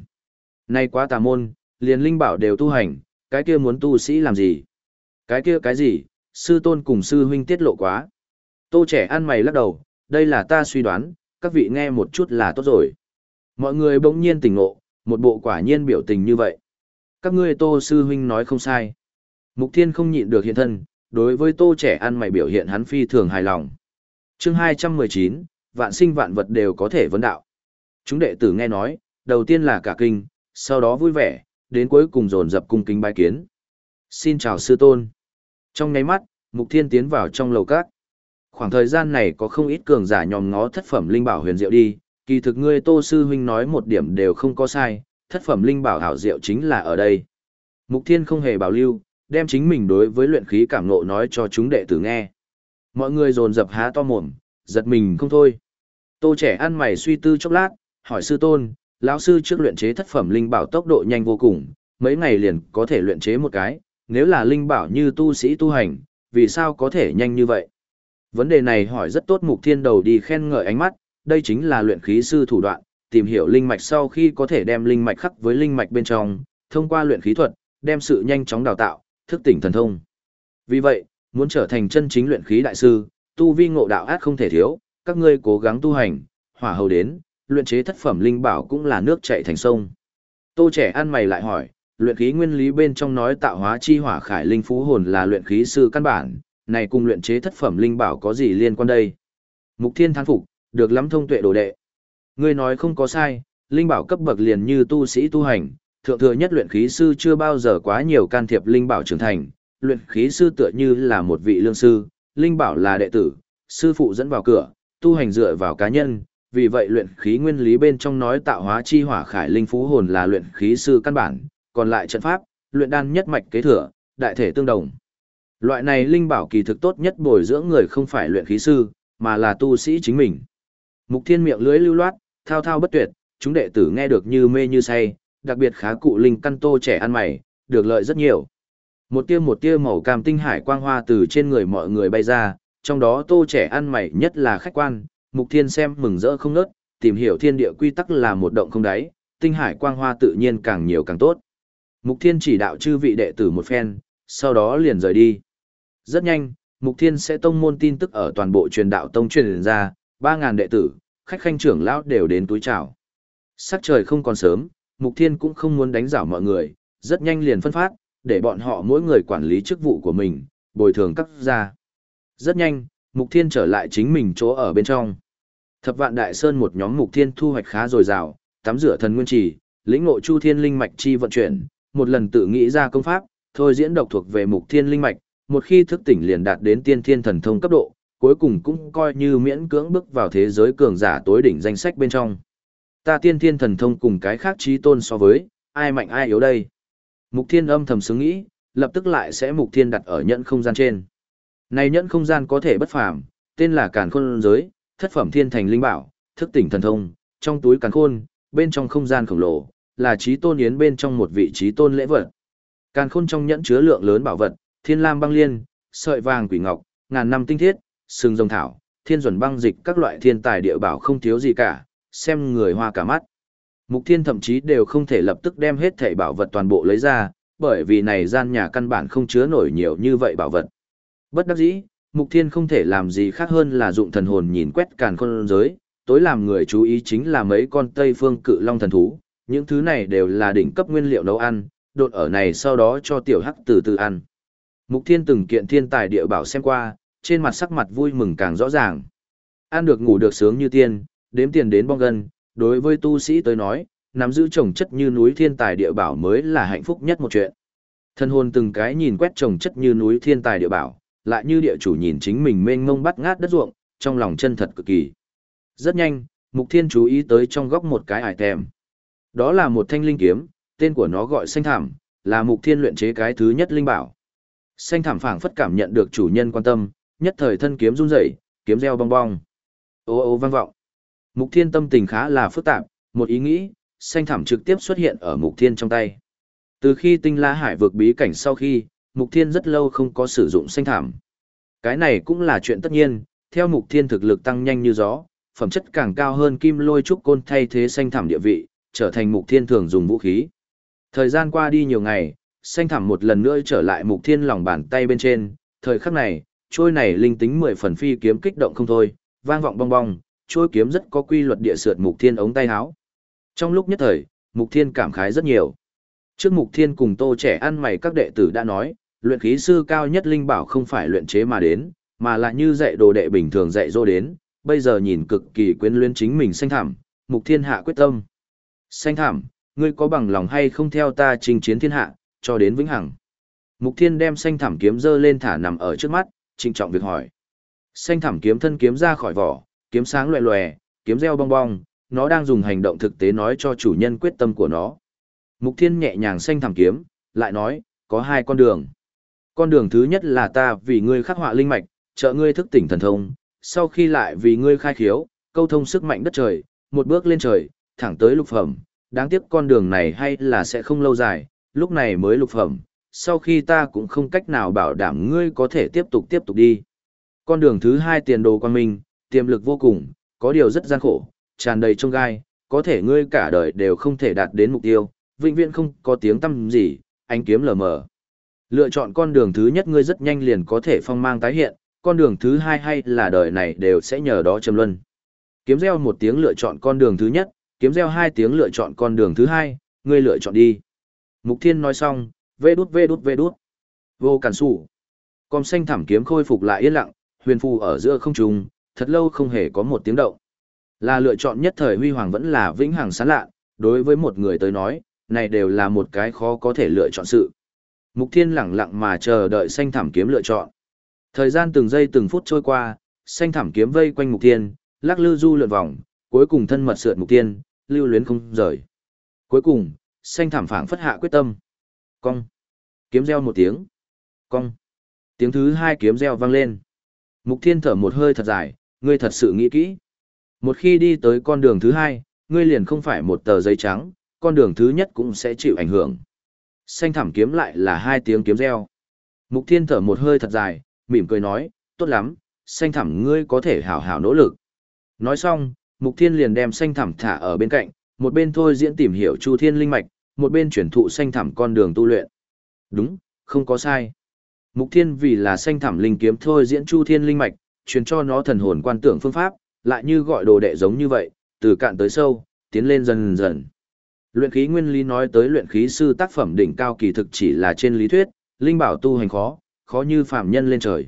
nay quá tà môn, liền linh bảo đều tu hành, cái kia muốn tu sĩ làm gì? Cái kia cái gì, sư tôn cùng sư huynh tiết lộ quá. Tô trẻ ăn mày lắc đầu, đây là ta suy đoán, các vị nghe một chút là tốt rồi. Mọi người bỗng nhiên tỉnh ngộ, một bộ quả nhiên biểu tình như vậy. Các ngươi tô sư huynh nói không sai. Mục thiên không nhịn được hiện thân, đối với tô trẻ ăn mày biểu hiện hắn phi thường hài lòng. chương 219, vạn sinh vạn vật đều có thể vấn đạo. Chúng đệ tử nghe nói, đầu tiên là cả kinh, sau đó vui vẻ, đến cuối cùng dồn dập cung kính bái kiến. Xin chào sư tôn. Trong nháy mắt, Mục Thiên tiến vào trong lầu cát, Khoảng thời gian này có không ít cường giả nhòm ngó thất phẩm linh bảo huyền diệu đi, kỳ thực ngươi Tô sư huynh nói một điểm đều không có sai, thất phẩm linh bảo hảo diệu chính là ở đây. Mục Thiên không hề bảo lưu, đem chính mình đối với luyện khí cảm ngộ nói cho chúng đệ tử nghe. Mọi người dồn dập há to mồm, giật mình không thôi. Tô trẻ ăn mày suy tư chốc lát, hỏi sư tôn, lão sư trước luyện chế thất phẩm linh bảo tốc độ nhanh vô cùng, mấy ngày liền có thể luyện chế một cái, nếu là linh bảo như tu sĩ tu hành, vì sao có thể nhanh như vậy? Vấn đề này hỏi rất tốt mục thiên đầu đi khen ngợi ánh mắt, đây chính là luyện khí sư thủ đoạn, tìm hiểu linh mạch sau khi có thể đem linh mạch khắc với linh mạch bên trong, thông qua luyện khí thuật, đem sự nhanh chóng đào tạo, thức tỉnh thần thông. Vì vậy, muốn trở thành chân chính luyện khí đại sư, tu vi ngộ đạo át không thể thiếu, các ngươi cố gắng tu hành, hỏa hầu đến, luyện chế thất phẩm linh bảo cũng là nước chảy thành sông. Tô trẻ ăn mày lại hỏi, luyện khí nguyên lý bên trong nói tạo hóa chi hỏa khải linh phú hồn là luyện khí sư căn bản, này cùng luyện chế thất phẩm linh bảo có gì liên quan đây? Mục Thiên thán phục, được lắm thông tuệ đồ đệ. Ngươi nói không có sai, linh bảo cấp bậc liền như tu sĩ tu hành, thượng thừa nhất luyện khí sư chưa bao giờ quá nhiều can thiệp linh bảo trưởng thành, luyện khí sư tựa như là một vị lương sư, linh bảo là đệ tử, sư phụ dẫn vào cửa, tu hành dựa vào cá nhân, vì vậy luyện khí nguyên lý bên trong nói tạo hóa chi hỏa khải linh phú hồn là luyện khí sư căn bản, còn lại trận pháp, luyện đan nhất mạch kế thừa, đại thể tương đồng. Loại này linh bảo kỳ thực tốt nhất bồi dưỡng người không phải luyện khí sư, mà là tu sĩ chính mình. Mục Thiên miệng lưỡi lưu loát, thao thao bất tuyệt, chúng đệ tử nghe được như mê như say, đặc biệt khá cụ linh căn tô trẻ ăn mày, được lợi rất nhiều. Một tia một tia màu cam tinh hải quang hoa từ trên người mọi người bay ra, trong đó tô trẻ ăn mày nhất là khách quan, Mục Thiên xem mừng rỡ không nớt, tìm hiểu thiên địa quy tắc là một động không đáy, tinh hải quang hoa tự nhiên càng nhiều càng tốt. Mục Thiên chỉ đạo chư vị đệ tử một phen, sau đó liền rời đi. Rất nhanh, Mục Thiên sẽ tông môn tin tức ở toàn bộ truyền đạo tông truyền ra, 3.000 đệ tử, khách khanh trưởng lão đều đến túi chào. Sắc trời không còn sớm, Mục Thiên cũng không muốn đánh giảo mọi người, rất nhanh liền phân phát, để bọn họ mỗi người quản lý chức vụ của mình, bồi thường cấp ra. Rất nhanh, Mục Thiên trở lại chính mình chỗ ở bên trong. Thập vạn đại sơn một nhóm Mục Thiên thu hoạch khá dồi dào, tắm rửa thần nguyên trì, lĩnh ngộ chu thiên linh mạch chi vận chuyển, một lần tự nghĩ ra công pháp, thôi diễn độc thuộc về Mục Thiên linh mạch, một khi thức tỉnh liền đạt đến tiên thiên thần thông cấp độ, cuối cùng cũng coi như miễn cưỡng bước vào thế giới cường giả tối đỉnh danh sách bên trong. Ta tiên thiên thần thông cùng cái khác trí tôn so với, ai mạnh ai yếu đây? Mục thiên âm thầm xứng nghĩ, lập tức lại sẽ mục thiên đặt ở nhẫn không gian trên. Này nhẫn không gian có thể bất phàm, tên là Càn Khôn giới, thất phẩm thiên thành linh bảo, thức tỉnh thần thông, trong túi Càn Khôn, bên trong không gian khổng lồ, là trí tôn yến bên trong một vị trí tôn lễ vật. Càn khôn trong nhẫn chứa lượng lớn bảo vật, thiên lam băng liên, sợi vàng quỷ ngọc, ngàn năm tinh thiết, sừng rồng thảo, thiên duẩn băng dịch các loại thiên tài địa bảo không thiếu gì cả, xem người hoa cả mắt. Mục thiên thậm chí đều không thể lập tức đem hết thảy bảo vật toàn bộ lấy ra, bởi vì này gian nhà căn bản không chứa nổi nhiều như vậy bảo vật. Bất đắc dĩ, mục thiên không thể làm gì khác hơn là dụng thần hồn nhìn quét càn khôn giới, tối làm người chú ý chính là mấy con tây phương cự long thần thú, những thứ này đều là đỉnh cấp nguyên liệu nấu ăn, đột ở này sau đó cho tiểu hắc từ từ ăn. Mục thiên từng kiện thiên tài địa bảo xem qua, trên mặt sắc mặt vui mừng càng rõ ràng. Ăn được ngủ được sướng như tiên, đếm tiền đến bong gân, đối với tu sĩ tới nói, nắm giữ trồng chất như núi thiên tài địa bảo mới là hạnh phúc nhất một chuyện. Thân hồn từng cái nhìn quét trồng chất như núi thiên tài địa bảo, lại như địa chủ nhìn chính mình mênh mông bắt ngát đất ruộng, trong lòng chân thật cực kỳ. Rất nhanh, Mục Thiên chú ý tới trong góc một cái ải tèm. Đó là một thanh linh kiếm, tên của nó gọi xanh thảm, là Mục Thiên luyện chế cái thứ nhất linh bảo. Xanh thảm phảng phất cảm nhận được chủ nhân quan tâm, nhất thời thân kiếm run rẩy, kiếm reo bong bong. Ô ô vang vọng. Mục Thiên tâm tình khá là phức tạp, một ý nghĩ, xanh thảm trực tiếp xuất hiện ở Mục Thiên trong tay. Từ khi tinh la hải vượt bí cảnh sau khi, Mục Thiên rất lâu không có sử dụng xanh thảm. Cái này cũng là chuyện tất nhiên, theo Mục Thiên thực lực tăng nhanh như gió, phẩm chất càng cao hơn kim lôi trúc côn thay thế xanh thảm địa vị, trở thành Mục Thiên thường dùng vũ khí. Thời gian qua đi nhiều ngày, xanh thảm một lần nữa trở lại Mục Thiên lòng bàn tay bên trên, thời khắc này, trôi này linh tính mười phần phi kiếm kích động không thôi, vang vọng bong bong, trôi kiếm rất có quy luật địa sượt Mục Thiên ống tay áo. Trong lúc nhất thời, Mục Thiên cảm khái rất nhiều. Trước Mục Thiên cùng Tô trẻ ăn mày các đệ tử đã nói, luyện khí sư cao nhất linh bảo không phải luyện chế mà đến, mà là như dạy đồ đệ bình thường dạy dỗ đến, bây giờ nhìn cực kỳ quyến luyến chính mình xanh thảm, Mục Thiên hạ quyết tâm. Xanh thảm, ngươi có bằng lòng hay không theo ta chinh chiến thiên hạ, cho đến vĩnh hằng. Mục Thiên đem xanh thảm kiếm dơ lên thả nằm ở trước mắt, trinh trọng việc hỏi. Xanh thảm kiếm thân kiếm ra khỏi vỏ, kiếm sáng loè loè, kiếm reo bong bong, nó đang dùng hành động thực tế nói cho chủ nhân quyết tâm của nó. Mục Thiên nhẹ nhàng xanh thảm kiếm, lại nói, có hai con đường. Con đường thứ nhất là ta vì ngươi khắc họa linh mạch, trợ ngươi thức tỉnh thần thông, sau khi lại vì ngươi khai khiếu, câu thông sức mạnh đất trời, một bước lên trời, thẳng tới lục phẩm. Đáng tiếc con đường này hay là sẽ không lâu dài, lúc này mới lục phẩm, sau khi ta cũng không cách nào bảo đảm ngươi có thể tiếp tục tiếp tục đi. Con đường thứ hai tiền đồ quan minh, tiềm lực vô cùng, có điều rất gian khổ, tràn đầy trông gai, có thể ngươi cả đời đều không thể đạt đến mục tiêu, vĩnh viễn không có tiếng tâm gì, ánh kiếm lờ mờ. Lựa chọn con đường thứ nhất ngươi rất nhanh liền có thể phong mang tái hiện, con đường thứ hai hay là đời này đều sẽ nhờ đó trầm luân. Kiếm gieo một tiếng lựa chọn con đường thứ nhất, kiếm gieo hai tiếng lựa chọn con đường thứ hai, ngươi lựa chọn đi. Mục Thiên nói xong, vê đút vê đút vê đút. Vô cản sủ. Con xanh thảm kiếm khôi phục lại yên lặng, huyền phù ở giữa không trung, thật lâu không hề có một tiếng động. Là lựa chọn nhất thời huy hoàng vẫn là vĩnh hằng sáng lạ, đối với một người tới nói, này đều là một cái khó có thể lựa chọn sự. Mục Thiên lặng lặng mà chờ đợi xanh thảm kiếm lựa chọn. Thời gian từng giây từng phút trôi qua, xanh thảm kiếm vây quanh Mục Thiên, lắc lư du lượn vòng, cuối cùng thân mật sượt Mục Thiên, lưu luyến không rời. Cuối cùng, xanh thảm phảng phất hạ quyết tâm. Cong. Kiếm reo một tiếng. Cong. Tiếng thứ hai kiếm reo vang lên. Mục Thiên thở một hơi thật dài, ngươi thật sự nghĩ kỹ. Một khi đi tới con đường thứ hai, ngươi liền không phải một tờ giấy trắng, con đường thứ nhất cũng sẽ chịu ảnh hưởng. Xanh thảm kiếm lại là hai tiếng kiếm reo. Mục Thiên thở một hơi thật dài, mỉm cười nói, tốt lắm, xanh thảm ngươi có thể hảo hảo nỗ lực. Nói xong, Mục Thiên liền đem xanh thảm thả ở bên cạnh, một bên thôi diễn tìm hiểu Chu Thiên linh mạch, một bên chuyển thụ xanh thảm con đường tu luyện. Đúng, không có sai. Mục Thiên vì là xanh thảm linh kiếm thôi diễn Chu Thiên linh mạch, truyền cho nó thần hồn quan tưởng phương pháp, lại như gọi đồ đệ giống như vậy, từ cạn tới sâu, tiến lên dần dần. Luyện khí nguyên lý nói tới luyện khí sư tác phẩm đỉnh cao kỳ thực chỉ là trên lý thuyết, linh bảo tu hành khó, khó như phạm nhân lên trời.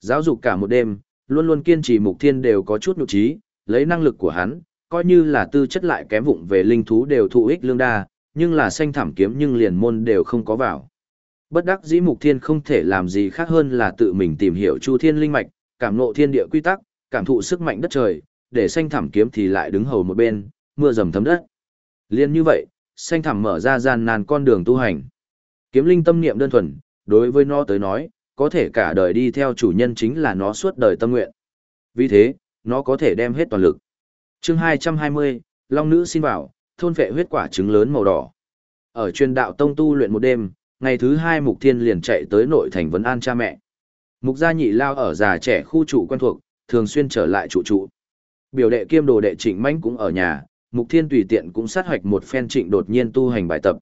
Giáo dục cả một đêm, luôn luôn kiên trì mục thiên đều có chút nhục trí, lấy năng lực của hắn, coi như là tư chất lại kém vụng về linh thú đều thụ ích lương đa, nhưng là xanh thảm kiếm nhưng liền môn đều không có vào. Bất đắc dĩ mục thiên không thể làm gì khác hơn là tự mình tìm hiểu chu thiên linh mạch, cảm ngộ thiên địa quy tắc, cảm thụ sức mạnh đất trời, để xanh thảm kiếm thì lại đứng hầu một bên, mưa dầm thấm đất. Liên như vậy, xanh thảm mở ra gian nan con đường tu hành. Kiếm linh tâm niệm đơn thuần, đối với nó tới nói, có thể cả đời đi theo chủ nhân chính là nó suốt đời tâm nguyện. Vì thế, nó có thể đem hết toàn lực. chương 220, Long Nữ xin vào, thôn vệ huyết quả trứng lớn màu đỏ. Ở truyền đạo tông tu luyện một đêm, ngày thứ hai Mục Thiên liền chạy tới nội thành vấn an cha mẹ. Mục gia nhị lao ở già trẻ khu trụ quen thuộc, thường xuyên trở lại trụ trụ. Biểu đệ kiêm đồ đệ Trịnh Mãnh cũng ở nhà, Mục Thiên tùy tiện cũng sát hoạch một phen Trịnh đột nhiên tu hành bài tập.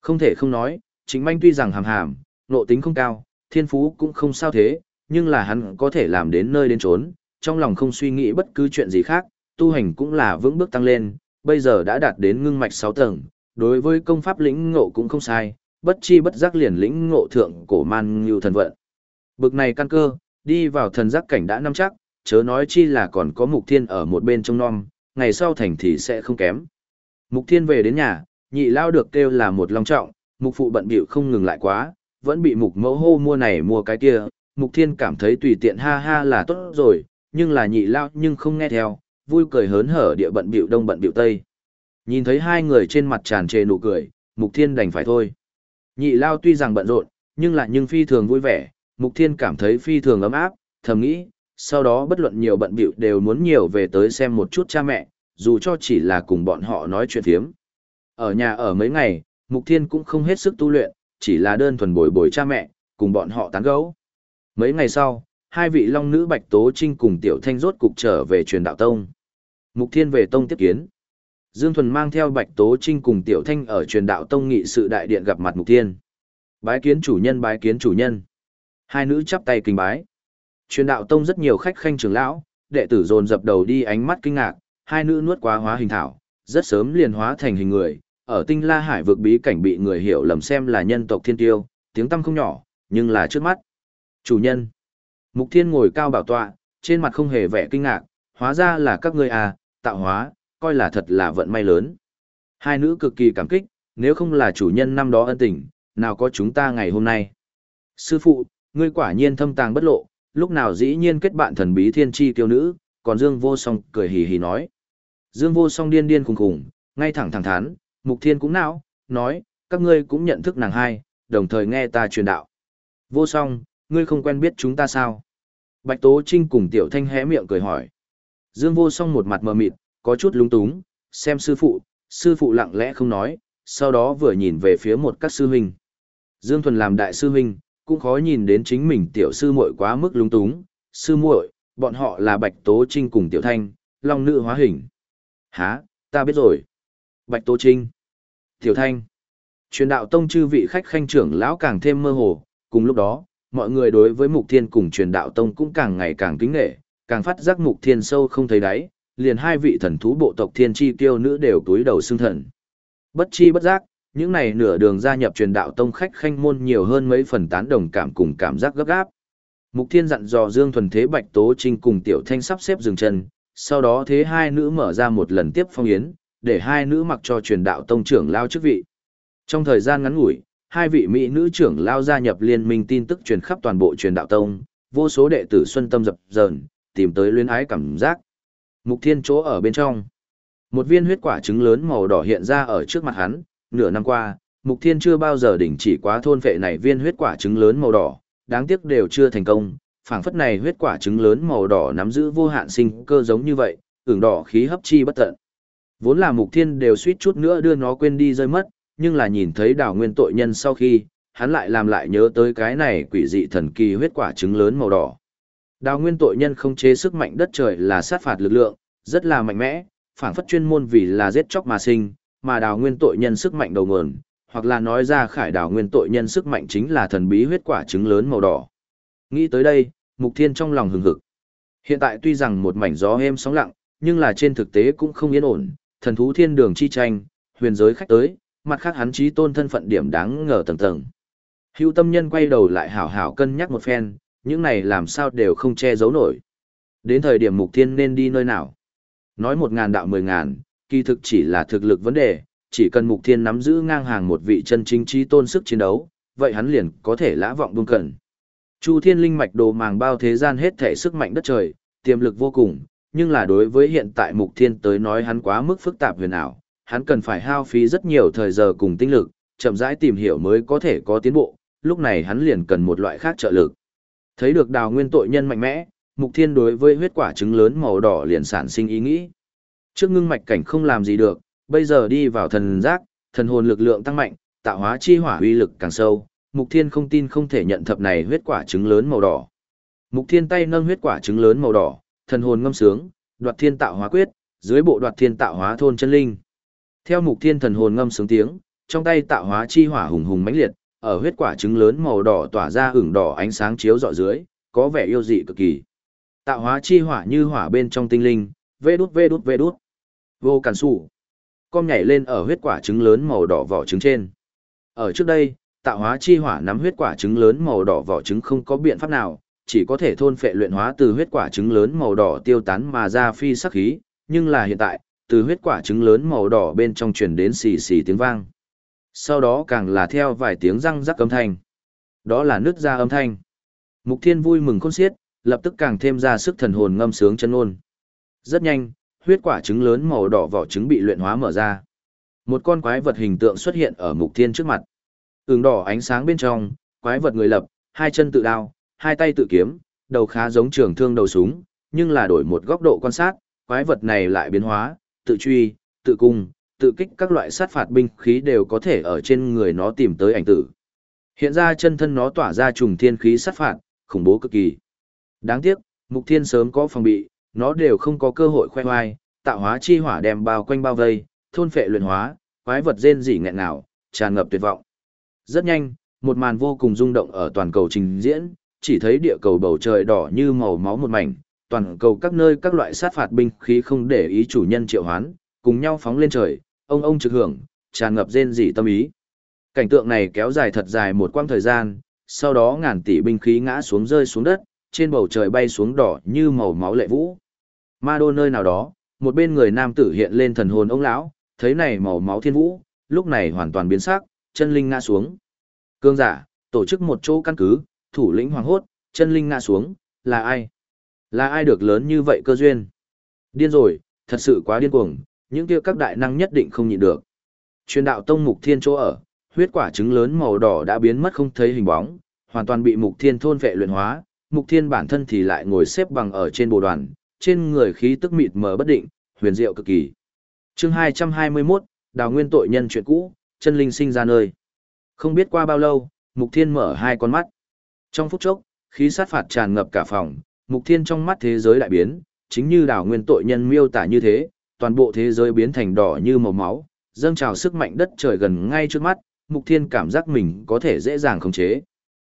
Không thể không nói, Trịnh Mãnh tuy rằng hàm hàm, nộ tính không cao, thiên phú cũng không sao thế, nhưng là hắn có thể làm đến nơi đến trốn, trong lòng không suy nghĩ bất cứ chuyện gì khác, tu hành cũng là vững bước tăng lên, bây giờ đã đạt đến ngưng mạch 6 tầng, đối với công pháp lĩnh ngộ cũng không sai, bất chi bất giác liền lĩnh ngộ thượng cổ man như thần vận. Bực này căn cơ, đi vào thần giác cảnh đã năm chắc, chớ nói chi là còn có mục thiên ở một bên trong non, ngày sau thành thì sẽ không kém. Mục thiên về đến nhà, nhị lao được kêu là một long trọng, mục phụ bận bịu không ngừng lại quá, vẫn bị mục mẫu hô mua này mua cái kia, mục thiên cảm thấy tùy tiện ha ha là tốt rồi, nhưng là nhị lao nhưng không nghe theo, vui cười hớn hở địa bận bịu đông bận bịu tây. Nhìn thấy hai người trên mặt tràn trề nụ cười, mục thiên đành phải thôi. Nhị lao tuy rằng bận rộn, nhưng lại nhưng phi thường vui vẻ, mục thiên cảm thấy phi thường ấm áp, thầm nghĩ, sau đó bất luận nhiều bận bịu đều muốn nhiều về tới xem một chút cha mẹ, dù cho chỉ là cùng bọn họ nói chuyện thiếm. Ở nhà ở mấy ngày, mục thiên cũng không hết sức tu luyện, chỉ là đơn thuần bồi bồi cha mẹ, cùng bọn họ tán gẫu. Mấy ngày sau, hai vị long nữ Bạch Tố Trinh cùng Tiểu Thanh rốt cục trở về truyền đạo tông. Mục Thiên về tông tiếp kiến. Dương Thuần mang theo Bạch Tố Trinh cùng Tiểu Thanh ở truyền đạo tông nghị sự đại điện gặp mặt Mục Thiên. Bái kiến chủ nhân bái kiến chủ nhân. Hai nữ chắp tay kinh bái. Truyền đạo tông rất nhiều khách khanh trưởng lão, đệ tử dồn dập đầu đi ánh mắt kinh ngạc, hai nữ nuốt quá hóa hình thảo, rất sớm liền hóa thành hình người, ở tinh la hải vực bí cảnh bị người hiểu lầm xem là nhân tộc thiên tiêu, tiếng tâm không nhỏ, nhưng là trước mắt. Chủ nhân. Mục thiên ngồi cao bảo tọa, trên mặt không hề vẻ kinh ngạc, hóa ra là các ngươi à, tạo hóa, coi là thật là vận may lớn. Hai nữ cực kỳ cảm kích, nếu không là chủ nhân năm đó ân tình, nào có chúng ta ngày hôm nay. Sư phụ, ngươi quả nhiên thâm tàng bất lộ, lúc nào dĩ nhiên kết bạn thần bí thiên tri tiêu nữ, còn Dương vô song cười hì hì nói. Dương vô song điên điên khùng khùng, ngay thẳng thẳng thắn, mục thiên cũng não, nói, các ngươi cũng nhận thức nàng hai, đồng thời nghe ta truyền đạo. Vô song, ngươi không quen biết chúng ta sao? Bạch Tố Trinh cùng Tiểu Thanh hé miệng cười hỏi. Dương vô song một mặt mờ mịt, có chút lúng túng, xem sư phụ, sư phụ lặng lẽ không nói, sau đó vừa nhìn về phía một các sư huynh. Dương Thuần làm đại sư huynh, cũng khó nhìn đến chính mình tiểu sư muội quá mức lúng túng, sư muội, bọn họ là Bạch Tố Trinh cùng Tiểu Thanh, long nữ hóa hình. Hả, ta biết rồi. Bạch Tố Trinh, Tiểu Thanh. Truyền đạo tông chư vị khách khanh trưởng lão càng thêm mơ hồ, cùng lúc đó, mọi người đối với Mục Thiên cùng truyền đạo tông cũng càng ngày càng kính nghệ, càng phát giác Mục Thiên sâu không thấy đáy, liền hai vị thần thú bộ tộc thiên chi tiêu nữ đều túi đầu xương thần. Bất chi bất giác, những này nửa đường gia nhập truyền đạo tông khách khanh môn nhiều hơn mấy phần tán đồng cảm cùng cảm giác gấp gáp. Mục Thiên dặn dò Dương Thuần Thế Bạch Tố Trinh cùng Tiểu Thanh sắp xếp dừng chân, sau đó thế hai nữ mở ra một lần tiếp phong yến, để hai nữ mặc cho truyền đạo tông trưởng lao chức vị. Trong thời gian ngắn ngủi, hai vị mỹ nữ trưởng lao gia nhập liên minh tin tức truyền khắp toàn bộ truyền đạo tông, vô số đệ tử xuân tâm dập dờn, tìm tới luyến ái cảm giác. Mục Thiên chỗ ở bên trong. Một viên huyết quả trứng lớn màu đỏ hiện ra ở trước mặt hắn, nửa năm qua, Mục Thiên chưa bao giờ đỉnh chỉ quá thôn vệ này viên huyết quả trứng lớn màu đỏ, đáng tiếc đều chưa thành công. Phảng phất này huyết quả trứng lớn màu đỏ nắm giữ vô hạn sinh cơ giống như vậy, ửng đỏ khí hấp chi bất tận. Vốn là Mục Thiên đều suýt chút nữa đưa nó quên đi rơi mất, nhưng là nhìn thấy Đảo nguyên tội nhân sau khi, hắn lại làm lại nhớ tới cái này quỷ dị thần kỳ huyết quả trứng lớn màu đỏ. Đào nguyên tội nhân không chế sức mạnh đất trời là sát phạt lực lượng, rất là mạnh mẽ, phảng phất chuyên môn vì là giết chóc mà sinh, mà đào nguyên tội nhân sức mạnh đầu nguồn, hoặc là nói ra khải đào nguyên tội nhân sức mạnh chính là thần bí huyết quả trứng lớn màu đỏ. Nghĩ tới đây, Mục Thiên trong lòng hừng hực. Hiện tại tuy rằng một mảnh gió êm sóng lặng, nhưng là trên thực tế cũng không yên ổn, thần thú thiên đường chi tranh, huyền giới khách tới, mặt khác hắn chí tôn thân phận điểm đáng ngờ tầng tầng. Hữu tâm nhân quay đầu lại hảo hảo cân nhắc một phen, những này làm sao đều không che giấu nổi. Đến thời điểm mục thiên nên đi nơi nào? Nói một ngàn đạo mười ngàn, kỳ thực chỉ là thực lực vấn đề, chỉ cần mục thiên nắm giữ ngang hàng một vị chân chính trí tôn sức chiến đấu, vậy hắn liền có thể lã vọng buông cẩn. Chu thiên linh mạch đồ màng bao thế gian hết thể sức mạnh đất trời, tiềm lực vô cùng, nhưng là đối với hiện tại mục thiên tới nói hắn quá mức phức tạp huyền ảo, hắn cần phải hao phí rất nhiều thời giờ cùng tinh lực, chậm rãi tìm hiểu mới có thể có tiến bộ, lúc này hắn liền cần một loại khác trợ lực. Thấy được đào nguyên tội nhân mạnh mẽ, mục thiên đối với huyết quả trứng lớn màu đỏ liền sản sinh ý nghĩ. Trước ngưng mạch cảnh không làm gì được, bây giờ đi vào thần giác, thần hồn lực lượng tăng mạnh, tạo hóa chi hỏa uy lực càng sâu, Mục Thiên không tin không thể nhận thập này huyết quả trứng lớn màu đỏ. Mục Thiên tay nâng huyết quả trứng lớn màu đỏ, thần hồn ngâm sướng, đoạt thiên tạo hóa quyết, dưới bộ đoạt thiên tạo hóa thôn chân linh. Theo Mục Thiên thần hồn ngâm sướng tiếng, trong tay tạo hóa chi hỏa hùng hùng mãnh liệt, ở huyết quả trứng lớn màu đỏ tỏa ra hửng đỏ ánh sáng chiếu rọi dưới, có vẻ yêu dị cực kỳ. Tạo hóa chi hỏa như hỏa bên trong tinh linh, vê đút vê đút vê đút. Vô cản sủ. Con nhảy lên ở huyết quả trứng lớn màu đỏ vỏ trứng trên. Ở trước đây, tạo hóa chi hỏa nắm huyết quả trứng lớn màu đỏ vỏ trứng không có biện pháp nào, chỉ có thể thôn phệ luyện hóa từ huyết quả trứng lớn màu đỏ tiêu tán mà ra phi sắc khí, nhưng là hiện tại, từ huyết quả trứng lớn màu đỏ bên trong truyền đến xì xì tiếng vang. Sau đó càng là theo vài tiếng răng rắc âm thanh. Đó là nước ra âm thanh. Mục Thiên vui mừng khôn xiết, lập tức càng thêm ra sức thần hồn ngâm sướng chân ôn. Rất nhanh, huyết quả trứng lớn màu đỏ vỏ trứng bị luyện hóa mở ra. Một con quái vật hình tượng xuất hiện ở Mục Thiên trước mặt. Ứng đỏ ánh sáng bên trong, quái vật người lập, hai chân tự đao, hai tay tự kiếm, đầu khá giống trường thương đầu súng, nhưng là đổi một góc độ quan sát, quái vật này lại biến hóa, tự truy, tự cung, tự kích các loại sát phạt binh khí đều có thể ở trên người nó tìm tới ảnh tử. Hiện ra chân thân nó tỏa ra trùng thiên khí sát phạt, khủng bố cực kỳ. Đáng tiếc, mục thiên sớm có phòng bị, nó đều không có cơ hội khoe hoai, tạo hóa chi hỏa đem bao quanh bao vây, thôn phệ luyện hóa, quái vật rên rỉ nghẹn nào, tràn ngập tuyệt vọng. Rất nhanh, một màn vô cùng rung động ở toàn cầu trình diễn, chỉ thấy địa cầu bầu trời đỏ như màu máu một mảnh, toàn cầu các nơi các loại sát phạt binh khí không để ý chủ nhân triệu hoán, cùng nhau phóng lên trời, ông ông trực hưởng, tràn ngập rên rỉ tâm ý. Cảnh tượng này kéo dài thật dài một quãng thời gian, sau đó ngàn tỷ binh khí ngã xuống rơi xuống đất, trên bầu trời bay xuống đỏ như màu máu lệ vũ. Ma đô nơi nào đó, một bên người nam tử hiện lên thần hồn ông lão, thấy này màu máu thiên vũ, lúc này hoàn toàn biến sắc, chân linh ngã xuống. Cương giả, tổ chức một chỗ căn cứ, thủ lĩnh hoàng hốt, chân linh ngã xuống, là ai? Là ai được lớn như vậy cơ duyên? Điên rồi, thật sự quá điên cuồng, những kia các đại năng nhất định không nhịn được. Truyền đạo tông mục thiên chỗ ở, huyết quả trứng lớn màu đỏ đã biến mất không thấy hình bóng, hoàn toàn bị mục thiên thôn vệ luyện hóa, mục thiên bản thân thì lại ngồi xếp bằng ở trên bồ đoàn, trên người khí tức mịt mờ bất định, huyền diệu cực kỳ. Chương 221, Đào Nguyên tội nhân chuyện cũ, chân linh sinh ra nơi. Không biết qua bao lâu, Mục Thiên mở hai con mắt. Trong phút chốc, khí sát phạt tràn ngập cả phòng, Mục Thiên trong mắt thế giới đại biến, chính như Đào nguyên tội nhân miêu tả như thế, toàn bộ thế giới biến thành đỏ như màu máu, dâng trào sức mạnh đất trời gần ngay trước mắt, Mục Thiên cảm giác mình có thể dễ dàng khống chế.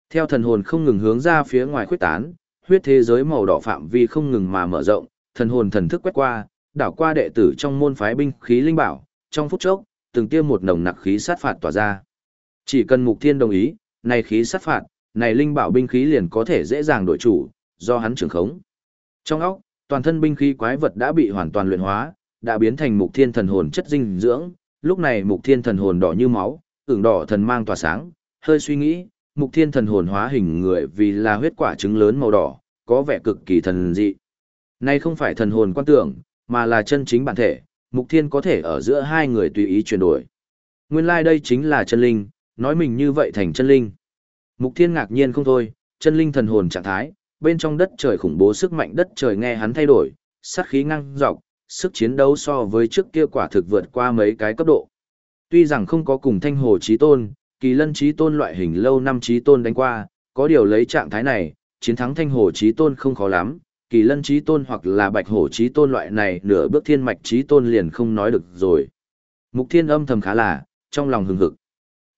Theo thần hồn không ngừng hướng ra phía ngoài khuếch tán, huyết thế giới màu đỏ phạm vi không ngừng mà mở rộng, thần hồn thần thức quét qua, đảo qua đệ tử trong môn phái binh khí linh bảo, trong phút chốc, từng tiêm một nồng nặc khí sát phạt tỏa ra. Chỉ cần Mục Thiên đồng ý, này khí sát phạt, này linh bảo binh khí liền có thể dễ dàng đổi chủ, do hắn trưởng khống. Trong óc, toàn thân binh khí quái vật đã bị hoàn toàn luyện hóa, đã biến thành Mục Thiên thần hồn chất dinh dưỡng, lúc này Mục Thiên thần hồn đỏ như máu, ửng đỏ thần mang tỏa sáng, hơi suy nghĩ, Mục Thiên thần hồn hóa hình người vì là huyết quả trứng lớn màu đỏ, có vẻ cực kỳ thần dị. Nay không phải thần hồn quan tưởng, mà là chân chính bản thể, Mục Thiên có thể ở giữa hai người tùy ý chuyển đổi. Nguyên lai like đây chính là chân linh, nói mình như vậy thành chân linh. Mục Thiên ngạc nhiên không thôi, chân linh thần hồn trạng thái, bên trong đất trời khủng bố sức mạnh đất trời nghe hắn thay đổi, sát khí ngang dọc, sức chiến đấu so với trước kia quả thực vượt qua mấy cái cấp độ. Tuy rằng không có cùng thanh hồ trí tôn, kỳ lân trí tôn loại hình lâu năm trí tôn đánh qua, có điều lấy trạng thái này, chiến thắng thanh hồ trí tôn không khó lắm, kỳ lân trí tôn hoặc là bạch hổ trí tôn loại này nửa bước thiên mạch trí tôn liền không nói được rồi. Mục thiên âm thầm khá là, trong lòng hừng hực.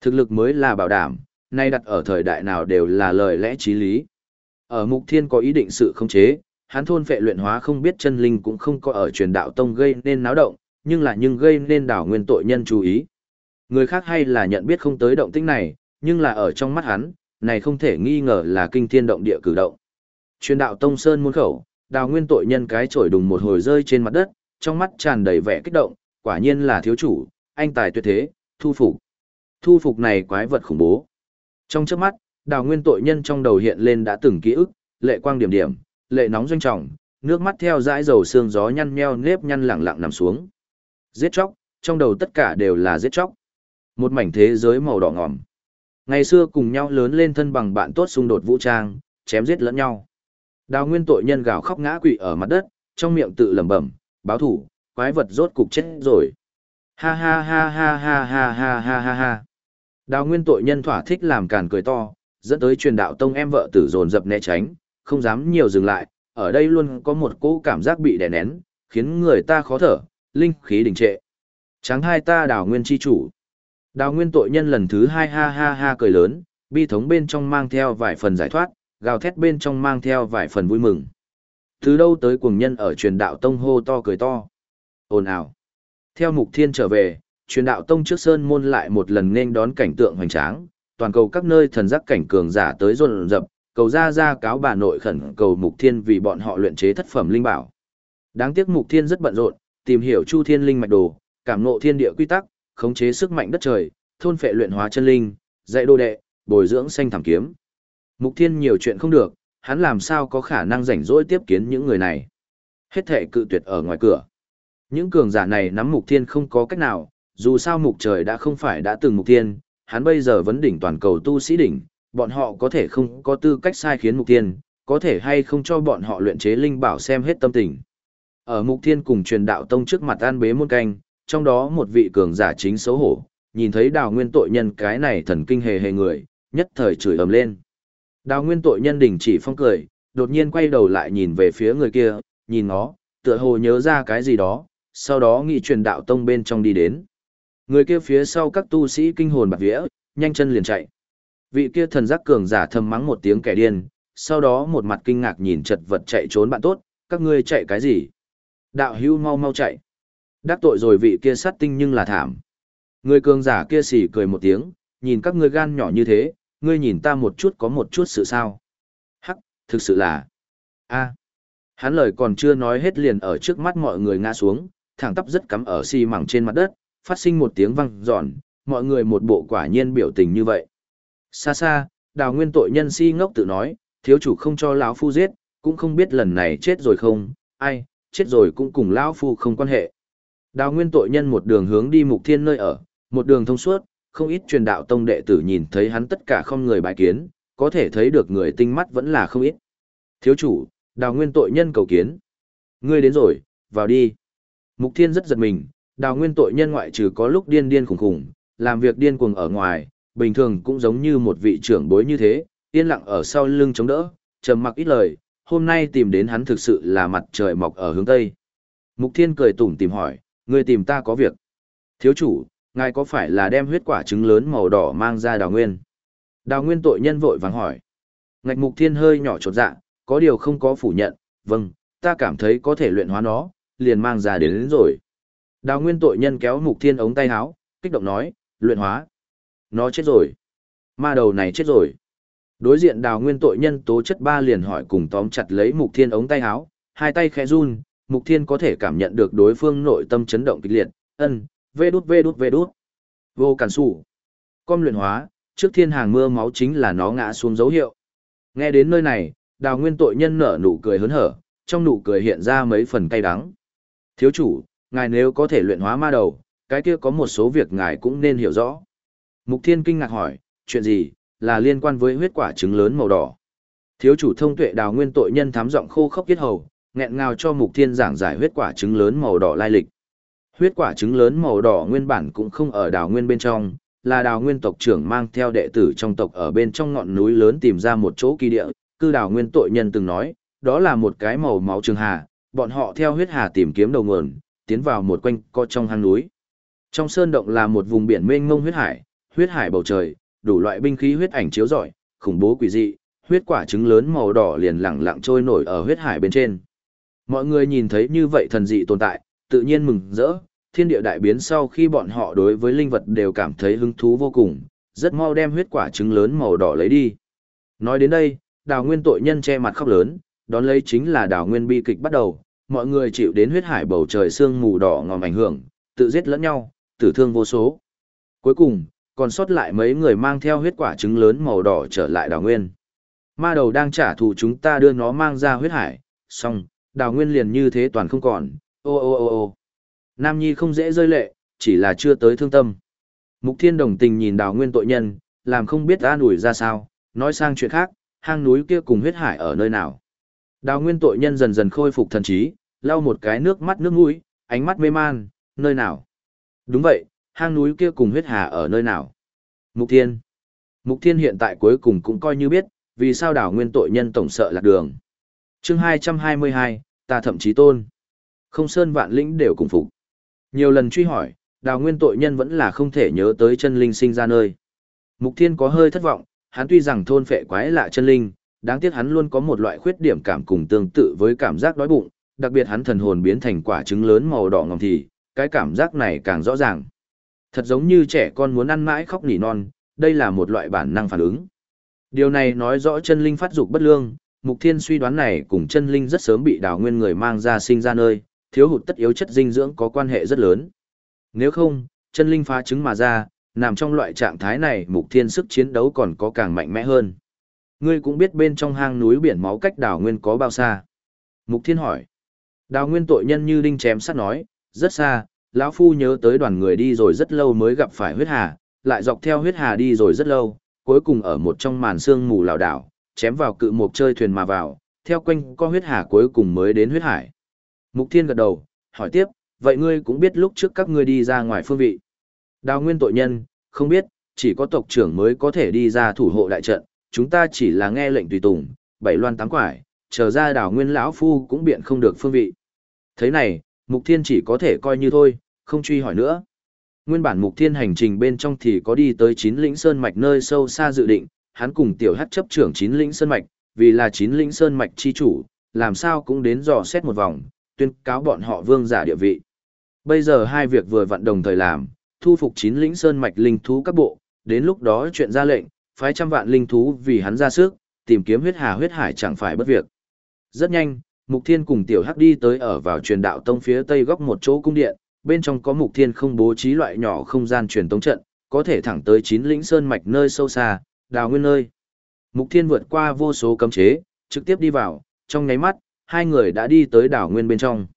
Thực lực mới là bảo đảm, nay đặt ở thời đại nào đều là lời lẽ trí lý. Ở mục thiên có ý định sự không chế, hắn thôn phệ luyện hóa không biết chân linh cũng không có ở truyền đạo tông gây nên náo động, nhưng là nhưng gây nên đảo nguyên tội nhân chú ý. Người khác hay là nhận biết không tới động tĩnh này, nhưng là ở trong mắt hắn, này không thể nghi ngờ là kinh thiên động địa cử động. Truyền đạo tông sơn muôn khẩu, đào nguyên tội nhân cái chổi đùng một hồi rơi trên mặt đất, trong mắt tràn đầy vẻ kích động, quả nhiên là thiếu chủ, anh tài tuyệt thế, thu phục. Thu phục này quái vật khủng bố. Trong chớp mắt, đào nguyên tội nhân trong đầu hiện lên đã từng ký ức, lệ quang điểm điểm, lệ nóng doanh trọng, nước mắt theo dãi dầu xương gió nhăn nheo nếp nhăn lẳng lặng nằm xuống. Giết chóc, trong đầu tất cả đều là giết chóc. Một mảnh thế giới màu đỏ ngòm. Ngày xưa cùng nhau lớn lên thân bằng bạn tốt xung đột vũ trang, chém giết lẫn nhau. Đào nguyên tội nhân gào khóc ngã quỵ ở mặt đất, trong miệng tự lẩm bẩm, báo thủ, quái vật rốt cục chết rồi. Ha ha ha ha ha ha ha ha ha ha. Đào nguyên tội nhân thỏa thích làm càn cười to, dẫn tới truyền đạo tông em vợ tử dồn dập né tránh, không dám nhiều dừng lại, ở đây luôn có một cỗ cảm giác bị đè nén, khiến người ta khó thở, linh khí đình trệ. Tráng hai ta đào nguyên chi chủ. Đào nguyên tội nhân lần thứ hai ha ha ha cười lớn, bi thống bên trong mang theo vài phần giải thoát, gào thét bên trong mang theo vài phần vui mừng. Từ đâu tới cuồng nhân ở truyền đạo tông hô to cười to. Ồn ào. Theo mục thiên trở về, truyền đạo tông trước sơn môn lại một lần nên đón cảnh tượng hoành tráng, toàn cầu các nơi thần giác cảnh cường giả tới rộn rập, cầu ra ra cáo bà nội khẩn cầu mục thiên vì bọn họ luyện chế thất phẩm linh bảo. Đáng tiếc mục thiên rất bận rộn, tìm hiểu chu thiên linh mạch đồ, cảm ngộ thiên địa quy tắc, khống chế sức mạnh đất trời, thôn phệ luyện hóa chân linh, dạy đồ đệ, bồi dưỡng xanh thảm kiếm. Mục thiên nhiều chuyện không được, hắn làm sao có khả năng rảnh rỗi tiếp kiến những người này. Hết thể cự tuyệt ở ngoài cửa. Những cường giả này nắm mục thiên không có cách nào, dù sao mục trời đã không phải đã từng mục thiên, hắn bây giờ vấn đỉnh toàn cầu tu sĩ đỉnh, bọn họ có thể không có tư cách sai khiến mục thiên, có thể hay không cho bọn họ luyện chế linh bảo xem hết tâm tình. Ở mục thiên cùng truyền đạo tông trước mặt an bế môn canh, trong đó một vị cường giả chính xấu hổ, nhìn thấy đào nguyên tội nhân cái này thần kinh hề hề người, nhất thời chửi ầm lên. Đào nguyên tội nhân đình chỉ phong cười, đột nhiên quay đầu lại nhìn về phía người kia, nhìn nó, tựa hồ nhớ ra cái gì đó, sau đó nghị truyền đạo tông bên trong đi đến. Người kia phía sau các tu sĩ kinh hồn bạc vía, nhanh chân liền chạy. Vị kia thần giác cường giả thầm mắng một tiếng kẻ điên, sau đó một mặt kinh ngạc nhìn chật vật chạy trốn bạn tốt, các ngươi chạy cái gì? Đạo hưu mau mau chạy. Đắc tội rồi vị kia sát tinh nhưng là thảm. Người cường giả kia xỉ cười một tiếng, nhìn các ngươi gan nhỏ như thế, ngươi nhìn ta một chút có một chút sự sao. Hắc, thực sự là... a Hắn lời còn chưa nói hết liền ở trước mắt mọi người ngã xuống, thẳng tắp rất cắm ở xi mẳng trên mặt đất, phát sinh một tiếng vang giòn, mọi người một bộ quả nhiên biểu tình như vậy. Xa xa, đào nguyên tội nhân si ngốc tự nói, thiếu chủ không cho lão phu giết, cũng không biết lần này chết rồi không, ai, chết rồi cũng cùng lão phu không quan hệ. Đào nguyên tội nhân một đường hướng đi mục thiên nơi ở, một đường thông suốt, không ít truyền đạo tông đệ tử nhìn thấy hắn tất cả không người bài kiến, có thể thấy được người tinh mắt vẫn là không ít. Thiếu chủ, đào nguyên tội nhân cầu kiến. Ngươi đến rồi, vào đi. Mục thiên rất giật mình, đào nguyên tội nhân ngoại trừ có lúc điên điên khủng khủng, làm việc điên cuồng ở ngoài, bình thường cũng giống như một vị trưởng bối như thế, yên lặng ở sau lưng chống đỡ, trầm mặc ít lời, hôm nay tìm đến hắn thực sự là mặt trời mọc ở hướng Tây. Mục thiên cười tủm tìm hỏi, người tìm ta có việc. Thiếu chủ, ngài có phải là đem huyết quả trứng lớn màu đỏ mang ra đào nguyên? Đào nguyên tội nhân vội vàng hỏi. Ngạch mục thiên hơi nhỏ chột dạ, có điều không có phủ nhận, vâng, ta cảm thấy có thể luyện hóa nó, liền mang ra đến, đến rồi. Đào nguyên tội nhân kéo mục thiên ống tay áo, kích động nói, luyện hóa. Nó chết rồi. Ma đầu này chết rồi. Đối diện đào nguyên tội nhân tố chất ba liền hỏi cùng tóm chặt lấy mục thiên ống tay áo, hai tay khẽ run, mục thiên có thể cảm nhận được đối phương nội tâm chấn động kịch liệt, ân, vê đút vê đút vê đút. Vô cản sủ. Com luyện hóa, trước thiên hàng mưa máu chính là nó ngã xuống dấu hiệu. Nghe đến nơi này, đào nguyên tội nhân nở nụ cười hớn hở, trong nụ cười hiện ra mấy phần cay đắng. Thiếu chủ, ngài nếu có thể luyện hóa ma đầu, cái kia có một số việc ngài cũng nên hiểu rõ. Mục Thiên kinh ngạc hỏi, chuyện gì, là liên quan với huyết quả trứng lớn màu đỏ. Thiếu chủ thông tuệ đào nguyên tội nhân thám giọng khô khốc kết hầu, nghẹn ngào cho Mục Thiên giảng giải huyết quả trứng lớn màu đỏ lai lịch. Huyết quả trứng lớn màu đỏ nguyên bản cũng không ở đào nguyên bên trong, là đào nguyên tộc trưởng mang theo đệ tử trong tộc ở bên trong ngọn núi lớn tìm ra một chỗ kỳ địa, cư đào nguyên tội nhân từng nói, đó là một cái màu máu trường hà, bọn họ theo huyết hà tìm kiếm đầu nguồn, tiến vào một quanh co trong hang núi. Trong sơn động là một vùng biển mênh mông huyết hải, huyết hải bầu trời, đủ loại binh khí huyết ảnh chiếu rọi, khủng bố quỷ dị, huyết quả trứng lớn màu đỏ liền lẳng lặng trôi nổi ở huyết hải bên trên. Mọi người nhìn thấy như vậy thần dị tồn tại, tự nhiên mừng rỡ, thiên địa đại biến sau khi bọn họ đối với linh vật đều cảm thấy hứng thú vô cùng, rất mau đem huyết quả trứng lớn màu đỏ lấy đi. Nói đến đây, đào nguyên tội nhân che mặt khóc lớn, đón lấy chính là đào nguyên bi kịch bắt đầu, mọi người chịu đến huyết hải bầu trời sương mù đỏ ngòm ảnh hưởng, tự giết lẫn nhau, tử thương vô số. Cuối cùng, còn sót lại mấy người mang theo huyết quả trứng lớn màu đỏ trở lại đào nguyên. Ma đầu đang trả thù chúng ta đưa nó mang ra huyết hải, xong, đào nguyên liền như thế toàn không còn, ô ô ô ô. Nam Nhi không dễ rơi lệ, chỉ là chưa tới thương tâm. Mục Thiên đồng tình nhìn đào nguyên tội nhân, làm không biết an ủi ra sao, nói sang chuyện khác, hang núi kia cùng huyết hải ở nơi nào. Đào nguyên tội nhân dần dần khôi phục thần trí, lau một cái nước mắt nước mũi, ánh mắt mê man, nơi nào. Đúng vậy, hang núi kia cùng huyết hà ở nơi nào? Mục Thiên. Mục Thiên hiện tại cuối cùng cũng coi như biết, vì sao đảo nguyên tội nhân tổng sợ lạc đường. chương 222, ta thậm chí tôn. Không sơn vạn lĩnh đều cùng phục. Nhiều lần truy hỏi, đào nguyên tội nhân vẫn là không thể nhớ tới chân linh sinh ra nơi. Mục Thiên có hơi thất vọng, hắn tuy rằng thôn phệ quái lạ chân linh, đáng tiếc hắn luôn có một loại khuyết điểm cảm cùng tương tự với cảm giác đói bụng, đặc biệt hắn thần hồn biến thành quả trứng lớn màu đỏ ngòm thì, cái cảm giác này càng rõ ràng. Thật giống như trẻ con muốn ăn mãi khóc nỉ non, đây là một loại bản năng phản ứng. Điều này nói rõ chân linh phát dục bất lương, Mục Thiên suy đoán này cùng chân linh rất sớm bị đào nguyên người mang ra sinh ra nơi, thiếu hụt tất yếu chất dinh dưỡng có quan hệ rất lớn. Nếu không, chân linh phá trứng mà ra, nằm trong loại trạng thái này Mục Thiên sức chiến đấu còn có càng mạnh mẽ hơn. Ngươi cũng biết bên trong hang núi biển máu cách đào nguyên có bao xa. Mục Thiên hỏi. Đào nguyên tội nhân như đinh chém sắt nói, rất xa, lão phu nhớ tới đoàn người đi rồi rất lâu mới gặp phải huyết hà, lại dọc theo huyết hà đi rồi rất lâu, cuối cùng ở một trong màn sương mù lảo đảo, chém vào cự mục chơi thuyền mà vào, theo quanh có huyết hà cuối cùng mới đến huyết hải. Mục Thiên gật đầu, hỏi tiếp, vậy ngươi cũng biết lúc trước các ngươi đi ra ngoài phương vị. Đào nguyên tội nhân, không biết, chỉ có tộc trưởng mới có thể đi ra thủ hộ đại trận, chúng ta chỉ là nghe lệnh tùy tùng, bảy loan tám quải, chờ ra đào nguyên lão phu cũng biện không được phương vị. Thế này, Mục Thiên chỉ có thể coi như thôi, không truy hỏi nữa. Nguyên bản Mục Thiên hành trình bên trong thì có đi tới chín lĩnh sơn mạch nơi sâu xa dự định, hắn cùng tiểu hắc chấp trưởng chín lĩnh sơn mạch, vì là chín lĩnh sơn mạch chi chủ, làm sao cũng đến dò xét một vòng, tuyên cáo bọn họ vương giả địa vị. Bây giờ hai việc vừa vặn đồng thời làm, thu phục chín lĩnh sơn mạch linh thú các bộ, đến lúc đó chuyện ra lệnh, phái trăm vạn linh thú vì hắn ra sức, tìm kiếm huyết hà huyết hải chẳng phải bất việc. Rất nhanh, Mục Thiên cùng Tiểu Hắc đi tới ở vào truyền đạo tông phía tây góc một chỗ cung điện, bên trong có Mục Thiên không bố trí loại nhỏ không gian truyền tống trận, có thể thẳng tới chín lĩnh sơn mạch nơi sâu xa, đào nguyên nơi. Mục Thiên vượt qua vô số cấm chế, trực tiếp đi vào, trong nháy mắt, hai người đã đi tới đảo nguyên bên trong.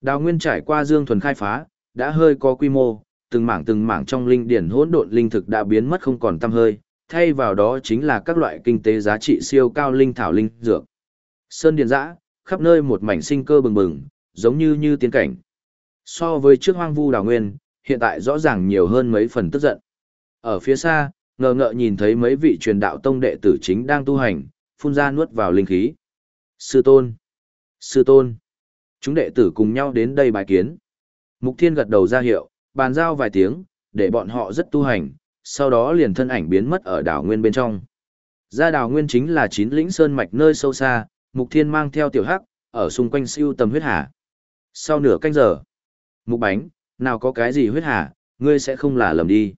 Đào nguyên trải qua dương thuần khai phá, đã hơi có quy mô, từng mảng từng mảng trong linh điển hỗn độn linh thực đã biến mất không còn tăm hơi, thay vào đó chính là các loại kinh tế giá trị siêu cao linh thảo linh dược. Sơn điền dã, khắp nơi một mảnh sinh cơ bừng bừng, giống như như tiên cảnh. So với trước hoang vu đào nguyên, hiện tại rõ ràng nhiều hơn mấy phần tức giận. Ở phía xa, ngờ ngợ nhìn thấy mấy vị truyền đạo tông đệ tử chính đang tu hành, phun ra nuốt vào linh khí. Sư tôn! Sư tôn! Chúng đệ tử cùng nhau đến đây bài kiến. Mục Thiên gật đầu ra hiệu, bàn giao vài tiếng, để bọn họ rất tu hành, sau đó liền thân ảnh biến mất ở đảo nguyên bên trong. Ra đảo nguyên chính là chín lĩnh sơn mạch nơi sâu xa, Mục Thiên mang theo tiểu hắc, ở xung quanh siêu tầm huyết hà. Sau nửa canh giờ, Mục Bánh, nào có cái gì huyết hà, ngươi sẽ không là lầm đi.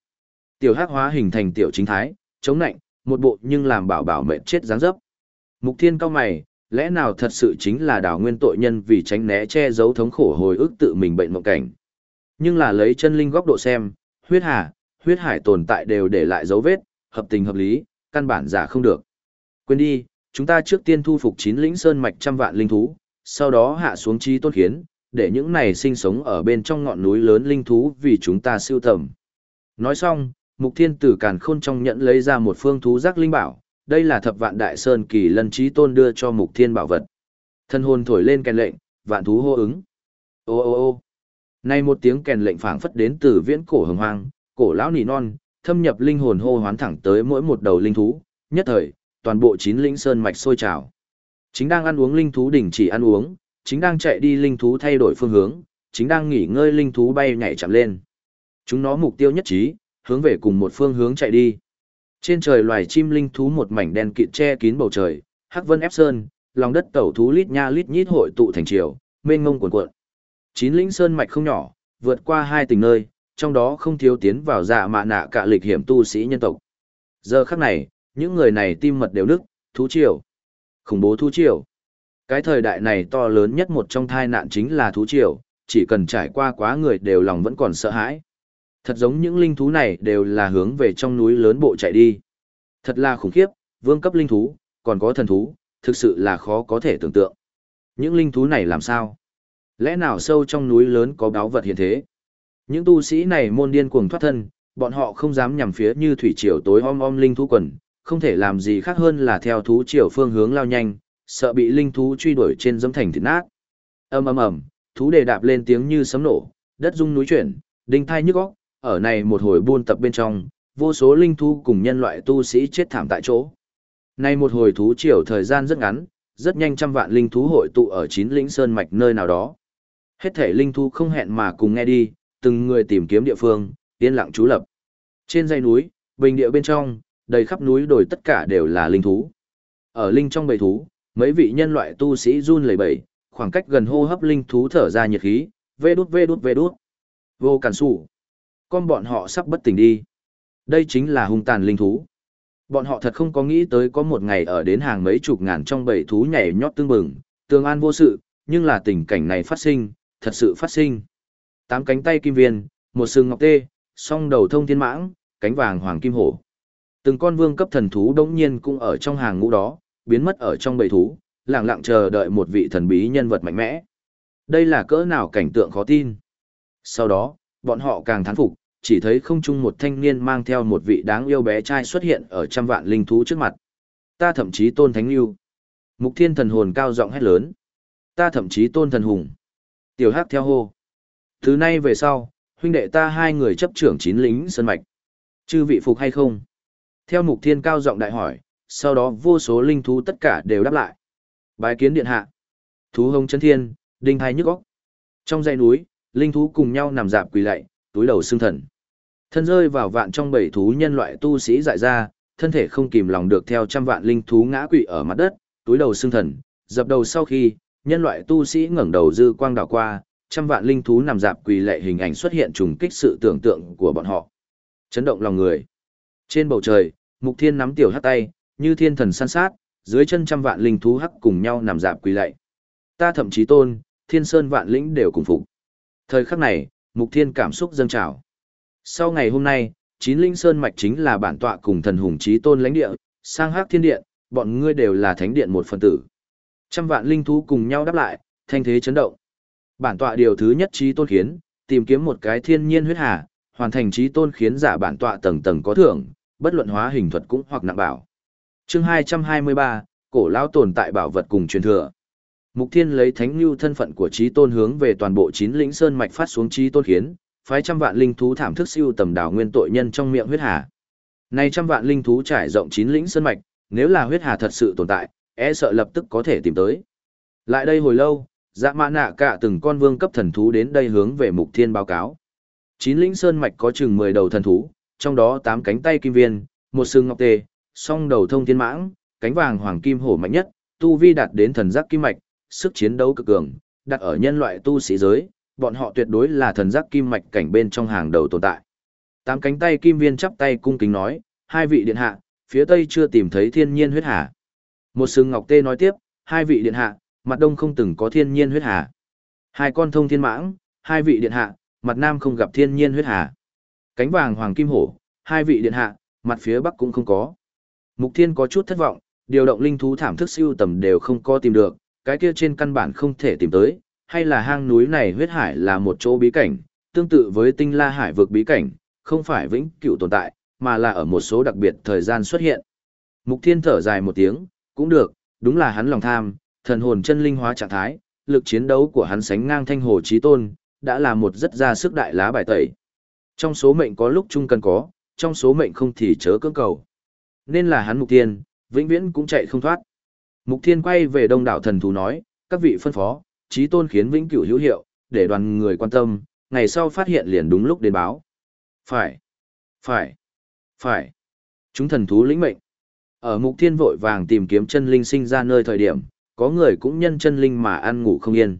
Tiểu hắc hóa hình thành tiểu chính thái, chống nạnh, một bộ nhưng làm bảo bảo mệt chết dáng dấp. Mục Thiên cao mày, lẽ nào thật sự chính là đảo nguyên tội nhân vì tránh né che giấu thống khổ hồi ức tự mình bệnh mộng cảnh. Nhưng là lấy chân linh góc độ xem, huyết hà, huyết hải tồn tại đều để lại dấu vết, hợp tình hợp lý, căn bản giả không được. Quên đi, chúng ta trước tiên thu phục chín lĩnh sơn mạch trăm vạn linh thú, sau đó hạ xuống chi tốt khiến, để những này sinh sống ở bên trong ngọn núi lớn linh thú vì chúng ta siêu tầm. Nói xong, Mục Thiên Tử Càn Khôn trong nhận lấy ra một phương thú giác linh bảo, đây là thập vạn đại sơn kỳ lân trí tôn đưa cho Mục Thiên bảo vật. Thân hồn thổi lên kèn lệnh, vạn thú hô ứng. Ô ô ô nay một tiếng kèn lệnh phảng phất đến từ viễn cổ hồng hoang, cổ lão nỉ non, thâm nhập linh hồn hô hoán thẳng tới mỗi một đầu linh thú, nhất thời, toàn bộ chín linh sơn mạch sôi trào. Chính đang ăn uống linh thú đình chỉ ăn uống, chính đang chạy đi linh thú thay đổi phương hướng, chính đang nghỉ ngơi linh thú bay nhảy chậm lên. Chúng nó mục tiêu nhất trí, hướng về cùng một phương hướng chạy đi. Trên trời loài chim linh thú một mảnh đen kịt che kín bầu trời, hắc vân ép sơn, lòng đất tẩu thú lít nha lít nhít hội tụ thành triều, mênh mông cuồn cuộn. Chín lĩnh sơn mạch không nhỏ, vượt qua hai tỉnh nơi, trong đó không thiếu tiến vào dạ mạ nạ cả lịch hiểm tu sĩ nhân tộc. Giờ khắc này, những người này tim mật đều nức, thú triều. Khủng bố thú triều. Cái thời đại này to lớn nhất một trong thai nạn chính là thú triều, chỉ cần trải qua quá người đều lòng vẫn còn sợ hãi. Thật giống những linh thú này đều là hướng về trong núi lớn bộ chạy đi. Thật là khủng khiếp, vương cấp linh thú, còn có thần thú, thực sự là khó có thể tưởng tượng. Những linh thú này làm sao? Lẽ nào sâu trong núi lớn có báo vật hiện thế? Những tu sĩ này môn điên cuồng thoát thân, bọn họ không dám nhằm phía như thủy triều tối om om linh thú quần, không thể làm gì khác hơn là theo thú triều phương hướng lao nhanh, sợ bị linh thú truy đuổi trên dấm thành thịt nát. Ầm ầm ầm, thú đề đạp lên tiếng như sấm nổ, đất rung núi chuyển, đinh thai nhức óc, ở này một hồi buôn tập bên trong, vô số linh thú cùng nhân loại tu sĩ chết thảm tại chỗ. Nay một hồi thú triều thời gian rất ngắn, rất nhanh trăm vạn linh thú hội tụ ở chín lĩnh sơn mạch nơi nào đó. Hết thể linh thú không hẹn mà cùng nghe đi, từng người tìm kiếm địa phương, yên lặng trú lập. Trên dãy núi, bình địa bên trong, đầy khắp núi đồi tất cả đều là linh thú. Ở linh trong bầy thú, mấy vị nhân loại tu sĩ run lẩy bẩy, khoảng cách gần hô hấp linh thú thở ra nhiệt khí, vê đút vê đút vê đút. Vô cản sủ. Con bọn họ sắp bất tỉnh đi. Đây chính là hung tàn linh thú. Bọn họ thật không có nghĩ tới có một ngày ở đến hàng mấy chục ngàn trong bầy thú nhảy nhót tương bừng, tương an vô sự, nhưng là tình cảnh này phát sinh, thật sự phát sinh. Tám cánh tay kim viên, một sừng ngọc tê, song đầu thông thiên mãng, cánh vàng hoàng kim hổ. Từng con vương cấp thần thú đống nhiên cũng ở trong hàng ngũ đó, biến mất ở trong bầy thú, lặng lặng chờ đợi một vị thần bí nhân vật mạnh mẽ. Đây là cỡ nào cảnh tượng khó tin. Sau đó, bọn họ càng thán phục, chỉ thấy không chung một thanh niên mang theo một vị đáng yêu bé trai xuất hiện ở trăm vạn linh thú trước mặt. Ta thậm chí tôn thánh lưu. Mục thiên thần hồn cao giọng hét lớn. Ta thậm chí tôn thần hùng. Tiểu hắc theo hô. Thứ nay về sau, huynh đệ ta hai người chấp trưởng chín lính sơn mạch. Chư vị phục hay không? Theo mục thiên cao giọng đại hỏi, sau đó vô số linh thú tất cả đều đáp lại. Bái kiến điện hạ. Thú hồng chân thiên, đinh thai nhức óc. Trong dãy núi, linh thú cùng nhau nằm dạp quỳ lạy, túi đầu xương thần. Thân rơi vào vạn trong bảy thú nhân loại tu sĩ dại ra, thân thể không kìm lòng được theo trăm vạn linh thú ngã quỵ ở mặt đất, túi đầu xương thần, dập đầu sau khi, nhân loại tu sĩ ngẩng đầu dư quang đảo qua, trăm vạn linh thú nằm dạp quỳ lệ hình ảnh xuất hiện trùng kích sự tưởng tượng của bọn họ. Chấn động lòng người. Trên bầu trời, Mục Thiên nắm tiểu hắc tay, như thiên thần săn sát, dưới chân trăm vạn linh thú hắc cùng nhau nằm dạp quỳ lạy. Ta thậm chí tôn, thiên sơn vạn lĩnh đều cùng phục. Thời khắc này, Mục Thiên cảm xúc dâng trào. Sau ngày hôm nay, chín linh sơn mạch chính là bản tọa cùng thần hùng chí tôn lãnh địa, sang hắc thiên điện, bọn ngươi đều là thánh điện một phần tử. Trăm vạn linh thú cùng nhau đáp lại, thanh thế chấn động. Bản tọa điều thứ nhất chí tôn khiến, tìm kiếm một cái thiên nhiên huyết hà, hoàn thành chí tôn khiến giả bản tọa tầng tầng có thưởng, bất luận hóa hình thuật cũng hoặc nặng bảo. Chương 223, cổ lão tồn tại bảo vật cùng truyền thừa. Mục Thiên lấy thánh lưu thân phận của chí tôn hướng về toàn bộ chín lĩnh sơn mạch phát xuống chí tôn khiến, phái trăm vạn linh thú thảm thức siêu tầm đảo nguyên tội nhân trong miệng huyết hà. Này trăm vạn linh thú trải rộng chín lĩnh sơn mạch, nếu là huyết hà thật sự tồn tại, e sợ lập tức có thể tìm tới. Lại đây hồi lâu, dạ mã nạ cả từng con vương cấp thần thú đến đây hướng về mục thiên báo cáo. Chín lĩnh sơn mạch có chừng 10 đầu thần thú, trong đó 8 cánh tay kim viên, một xương ngọc tê, song đầu thông thiên mãng, cánh vàng hoàng kim hổ mạnh nhất, tu vi đạt đến thần giác kim mạch, sức chiến đấu cực cường, đặt ở nhân loại tu sĩ giới, bọn họ tuyệt đối là thần giác kim mạch cảnh bên trong hàng đầu tồn tại. Tám cánh tay kim viên chắp tay cung kính nói, hai vị điện hạ, phía tây chưa tìm thấy thiên nhiên huyết hà. Một sừng ngọc tê nói tiếp, hai vị điện hạ, mặt đông không từng có thiên nhiên huyết hà. Hai con thông thiên mãng, hai vị điện hạ, mặt nam không gặp thiên nhiên huyết hà. Cánh vàng hoàng kim hổ, hai vị điện hạ, mặt phía bắc cũng không có. Mục thiên có chút thất vọng, điều động linh thú thảm thức siêu tầm đều không có tìm được, cái kia trên căn bản không thể tìm tới, hay là hang núi này huyết hải là một chỗ bí cảnh, tương tự với tinh la hải vực bí cảnh, không phải vĩnh cửu tồn tại, mà là ở một số đặc biệt thời gian xuất hiện. Mục thiên thở dài một tiếng, cũng được, đúng là hắn lòng tham, thần hồn chân linh hóa trạng thái, lực chiến đấu của hắn sánh ngang thanh hồ trí tôn, đã là một rất ra sức đại lá bài tẩy. Trong số mệnh có lúc chung cần có, trong số mệnh không thì chớ cưỡng cầu. Nên là hắn mục thiên, vĩnh viễn cũng chạy không thoát. Mục thiên quay về đông đảo thần thú nói, các vị phân phó, trí tôn khiến vĩnh cửu hữu hiệu, để đoàn người quan tâm, ngày sau phát hiện liền đúng lúc đến báo. Phải, phải, phải. Chúng thần thú lĩnh mệnh. Ở mục thiên vội vàng tìm kiếm chân linh sinh ra nơi thời điểm, có người cũng nhân chân linh mà ăn ngủ không yên.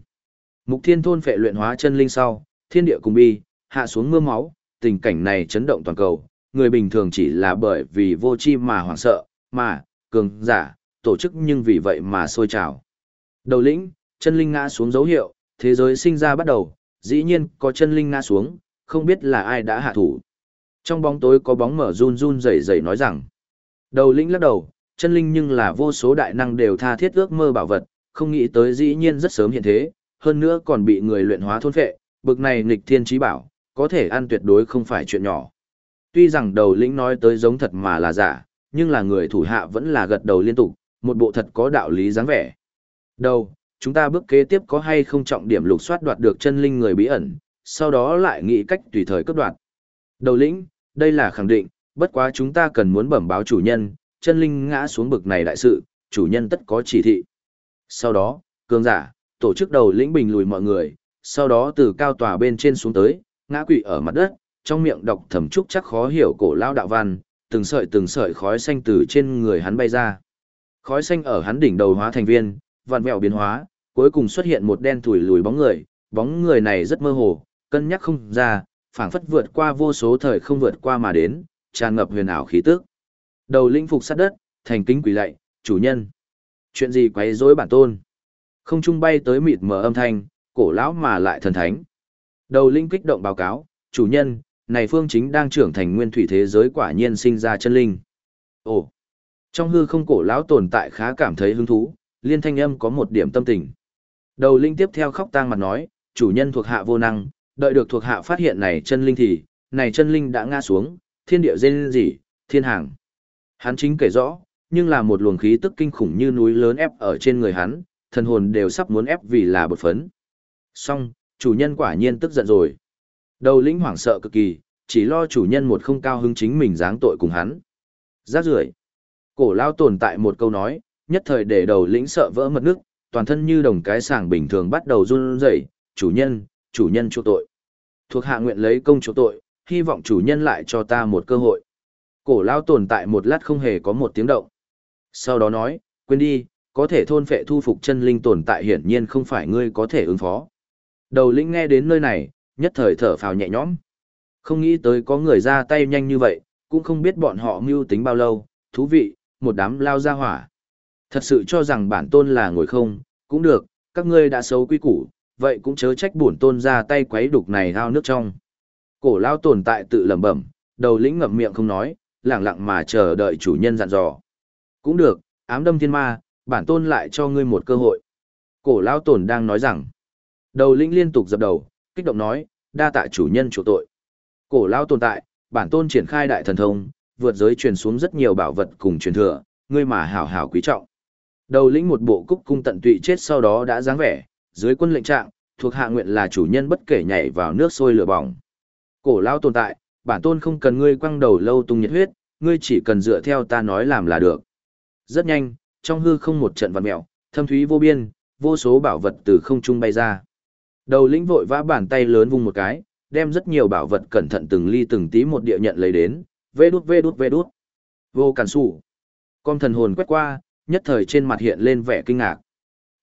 Mục thiên thôn phệ luyện hóa chân linh sau, thiên địa cùng bi, hạ xuống mưa máu, tình cảnh này chấn động toàn cầu. Người bình thường chỉ là bởi vì vô chi mà hoảng sợ, mà, cường, giả, tổ chức nhưng vì vậy mà sôi trào. Đầu lĩnh, chân linh ngã xuống dấu hiệu, thế giới sinh ra bắt đầu, dĩ nhiên có chân linh ngã xuống, không biết là ai đã hạ thủ. Trong bóng tối có bóng mở run run rẩy rẩy nói rằng, đầu lĩnh lắc đầu, chân linh nhưng là vô số đại năng đều tha thiết ước mơ bảo vật, không nghĩ tới dĩ nhiên rất sớm hiện thế, hơn nữa còn bị người luyện hóa thôn phệ, bực này nghịch thiên trí bảo, có thể ăn tuyệt đối không phải chuyện nhỏ. Tuy rằng đầu lĩnh nói tới giống thật mà là giả, nhưng là người thủ hạ vẫn là gật đầu liên tục, một bộ thật có đạo lý dáng vẻ. Đầu, chúng ta bước kế tiếp có hay không trọng điểm lục soát đoạt được chân linh người bí ẩn, sau đó lại nghĩ cách tùy thời cấp đoạt. Đầu lĩnh, đây là khẳng định, bất quá chúng ta cần muốn bẩm báo chủ nhân, chân linh ngã xuống bực này đại sự, chủ nhân tất có chỉ thị. Sau đó, cường giả, tổ chức đầu lĩnh bình lùi mọi người, sau đó từ cao tòa bên trên xuống tới, ngã quỵ ở mặt đất, trong miệng đọc thầm trúc chắc khó hiểu cổ lao đạo văn, từng sợi từng sợi khói xanh từ trên người hắn bay ra. Khói xanh ở hắn đỉnh đầu hóa thành viên, vặn vẹo biến hóa, cuối cùng xuất hiện một đen thủi lùi bóng người, bóng người này rất mơ hồ, cân nhắc không ra, phảng phất vượt qua vô số thời không vượt qua mà đến, tràn ngập huyền ảo khí tức. Đầu linh phục sát đất, thành kính quỳ lạy, chủ nhân. Chuyện gì quấy rối bản tôn? Không trung bay tới mịt mờ âm thanh, cổ lão mà lại thần thánh. Đầu linh kích động báo cáo, chủ nhân, này phương chính đang trưởng thành nguyên thủy thế giới quả nhiên sinh ra chân linh. Ồ, trong hư không cổ lão tồn tại khá cảm thấy hứng thú, liên thanh âm có một điểm tâm tình. Đầu linh tiếp theo khóc tang mặt nói, chủ nhân thuộc hạ vô năng, đợi được thuộc hạ phát hiện này chân linh thì, này chân linh đã ngã xuống, thiên địa dên gì, thiên hàng. Hắn chính kể rõ, nhưng là một luồng khí tức kinh khủng như núi lớn ép ở trên người hắn, thần hồn đều sắp muốn ép vì là bột phấn. Xong, chủ nhân quả nhiên tức giận rồi. Đầu lĩnh hoảng sợ cực kỳ, chỉ lo chủ nhân một không cao hứng chính mình dáng tội cùng hắn. Giác rưởi Cổ lao tồn tại một câu nói, nhất thời để đầu lĩnh sợ vỡ mật nước, toàn thân như đồng cái sàng bình thường bắt đầu run rẩy, chủ nhân, chủ nhân chỗ tội. Thuộc hạ nguyện lấy công chỗ tội, hy vọng chủ nhân lại cho ta một cơ hội. Cổ lao tồn tại một lát không hề có một tiếng động. Sau đó nói, quên đi, có thể thôn phệ thu phục chân linh tồn tại hiển nhiên không phải ngươi có thể ứng phó. Đầu lĩnh nghe đến nơi này, nhất thời thở phào nhẹ nhõm. Không nghĩ tới có người ra tay nhanh như vậy, cũng không biết bọn họ mưu tính bao lâu, thú vị, một đám lao ra hỏa. Thật sự cho rằng bản tôn là ngồi không, cũng được, các ngươi đã xấu quy củ, vậy cũng chớ trách bổn tôn ra tay quấy đục này hao nước trong. Cổ lao tồn tại tự lẩm bẩm, đầu lĩnh ngậm miệng không nói, lặng lặng mà chờ đợi chủ nhân dặn dò. Cũng được, ám đâm thiên ma, bản tôn lại cho ngươi một cơ hội. Cổ lao tồn đang nói rằng, đầu lĩnh liên tục dập đầu, kích động nói, đa tạ chủ nhân chủ tội. Cổ lao tồn tại, bản tôn triển khai đại thần thông, vượt giới truyền xuống rất nhiều bảo vật cùng truyền thừa, ngươi mà hảo hảo quý trọng. Đầu lĩnh một bộ cúc cung tận tụy chết sau đó đã dáng vẻ, dưới quân lệnh trạng, thuộc hạ nguyện là chủ nhân bất kể nhảy vào nước sôi lửa bỏng. Cổ lao tồn tại, bản tôn không cần ngươi quăng đầu lâu tung nhiệt huyết, ngươi chỉ cần dựa theo ta nói làm là được. Rất nhanh, trong hư không một trận vật mèo, thâm thúy vô biên, vô số bảo vật từ không trung bay ra. Đầu lĩnh vội vã bàn tay lớn vung một cái, đem rất nhiều bảo vật cẩn thận từng ly từng tí một địa nhận lấy đến, vê đút vê đút vê đút. Vô cản sủ. Con thần hồn quét qua, nhất thời trên mặt hiện lên vẻ kinh ngạc.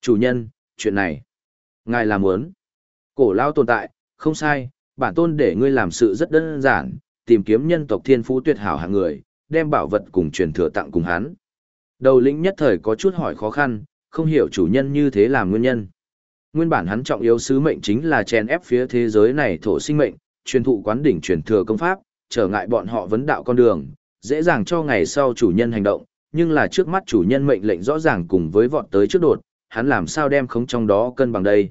Chủ nhân, chuyện này. Ngài làm muốn. Cổ lao tồn tại, không sai, bản tôn để ngươi làm sự rất đơn giản, tìm kiếm nhân tộc thiên phú tuyệt hảo hạng người, đem bảo vật cùng truyền thừa tặng cùng hắn. Đầu lĩnh nhất thời có chút hỏi khó khăn, không hiểu chủ nhân như thế làm nguyên nhân. Nguyên bản hắn trọng yếu sứ mệnh chính là chèn ép phía thế giới này thổ sinh mệnh, truyền thụ quán đỉnh truyền thừa công pháp, trở ngại bọn họ vấn đạo con đường, dễ dàng cho ngày sau chủ nhân hành động, nhưng là trước mắt chủ nhân mệnh lệnh rõ ràng cùng với vọt tới trước đột, hắn làm sao đem khống trong đó cân bằng đây.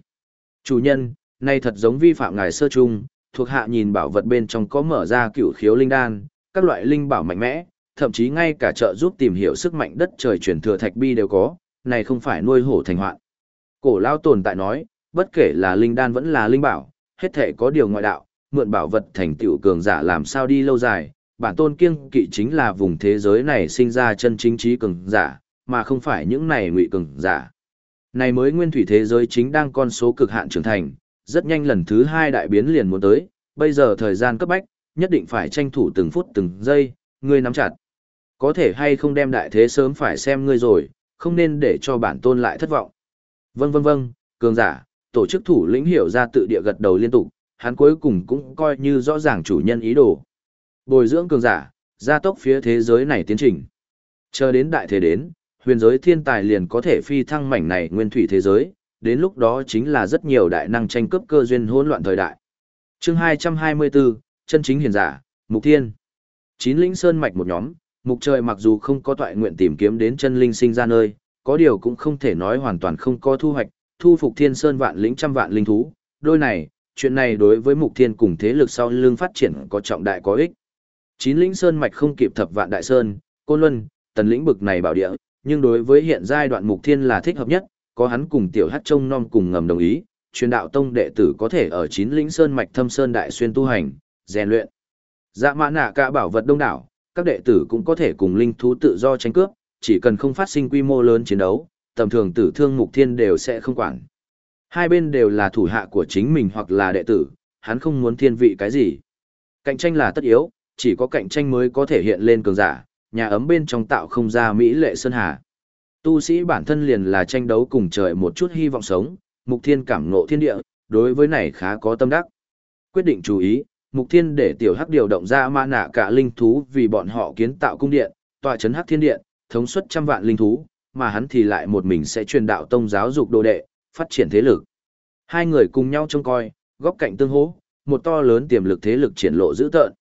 Chủ nhân, nay thật giống vi phạm ngài sơ trung, thuộc hạ nhìn bảo vật bên trong có mở ra cửu khiếu linh đan, các loại linh bảo mạnh mẽ, thậm chí ngay cả trợ giúp tìm hiểu sức mạnh đất trời truyền thừa thạch bi đều có, này không phải nuôi hổ thành hoạn. Cổ lao tồn tại nói, bất kể là linh đan vẫn là linh bảo, hết thể có điều ngoại đạo, mượn bảo vật thành tựu cường giả làm sao đi lâu dài, bản tôn kiêng kỵ chính là vùng thế giới này sinh ra chân chính trí cường giả, mà không phải những này ngụy cường giả. Này mới nguyên thủy thế giới chính đang con số cực hạn trưởng thành, rất nhanh lần thứ hai đại biến liền muốn tới, bây giờ thời gian cấp bách, nhất định phải tranh thủ từng phút từng giây, ngươi nắm chặt. Có thể hay không đem đại thế sớm phải xem ngươi rồi, không nên để cho bản tôn lại thất vọng. Vâng vâng vâng, cường giả, tổ chức thủ lĩnh hiểu ra tự địa gật đầu liên tục, hắn cuối cùng cũng coi như rõ ràng chủ nhân ý đồ. Bồi dưỡng cường giả, gia tốc phía thế giới này tiến trình. Chờ đến đại thế đến, huyền giới thiên tài liền có thể phi thăng mảnh này nguyên thủy thế giới, đến lúc đó chính là rất nhiều đại năng tranh cướp cơ duyên hỗn loạn thời đại. Chương 224, chân chính hiền giả, Mục Thiên. Chín linh sơn mạch một nhóm, mục trời mặc dù không có toại nguyện tìm kiếm đến chân linh sinh ra nơi, có điều cũng không thể nói hoàn toàn không có thu hoạch, thu phục thiên sơn vạn lĩnh trăm vạn linh thú. Đôi này, chuyện này đối với mục thiên cùng thế lực sau lưng phát triển có trọng đại có ích. Chín lĩnh sơn mạch không kịp thập vạn đại sơn, côn luân, tần lĩnh bực này bảo địa, nhưng đối với hiện giai đoạn mục thiên là thích hợp nhất, có hắn cùng tiểu hát trông non cùng ngầm đồng ý, truyền đạo tông đệ tử có thể ở chín lĩnh sơn mạch thâm sơn đại xuyên tu hành, rèn luyện. Dạ mã nạ cả bảo vật đông đảo, các đệ tử cũng có thể cùng linh thú tự do tranh cướp, chỉ cần không phát sinh quy mô lớn chiến đấu, tầm thường tử thương mục thiên đều sẽ không quản. Hai bên đều là thủ hạ của chính mình hoặc là đệ tử, hắn không muốn thiên vị cái gì. Cạnh tranh là tất yếu, chỉ có cạnh tranh mới có thể hiện lên cường giả, nhà ấm bên trong tạo không ra mỹ lệ sơn hà. Tu sĩ bản thân liền là tranh đấu cùng trời một chút hy vọng sống, mục thiên cảm ngộ thiên địa, đối với này khá có tâm đắc. Quyết định chú ý, mục thiên để tiểu hắc điều động ra ma nạ cả linh thú vì bọn họ kiến tạo cung điện, tọa chấn hắc thiên điện, thống suất trăm vạn linh thú, mà hắn thì lại một mình sẽ truyền đạo tông giáo dục đồ đệ, phát triển thế lực. Hai người cùng nhau trông coi, góc cạnh tương hỗ, một to lớn tiềm lực thế lực triển lộ dữ tợn.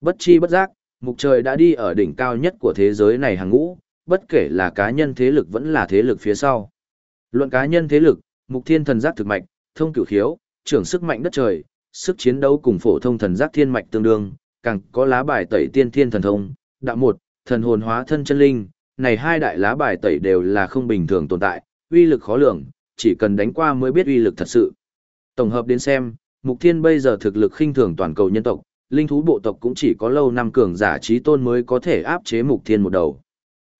Bất chi bất giác, mục trời đã đi ở đỉnh cao nhất của thế giới này hàng ngũ, bất kể là cá nhân thế lực vẫn là thế lực phía sau. Luận cá nhân thế lực, mục thiên thần giác thực mạch, thông cửu khiếu, trưởng sức mạnh đất trời, sức chiến đấu cùng phổ thông thần giác thiên mạch tương đương, càng có lá bài tẩy tiên thiên thần thông, đạo một, thần hồn hóa thân chân linh, này hai đại lá bài tẩy đều là không bình thường tồn tại, uy lực khó lường, chỉ cần đánh qua mới biết uy lực thật sự. Tổng hợp đến xem, Mục Thiên bây giờ thực lực khinh thường toàn cầu nhân tộc, linh thú bộ tộc cũng chỉ có lâu năm cường giả trí tôn mới có thể áp chế Mục Thiên một đầu.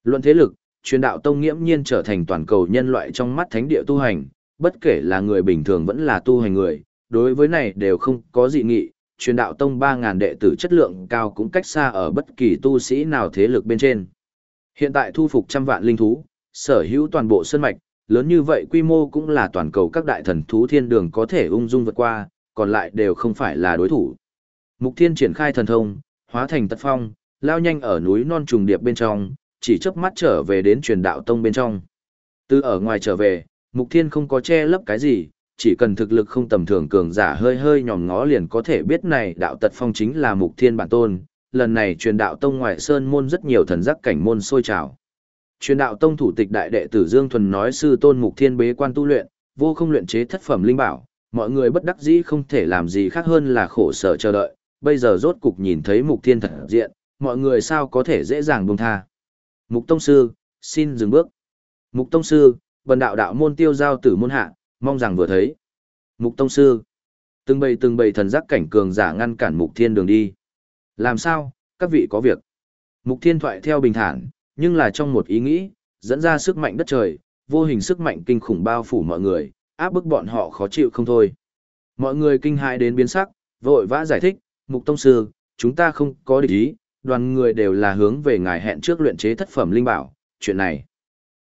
Luận thế lực, truyền đạo tông nghiễm nhiên trở thành toàn cầu nhân loại trong mắt thánh địa tu hành, bất kể là người bình thường vẫn là tu hành người, đối với này đều không có dị nghị, truyền đạo tông 3.000 đệ tử chất lượng cao cũng cách xa ở bất kỳ tu sĩ nào thế lực bên trên. Hiện tại thu phục trăm vạn linh thú, sở hữu toàn bộ sơn mạch, lớn như vậy quy mô cũng là toàn cầu các đại thần thú thiên đường có thể ung dung vượt qua, còn lại đều không phải là đối thủ. Mục Thiên triển khai thần thông, hóa thành tật phong, lao nhanh ở núi non trùng điệp bên trong, chỉ chớp mắt trở về đến truyền đạo tông bên trong. Từ ở ngoài trở về, Mục Thiên không có che lấp cái gì, chỉ cần thực lực không tầm thường cường giả hơi hơi nhòm ngó liền có thể biết này đạo tật phong chính là Mục Thiên bản tôn. Lần này truyền đạo tông ngoại sơn môn rất nhiều thần giác cảnh môn sôi trào. Truyền đạo tông thủ tịch đại đệ tử Dương Thuần nói sư tôn Mục Thiên bế quan tu luyện, vô không luyện chế thất phẩm linh bảo, mọi người bất đắc dĩ không thể làm gì khác hơn là khổ sở chờ đợi, bây giờ rốt cục nhìn thấy Mục Thiên thật diện, mọi người sao có thể dễ dàng buông tha. Mục Tông Sư, xin dừng bước. Mục Tông Sư, bần đạo đạo môn tiêu giao tử môn hạ, mong rằng vừa thấy. Mục Tông Sư, từng bầy từng bầy thần giác cảnh cường giả ngăn cản Mục Thiên đường đi. Làm sao, các vị có việc. Mục Thiên thoại theo bình thản, nhưng là trong một ý nghĩ, dẫn ra sức mạnh đất trời, vô hình sức mạnh kinh khủng bao phủ mọi người, áp bức bọn họ khó chịu không thôi. Mọi người kinh hãi đến biến sắc, vội vã giải thích, Mục Tông Sư, chúng ta không có địch ý, đoàn người đều là hướng về ngài hẹn trước luyện chế thất phẩm linh bảo, chuyện này.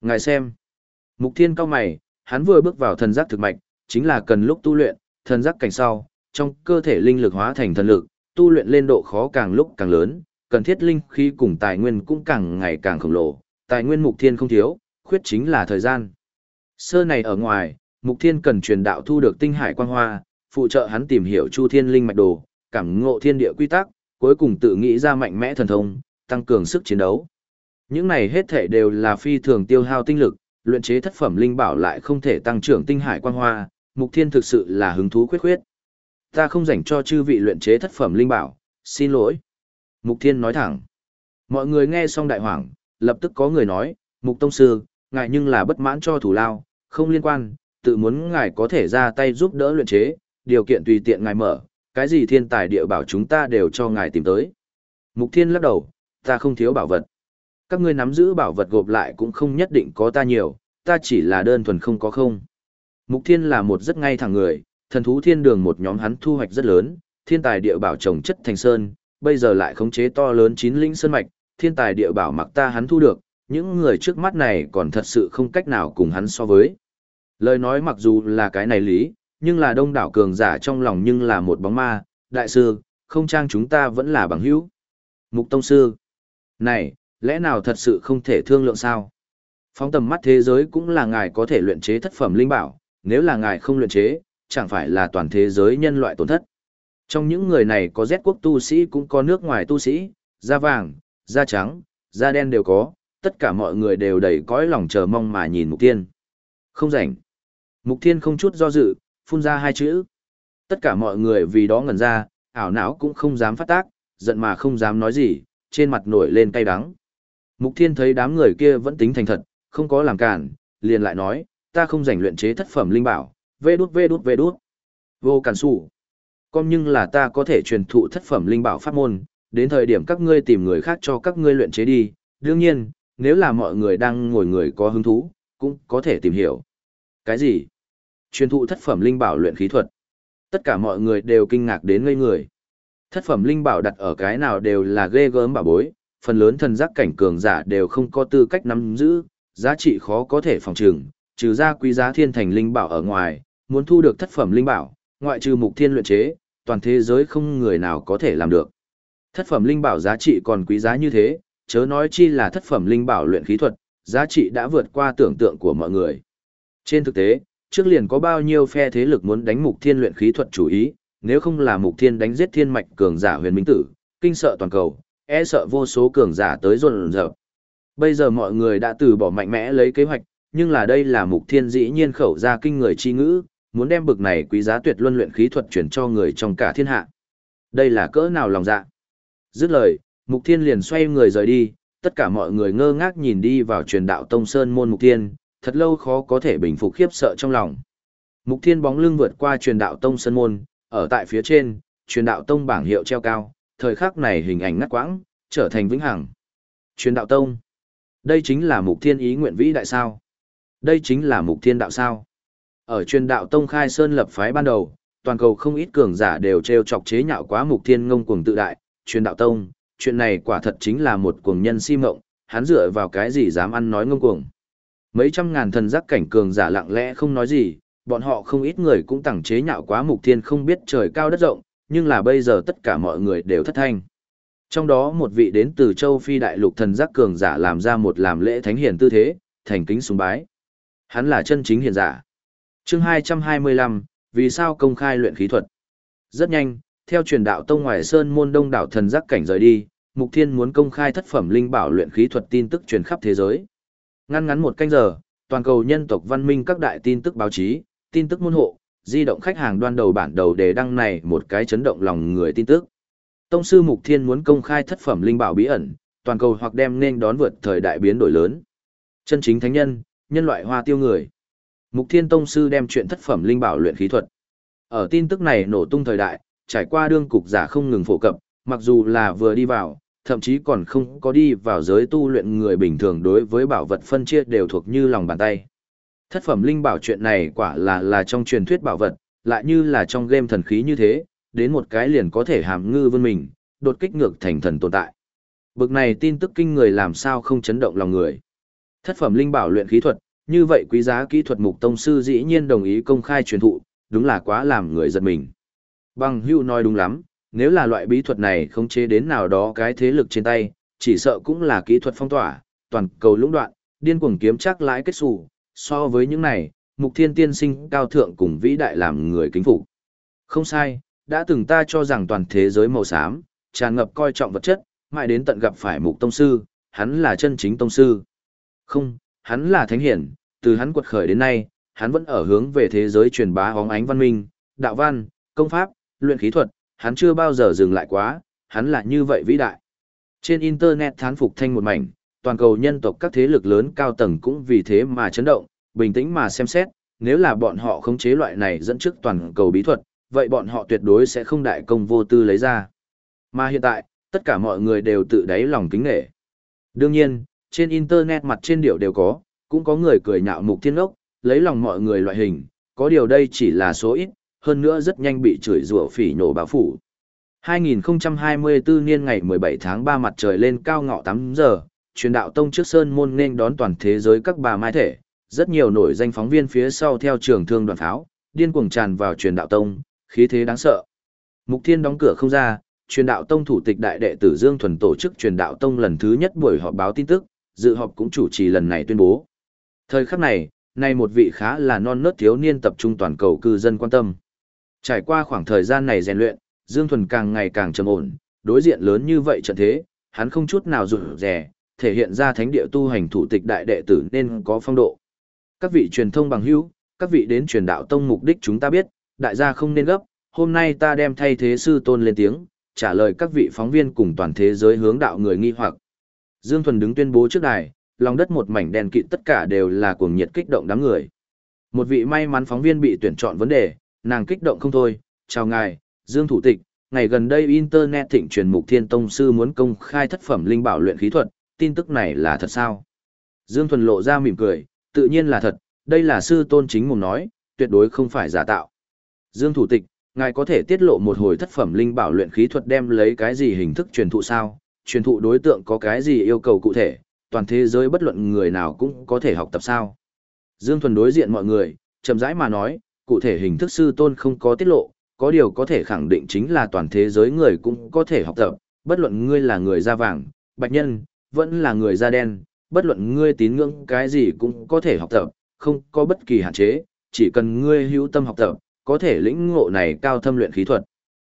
Ngài xem. Mục Thiên cao mày, hắn vừa bước vào thần giác thực mạch, chính là cần lúc tu luyện, thần giác cảnh sau, trong cơ thể linh lực hóa thành thần lực, tu luyện lên độ khó càng lúc càng lớn, cần thiết linh khí cùng tài nguyên cũng càng ngày càng khổng lồ, tài nguyên Mục Thiên không thiếu, khuyết chính là thời gian. Sơ này ở ngoài, Mục Thiên cần truyền đạo thu được tinh hải quang hoa, phụ trợ hắn tìm hiểu Chu Thiên linh mạch đồ, cảm ngộ thiên địa quy tắc, cuối cùng tự nghĩ ra mạnh mẽ thần thông, tăng cường sức chiến đấu. Những này hết thể đều là phi thường tiêu hao tinh lực, luyện chế thất phẩm linh bảo lại không thể tăng trưởng tinh hải quang hoa, Mục Thiên thực sự là hứng thú khuyết khuyết. Ta không dành cho chư vị luyện chế thất phẩm linh bảo, xin lỗi. Mục Thiên nói thẳng. Mọi người nghe xong đại hoảng, lập tức có người nói, Mục Tông Sư, ngài nhưng là bất mãn cho thủ lao, không liên quan, tự muốn ngài có thể ra tay giúp đỡ luyện chế, điều kiện tùy tiện ngài mở, cái gì thiên tài địa bảo chúng ta đều cho ngài tìm tới. Mục Thiên lắc đầu, ta không thiếu bảo vật. Các ngươi nắm giữ bảo vật gộp lại cũng không nhất định có ta nhiều, ta chỉ là đơn thuần không có không. Mục Thiên là một rất ngay thẳng người, thần thú thiên đường một nhóm hắn thu hoạch rất lớn, thiên tài địa bảo trồng chất thành sơn, bây giờ lại khống chế to lớn chín linh sơn mạch, thiên tài địa bảo mặc ta hắn thu được, những người trước mắt này còn thật sự không cách nào cùng hắn so với. Lời nói mặc dù là cái này lý, nhưng là đông đảo cường giả trong lòng nhưng là một bóng ma, đại sư, không trang chúng ta vẫn là bằng hữu. Mục Tông Sư, này, lẽ nào thật sự không thể thương lượng sao? Phóng tầm mắt thế giới cũng là ngài có thể luyện chế thất phẩm linh bảo, nếu là ngài không luyện chế, chẳng phải là toàn thế giới nhân loại tổn thất. Trong những người này có Z quốc tu sĩ cũng có nước ngoài tu sĩ, da vàng, da trắng, da đen đều có, tất cả mọi người đều đầy cõi lòng chờ mong mà nhìn Mục Thiên. Không rảnh. Mục Thiên không chút do dự, phun ra hai chữ. Tất cả mọi người vì đó ngẩn ra, ảo não cũng không dám phát tác, giận mà không dám nói gì, trên mặt nổi lên cay đắng. Mục Thiên thấy đám người kia vẫn tính thành thật, không có làm cản, liền lại nói, ta không rảnh luyện chế thất phẩm linh bảo, vê đút vê đút vê đút. Vô cản sủ. Con nhưng là ta có thể truyền thụ thất phẩm linh bảo pháp môn, đến thời điểm các ngươi tìm người khác cho các ngươi luyện chế đi. Đương nhiên, nếu là mọi người đang ngồi người có hứng thú, cũng có thể tìm hiểu. Cái gì? Truyền thụ thất phẩm linh bảo luyện khí thuật. Tất cả mọi người đều kinh ngạc đến ngây người. Thất phẩm linh bảo đặt ở cái nào đều là ghê gớm bảo bối, phần lớn thần giác cảnh cường giả đều không có tư cách nắm giữ, giá trị khó có thể phòng trừng, trừ ra quý giá thiên thành linh bảo ở ngoài, muốn thu được thất phẩm linh bảo, ngoại trừ mục thiên luyện chế, toàn thế giới không người nào có thể làm được. Thất phẩm linh bảo giá trị còn quý giá như thế, chớ nói chi là thất phẩm linh bảo luyện khí thuật, giá trị đã vượt qua tưởng tượng của mọi người. Trên thực tế, trước liền có bao nhiêu phe thế lực muốn đánh mục thiên luyện khí thuật chủ ý, nếu không là mục thiên đánh giết thiên mạch cường giả huyền minh tử, kinh sợ toàn cầu, e sợ vô số cường giả tới rộn rợp. Bây giờ mọi người đã từ bỏ mạnh mẽ lấy kế hoạch, nhưng là đây là mục thiên dĩ nhiên khẩu ra kinh người chi ngữ, muốn đem bực này quý giá tuyệt luân luyện khí thuật chuyển cho người trong cả thiên hạ. Đây là cỡ nào lòng dạ. Dứt lời, mục thiên liền xoay người rời đi, tất cả mọi người ngơ ngác nhìn đi vào truyền đạo tông sơn môn mục thiên, thật lâu khó có thể bình phục khiếp sợ trong lòng. Mục thiên bóng lưng vượt qua truyền đạo tông sơn môn, ở tại phía trên, truyền đạo tông bảng hiệu treo cao, thời khắc này hình ảnh ngắt quãng, trở thành vĩnh hằng. Truyền đạo tông. Đây chính là mục thiên ý nguyện vĩ đại sao. Đây chính là mục thiên đạo sao. Ở truyền đạo tông khai sơn lập phái ban đầu, toàn cầu không ít cường giả đều treo chọc chế nhạo quá mục thiên ngông cuồng tự đại, truyền đạo tông, chuyện này quả thật chính là một cuồng nhân si mộng, hắn dựa vào cái gì dám ăn nói ngông cuồng. Mấy trăm ngàn thần giác cảnh cường giả lặng lẽ không nói gì, bọn họ không ít người cũng tẳng chế nhạo quá mục thiên không biết trời cao đất rộng, nhưng là bây giờ tất cả mọi người đều thất thanh. Trong đó một vị đến từ châu Phi đại lục thần giác cường giả làm ra một làm lễ thánh hiền tư thế, thành kính sùng bái. Hắn là chân chính hiền giả chương 225, vì sao công khai luyện khí thuật? Rất nhanh, theo truyền đạo tông ngoài sơn môn đông đảo thần giác cảnh rời đi, Mục Thiên muốn công khai thất phẩm linh bảo luyện khí thuật tin tức truyền khắp thế giới. Ngăn ngắn một canh giờ, toàn cầu nhân tộc văn minh các đại tin tức báo chí, tin tức môn hộ, di động khách hàng đoan đầu bản đầu đề đăng này một cái chấn động lòng người tin tức. Tông sư Mục Thiên muốn công khai thất phẩm linh bảo bí ẩn, toàn cầu hoặc đem nên đón vượt thời đại biến đổi lớn. Chân chính thánh nhân, nhân loại hoa tiêu người. Mục Thiên Tông sư đem chuyện thất phẩm linh bảo luyện khí thuật. Ở tin tức này nổ tung thời đại, trải qua đương cục giả không ngừng phổ cập, mặc dù là vừa đi vào, thậm chí còn không có đi vào giới tu luyện người bình thường đối với bảo vật phân chia đều thuộc như lòng bàn tay. Thất phẩm linh bảo chuyện này quả là là trong truyền thuyết bảo vật, lại như là trong game thần khí như thế, đến một cái liền có thể hàm ngư vươn mình, đột kích ngược thành thần tồn tại. Bực này tin tức kinh người làm sao không chấn động lòng người. Thất phẩm linh bảo luyện khí thuật, như vậy quý giá kỹ thuật mục tông sư dĩ nhiên đồng ý công khai truyền thụ, đúng là quá làm người giật mình. Bằng hưu nói đúng lắm, nếu là loại bí thuật này không chế đến nào đó cái thế lực trên tay, chỉ sợ cũng là kỹ thuật phong tỏa, toàn cầu lũng đoạn, điên cuồng kiếm chắc lãi kết xù, so với những này, mục thiên tiên sinh cao thượng cùng vĩ đại làm người kính phục. Không sai, đã từng ta cho rằng toàn thế giới màu xám, tràn ngập coi trọng vật chất, mãi đến tận gặp phải mục tông sư, hắn là chân chính tông sư. Không, hắn là thánh hiển, từ hắn quật khởi đến nay, hắn vẫn ở hướng về thế giới truyền bá hóng ánh văn minh, đạo văn, công pháp, luyện khí thuật, hắn chưa bao giờ dừng lại quá, hắn là như vậy vĩ đại. Trên Internet thán phục thanh một mảnh, toàn cầu nhân tộc các thế lực lớn cao tầng cũng vì thế mà chấn động, bình tĩnh mà xem xét, nếu là bọn họ khống chế loại này dẫn trước toàn cầu bí thuật, vậy bọn họ tuyệt đối sẽ không đại công vô tư lấy ra. Mà hiện tại, tất cả mọi người đều tự đáy lòng kính nghệ. Đương nhiên, trên Internet mặt trên điệu đều có, cũng có người cười nhạo mục thiên ốc, lấy lòng mọi người loại hình, có điều đây chỉ là số ít, hơn nữa rất nhanh bị chửi rủa phỉ nổ báo phủ. 2024 niên ngày 17 tháng 3 mặt trời lên cao ngọ 8 giờ, truyền đạo tông trước sơn môn nên đón toàn thế giới các bà mai thể, rất nhiều nổi danh phóng viên phía sau theo trường thương đoàn pháo, điên cuồng tràn vào truyền đạo tông, khí thế đáng sợ. Mục Thiên đóng cửa không ra, truyền đạo tông thủ tịch đại đệ tử Dương Thuần tổ chức truyền đạo tông lần thứ nhất buổi họp báo tin tức, dự họp cũng chủ trì lần này tuyên bố. Thời khắc này, nay một vị khá là non nớt thiếu niên tập trung toàn cầu cư dân quan tâm. Trải qua khoảng thời gian này rèn luyện, Dương Thuần càng ngày càng trầm ổn, đối diện lớn như vậy trận thế, hắn không chút nào rụt rè, thể hiện ra thánh địa tu hành thủ tịch đại đệ tử nên có phong độ. Các vị truyền thông bằng hữu, các vị đến truyền đạo tông mục đích chúng ta biết, đại gia không nên gấp, hôm nay ta đem thay thế sư tôn lên tiếng, trả lời các vị phóng viên cùng toàn thế giới hướng đạo người nghi hoặc. Dương Thuần đứng tuyên bố trước đài, lòng đất một mảnh đèn kịt tất cả đều là cuồng nhiệt kích động đám người. Một vị may mắn phóng viên bị tuyển chọn vấn đề, nàng kích động không thôi, chào ngài, Dương Thủ tịch, ngày gần đây Internet thịnh truyền mục thiên tông sư muốn công khai thất phẩm linh bảo luyện khí thuật, tin tức này là thật sao? Dương Thuần lộ ra mỉm cười, tự nhiên là thật, đây là sư tôn chính mồm nói, tuyệt đối không phải giả tạo. Dương Thủ tịch, ngài có thể tiết lộ một hồi thất phẩm linh bảo luyện khí thuật đem lấy cái gì hình thức truyền thụ sao? Truyền thụ đối tượng có cái gì yêu cầu cụ thể, toàn thế giới bất luận người nào cũng có thể học tập sao? Dương Thuần đối diện mọi người, chậm rãi mà nói, cụ thể hình thức sư tôn không có tiết lộ, có điều có thể khẳng định chính là toàn thế giới người cũng có thể học tập, bất luận ngươi là người da vàng, bạch nhân, vẫn là người da đen, bất luận ngươi tín ngưỡng cái gì cũng có thể học tập, không có bất kỳ hạn chế, chỉ cần ngươi hữu tâm học tập, có thể lĩnh ngộ này cao thâm luyện khí thuật.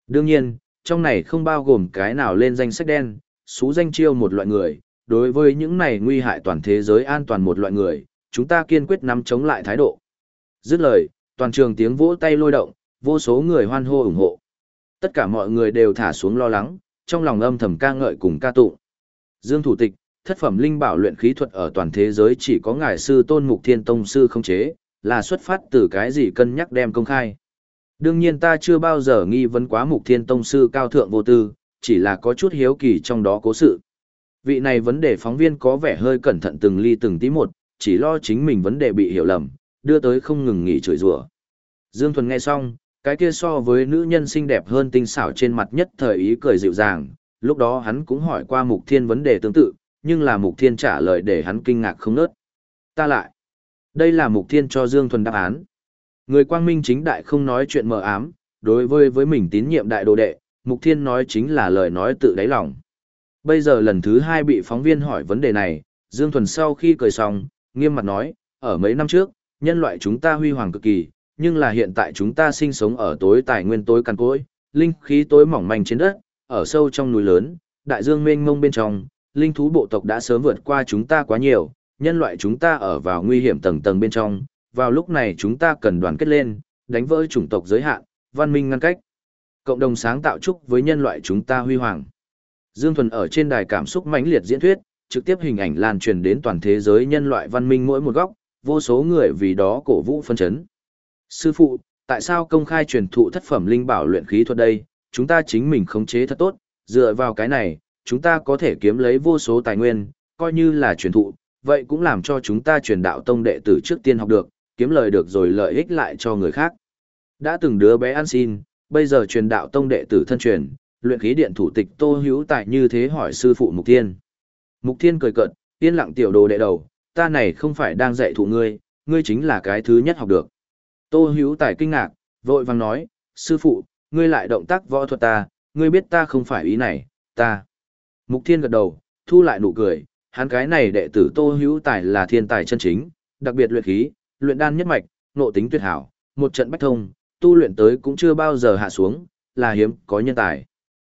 Đương nhiên, trong này không bao gồm cái nào lên danh sách đen, xú danh chiêu một loại người, đối với những này nguy hại toàn thế giới an toàn một loại người, chúng ta kiên quyết nắm chống lại thái độ. Dứt lời, toàn trường tiếng vỗ tay lôi động, vô số người hoan hô ủng hộ. Tất cả mọi người đều thả xuống lo lắng, trong lòng âm thầm ca ngợi cùng ca tụng. Dương Thủ tịch, thất phẩm linh bảo luyện khí thuật ở toàn thế giới chỉ có ngài sư tôn mục thiên tông sư không chế, là xuất phát từ cái gì cân nhắc đem công khai. Đương nhiên ta chưa bao giờ nghi vấn quá mục thiên tông sư cao thượng vô tư, chỉ là có chút hiếu kỳ trong đó cố sự. Vị này vấn đề phóng viên có vẻ hơi cẩn thận từng ly từng tí một, chỉ lo chính mình vấn đề bị hiểu lầm, đưa tới không ngừng nghỉ chửi rủa. Dương Thuần nghe xong, cái kia so với nữ nhân xinh đẹp hơn tinh xảo trên mặt nhất thời ý cười dịu dàng, lúc đó hắn cũng hỏi qua Mục Thiên vấn đề tương tự, nhưng là Mục Thiên trả lời để hắn kinh ngạc không nớt. Ta lại. Đây là Mục Thiên cho Dương Thuần đáp án. Người quang minh chính đại không nói chuyện mờ ám, đối với với mình tín nhiệm đại đồ đệ, Mục Thiên nói chính là lời nói tự đáy lòng. Bây giờ lần thứ hai bị phóng viên hỏi vấn đề này, Dương Thuần sau khi cười xong, nghiêm mặt nói, ở mấy năm trước, nhân loại chúng ta huy hoàng cực kỳ, nhưng là hiện tại chúng ta sinh sống ở tối tài nguyên tối căn cối, linh khí tối mỏng manh trên đất, ở sâu trong núi lớn, đại dương mênh mông bên trong, linh thú bộ tộc đã sớm vượt qua chúng ta quá nhiều, nhân loại chúng ta ở vào nguy hiểm tầng tầng bên trong, vào lúc này chúng ta cần đoàn kết lên, đánh vỡ chủng tộc giới hạn, văn minh ngăn cách. Cộng đồng sáng tạo chúc với nhân loại chúng ta huy hoàng. Dương Thuần ở trên đài cảm xúc mãnh liệt diễn thuyết, trực tiếp hình ảnh lan truyền đến toàn thế giới nhân loại văn minh mỗi một góc, vô số người vì đó cổ vũ phân chấn. Sư phụ, tại sao công khai truyền thụ thất phẩm linh bảo luyện khí thuật đây, chúng ta chính mình khống chế thật tốt, dựa vào cái này, chúng ta có thể kiếm lấy vô số tài nguyên, coi như là truyền thụ, vậy cũng làm cho chúng ta truyền đạo tông đệ tử trước tiên học được, kiếm lời được rồi lợi ích lại cho người khác. Đã từng đứa bé ăn xin, bây giờ truyền đạo tông đệ tử thân truyền, luyện khí điện thủ tịch Tô Hữu tại như thế hỏi sư phụ Mục Thiên. Mục Thiên cười cợt, yên lặng tiểu đồ đệ đầu, ta này không phải đang dạy thụ ngươi, ngươi chính là cái thứ nhất học được. Tô Hữu Tài kinh ngạc, vội vàng nói, sư phụ, ngươi lại động tác võ thuật ta, ngươi biết ta không phải ý này, ta. Mục Thiên gật đầu, thu lại nụ cười, hắn cái này đệ tử Tô Hữu Tài là thiên tài chân chính, đặc biệt luyện khí, luyện đan nhất mạch, nộ tính tuyệt hảo, một trận bách thông, tu luyện tới cũng chưa bao giờ hạ xuống, là hiếm có nhân tài.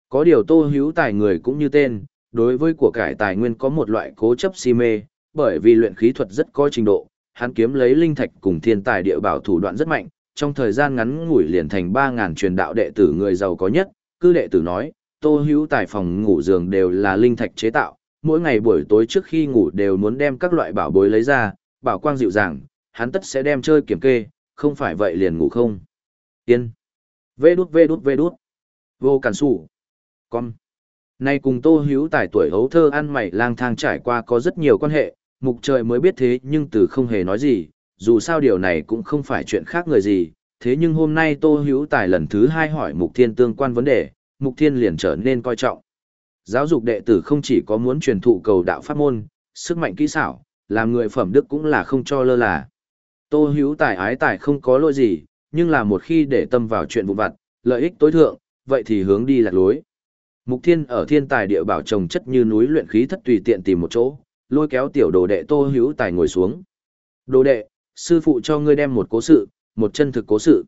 Có điều Tô Hữu Tài người cũng như tên, đối với của cải tài nguyên có một loại cố chấp si mê, bởi vì luyện khí thuật rất có trình độ, hắn kiếm lấy linh thạch cùng thiên tài địa bảo thủ đoạn rất mạnh, trong thời gian ngắn ngủi liền thành 3000 truyền đạo đệ tử người giàu có nhất, cư đệ tử nói, Tô Hữu tài phòng ngủ giường đều là linh thạch chế tạo, mỗi ngày buổi tối trước khi ngủ đều muốn đem các loại bảo bối lấy ra, bảo quang dịu dàng, hắn tất sẽ đem chơi kiểm kê, không phải vậy liền ngủ không. Tiên. Vê đút vê đút vê đút. Vô cản sủ. Con. Nay cùng Tô Hữu tài tuổi hấu thơ ăn mày lang thang trải qua có rất nhiều quan hệ, mục trời mới biết thế nhưng từ không hề nói gì, dù sao điều này cũng không phải chuyện khác người gì, thế nhưng hôm nay Tô Hữu Tài lần thứ hai hỏi Mục Thiên tương quan vấn đề, Mục Thiên liền trở nên coi trọng. Giáo dục đệ tử không chỉ có muốn truyền thụ cầu đạo pháp môn, sức mạnh kỹ xảo, làm người phẩm đức cũng là không cho lơ là. Tô Hữu Tài ái tài không có lỗi gì, nhưng là một khi để tâm vào chuyện vụ vặt, lợi ích tối thượng, vậy thì hướng đi lạc lối. Mục Thiên ở thiên tài địa bảo trồng chất như núi luyện khí thất tùy tiện tìm một chỗ, lôi kéo tiểu đồ đệ Tô Hữu Tài ngồi xuống. Đồ đệ, sư phụ cho ngươi đem một cố sự, một chân thực cố sự.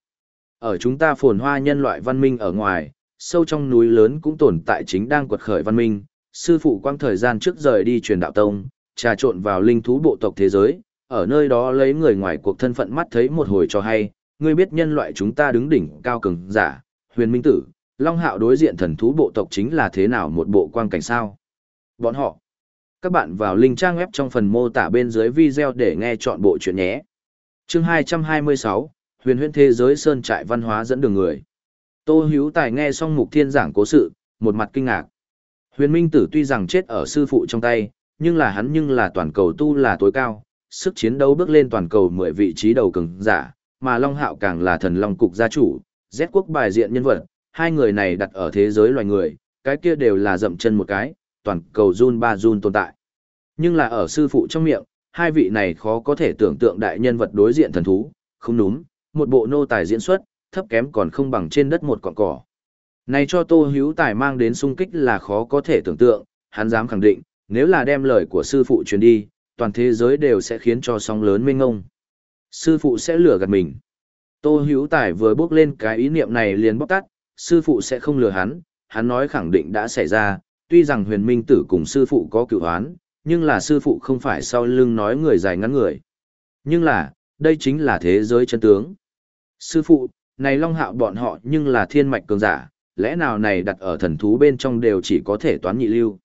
Ở chúng ta phồn hoa nhân loại văn minh ở ngoài, sâu trong núi lớn cũng tồn tại chính đang quật khởi văn minh. Sư phụ quang thời gian trước rời đi truyền đạo tông, trà trộn vào linh thú bộ tộc thế giới, ở nơi đó lấy người ngoài cuộc thân phận mắt thấy một hồi cho hay, ngươi biết nhân loại chúng ta đứng đỉnh cao cường giả, huyền minh tử, Long Hạo đối diện thần thú bộ tộc chính là thế nào một bộ quang cảnh sao? Bọn họ các bạn vào link trang web trong phần mô tả bên dưới video để nghe chọn bộ chuyện nhé. chương 226, huyền huyễn thế giới sơn trại văn hóa dẫn đường người. Tô Hữu Tài nghe xong Mục Thiên giảng cố sự, một mặt kinh ngạc. Huyền Minh Tử tuy rằng chết ở sư phụ trong tay, nhưng là hắn nhưng là toàn cầu tu là tối cao, sức chiến đấu bước lên toàn cầu 10 vị trí đầu cường giả, mà Long Hạo càng là thần long cục gia chủ, Z quốc bài diện nhân vật, hai người này đặt ở thế giới loài người, cái kia đều là dậm chân một cái, toàn cầu run ba run tồn tại. Nhưng là ở sư phụ trong miệng, hai vị này khó có thể tưởng tượng đại nhân vật đối diện thần thú, không đúng, một bộ nô tài diễn xuất, thấp kém còn không bằng trên đất một cọng cỏ. Này cho Tô Hữu Tài mang đến sung kích là khó có thể tưởng tượng, hắn dám khẳng định, nếu là đem lời của sư phụ truyền đi, toàn thế giới đều sẽ khiến cho sóng lớn mênh ngông. Sư phụ sẽ lừa gạt mình. Tô Hữu Tài vừa bước lên cái ý niệm này liền bóc tắt, sư phụ sẽ không lừa hắn, hắn nói khẳng định đã xảy ra, tuy rằng huyền minh tử cùng sư phụ có cựu hoán, nhưng là sư phụ không phải sau lưng nói người dài ngắn người. Nhưng là, đây chính là thế giới chân tướng. Sư phụ, này long hạo bọn họ nhưng là thiên mạch cường giả, lẽ nào này đặt ở thần thú bên trong đều chỉ có thể toán nhị lưu.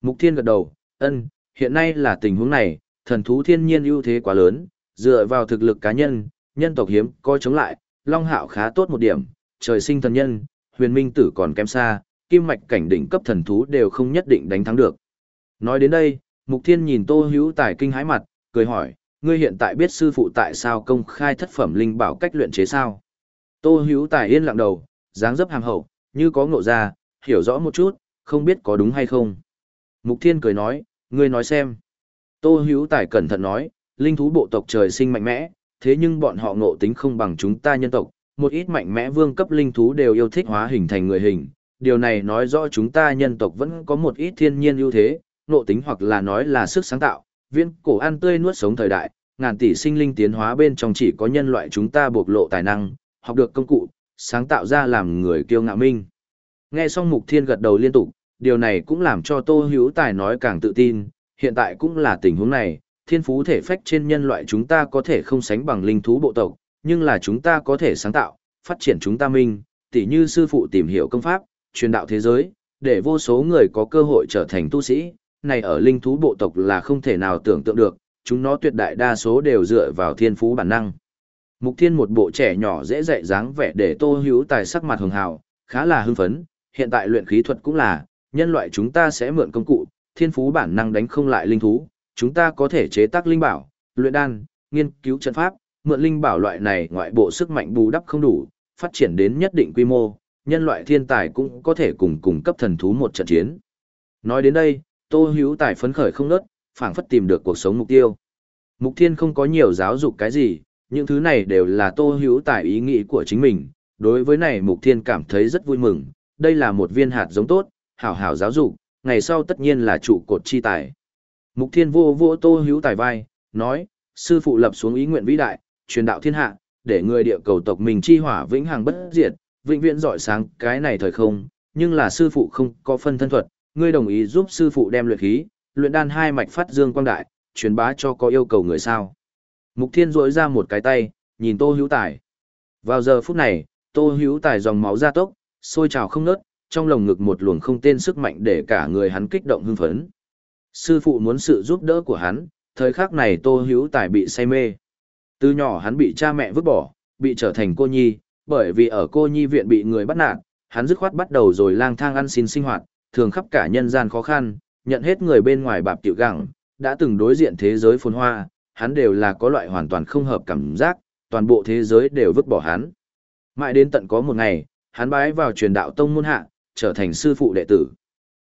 Mục thiên gật đầu, ân, hiện nay là tình huống này, thần thú thiên nhiên ưu thế quá lớn, dựa vào thực lực cá nhân, nhân tộc hiếm coi chống lại, long hạo khá tốt một điểm, trời sinh thần nhân, huyền minh tử còn kém xa, kim mạch cảnh đỉnh cấp thần thú đều không nhất định đánh thắng được. Nói đến đây, Mục Thiên nhìn Tô Hữu Tài kinh hãi mặt, cười hỏi, ngươi hiện tại biết sư phụ tại sao công khai thất phẩm linh bảo cách luyện chế sao? Tô Hữu Tài yên lặng đầu, dáng dấp hàm hậu, như có ngộ ra, hiểu rõ một chút, không biết có đúng hay không. Mục Thiên cười nói, ngươi nói xem. Tô Hữu Tài cẩn thận nói, linh thú bộ tộc trời sinh mạnh mẽ, thế nhưng bọn họ ngộ tính không bằng chúng ta nhân tộc, một ít mạnh mẽ vương cấp linh thú đều yêu thích hóa hình thành người hình. Điều này nói rõ chúng ta nhân tộc vẫn có một ít thiên nhiên ưu thế, ngộ tính hoặc là nói là sức sáng tạo, viên cổ ăn tươi nuốt sống thời đại, ngàn tỷ sinh linh tiến hóa bên trong chỉ có nhân loại chúng ta bộc lộ tài năng, học được công cụ, sáng tạo ra làm người kiêu ngạo minh. Nghe xong Mục Thiên gật đầu liên tục, điều này cũng làm cho Tô Hữu Tài nói càng tự tin, hiện tại cũng là tình huống này, thiên phú thể phách trên nhân loại chúng ta có thể không sánh bằng linh thú bộ tộc, nhưng là chúng ta có thể sáng tạo, phát triển chúng ta minh, tỉ như sư phụ tìm hiểu công pháp, truyền đạo thế giới, để vô số người có cơ hội trở thành tu sĩ, này ở linh thú bộ tộc là không thể nào tưởng tượng được, chúng nó tuyệt đại đa số đều dựa vào thiên phú bản năng. Mục Thiên một bộ trẻ nhỏ dễ dạy dáng vẻ để Tô Hữu Tài sắc mặt hường hào, khá là hưng phấn, hiện tại luyện khí thuật cũng là, nhân loại chúng ta sẽ mượn công cụ, thiên phú bản năng đánh không lại linh thú, chúng ta có thể chế tác linh bảo, luyện đan, nghiên cứu trận pháp, mượn linh bảo loại này ngoại bộ sức mạnh bù đắp không đủ, phát triển đến nhất định quy mô, nhân loại thiên tài cũng có thể cùng cùng cấp thần thú một trận chiến. Nói đến đây, Tô Hữu Tài phấn khởi không nớt, phảng phất tìm được cuộc sống mục tiêu. Mục Thiên không có nhiều giáo dục cái gì, những thứ này đều là Tô Hữu Tài ý nghĩ của chính mình. Đối với này Mục Thiên cảm thấy rất vui mừng, đây là một viên hạt giống tốt, hảo hảo giáo dục, ngày sau tất nhiên là trụ cột chi tài. Mục Thiên vô vô Tô Hữu Tài vai, nói, sư phụ lập xuống ý nguyện vĩ đại, truyền đạo thiên hạ, để người địa cầu tộc mình chi hỏa vĩnh hằng bất diệt, vĩnh viễn rọi sáng cái này thời không, nhưng là sư phụ không có phân thân thuật, ngươi đồng ý giúp sư phụ đem luyện khí, luyện đan hai mạch phát dương quang đại, truyền bá cho có yêu cầu người sao. Mục Thiên rỗi ra một cái tay, nhìn Tô Hữu Tài. Vào giờ phút này, Tô Hữu Tài dòng máu ra tốc, sôi trào không nớt, trong lồng ngực một luồng không tên sức mạnh để cả người hắn kích động hưng phấn. Sư phụ muốn sự giúp đỡ của hắn, thời khắc này Tô Hữu Tài bị say mê. Từ nhỏ hắn bị cha mẹ vứt bỏ, bị trở thành cô nhi, bởi vì ở cô nhi viện bị người bắt nạt, hắn dứt khoát bắt đầu rồi lang thang ăn xin sinh hoạt, thường khắp cả nhân gian khó khăn, nhận hết người bên ngoài bạp tiểu gặng, đã từng đối diện thế giới phồn hoa, hắn đều là có loại hoàn toàn không hợp cảm giác, toàn bộ thế giới đều vứt bỏ hắn. Mãi đến tận có một ngày, hắn bái vào truyền đạo tông môn hạ, trở thành sư phụ đệ tử.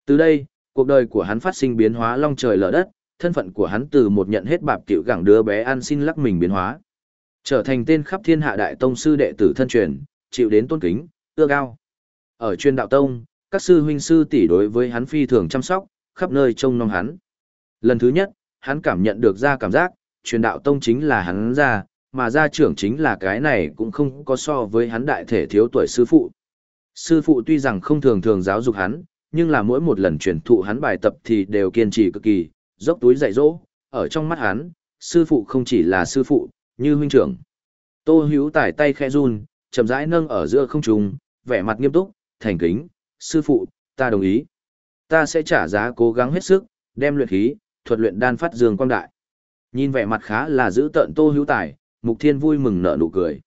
Từ đây, cuộc đời của hắn phát sinh biến hóa long trời lở đất, thân phận của hắn từ một nhận hết bạp tiểu gặng đứa bé ăn xin lắc mình biến hóa. Trở thành tên khắp thiên hạ đại tông sư đệ tử thân truyền, chịu đến tôn kính, ưa cao. Ở truyền đạo tông, các sư huynh sư tỷ đối với hắn phi thường chăm sóc, khắp nơi trông nom hắn. Lần thứ nhất, hắn cảm nhận được ra cảm giác, truyền đạo tông chính là hắn ra, mà gia trưởng chính là cái này cũng không có so với hắn đại thể thiếu tuổi sư phụ. Sư phụ tuy rằng không thường thường giáo dục hắn, nhưng là mỗi một lần truyền thụ hắn bài tập thì đều kiên trì cực kỳ, dốc túi dạy dỗ, ở trong mắt hắn, sư phụ không chỉ là sư phụ, như huynh trưởng. Tô Hữu tải tay khẽ run, chậm rãi nâng ở giữa không trung, vẻ mặt nghiêm túc, thành kính, sư phụ, ta đồng ý. Ta sẽ trả giá cố gắng hết sức, đem luyện khí, thuật luyện đan phát dương quang đại. Nhìn vẻ mặt khá là giữ tợn Tô Hữu Tài, Mục Thiên vui mừng nở nụ cười.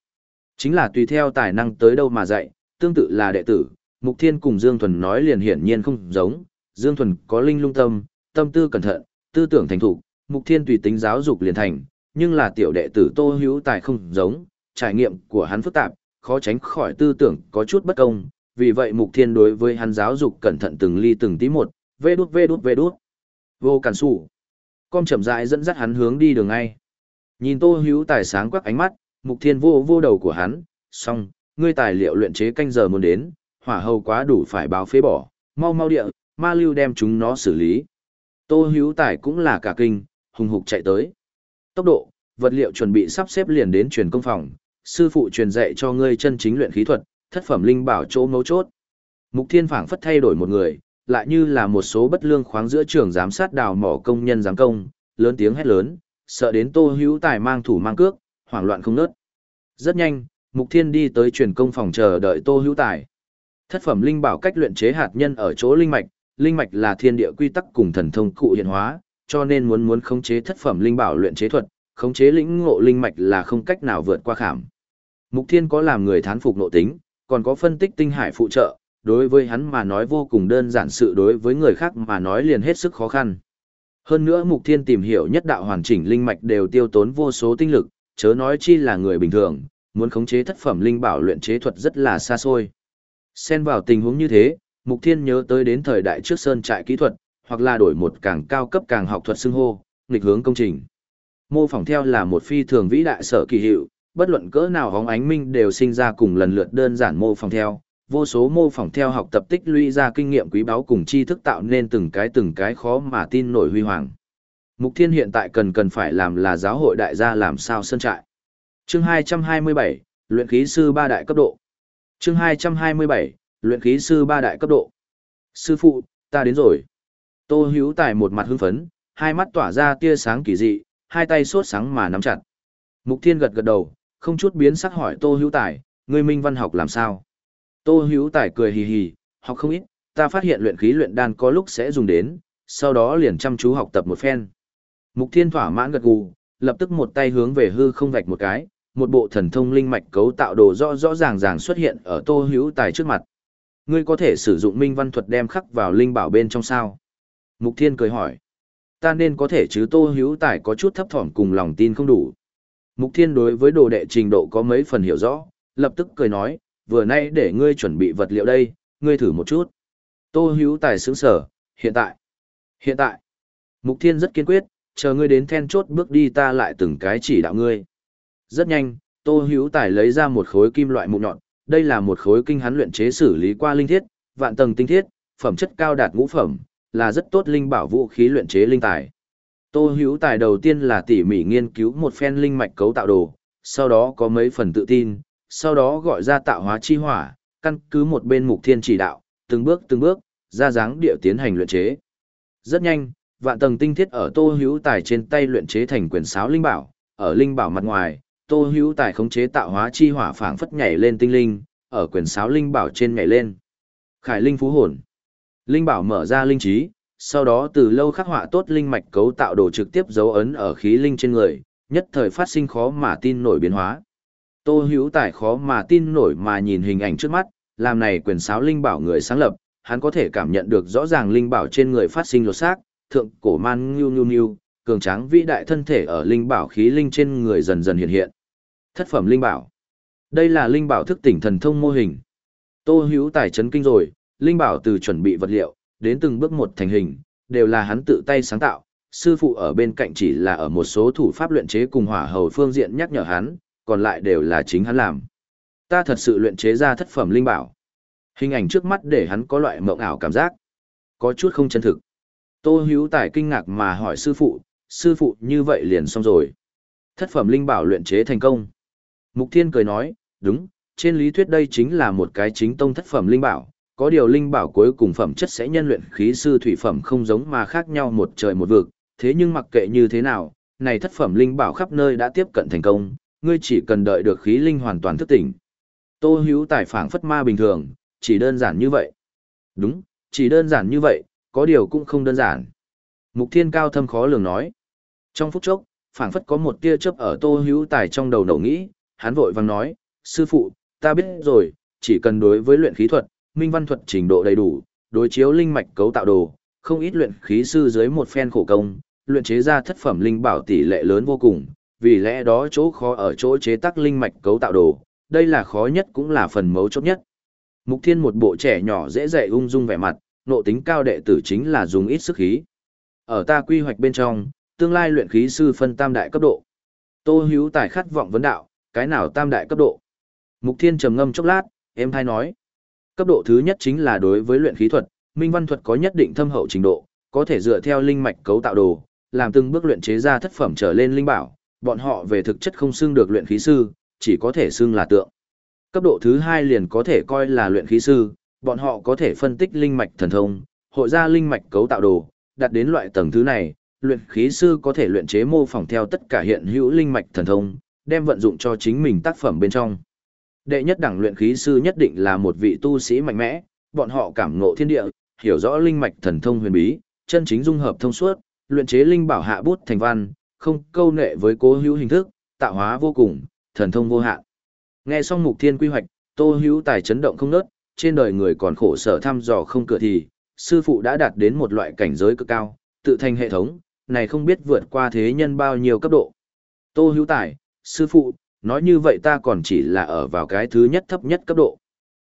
Chính là tùy theo tài năng tới đâu mà dạy, tương tự là đệ tử, Mục Thiên cùng Dương Thuần nói liền hiển nhiên không giống, Dương Thuần có linh lung tâm, tâm tư cẩn thận, tư tưởng thành thục, Mục Thiên tùy tính giáo dục liền thành, nhưng là tiểu đệ tử Tô Hữu Tài không giống, trải nghiệm của hắn phức tạp, khó tránh khỏi tư tưởng có chút bất công, vì vậy Mục Thiên đối với hắn giáo dục cẩn thận từng ly từng tí một, vê đút vê đút vê đút. Vô cản sủ. Con chậm rãi dẫn dắt hắn hướng đi đường ngay. Nhìn Tô Hữu Tài sáng quắc ánh mắt, Mục Thiên vô vô đầu của hắn, xong, ngươi tài liệu luyện chế canh giờ muốn đến, hỏa hầu quá đủ phải báo phế bỏ, mau mau địa, ma lưu đem chúng nó xử lý. Tô Hữu Tài cũng là cả kinh, hùng hục chạy tới. Tốc độ, vật liệu chuẩn bị sắp xếp liền đến truyền công phòng, sư phụ truyền dạy cho ngươi chân chính luyện khí thuật, thất phẩm linh bảo chỗ mấu chốt. Mục Thiên phảng phất thay đổi một người, lại như là một số bất lương khoáng giữa trường giám sát đào mỏ công nhân giám công, lớn tiếng hét lớn, sợ đến Tô Hữu Tài mang thủ mang cước, hoảng loạn không nớt. Rất nhanh, Mục Thiên đi tới truyền công phòng chờ đợi Tô Hữu Tài. Thất phẩm linh bảo cách luyện chế hạt nhân ở chỗ linh mạch, linh mạch là thiên địa quy tắc cùng thần thông cụ hiện hóa, cho nên muốn muốn khống chế thất phẩm linh bảo luyện chế thuật, khống chế lĩnh ngộ linh mạch là không cách nào vượt qua khảm. Mục Thiên có làm người thán phục nội tính, còn có phân tích tinh hải phụ trợ, đối với hắn mà nói vô cùng đơn giản sự đối với người khác mà nói liền hết sức khó khăn. Hơn nữa Mục Thiên tìm hiểu nhất đạo hoàn chỉnh linh mạch đều tiêu tốn vô số tinh lực, chớ nói chi là người bình thường, muốn khống chế thất phẩm linh bảo luyện chế thuật rất là xa xôi. Xen vào tình huống như thế, Mục Thiên nhớ tới đến thời đại trước sơn trại kỹ thuật, hoặc là đổi một càng cao cấp càng học thuật xưng hô, nghịch hướng công trình. Mô phỏng theo là một phi thường vĩ đại sở kỳ hiệu, bất luận cỡ nào hóng ánh minh đều sinh ra cùng lần lượt đơn giản mô phỏng theo, vô số mô phỏng theo học tập tích lũy ra kinh nghiệm quý báu cùng tri thức tạo nên từng cái từng cái khó mà tin nổi huy hoàng. Mục Thiên hiện tại cần cần phải làm là giáo hội đại gia làm sao sơn trại. Chương 227, luyện khí sư ba đại cấp độ. Chương 227, luyện khí sư ba đại cấp độ. Sư phụ, ta đến rồi. Tô Hữu Tài một mặt hưng phấn, hai mắt tỏa ra tia sáng kỳ dị, hai tay sốt sáng mà nắm chặt. Mục Thiên gật gật đầu, không chút biến sắc hỏi Tô Hữu Tài, ngươi minh văn học làm sao? Tô Hữu Tài cười hì hì, học không ít, ta phát hiện luyện khí luyện đan có lúc sẽ dùng đến, sau đó liền chăm chú học tập một phen. Mục Thiên thỏa mãn gật gù, lập tức một tay hướng về hư không vạch một cái, một bộ thần thông linh mạch cấu tạo đồ rõ rõ ràng ràng xuất hiện ở Tô Hữu Tài trước mặt. Ngươi có thể sử dụng minh văn thuật đem khắc vào linh bảo bên trong sao? Mục Thiên cười hỏi. Ta nên có thể chứ Tô Hữu Tài có chút thấp thỏm cùng lòng tin không đủ. Mục Thiên đối với đồ đệ trình độ có mấy phần hiểu rõ, lập tức cười nói, vừa nay để ngươi chuẩn bị vật liệu đây, ngươi thử một chút. Tô Hữu Tài sướng sở, hiện tại. Hiện tại. Mục Thiên rất kiên quyết, chờ ngươi đến then chốt bước đi ta lại từng cái chỉ đạo ngươi. Rất nhanh, Tô Hữu Tài lấy ra một khối kim loại mụn nhọn, đây là một khối kinh hắn luyện chế xử lý qua linh thiết, vạn tầng tinh thiết, phẩm chất cao đạt ngũ phẩm, là rất tốt linh bảo vũ khí luyện chế linh tài. Tô Hữu Tài đầu tiên là tỉ mỉ nghiên cứu một phen linh mạch cấu tạo đồ, sau đó có mấy phần tự tin, sau đó gọi ra tạo hóa chi hỏa, căn cứ một bên mục thiên chỉ đạo, từng bước từng bước, ra dáng địa tiến hành luyện chế. Rất nhanh, vạn tầng tinh thiết ở Tô Hữu Tài trên tay luyện chế thành quyền sáo linh bảo, ở linh bảo mặt ngoài, Tô Hữu Tài khống chế tạo hóa chi hỏa phảng phất nhảy lên tinh linh, ở quyển sáo linh bảo trên nhảy lên. Khải linh phú hồn. Linh bảo mở ra linh trí, sau đó từ lâu khắc họa tốt linh mạch cấu tạo đồ trực tiếp dấu ấn ở khí linh trên người, nhất thời phát sinh khó mà tin nổi biến hóa. Tô Hữu Tài khó mà tin nổi mà nhìn hình ảnh trước mắt, làm này quyền sáo linh bảo người sáng lập, hắn có thể cảm nhận được rõ ràng linh bảo trên người phát sinh lột xác, thượng cổ man nhu nhu nhu, cường tráng vĩ đại thân thể ở linh bảo khí linh trên người dần dần hiện hiện. Thất phẩm linh bảo. Đây là linh bảo thức tỉnh thần thông mô hình. Tô Hữu Tài chấn kinh rồi, linh bảo từ chuẩn bị vật liệu đến từng bước một thành hình, đều là hắn tự tay sáng tạo. Sư phụ ở bên cạnh chỉ là ở một số thủ pháp luyện chế cùng hỏa hầu phương diện nhắc nhở hắn, còn lại đều là chính hắn làm. Ta thật sự luyện chế ra thất phẩm linh bảo. Hình ảnh trước mắt để hắn có loại mộng ảo cảm giác. Có chút không chân thực. Tô Hữu Tài kinh ngạc mà hỏi sư phụ, sư phụ như vậy liền xong rồi. Thất phẩm linh bảo luyện chế thành công. Mục Thiên cười nói, đúng, trên lý thuyết đây chính là một cái chính tông thất phẩm linh bảo, có điều linh bảo cuối cùng phẩm chất sẽ nhân luyện khí sư thủy phẩm không giống mà khác nhau một trời một vực, thế nhưng mặc kệ như thế nào, này thất phẩm linh bảo khắp nơi đã tiếp cận thành công, ngươi chỉ cần đợi được khí linh hoàn toàn thức tỉnh. Tô Hữu Tài phảng phất ma bình thường, chỉ đơn giản như vậy. Đúng, chỉ đơn giản như vậy, có điều cũng không đơn giản. Mục Thiên cao thâm khó lường nói. Trong phút chốc, phảng phất có một tia chớp ở Tô Hữu Tài trong đầu nổ nghĩ, hắn vội vàng nói, sư phụ, ta biết rồi, chỉ cần đối với luyện khí thuật, minh văn thuật trình độ đầy đủ, đối chiếu linh mạch cấu tạo đồ, không ít luyện khí sư dưới một phen khổ công, luyện chế ra thất phẩm linh bảo tỷ lệ lớn vô cùng, vì lẽ đó chỗ khó ở chỗ chế tác linh mạch cấu tạo đồ, đây là khó nhất cũng là phần mấu chốt nhất. Mục Thiên một bộ trẻ nhỏ dễ dạy ung dung vẻ mặt, nộ tính cao đệ tử chính là dùng ít sức khí. Ở ta quy hoạch bên trong, tương lai luyện khí sư phân tam đại cấp độ. Tô Hữu Tài khát vọng vấn đạo, cái nào tam đại cấp độ? Mục Thiên trầm ngâm chốc lát, em thay nói. Cấp độ thứ nhất chính là đối với luyện khí thuật, minh văn thuật có nhất định thâm hậu trình độ, có thể dựa theo linh mạch cấu tạo đồ, làm từng bước luyện chế ra thất phẩm trở lên linh bảo, bọn họ về thực chất không xưng được luyện khí sư, chỉ có thể xưng là tượng. Cấp độ thứ hai liền có thể coi là luyện khí sư, bọn họ có thể phân tích linh mạch thần thông, hội ra linh mạch cấu tạo đồ, đạt đến loại tầng thứ này, luyện khí sư có thể luyện chế mô phỏng theo tất cả hiện hữu linh mạch thần thông, đem vận dụng cho chính mình tác phẩm bên trong. Đệ nhất đẳng luyện khí sư nhất định là một vị tu sĩ mạnh mẽ, bọn họ cảm ngộ thiên địa, hiểu rõ linh mạch thần thông huyền bí, chân chính dung hợp thông suốt, luyện chế linh bảo hạ bút thành văn, không câu nệ với cố hữu hình thức, tạo hóa vô cùng, thần thông vô hạn. Nghe xong mục thiên quy hoạch, Tô Hữu tài chấn động không nớt, trên đời người còn khổ sở thăm dò không cửa thì, sư phụ đã đạt đến một loại cảnh giới cực cao, tự thành hệ thống, này không biết vượt qua thế nhân bao nhiêu cấp độ. Tô Hữu tài, sư phụ, nói như vậy ta còn chỉ là ở vào cái thứ nhất thấp nhất cấp độ.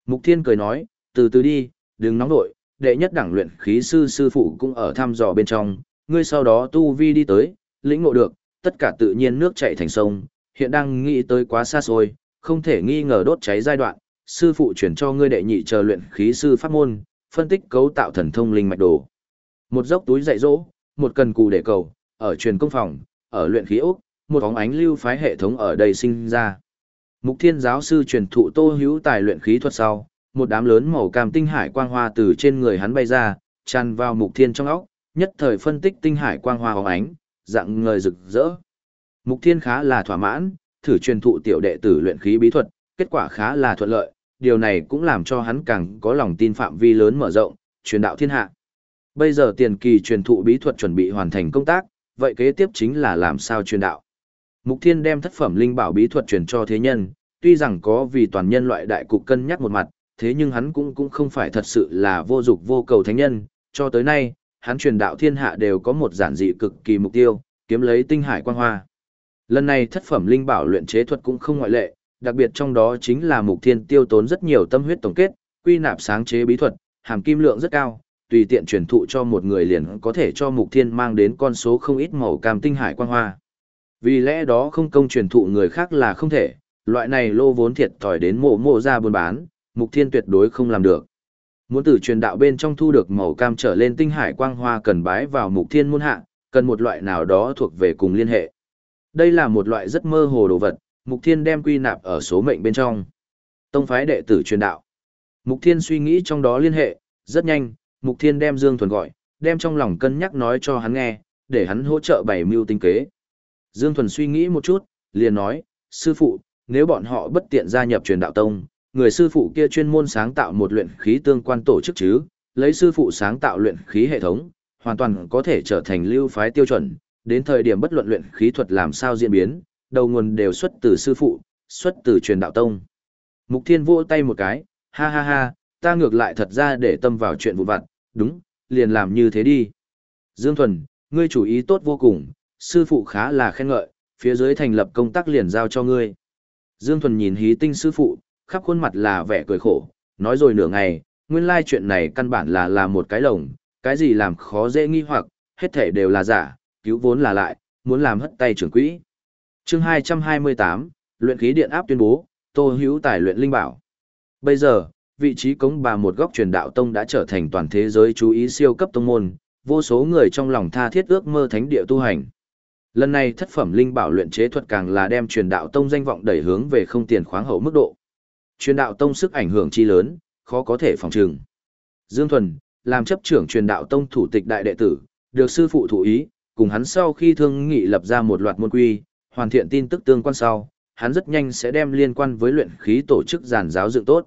Mục Thiên cười nói, từ từ đi, đừng nóng nội, đệ nhất đẳng luyện khí sư sư phụ cũng ở thăm dò bên trong, ngươi sau đó tu vi đi tới, lĩnh ngộ được, tất cả tự nhiên nước chảy thành sông, hiện đang nghĩ tới quá xa xôi, không thể nghi ngờ đốt cháy giai đoạn, sư phụ chuyển cho ngươi đệ nhị chờ luyện khí sư pháp môn, phân tích cấu tạo thần thông linh mạch đồ. Một dốc túi dạy dỗ, một cần cù để cầu, ở truyền công phòng, ở luyện khí ốc, một bóng ánh lưu phái hệ thống ở đây sinh ra. Mục Thiên giáo sư truyền thụ Tô Hữu tài luyện khí thuật sau, một đám lớn màu cam tinh hải quang hoa từ trên người hắn bay ra, tràn vào Mục Thiên trong óc, nhất thời phân tích tinh hải quang hoa hóng ánh, dạng người rực rỡ. Mục Thiên khá là thỏa mãn, thử truyền thụ tiểu đệ tử luyện khí bí thuật, kết quả khá là thuận lợi, điều này cũng làm cho hắn càng có lòng tin phạm vi lớn mở rộng, truyền đạo thiên hạ. Bây giờ tiền kỳ truyền thụ bí thuật chuẩn bị hoàn thành công tác, vậy kế tiếp chính là làm sao truyền đạo. Mục Thiên đem thất phẩm linh bảo bí thuật truyền cho thế nhân, tuy rằng có vì toàn nhân loại đại cục cân nhắc một mặt, thế nhưng hắn cũng cũng không phải thật sự là vô dục vô cầu thánh nhân, cho tới nay, hắn truyền đạo thiên hạ đều có một giản dị cực kỳ mục tiêu, kiếm lấy tinh hải quang hoa. Lần này thất phẩm linh bảo luyện chế thuật cũng không ngoại lệ, đặc biệt trong đó chính là mục thiên tiêu tốn rất nhiều tâm huyết tổng kết, quy nạp sáng chế bí thuật, hàm kim lượng rất cao, tùy tiện truyền thụ cho một người liền có thể cho mục thiên mang đến con số không ít màu cam tinh hải quang hoa. Vì lẽ đó không công truyền thụ người khác là không thể, loại này lô vốn thiệt thòi đến mộ mộ ra buôn bán, mục thiên tuyệt đối không làm được. Muốn từ truyền đạo bên trong thu được màu cam trở lên tinh hải quang hoa cần bái vào mục thiên muôn hạ, cần một loại nào đó thuộc về cùng liên hệ. Đây là một loại rất mơ hồ đồ vật, mục thiên đem quy nạp ở số mệnh bên trong. Tông phái đệ tử truyền đạo. Mục thiên suy nghĩ trong đó liên hệ, rất nhanh, mục thiên đem Dương Thuần gọi, đem trong lòng cân nhắc nói cho hắn nghe, để hắn hỗ trợ bày mưu tinh kế. Dương Thuần suy nghĩ một chút, liền nói, sư phụ, nếu bọn họ bất tiện gia nhập truyền đạo tông, người sư phụ kia chuyên môn sáng tạo một luyện khí tương quan tổ chức chứ, lấy sư phụ sáng tạo luyện khí hệ thống, hoàn toàn có thể trở thành lưu phái tiêu chuẩn, đến thời điểm bất luận luyện khí thuật làm sao diễn biến, đầu nguồn đều xuất từ sư phụ, xuất từ truyền đạo tông. Mục Thiên vỗ tay một cái, ha ha ha, ta ngược lại thật ra để tâm vào chuyện vụ vặt, đúng, liền làm như thế đi. Dương Thuần, ngươi chủ ý tốt vô cùng, sư phụ khá là khen ngợi, phía dưới thành lập công tác liền giao cho ngươi. Dương Thuần nhìn hí tinh sư phụ, khắp khuôn mặt là vẻ cười khổ, nói rồi nửa ngày, nguyên lai chuyện này căn bản là là một cái lồng, cái gì làm khó dễ nghi hoặc, hết thể đều là giả, cứu vốn là lại, muốn làm hất tay trưởng quỹ. chương 228, luyện khí điện áp tuyên bố, tô hữu tài luyện linh bảo. Bây giờ, vị trí cống bà một góc truyền đạo tông đã trở thành toàn thế giới chú ý siêu cấp tông môn, vô số người trong lòng tha thiết ước mơ thánh địa tu hành. Lần này thất phẩm linh bảo luyện chế thuật càng là đem truyền đạo tông danh vọng đẩy hướng về không tiền khoáng hậu mức độ. Truyền đạo tông sức ảnh hưởng chi lớn, khó có thể phòng trừng. Dương Thuần, làm chấp trưởng truyền đạo tông thủ tịch đại đệ tử, được sư phụ thụ ý, cùng hắn sau khi thương nghị lập ra một loạt môn quy, hoàn thiện tin tức tương quan sau, hắn rất nhanh sẽ đem liên quan với luyện khí tổ chức giàn giáo dựng tốt.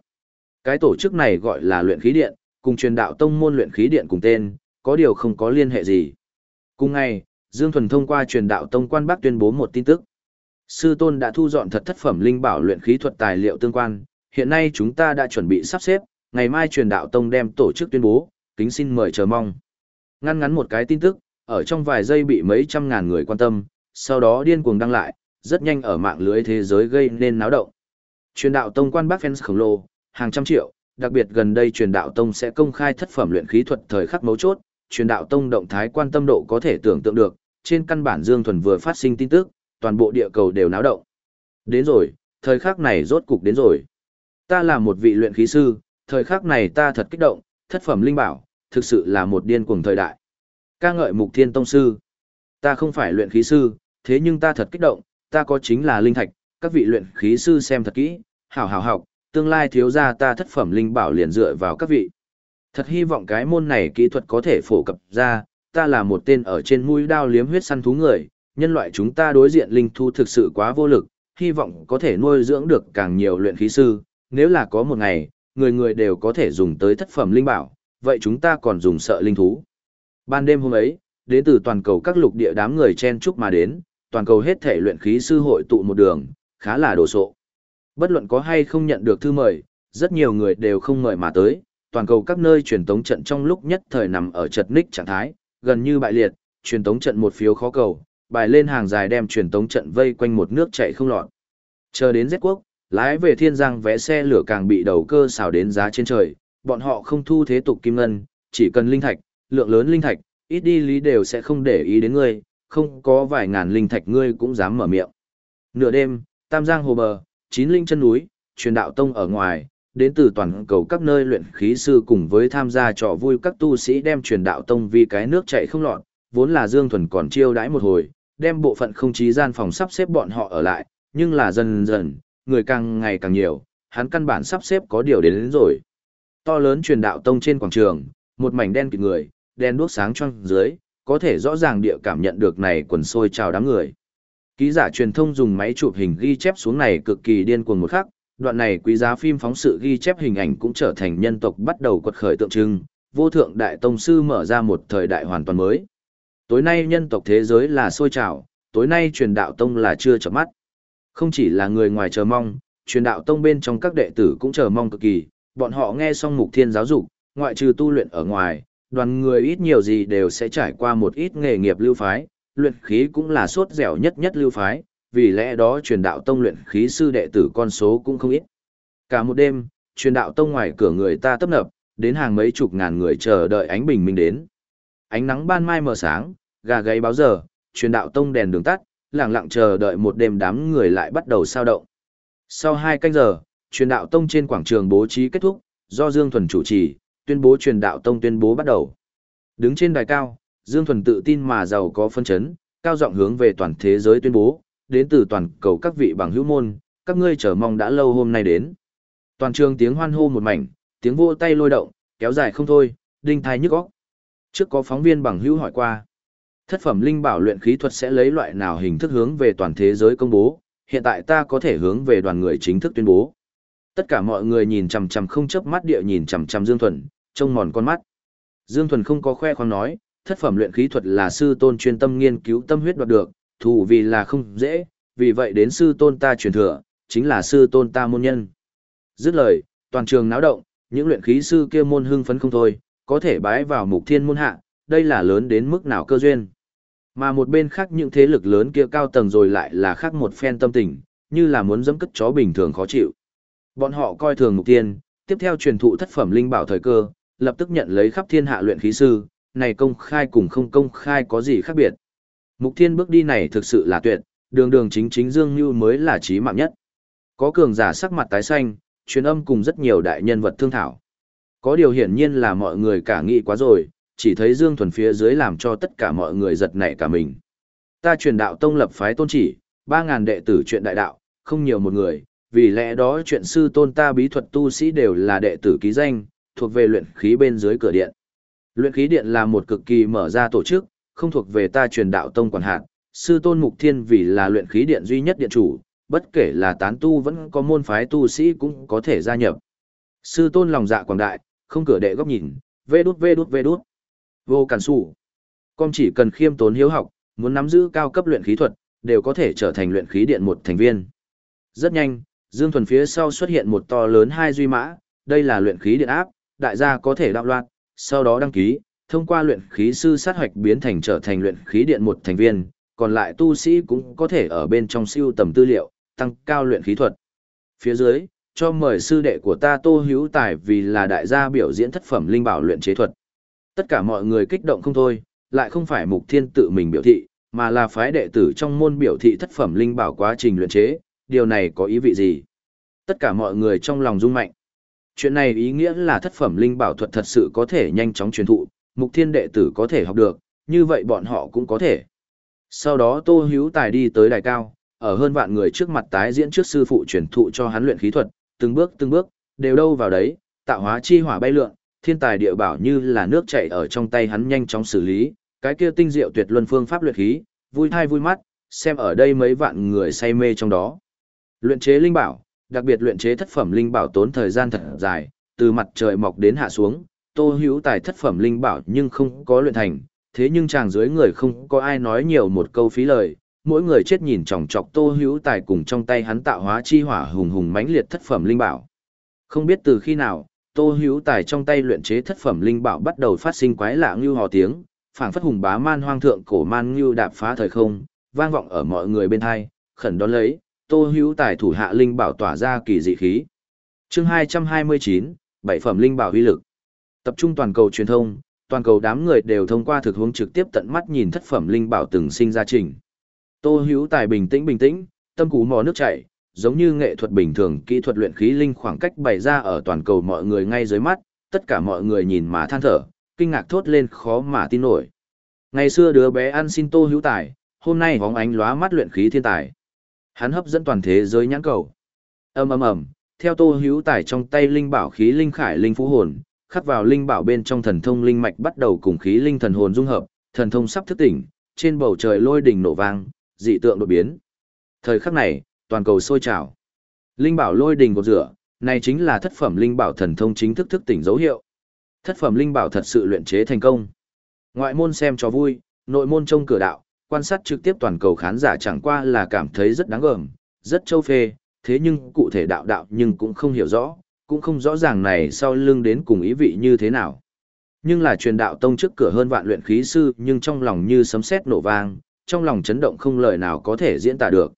Cái tổ chức này gọi là luyện khí điện, cùng truyền đạo tông môn luyện khí điện cùng tên, có điều không có liên hệ gì. Cùng ngày, Dương Thuần thông qua truyền đạo tông quan Bắc tuyên bố một tin tức. Sư tôn đã thu dọn thật thất phẩm linh bảo luyện khí thuật tài liệu tương quan, hiện nay chúng ta đã chuẩn bị sắp xếp, ngày mai truyền đạo tông đem tổ chức tuyên bố, kính xin mời chờ mong. Ngăn ngắn một cái tin tức, ở trong vài giây bị mấy trăm ngàn người quan tâm, sau đó điên cuồng đăng lại, rất nhanh ở mạng lưới thế giới gây nên náo động. Truyền đạo tông quan Bắc fans khổng lồ, hàng trăm triệu, đặc biệt gần đây truyền đạo tông sẽ công khai thất phẩm luyện khí thuật thời khắc mấu chốt, truyền đạo tông động thái quan tâm độ có thể tưởng tượng được, trên căn bản Dương Thuần vừa phát sinh tin tức, toàn bộ địa cầu đều náo động. Đến rồi, thời khắc này rốt cục đến rồi. Ta là một vị luyện khí sư, thời khắc này ta thật kích động, thất phẩm linh bảo, thực sự là một điên cuồng thời đại. Ca ngợi Mục Thiên Tông sư. Ta không phải luyện khí sư, thế nhưng ta thật kích động, ta có chính là linh thạch, các vị luyện khí sư xem thật kỹ, hảo hảo học, tương lai thiếu gia ta thất phẩm linh bảo liền dựa vào các vị. Thật hy vọng cái môn này kỹ thuật có thể phổ cập ra, ta là một tên ở trên mũi đao liếm huyết săn thú người, nhân loại chúng ta đối diện linh thu thực sự quá vô lực, hy vọng có thể nuôi dưỡng được càng nhiều luyện khí sư, nếu là có một ngày, người người đều có thể dùng tới thất phẩm linh bảo, vậy chúng ta còn dùng sợ linh thú. Ban đêm hôm ấy, đến từ toàn cầu các lục địa đám người chen chúc mà đến, toàn cầu hết thể luyện khí sư hội tụ một đường, khá là đồ sộ. Bất luận có hay không nhận được thư mời, rất nhiều người đều không mời mà tới, toàn cầu các nơi truyền tống trận trong lúc nhất thời nằm ở chật ních trạng thái, gần như bại liệt, truyền tống trận một phiếu khó cầu, bài lên hàng dài đem truyền tống trận vây quanh một nước chạy không lọt. Chờ đến Z quốc, lái về thiên giang vẽ xe lửa càng bị đầu cơ xào đến giá trên trời, bọn họ không thu thế tục kim ngân, chỉ cần linh thạch, lượng lớn linh thạch, ít đi lý đều sẽ không để ý đến ngươi, không có vài ngàn linh thạch ngươi cũng dám mở miệng. Nửa đêm, Tam Giang hồ bờ, chín linh chân núi, truyền đạo tông ở ngoài, đến từ toàn cầu các nơi luyện khí sư cùng với tham gia trò vui các tu sĩ đem truyền đạo tông vì cái nước chạy không lọt, vốn là Dương Thuần còn chiêu đãi một hồi, đem bộ phận không chí gian phòng sắp xếp bọn họ ở lại, nhưng là dần dần, người càng ngày càng nhiều, hắn căn bản sắp xếp có điều đến, đến rồi. To lớn truyền đạo tông trên quảng trường, một mảnh đen kịt người, đen đuốc sáng trong dưới, có thể rõ ràng địa cảm nhận được này quần sôi chào đám người. Ký giả truyền thông dùng máy chụp hình ghi chép xuống này cực kỳ điên cuồng một khắc, đoạn này quý giá phim phóng sự ghi chép hình ảnh cũng trở thành nhân tộc bắt đầu quật khởi tượng trưng, vô thượng đại tông sư mở ra một thời đại hoàn toàn mới. Tối nay nhân tộc thế giới là sôi trào, tối nay truyền đạo tông là chưa chợp mắt. Không chỉ là người ngoài chờ mong, truyền đạo tông bên trong các đệ tử cũng chờ mong cực kỳ, bọn họ nghe xong mục thiên giáo dục, ngoại trừ tu luyện ở ngoài, đoàn người ít nhiều gì đều sẽ trải qua một ít nghề nghiệp lưu phái, luyện khí cũng là sốt dẻo nhất nhất lưu phái, vì lẽ đó truyền đạo tông luyện khí sư đệ tử con số cũng không ít. Cả một đêm, truyền đạo tông ngoài cửa người ta tấp nập, đến hàng mấy chục ngàn người chờ đợi ánh bình minh đến. Ánh nắng ban mai mờ sáng, gà gáy báo giờ, truyền đạo tông đèn đường tắt, lặng lặng chờ đợi một đêm đám người lại bắt đầu sao động. Sau hai canh giờ, truyền đạo tông trên quảng trường bố trí kết thúc, do Dương Thuần chủ trì, tuyên bố truyền đạo tông tuyên bố bắt đầu. Đứng trên đài cao, Dương Thuần tự tin mà giàu có phân chấn, cao giọng hướng về toàn thế giới tuyên bố, đến từ toàn cầu các vị bằng hữu môn, các ngươi chờ mong đã lâu hôm nay đến. Toàn trường tiếng hoan hô một mảnh, tiếng vô tay lôi động, kéo dài không thôi, đinh thai nhức óc. Trước có phóng viên bằng hữu hỏi qua, thất phẩm linh bảo luyện khí thuật sẽ lấy loại nào hình thức hướng về toàn thế giới công bố, hiện tại ta có thể hướng về đoàn người chính thức tuyên bố. Tất cả mọi người nhìn chằm chằm không chớp mắt địa nhìn chằm chằm Dương Thuần, trông mòn con mắt. Dương Thuần không có khoe khoang nói, thất phẩm luyện khí thuật là sư tôn chuyên tâm nghiên cứu tâm huyết đoạt được, thủ vì là không dễ, vì vậy đến sư tôn ta truyền thừa, chính là sư tôn ta môn nhân. Dứt lời, toàn trường náo động, những luyện khí sư kia môn hưng phấn không thôi, có thể bái vào mục thiên môn hạ, đây là lớn đến mức nào cơ duyên. Mà một bên khác những thế lực lớn kia cao tầng rồi lại là khác một phen tâm tình, như là muốn dẫm cất chó bình thường khó chịu. Bọn họ coi thường mục tiên, tiếp theo truyền thụ thất phẩm linh bảo thời cơ, lập tức nhận lấy khắp thiên hạ luyện khí sư, này công khai cùng không công khai có gì khác biệt. Mục thiên bước đi này thực sự là tuyệt, đường đường chính chính Dương Như mới là trí mạng nhất. Có cường giả sắc mặt tái xanh, truyền âm cùng rất nhiều đại nhân vật thương thảo. Có điều hiển nhiên là mọi người cả nghĩ quá rồi, chỉ thấy Dương Thuần phía dưới làm cho tất cả mọi người giật nảy cả mình. Ta truyền đạo tông lập phái tôn chỉ, 3.000 đệ tử chuyện đại đạo, không nhiều một người, vì lẽ đó chuyện sư tôn ta bí thuật tu sĩ đều là đệ tử ký danh, thuộc về luyện khí bên dưới cửa điện. Luyện khí điện là một cực kỳ mở ra tổ chức, không thuộc về ta truyền đạo tông quản hạt, sư tôn mục thiên vì là luyện khí điện duy nhất điện chủ, bất kể là tán tu vẫn có môn phái tu sĩ cũng có thể gia nhập. Sư tôn lòng dạ quảng đại, không cửa đệ góc nhìn, vê đút vê đút vê đút. Vô cản sủ. Con chỉ cần khiêm tốn hiếu học, muốn nắm giữ cao cấp luyện khí thuật, đều có thể trở thành luyện khí điện một thành viên. Rất nhanh, Dương Thuần phía sau xuất hiện một to lớn hai duy mã, đây là luyện khí điện áp, đại gia có thể đạo loạt, sau đó đăng ký, thông qua luyện khí sư sát hoạch biến thành trở thành luyện khí điện một thành viên, còn lại tu sĩ cũng có thể ở bên trong siêu tầm tư liệu, tăng cao luyện khí thuật. Phía dưới, cho mời sư đệ của ta Tô Hữu Tài vì là đại gia biểu diễn thất phẩm linh bảo luyện chế thuật. Tất cả mọi người kích động không thôi, lại không phải mục thiên tự mình biểu thị, mà là phái đệ tử trong môn biểu thị thất phẩm linh bảo quá trình luyện chế, điều này có ý vị gì? Tất cả mọi người trong lòng rung mạnh. Chuyện này ý nghĩa là thất phẩm linh bảo thuật thật sự có thể nhanh chóng truyền thụ, mục thiên đệ tử có thể học được, như vậy bọn họ cũng có thể. Sau đó Tô Hữu Tài đi tới đài cao, ở hơn vạn người trước mặt tái diễn trước sư phụ truyền thụ cho hắn luyện khí thuật, từng bước từng bước, đều đâu vào đấy, tạo hóa chi hỏa bay lượn, thiên tài địa bảo như là nước chảy ở trong tay hắn nhanh chóng xử lý, cái kia tinh diệu tuyệt luân phương pháp luyện khí, vui thai vui mắt, xem ở đây mấy vạn người say mê trong đó. Luyện chế linh bảo, đặc biệt luyện chế thất phẩm linh bảo tốn thời gian thật dài, từ mặt trời mọc đến hạ xuống, Tô Hữu Tài thất phẩm linh bảo nhưng không có luyện thành, thế nhưng chàng dưới người không có ai nói nhiều một câu phí lời, mỗi người chết nhìn chòng chọc Tô Hữu Tài cùng trong tay hắn tạo hóa chi hỏa hùng hùng mãnh liệt thất phẩm linh bảo. Không biết từ khi nào, Tô Hữu Tài trong tay luyện chế thất phẩm linh bảo bắt đầu phát sinh quái lạ như hò tiếng, phảng phất hùng bá man hoang thượng cổ man như đạp phá thời không, vang vọng ở mọi người bên hai, khẩn đón lấy, Tô Hữu Tài thủ hạ linh bảo tỏa ra kỳ dị khí. Chương 229, bảy phẩm linh bảo uy lực. Tập trung toàn cầu truyền thông, toàn cầu đám người đều thông qua thực hướng trực tiếp tận mắt nhìn thất phẩm linh bảo từng sinh ra trình. Tô Hữu Tài bình tĩnh bình tĩnh, tâm cú mò nước chảy, giống như nghệ thuật bình thường, kỹ thuật luyện khí linh khoảng cách bày ra ở toàn cầu mọi người ngay dưới mắt, tất cả mọi người nhìn mà than thở, kinh ngạc thốt lên khó mà tin nổi. Ngày xưa đứa bé ăn xin Tô Hữu Tài, hôm nay hóng ánh lóa mắt luyện khí thiên tài. Hắn hấp dẫn toàn thế giới nhãn cầu. Ầm ầm ầm, theo Tô Hữu Tài trong tay linh bảo khí linh khải linh phú hồn, khắc vào linh bảo bên trong thần thông linh mạch bắt đầu cùng khí linh thần hồn dung hợp, thần thông sắp thức tỉnh, trên bầu trời lôi đỉnh nổ vang, dị tượng đột biến. Thời khắc này, toàn cầu sôi trào. Linh bảo lôi đỉnh cột rửa, này chính là thất phẩm linh bảo thần thông chính thức thức tỉnh dấu hiệu. Thất phẩm linh bảo thật sự luyện chế thành công. Ngoại môn xem cho vui, nội môn trông cửa đạo, quan sát trực tiếp toàn cầu khán giả chẳng qua là cảm thấy rất đáng gờm, rất châu phê, thế nhưng cụ thể đạo đạo nhưng cũng không hiểu rõ, cũng không rõ ràng này sau lưng đến cùng ý vị như thế nào. Nhưng là truyền đạo tông trước cửa hơn vạn luyện khí sư nhưng trong lòng như sấm sét nổ vang, trong lòng chấn động không lời nào có thể diễn tả được.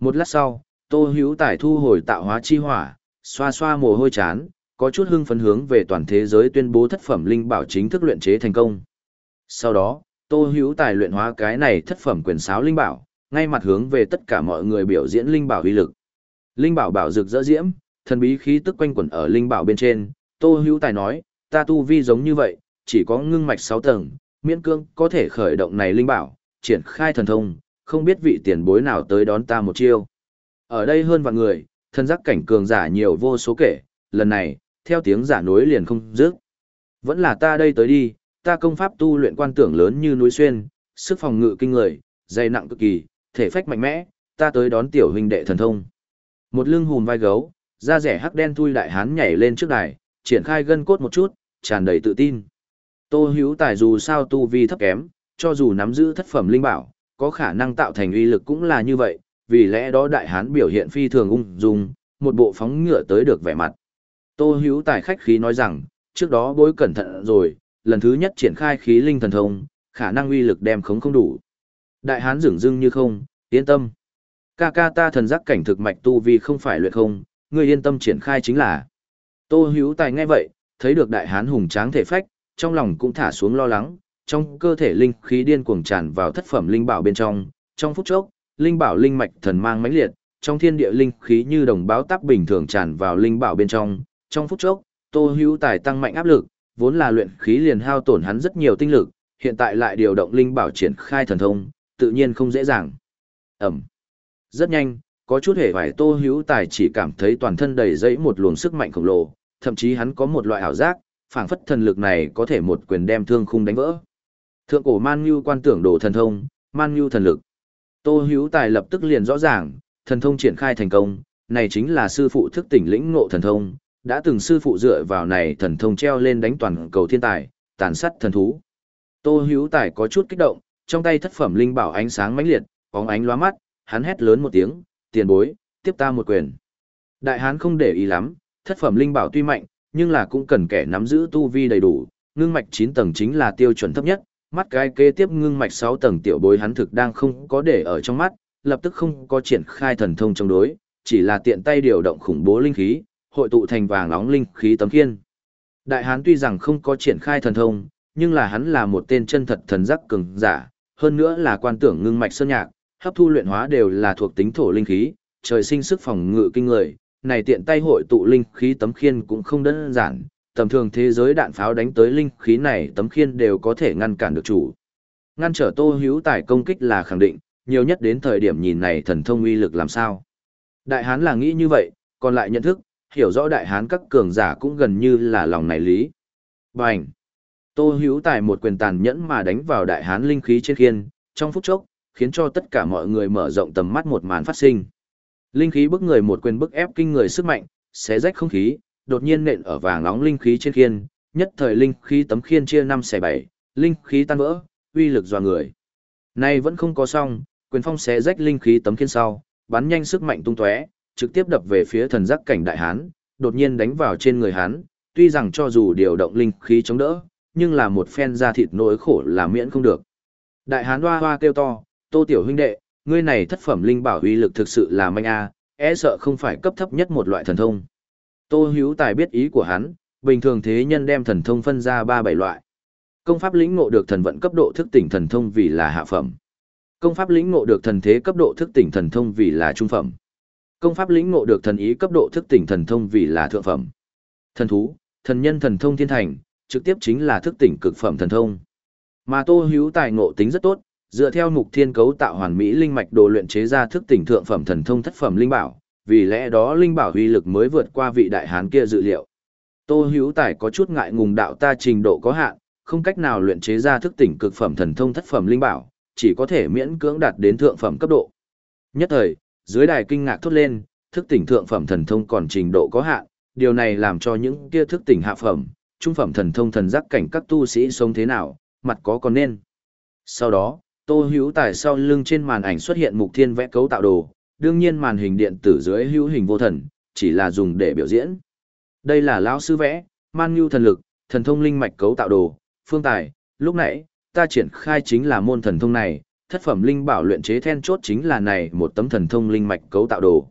Một lát sau, Tô Hữu Tài thu hồi tạo hóa chi hỏa, xoa xoa mồ hôi chán, có chút hưng phấn hướng về toàn thế giới tuyên bố thất phẩm linh bảo chính thức luyện chế thành công. Sau đó, Tô Hữu Tài luyện hóa cái này thất phẩm quyền sáo linh bảo, ngay mặt hướng về tất cả mọi người biểu diễn linh bảo uy lực. Linh bảo bảo rực rỡ diễm, thần bí khí tức quanh quẩn ở linh bảo bên trên, Tô Hữu Tài nói, ta tu vi giống như vậy, chỉ có ngưng mạch 6 tầng, miễn cương có thể khởi động này linh bảo, triển khai thần thông, không biết vị tiền bối nào tới đón ta một chiêu. Ở đây hơn vạn người, thân giác cảnh cường giả nhiều vô số kể, lần này, theo tiếng giả nối liền không dứt. Vẫn là ta đây tới đi, ta công pháp tu luyện quan tưởng lớn như núi xuyên, sức phòng ngự kinh người, dày nặng cực kỳ, thể phách mạnh mẽ, ta tới đón tiểu huynh đệ thần thông. Một lưng hùm vai gấu, da rẻ hắc đen thui đại hán nhảy lên trước đài, triển khai gân cốt một chút, tràn đầy tự tin. Tô Hữu Tài dù sao tu vi thấp kém, cho dù nắm giữ thất phẩm linh bảo, có khả năng tạo thành uy lực cũng là như vậy, vì lẽ đó đại hán biểu hiện phi thường ung dung, một bộ phóng ngựa tới được vẻ mặt. Tô Hữu Tài khách khí nói rằng, trước đó bối cẩn thận rồi, lần thứ nhất triển khai khí linh thần thông, khả năng uy lực đem khống không đủ. Đại hán dửng dưng như không, yên tâm. Ca ca ta thần giác cảnh thực mạch tu vi không phải luyện không, ngươi yên tâm triển khai chính là. Tô Hữu Tài nghe vậy, thấy được đại hán hùng tráng thể phách, trong lòng cũng thả xuống lo lắng, trong cơ thể linh khí điên cuồng tràn vào thất phẩm linh bảo bên trong, trong phút chốc, linh bảo linh mạch thần mang mãnh liệt, trong thiên địa linh khí như đồng báo táp bình thường tràn vào linh bảo bên trong, trong phút chốc, Tô Hữu Tài tăng mạnh áp lực, vốn là luyện khí liền hao tổn hắn rất nhiều tinh lực, hiện tại lại điều động linh bảo triển khai thần thông, tự nhiên không dễ dàng. Ẩm. Rất nhanh, có chút hề vải Tô Hữu Tài chỉ cảm thấy toàn thân đầy dẫy một luồng sức mạnh khổng lồ, thậm chí hắn có một loại ảo giác, phảng phất thần lực này có thể một quyền đem thương khung đánh vỡ. Thượng cổ Man Nhu quan tưởng đồ thần thông, Man Nhu thần lực. Tô Hữu Tài lập tức liền rõ ràng, thần thông triển khai thành công, này chính là sư phụ thức tỉnh lĩnh ngộ thần thông, đã từng sư phụ dựa vào này thần thông treo lên đánh toàn cầu thiên tài, tàn sát thần thú. Tô Hữu Tài có chút kích động, trong tay thất phẩm linh bảo ánh sáng mãnh liệt, bóng ánh lóa mắt, hắn hét lớn một tiếng, tiền bối, tiếp ta một quyền. Đại hán không để ý lắm, thất phẩm linh bảo tuy mạnh, nhưng là cũng cần kẻ nắm giữ tu vi đầy đủ, ngưng mạch 9 tầng chính là tiêu chuẩn thấp nhất, mắt cái kế tiếp ngưng mạch 6 tầng tiểu bối hắn thực đang không có để ở trong mắt, lập tức không có triển khai thần thông chống đối, chỉ là tiện tay điều động khủng bố linh khí, hội tụ thành vàng nóng linh khí tấm khiên. Đại hán tuy rằng không có triển khai thần thông, nhưng là hắn là một tên chân thật thần giác cường giả, hơn nữa là quan tưởng ngưng mạch sơn nhạc, hấp thu luyện hóa đều là thuộc tính thổ linh khí, trời sinh sức phòng ngự kinh người, này tiện tay hội tụ linh khí tấm khiên cũng không đơn giản, tầm thường thế giới đạn pháo đánh tới linh khí này tấm khiên đều có thể ngăn cản được chủ. Ngăn trở Tô Hữu Tài công kích là khẳng định, nhiều nhất đến thời điểm nhìn này thần thông uy lực làm sao. Đại Hán là nghĩ như vậy, còn lại nhận thức, hiểu rõ Đại Hán các cường giả cũng gần như là lòng này lý. Bành! Tô Hữu Tài một quyền tàn nhẫn mà đánh vào Đại Hán linh khí trên khiên, trong phút chốc, khiến cho tất cả mọi người mở rộng tầm mắt một màn phát sinh. Linh khí bức người một quyền bức ép kinh người sức mạnh, xé rách không khí, đột nhiên nện ở vàng nóng linh khí trên khiên, nhất thời linh khí tấm khiên chia năm xẻ bảy, linh khí tan vỡ, uy lực dọa người. Nay vẫn không có xong, quyền phong xé rách linh khí tấm khiên sau, bắn nhanh sức mạnh tung tóe, trực tiếp đập về phía thần giác cảnh đại hán, đột nhiên đánh vào trên người hán, tuy rằng cho dù điều động linh khí chống đỡ, nhưng là một phen da thịt nỗi khổ là miễn không được. Đại hán hoa hoa kêu to, "Tô tiểu huynh đệ, ngươi này thất phẩm linh bảo uy lực thực sự là manh a, e sợ không phải cấp thấp nhất một loại thần thông." Tô Hữu Tài biết ý của hắn, bình thường thế nhân đem thần thông phân ra ba bảy loại. Công pháp lĩnh ngộ được thần vận cấp độ thức tỉnh thần thông vì là hạ phẩm. Công pháp lĩnh ngộ được thần thế cấp độ thức tỉnh thần thông vì là trung phẩm. Công pháp lĩnh ngộ được thần ý cấp độ thức tỉnh thần thông vì là thượng phẩm. Thần thú, thần nhân thần thông thiên thành, trực tiếp chính là thức tỉnh cực phẩm thần thông. Mà Tô Hữu Tài ngộ tính rất tốt, dựa theo mục thiên cấu tạo hoàn mỹ linh mạch đồ luyện chế ra thức tỉnh thượng phẩm thần thông thất phẩm linh bảo, vì lẽ đó linh bảo uy lực mới vượt qua vị đại hán kia dự liệu. Tô Hữu Tài có chút ngại ngùng đạo ta trình độ có hạn, không cách nào luyện chế ra thức tỉnh cực phẩm thần thông thất phẩm linh bảo, chỉ có thể miễn cưỡng đạt đến thượng phẩm cấp độ. Nhất thời, dưới đài kinh ngạc thốt lên, thức tỉnh thượng phẩm thần thông còn trình độ có hạn, điều này làm cho những kia thức tỉnh hạ phẩm, trung phẩm thần thông thần giác cảnh các tu sĩ sống thế nào, mặt có còn nên. Sau đó, Tô Hữu Tài sau lưng trên màn ảnh xuất hiện mục thiên vẽ cấu tạo đồ, đương nhiên màn hình điện tử dưới hữu hình vô thần, chỉ là dùng để biểu diễn. Đây là lão sư vẽ, man nhu thần lực, thần thông linh mạch cấu tạo đồ, phương tài, lúc nãy, ta triển khai chính là môn thần thông này, thất phẩm linh bảo luyện chế then chốt chính là này một tấm thần thông linh mạch cấu tạo đồ.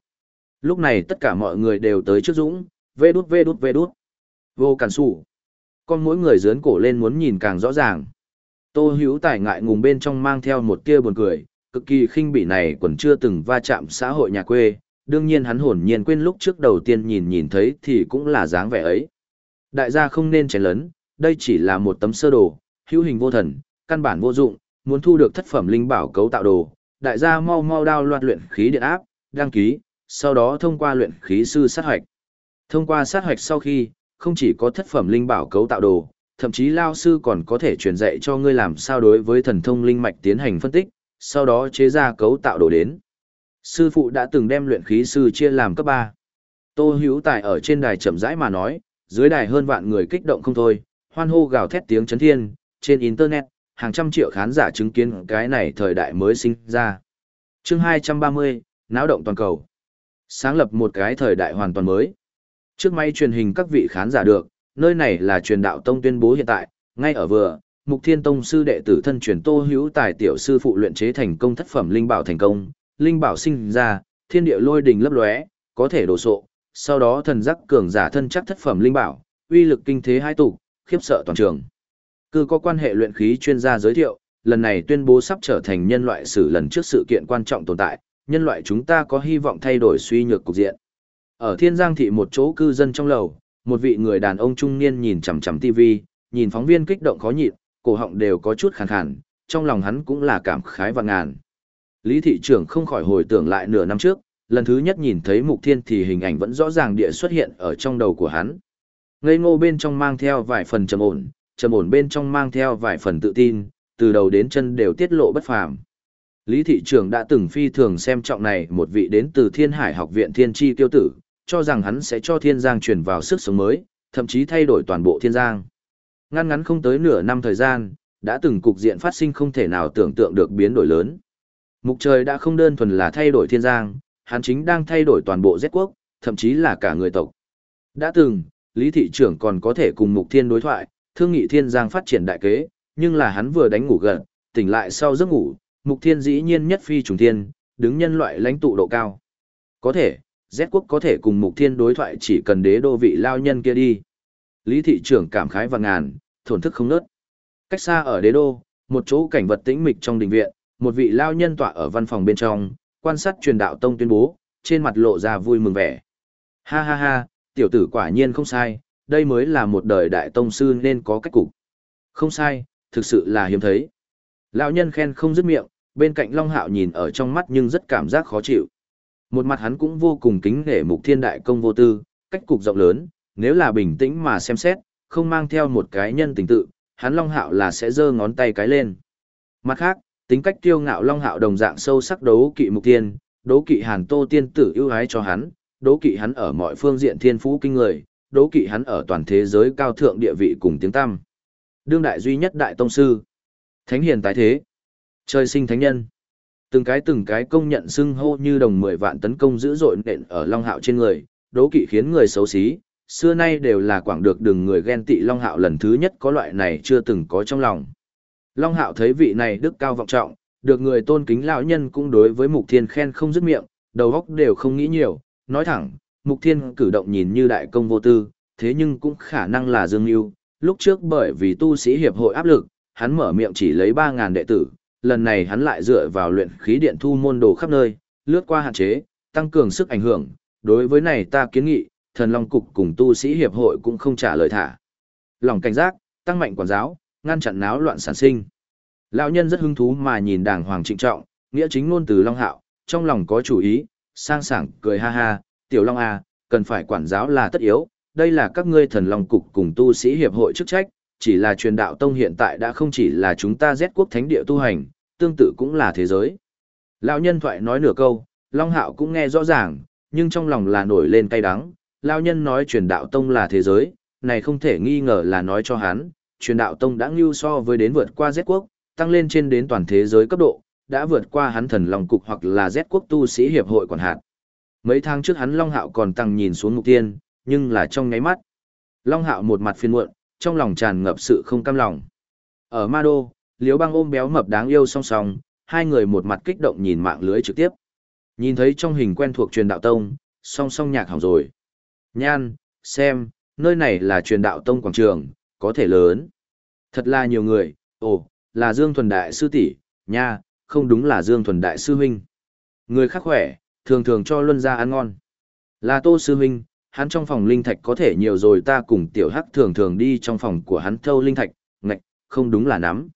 Lúc này tất cả mọi người đều tới trước dũng, vê đút vê đút vê đút. Vô cản sủ. Con mỗi người dướn cổ lên muốn nhìn càng rõ ràng. Tô hữu tài ngại ngùng bên trong mang theo một tia buồn cười, cực kỳ khinh bỉ này còn chưa từng va chạm xã hội nhà quê, đương nhiên hắn hồn nhiên quên lúc trước đầu tiên nhìn nhìn thấy thì cũng là dáng vẻ ấy. Đại gia không nên chén lớn, đây chỉ là một tấm sơ đồ, hữu hình vô thần, căn bản vô dụng, muốn thu được thất phẩm linh bảo cấu tạo đồ, đại gia mau mau đao loạt luyện khí điện áp, đăng ký, sau đó thông qua luyện khí sư sát hoạch. Thông qua sát hoạch sau khi, không chỉ có thất phẩm linh bảo cấu tạo đồ, thậm chí lao sư còn có thể truyền dạy cho ngươi làm sao đối với thần thông linh mạch tiến hành phân tích, sau đó chế ra cấu tạo đồ đến. Sư phụ đã từng đem luyện khí sư chia làm cấp 3. Tô Hữu Tài ở trên đài chậm rãi mà nói, dưới đài hơn vạn người kích động không thôi, hoan hô gào thét tiếng chấn thiên, trên internet, hàng trăm triệu khán giả chứng kiến cái này thời đại mới sinh ra. Chương 230, náo động toàn cầu. Sáng lập một cái thời đại hoàn toàn mới. Trước máy truyền hình các vị khán giả được, nơi này là truyền đạo tông tuyên bố hiện tại, ngay ở vừa, Mục Thiên Tông sư đệ tử thân truyền Tô Hữu Tài tiểu sư phụ luyện chế thành công thất phẩm linh bảo thành công, linh bảo sinh ra, thiên địa lôi đình lấp lóe, có thể đổ sộ, sau đó thần giác cường giả thân chắc thất phẩm linh bảo, uy lực kinh thế hai tụ, khiếp sợ toàn trường. Cứ có quan hệ luyện khí chuyên gia giới thiệu, lần này tuyên bố sắp trở thành nhân loại sử lần trước sự kiện quan trọng tồn tại, nhân loại chúng ta có hy vọng thay đổi suy nhược cục diện. Ở Thiên Giang thị một chỗ cư dân trong lầu, một vị người đàn ông trung niên nhìn chằm chằm TV, nhìn phóng viên kích động khó nhịn, cổ họng đều có chút khàn khàn, trong lòng hắn cũng là cảm khái và ngàn. Lý thị trưởng không khỏi hồi tưởng lại nửa năm trước, lần thứ nhất nhìn thấy mục thiên thì hình ảnh vẫn rõ ràng địa xuất hiện ở trong đầu của hắn. Ngây ngô bên trong mang theo vài phần trầm ổn, trầm ổn bên trong mang theo vài phần tự tin, từ đầu đến chân đều tiết lộ bất phàm. Lý thị trưởng đã từng phi thường xem trọng này một vị đến từ Thiên Hải học viện Thiên Chi tiêu tử, cho rằng hắn sẽ cho Thiên Giang truyền vào sức sống mới, thậm chí thay đổi toàn bộ Thiên Giang. Ngăn ngắn không tới nửa năm thời gian, đã từng cục diện phát sinh không thể nào tưởng tượng được biến đổi lớn. Mục trời đã không đơn thuần là thay đổi thiên giang, hắn chính đang thay đổi toàn bộ Z quốc, thậm chí là cả người tộc. Đã từng, Lý Thị trưởng còn có thể cùng Mục Thiên đối thoại, thương nghị thiên giang phát triển đại kế, nhưng là hắn vừa đánh ngủ gần, tỉnh lại sau giấc ngủ, Mục Thiên dĩ nhiên nhất phi trùng thiên, đứng nhân loại lãnh tụ độ cao. Có thể, Z quốc có thể cùng Mục Thiên đối thoại chỉ cần đế đô vị lao nhân kia đi. Lý thị trưởng cảm khái và ngàn, thổn thức không nớt. Cách xa ở đế đô, một chỗ cảnh vật tĩnh mịch trong đình viện, một vị lao nhân tọa ở văn phòng bên trong, quan sát truyền đạo tông tuyên bố, trên mặt lộ ra vui mừng vẻ. Ha ha ha, tiểu tử quả nhiên không sai, đây mới là một đời đại tông sư nên có cách cục. Không sai, thực sự là hiếm thấy. Lão nhân khen không dứt miệng, bên cạnh Long Hạo nhìn ở trong mắt nhưng rất cảm giác khó chịu. Một mặt hắn cũng vô cùng kính nể mục thiên đại công vô tư, cách cục rộng lớn, nếu là bình tĩnh mà xem xét, không mang theo một cái nhân tình tự, hắn Long Hạo là sẽ giơ ngón tay cái lên. Mặt khác, tính cách kiêu ngạo Long Hạo đồng dạng sâu sắc đấu kỵ mục tiên, đấu kỵ Hàn Tô tiên tử ưu ái cho hắn, đấu kỵ hắn ở mọi phương diện thiên phú kinh người, đấu kỵ hắn ở toàn thế giới cao thượng địa vị cùng tiếng tăm. Đương đại duy nhất đại tông sư, thánh hiền tái thế, trời sinh thánh nhân. Từng cái từng cái công nhận xưng hô như đồng mười vạn tấn công dữ dội nện ở Long Hạo trên người, đấu kỵ khiến người xấu xí, xưa nay đều là quảng được đừng người ghen tị Long Hạo lần thứ nhất có loại này chưa từng có trong lòng. Long Hạo thấy vị này đức cao vọng trọng, được người tôn kính lão nhân cũng đối với Mục Thiên khen không dứt miệng, đầu óc đều không nghĩ nhiều, nói thẳng, Mục Thiên cử động nhìn như đại công vô tư, thế nhưng cũng khả năng là dương ưu. Lúc trước bởi vì tu sĩ hiệp hội áp lực, hắn mở miệng chỉ lấy 3.000 đệ tử, lần này hắn lại dựa vào luyện khí điện thu môn đồ khắp nơi, lướt qua hạn chế, tăng cường sức ảnh hưởng. Đối với này ta kiến nghị, thần long cục cùng tu sĩ hiệp hội cũng không trả lời thả. Lòng cảnh giác, tăng mạnh quản giáo, ngăn chặn náo loạn sản sinh. Lão nhân rất hứng thú mà nhìn đàng hoàng trịnh trọng, nghĩa chính ngôn từ Long Hạo, trong lòng có chủ ý, sang sảng cười ha ha, tiểu Long A, à, cần phải quản giáo là tất yếu, đây là các ngươi thần long cục cùng tu sĩ hiệp hội chức trách, chỉ là truyền đạo tông hiện tại đã không chỉ là chúng ta giết quốc thánh địa tu hành, tương tự cũng là thế giới. Lão nhân thoại nói nửa câu, Long Hạo cũng nghe rõ ràng, nhưng trong lòng là nổi lên cay đắng, Lão nhân nói truyền đạo tông là thế giới, này không thể nghi ngờ là nói cho hắn, truyền đạo tông đã ngưu so với đến vượt qua Z quốc, tăng lên trên đến toàn thế giới cấp độ, đã vượt qua hắn thần long cục hoặc là Z quốc tu sĩ hiệp hội quản hạt. Mấy tháng trước hắn Long Hạo còn tăng nhìn xuống mục tiên, nhưng là trong nháy mắt. Long Hạo một mặt phiền muộn, trong lòng tràn ngập sự không cam lòng. Ở Ma Đô, Liễu Bang ôm béo mập đáng yêu song song, hai người một mặt kích động nhìn mạng lưới trực tiếp. Nhìn thấy trong hình quen thuộc truyền đạo tông, song song nhạc hỏng rồi. Nhan, xem, nơi này là truyền đạo tông quảng trường, có thể lớn. Thật là nhiều người, ồ, là Dương Thuần Đại Sư tỷ nha, không đúng là Dương Thuần Đại Sư Huynh. Người khác khỏe, thường thường cho luân ra ăn ngon. Là Tô Sư minh hắn trong phòng linh thạch có thể nhiều rồi ta cùng tiểu hắc thường thường đi trong phòng của hắn thâu linh thạch, ngạch, không đúng là nắm.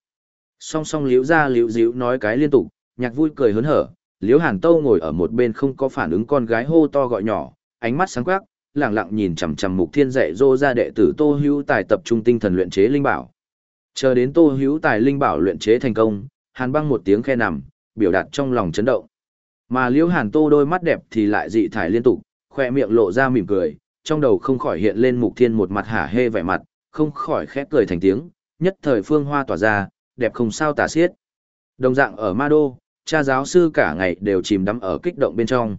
Song song liễu ra liễu díu nói cái liên tục, nhạc vui cười hớn hở, liễu hàn tâu ngồi ở một bên không có phản ứng con gái hô to gọi nhỏ, ánh mắt sáng quắc, lẳng lặng nhìn chằm chằm mục thiên dạy dô ra đệ tử tô hữu tài tập trung tinh thần luyện chế linh bảo. Chờ đến tô hữu tài linh bảo luyện chế thành công, hàn băng một tiếng khe nằm, biểu đạt trong lòng chấn động. Mà liễu hàn tô đôi mắt đẹp thì lại dị thải liên tục, khoe miệng lộ ra mỉm cười, trong đầu không khỏi hiện lên mục thiên một mặt hả hê vẻ mặt, không khỏi khẽ cười thành tiếng, nhất thời phương hoa tỏa ra, đẹp không sao tả xiết. Đồng dạng ở Ma Đô, cha giáo sư cả ngày đều chìm đắm ở kích động bên trong.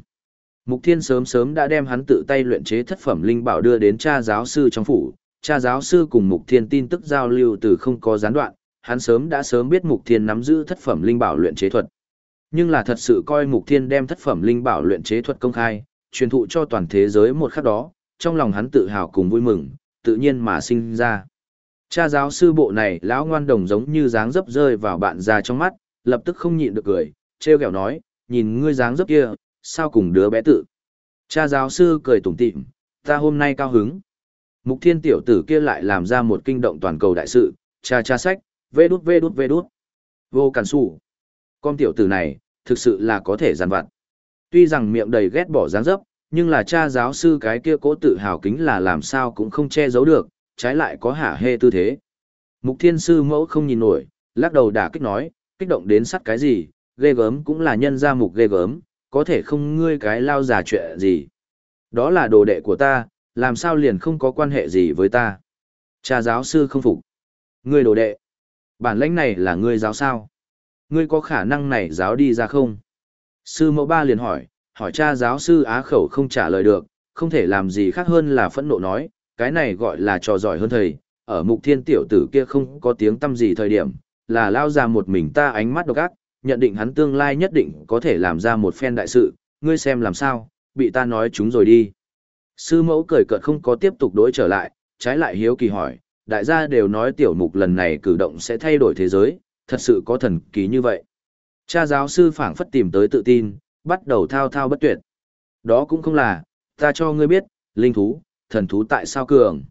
Mục Thiên sớm sớm đã đem hắn tự tay luyện chế thất phẩm linh bảo đưa đến cha giáo sư trong phủ, cha giáo sư cùng Mục Thiên tin tức giao lưu từ không có gián đoạn, hắn sớm đã sớm biết Mục Thiên nắm giữ thất phẩm linh bảo luyện chế thuật. Nhưng là thật sự coi Mục Thiên đem thất phẩm linh bảo luyện chế thuật công khai, truyền thụ cho toàn thế giới một khắc đó, trong lòng hắn tự hào cùng vui mừng, tự nhiên mà sinh ra. Cha giáo sư bộ này lão ngoan đồng giống như dáng dấp rơi vào bạn già trong mắt, lập tức không nhịn được cười, treo kẹo nói, nhìn ngươi dáng dấp kia, sao cùng đứa bé tự. Cha giáo sư cười tủm tỉm, ta hôm nay cao hứng. Mục thiên tiểu tử kia lại làm ra một kinh động toàn cầu đại sự, cha cha sách, vê đút vê đút vê đút. Vô cản sủ. Con tiểu tử này, thực sự là có thể giàn vặt. Tuy rằng miệng đầy ghét bỏ dáng dấp, nhưng là cha giáo sư cái kia cố tự hào kính là làm sao cũng không che giấu được, trái lại có hả hê tư thế. Mục thiên sư mẫu không nhìn nổi, lắc đầu đả kích nói, kích động đến sắt cái gì, ghê gớm cũng là nhân gia mục ghê gớm, có thể không ngươi cái lao già chuyện gì. Đó là đồ đệ của ta, làm sao liền không có quan hệ gì với ta. Cha giáo sư không phục. Ngươi đồ đệ. Bản lãnh này là ngươi giáo sao? Ngươi có khả năng này giáo đi ra không? Sư mẫu ba liền hỏi, hỏi cha giáo sư á khẩu không trả lời được, không thể làm gì khác hơn là phẫn nộ nói, cái này gọi là trò giỏi hơn thầy, ở mục thiên tiểu tử kia không có tiếng tâm gì thời điểm, là lao ra một mình ta ánh mắt độc ác, nhận định hắn tương lai nhất định có thể làm ra một phen đại sự, ngươi xem làm sao, bị ta nói chúng rồi đi. Sư mẫu cười cợt không có tiếp tục đối trở lại, trái lại hiếu kỳ hỏi, đại gia đều nói tiểu mục lần này cử động sẽ thay đổi thế giới, thật sự có thần kỳ như vậy. Cha giáo sư phảng phất tìm tới tự tin, bắt đầu thao thao bất tuyệt. Đó cũng không là, ta cho ngươi biết, linh thú, thần thú tại sao cường.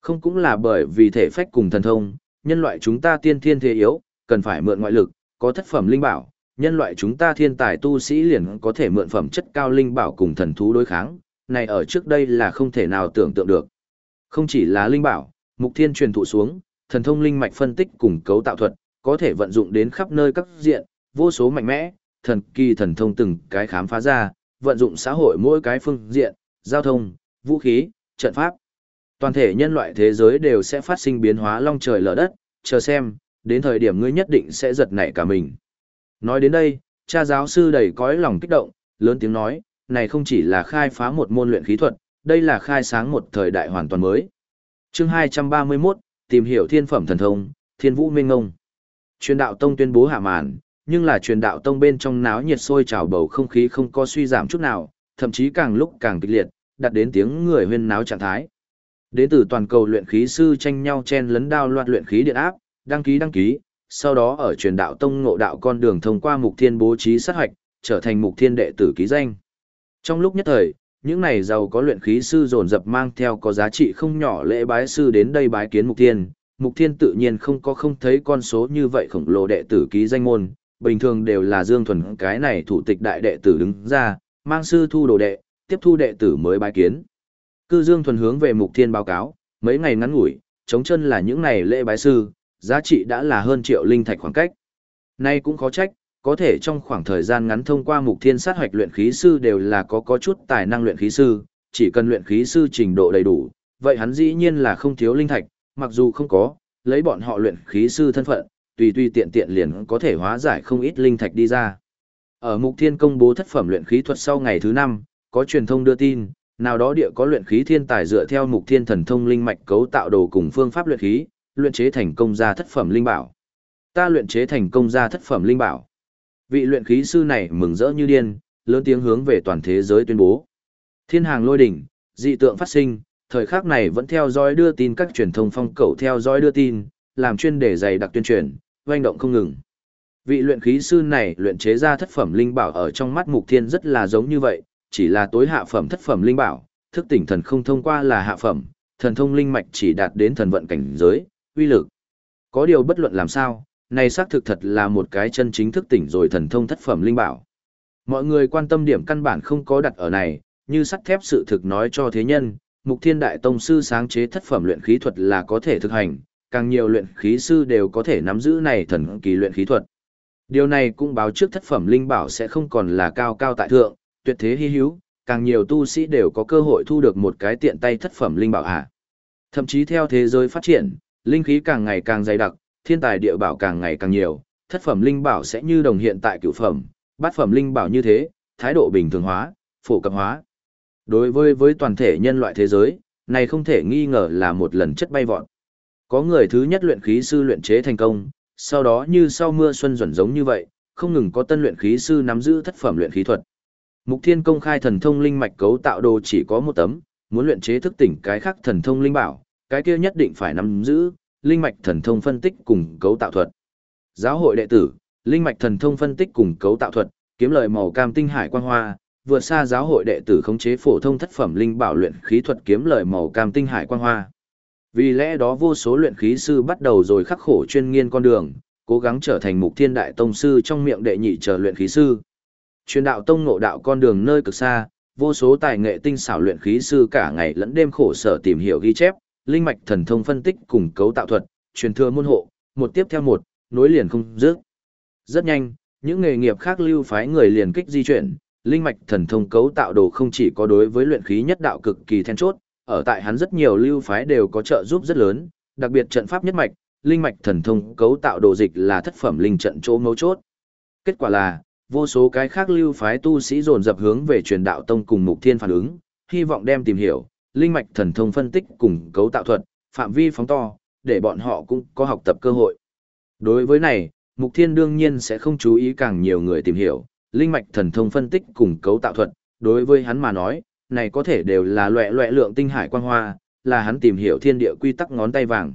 Không cũng là bởi vì thể phách cùng thần thông, nhân loại chúng ta tiên thiên thế yếu, cần phải mượn ngoại lực, có thất phẩm linh bảo, nhân loại chúng ta thiên tài tu sĩ liền có thể mượn phẩm chất cao linh bảo cùng thần thú đối kháng, này ở trước đây là không thể nào tưởng tượng được. Không chỉ là linh bảo, mục thiên truyền thụ xuống, thần thông linh mạch phân tích cùng cấu tạo thuật, có thể vận dụng đến khắp nơi các diện, vô số mạnh mẽ, thần kỳ thần thông từng cái khám phá ra, vận dụng xã hội mỗi cái phương diện, giao thông, vũ khí, trận pháp. Toàn thể nhân loại thế giới đều sẽ phát sinh biến hóa long trời lở đất, chờ xem, đến thời điểm ngươi nhất định sẽ giật nảy cả mình. Nói đến đây, cha giáo sư đầy cõi lòng kích động, lớn tiếng nói, này không chỉ là khai phá một môn luyện khí thuật, đây là khai sáng một thời đại hoàn toàn mới. Chương 231, tìm hiểu thiên phẩm thần thông, thiên vũ minh ngông. Truyền đạo tông tuyên bố hạ màn, nhưng là truyền đạo tông bên trong náo nhiệt sôi trào bầu không khí không có suy giảm chút nào, thậm chí càng lúc càng kịch liệt, đặt đến tiếng người huyên náo trạng thái. Đến từ toàn cầu luyện khí sư tranh nhau chen lấn đao loạt luyện khí điện áp, đăng ký đăng ký, sau đó ở truyền đạo tông ngộ đạo con đường thông qua mục thiên bố trí sát hoạch, trở thành mục thiên đệ tử ký danh. Trong lúc nhất thời, những này giàu có luyện khí sư dồn dập mang theo có giá trị không nhỏ lễ bái sư đến đây bái kiến mục thiên. Mục thiên tự nhiên không có không thấy con số như vậy khổng lồ đệ tử ký danh môn, bình thường đều là Dương Thuần cái này thủ tịch đại đệ tử đứng ra, mang sư thu đồ đệ, tiếp thu đệ tử mới bái kiến. Cư Dương Thuần hướng về Mục Thiên báo cáo, mấy ngày ngắn ngủi, chống chân là những này lễ bái sư, giá trị đã là hơn triệu linh thạch khoảng cách. Nay cũng khó trách, có thể trong khoảng thời gian ngắn thông qua Mục Thiên sát hoạch luyện khí sư đều là có có chút tài năng luyện khí sư, chỉ cần luyện khí sư trình độ đầy đủ, vậy hắn dĩ nhiên là không thiếu linh thạch, mặc dù không có, lấy bọn họ luyện khí sư thân phận, tùy tùy tiện tiện liền có thể hóa giải không ít linh thạch đi ra. Ở Mục Thiên công bố thất phẩm luyện khí thuật sau ngày thứ năm, có truyền thông đưa tin, nào đó địa có luyện khí thiên tài dựa theo Mục Thiên thần thông linh mạch cấu tạo đồ cùng phương pháp luyện khí, luyện chế thành công ra thất phẩm linh bảo. Ta luyện chế thành công ra thất phẩm linh bảo. Vị luyện khí sư này mừng rỡ như điên, lớn tiếng hướng về toàn thế giới tuyên bố. Thiên hàng lôi đỉnh, dị tượng phát sinh, thời khắc này vẫn theo dõi đưa tin các truyền thông phong cầu theo dõi đưa tin, làm chuyên đề dày đặc tuyên truyền, doanh động không ngừng. Vị luyện khí sư này luyện chế ra thất phẩm linh bảo ở trong mắt Mục Thiên rất là giống như vậy, chỉ là tối hạ phẩm thất phẩm linh bảo, thức tỉnh thần không thông qua là hạ phẩm, thần thông linh mạch chỉ đạt đến thần vận cảnh giới, uy lực. Có điều bất luận làm sao, này xác thực thật là một cái chân chính thức tỉnh rồi thần thông thất phẩm linh bảo. Mọi người quan tâm điểm căn bản không có đặt ở này, như sắt thép sự thực nói cho thế nhân, Mục Thiên Đại Tông sư sáng chế thất phẩm luyện khí thuật là có thể thực hành, càng nhiều luyện khí sư đều có thể nắm giữ này thần kỳ luyện khí thuật. Điều này cũng báo trước thất phẩm linh bảo sẽ không còn là cao cao tại thượng, tuyệt thế hy hữu, càng nhiều tu sĩ đều có cơ hội thu được một cái tiện tay thất phẩm linh bảo hạ. Thậm chí theo thế giới phát triển, linh khí càng ngày càng dày đặc, thiên tài địa bảo càng ngày càng nhiều, thất phẩm linh bảo sẽ như đồng hiện tại cửu phẩm, bát phẩm linh bảo như thế, thái độ bình thường hóa, phổ cập hóa. Đối với với toàn thể nhân loại thế giới, này không thể nghi ngờ là một lần chất bay vọt. Có người thứ nhất luyện khí sư luyện chế thành công, sau đó như sau mưa xuân dần giống như vậy, không ngừng có tân luyện khí sư nắm giữ thất phẩm luyện khí thuật. Mục Thiên công khai thần thông linh mạch cấu tạo đồ chỉ có một tấm, muốn luyện chế thức tỉnh cái khác thần thông linh bảo, cái kia nhất định phải nắm giữ linh mạch thần thông phân tích cùng cấu tạo thuật. Giáo hội đệ tử, linh mạch thần thông phân tích cùng cấu tạo thuật, kiếm lợi màu cam tinh hải quang hoa, vượt xa giáo hội đệ tử khống chế phổ thông thất phẩm linh bảo luyện khí thuật kiếm lợi màu cam tinh hải quang hoa. Vì lẽ đó vô số luyện khí sư bắt đầu rồi khắc khổ chuyên nghiên con đường, cố gắng trở thành mục thiên đại tông sư trong miệng đệ nhị trở luyện khí sư. Truyền đạo tông ngộ đạo con đường nơi cực xa, vô số tài nghệ tinh xảo luyện khí sư cả ngày lẫn đêm khổ sở tìm hiểu ghi chép, linh mạch thần thông phân tích cùng cấu tạo thuật, truyền thừa môn hộ, một tiếp theo một, nối liền không dứt. Rất nhanh, những nghề nghiệp khác lưu phái người liền kích di chuyển, linh mạch thần thông cấu tạo đồ không chỉ có đối với luyện khí nhất đạo cực kỳ then chốt, ở tại hắn rất nhiều lưu phái đều có trợ giúp rất lớn, đặc biệt trận pháp nhất mạch, linh mạch thần thông cấu tạo đồ dịch là thất phẩm linh trận chỗ mấu chốt. Kết quả là, vô số cái khác lưu phái tu sĩ dồn dập hướng về truyền đạo tông cùng mục thiên phản ứng, hy vọng đem tìm hiểu, linh mạch thần thông phân tích cùng cấu tạo thuật, phạm vi phóng to, để bọn họ cũng có học tập cơ hội. Đối với này, mục thiên đương nhiên sẽ không chú ý càng nhiều người tìm hiểu, linh mạch thần thông phân tích cùng cấu tạo thuật, đối với hắn mà nói, này có thể đều là loại loại lượng tinh hải quang hoa, là hắn tìm hiểu thiên địa quy tắc ngón tay vàng.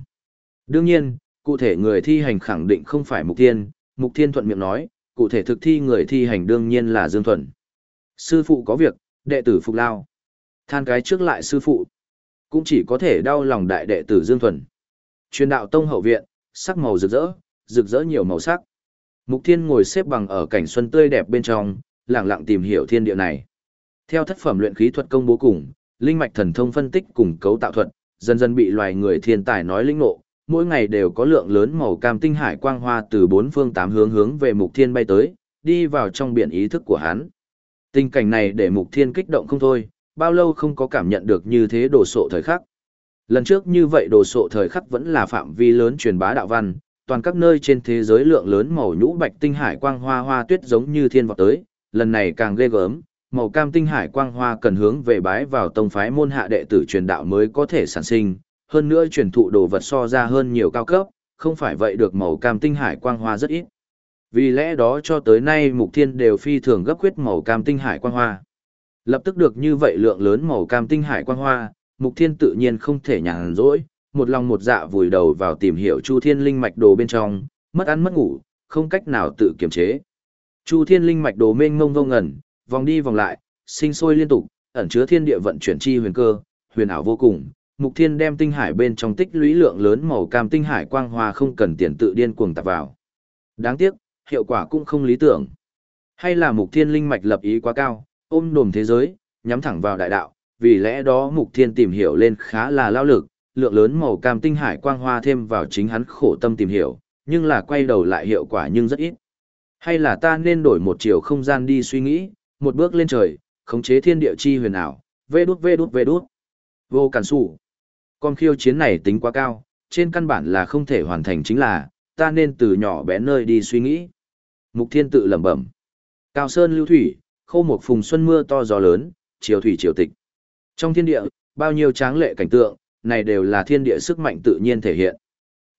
Đương nhiên, cụ thể người thi hành khẳng định không phải Mục Thiên, Mục Thiên thuận miệng nói, cụ thể thực thi người thi hành đương nhiên là Dương Thuần. Sư phụ có việc, đệ tử phục lao. Than cái trước lại sư phụ. Cũng chỉ có thể đau lòng đại đệ tử Dương Thuần. Truyền đạo tông hậu viện, sắc màu rực rỡ, rực rỡ nhiều màu sắc. Mục Thiên ngồi xếp bằng ở cảnh xuân tươi đẹp bên trong, lặng lặng tìm hiểu thiên địa này. Theo thất phẩm luyện khí thuật công bố cùng, linh mạch thần thông phân tích cùng cấu tạo thuật, dần dần bị loài người thiên tài nói linh ngộ, mỗi ngày đều có lượng lớn màu cam tinh hải quang hoa từ bốn phương tám hướng hướng về Mục Thiên bay tới, đi vào trong biển ý thức của hắn. Tình cảnh này để Mục Thiên kích động không thôi, bao lâu không có cảm nhận được như thế đồ sộ thời khắc. Lần trước như vậy đồ sộ thời khắc vẫn là phạm vi lớn truyền bá đạo văn, toàn các nơi trên thế giới lượng lớn màu nhũ bạch tinh hải quang hoa hoa tuyết giống như thiên vọt tới, lần này càng ghê gớm, màu cam tinh hải quang hoa cần hướng về bái vào tông phái môn hạ đệ tử truyền đạo mới có thể sản sinh, hơn nữa truyền thụ đồ vật so ra hơn nhiều cao cấp, không phải vậy được màu cam tinh hải quang hoa rất ít. Vì lẽ đó cho tới nay mục thiên đều phi thường gấp khuyết màu cam tinh hải quang hoa. Lập tức được như vậy lượng lớn màu cam tinh hải quang hoa, mục thiên tự nhiên không thể nhàn rỗi, một lòng một dạ vùi đầu vào tìm hiểu chu thiên linh mạch đồ bên trong, mất ăn mất ngủ, không cách nào tự kiềm chế. Chu thiên linh mạch đồ mênh mông vô ngẩn, vòng đi vòng lại, sinh sôi liên tục, ẩn chứa thiên địa vận chuyển chi huyền cơ, huyền ảo vô cùng. Mục Thiên đem tinh hải bên trong tích lũy lượng lớn màu cam tinh hải quang hoa không cần tiền tự điên cuồng tạp vào. Đáng tiếc, hiệu quả cũng không lý tưởng. Hay là Mục Thiên linh mạch lập ý quá cao, ôm đồm thế giới, nhắm thẳng vào đại đạo, vì lẽ đó Mục Thiên tìm hiểu lên khá là lao lực, lượng lớn màu cam tinh hải quang hoa thêm vào chính hắn khổ tâm tìm hiểu, nhưng là quay đầu lại hiệu quả nhưng rất ít. Hay là ta nên đổi một chiều không gian đi suy nghĩ, một bước lên trời, khống chế thiên địa chi huyền ảo, vê đút vê đút vê đút. Vô cản sủ. Con khiêu chiến này tính quá cao, trên căn bản là không thể hoàn thành chính là, ta nên từ nhỏ bé nơi đi suy nghĩ. Mục thiên tự lẩm bẩm. Cao sơn lưu thủy, khô một phùng xuân mưa to gió lớn, chiều thủy chiều tịch. Trong thiên địa, bao nhiêu tráng lệ cảnh tượng, này đều là thiên địa sức mạnh tự nhiên thể hiện.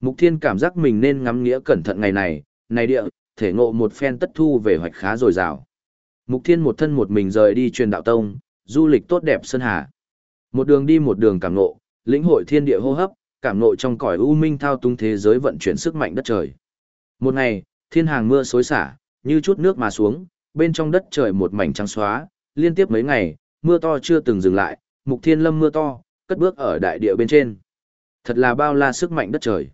Mục thiên cảm giác mình nên ngắm nghĩa cẩn thận ngày này, này địa, thể ngộ một phen tất thu về hoạch khá dồi dào. Mục Thiên một thân một mình rời đi truyền đạo tông, du lịch tốt đẹp sơn hà. Một đường đi một đường cảm ngộ, lĩnh hội thiên địa hô hấp, cảm ngộ trong cõi u minh thao túng thế giới vận chuyển sức mạnh đất trời. Một ngày, thiên hàng mưa xối xả, như chút nước mà xuống, bên trong đất trời một mảnh trắng xóa, liên tiếp mấy ngày, mưa to chưa từng dừng lại, Mục Thiên lâm mưa to, cất bước ở đại địa bên trên. Thật là bao la sức mạnh đất trời.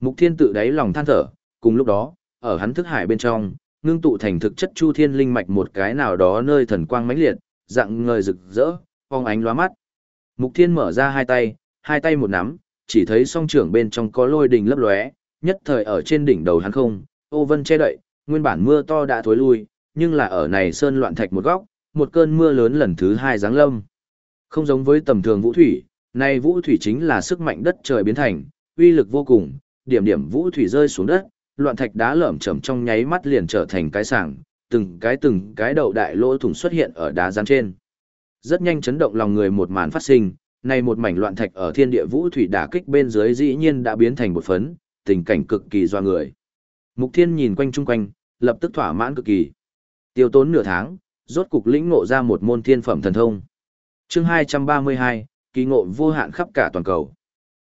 Mục Thiên tự đáy lòng than thở, cùng lúc đó, ở hắn thức hải bên trong, ngưng tụ thành thực chất chu thiên linh mạch một cái nào đó nơi thần quang mãnh liệt, dạng ngời rực rỡ, phong ánh lóa mắt. Mục Thiên mở ra hai tay, hai tay một nắm, chỉ thấy song trưởng bên trong có lôi đình lấp lóe, nhất thời ở trên đỉnh đầu hắn không, ô vân che đậy, nguyên bản mưa to đã thối lui, nhưng là ở này sơn loạn thạch một góc, một cơn mưa lớn lần thứ hai giáng lâm. Không giống với tầm thường vũ thủy, này vũ thủy chính là sức mạnh đất trời biến thành, uy lực vô cùng, điểm điểm vũ thủy rơi xuống đất, loạn thạch đá lởm chởm trong nháy mắt liền trở thành cái sảng, từng cái từng cái đầu đại lỗ thủng xuất hiện ở đá rắn trên. Rất nhanh chấn động lòng người một màn phát sinh, này một mảnh loạn thạch ở thiên địa vũ thủy đả kích bên dưới dĩ nhiên đã biến thành một phấn, tình cảnh cực kỳ doa người. Mục Thiên nhìn quanh chung quanh, lập tức thỏa mãn cực kỳ. Tiêu tốn nửa tháng, rốt cục lĩnh ngộ ra một môn thiên phẩm thần thông. Chương 232, kỳ ngộ vô hạn khắp cả toàn cầu.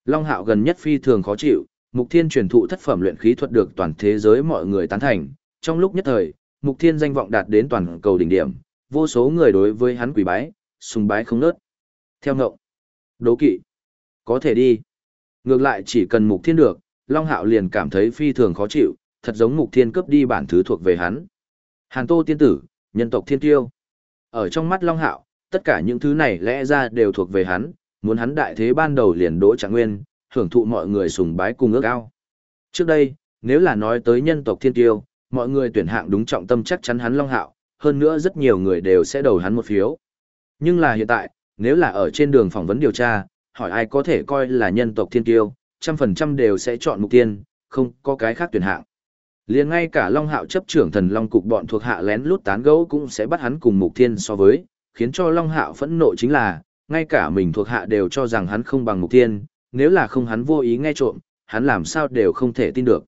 Long Hạo gần nhất phi thường khó chịu, Mục Thiên truyền thụ thất phẩm luyện khí thuật được toàn thế giới mọi người tán thành, trong lúc nhất thời, Mục Thiên danh vọng đạt đến toàn cầu đỉnh điểm, vô số người đối với hắn quỳ bái, sùng bái không nớt. Theo ngộng, đố kỵ, có thể đi. Ngược lại chỉ cần Mục Thiên được, Long Hạo liền cảm thấy phi thường khó chịu, thật giống Mục Thiên cướp đi bản thứ thuộc về hắn. Hàn Tô tiên tử, nhân tộc thiên tiêu. Ở trong mắt Long Hạo, tất cả những thứ này lẽ ra đều thuộc về hắn, muốn hắn đại thế ban đầu liền đỗ trạng nguyên, hưởng thụ mọi người sùng bái cùng ước ao. Trước đây, nếu là nói tới nhân tộc thiên tiêu, mọi người tuyển hạng đúng trọng tâm chắc chắn hắn Long Hạo, hơn nữa rất nhiều người đều sẽ đầu hắn một phiếu. Nhưng là hiện tại, nếu là ở trên đường phỏng vấn điều tra, hỏi ai có thể coi là nhân tộc thiên tiêu, trăm phần trăm đều sẽ chọn mục tiên, không có cái khác tuyển hạng. Liền ngay cả Long Hạo chấp trưởng thần Long cục bọn thuộc hạ lén lút tán gẫu cũng sẽ bắt hắn cùng mục thiên so với, khiến cho Long Hạo phẫn nộ chính là, ngay cả mình thuộc hạ đều cho rằng hắn không bằng mục tiên, nếu là không hắn vô ý nghe trộm, hắn làm sao đều không thể tin được.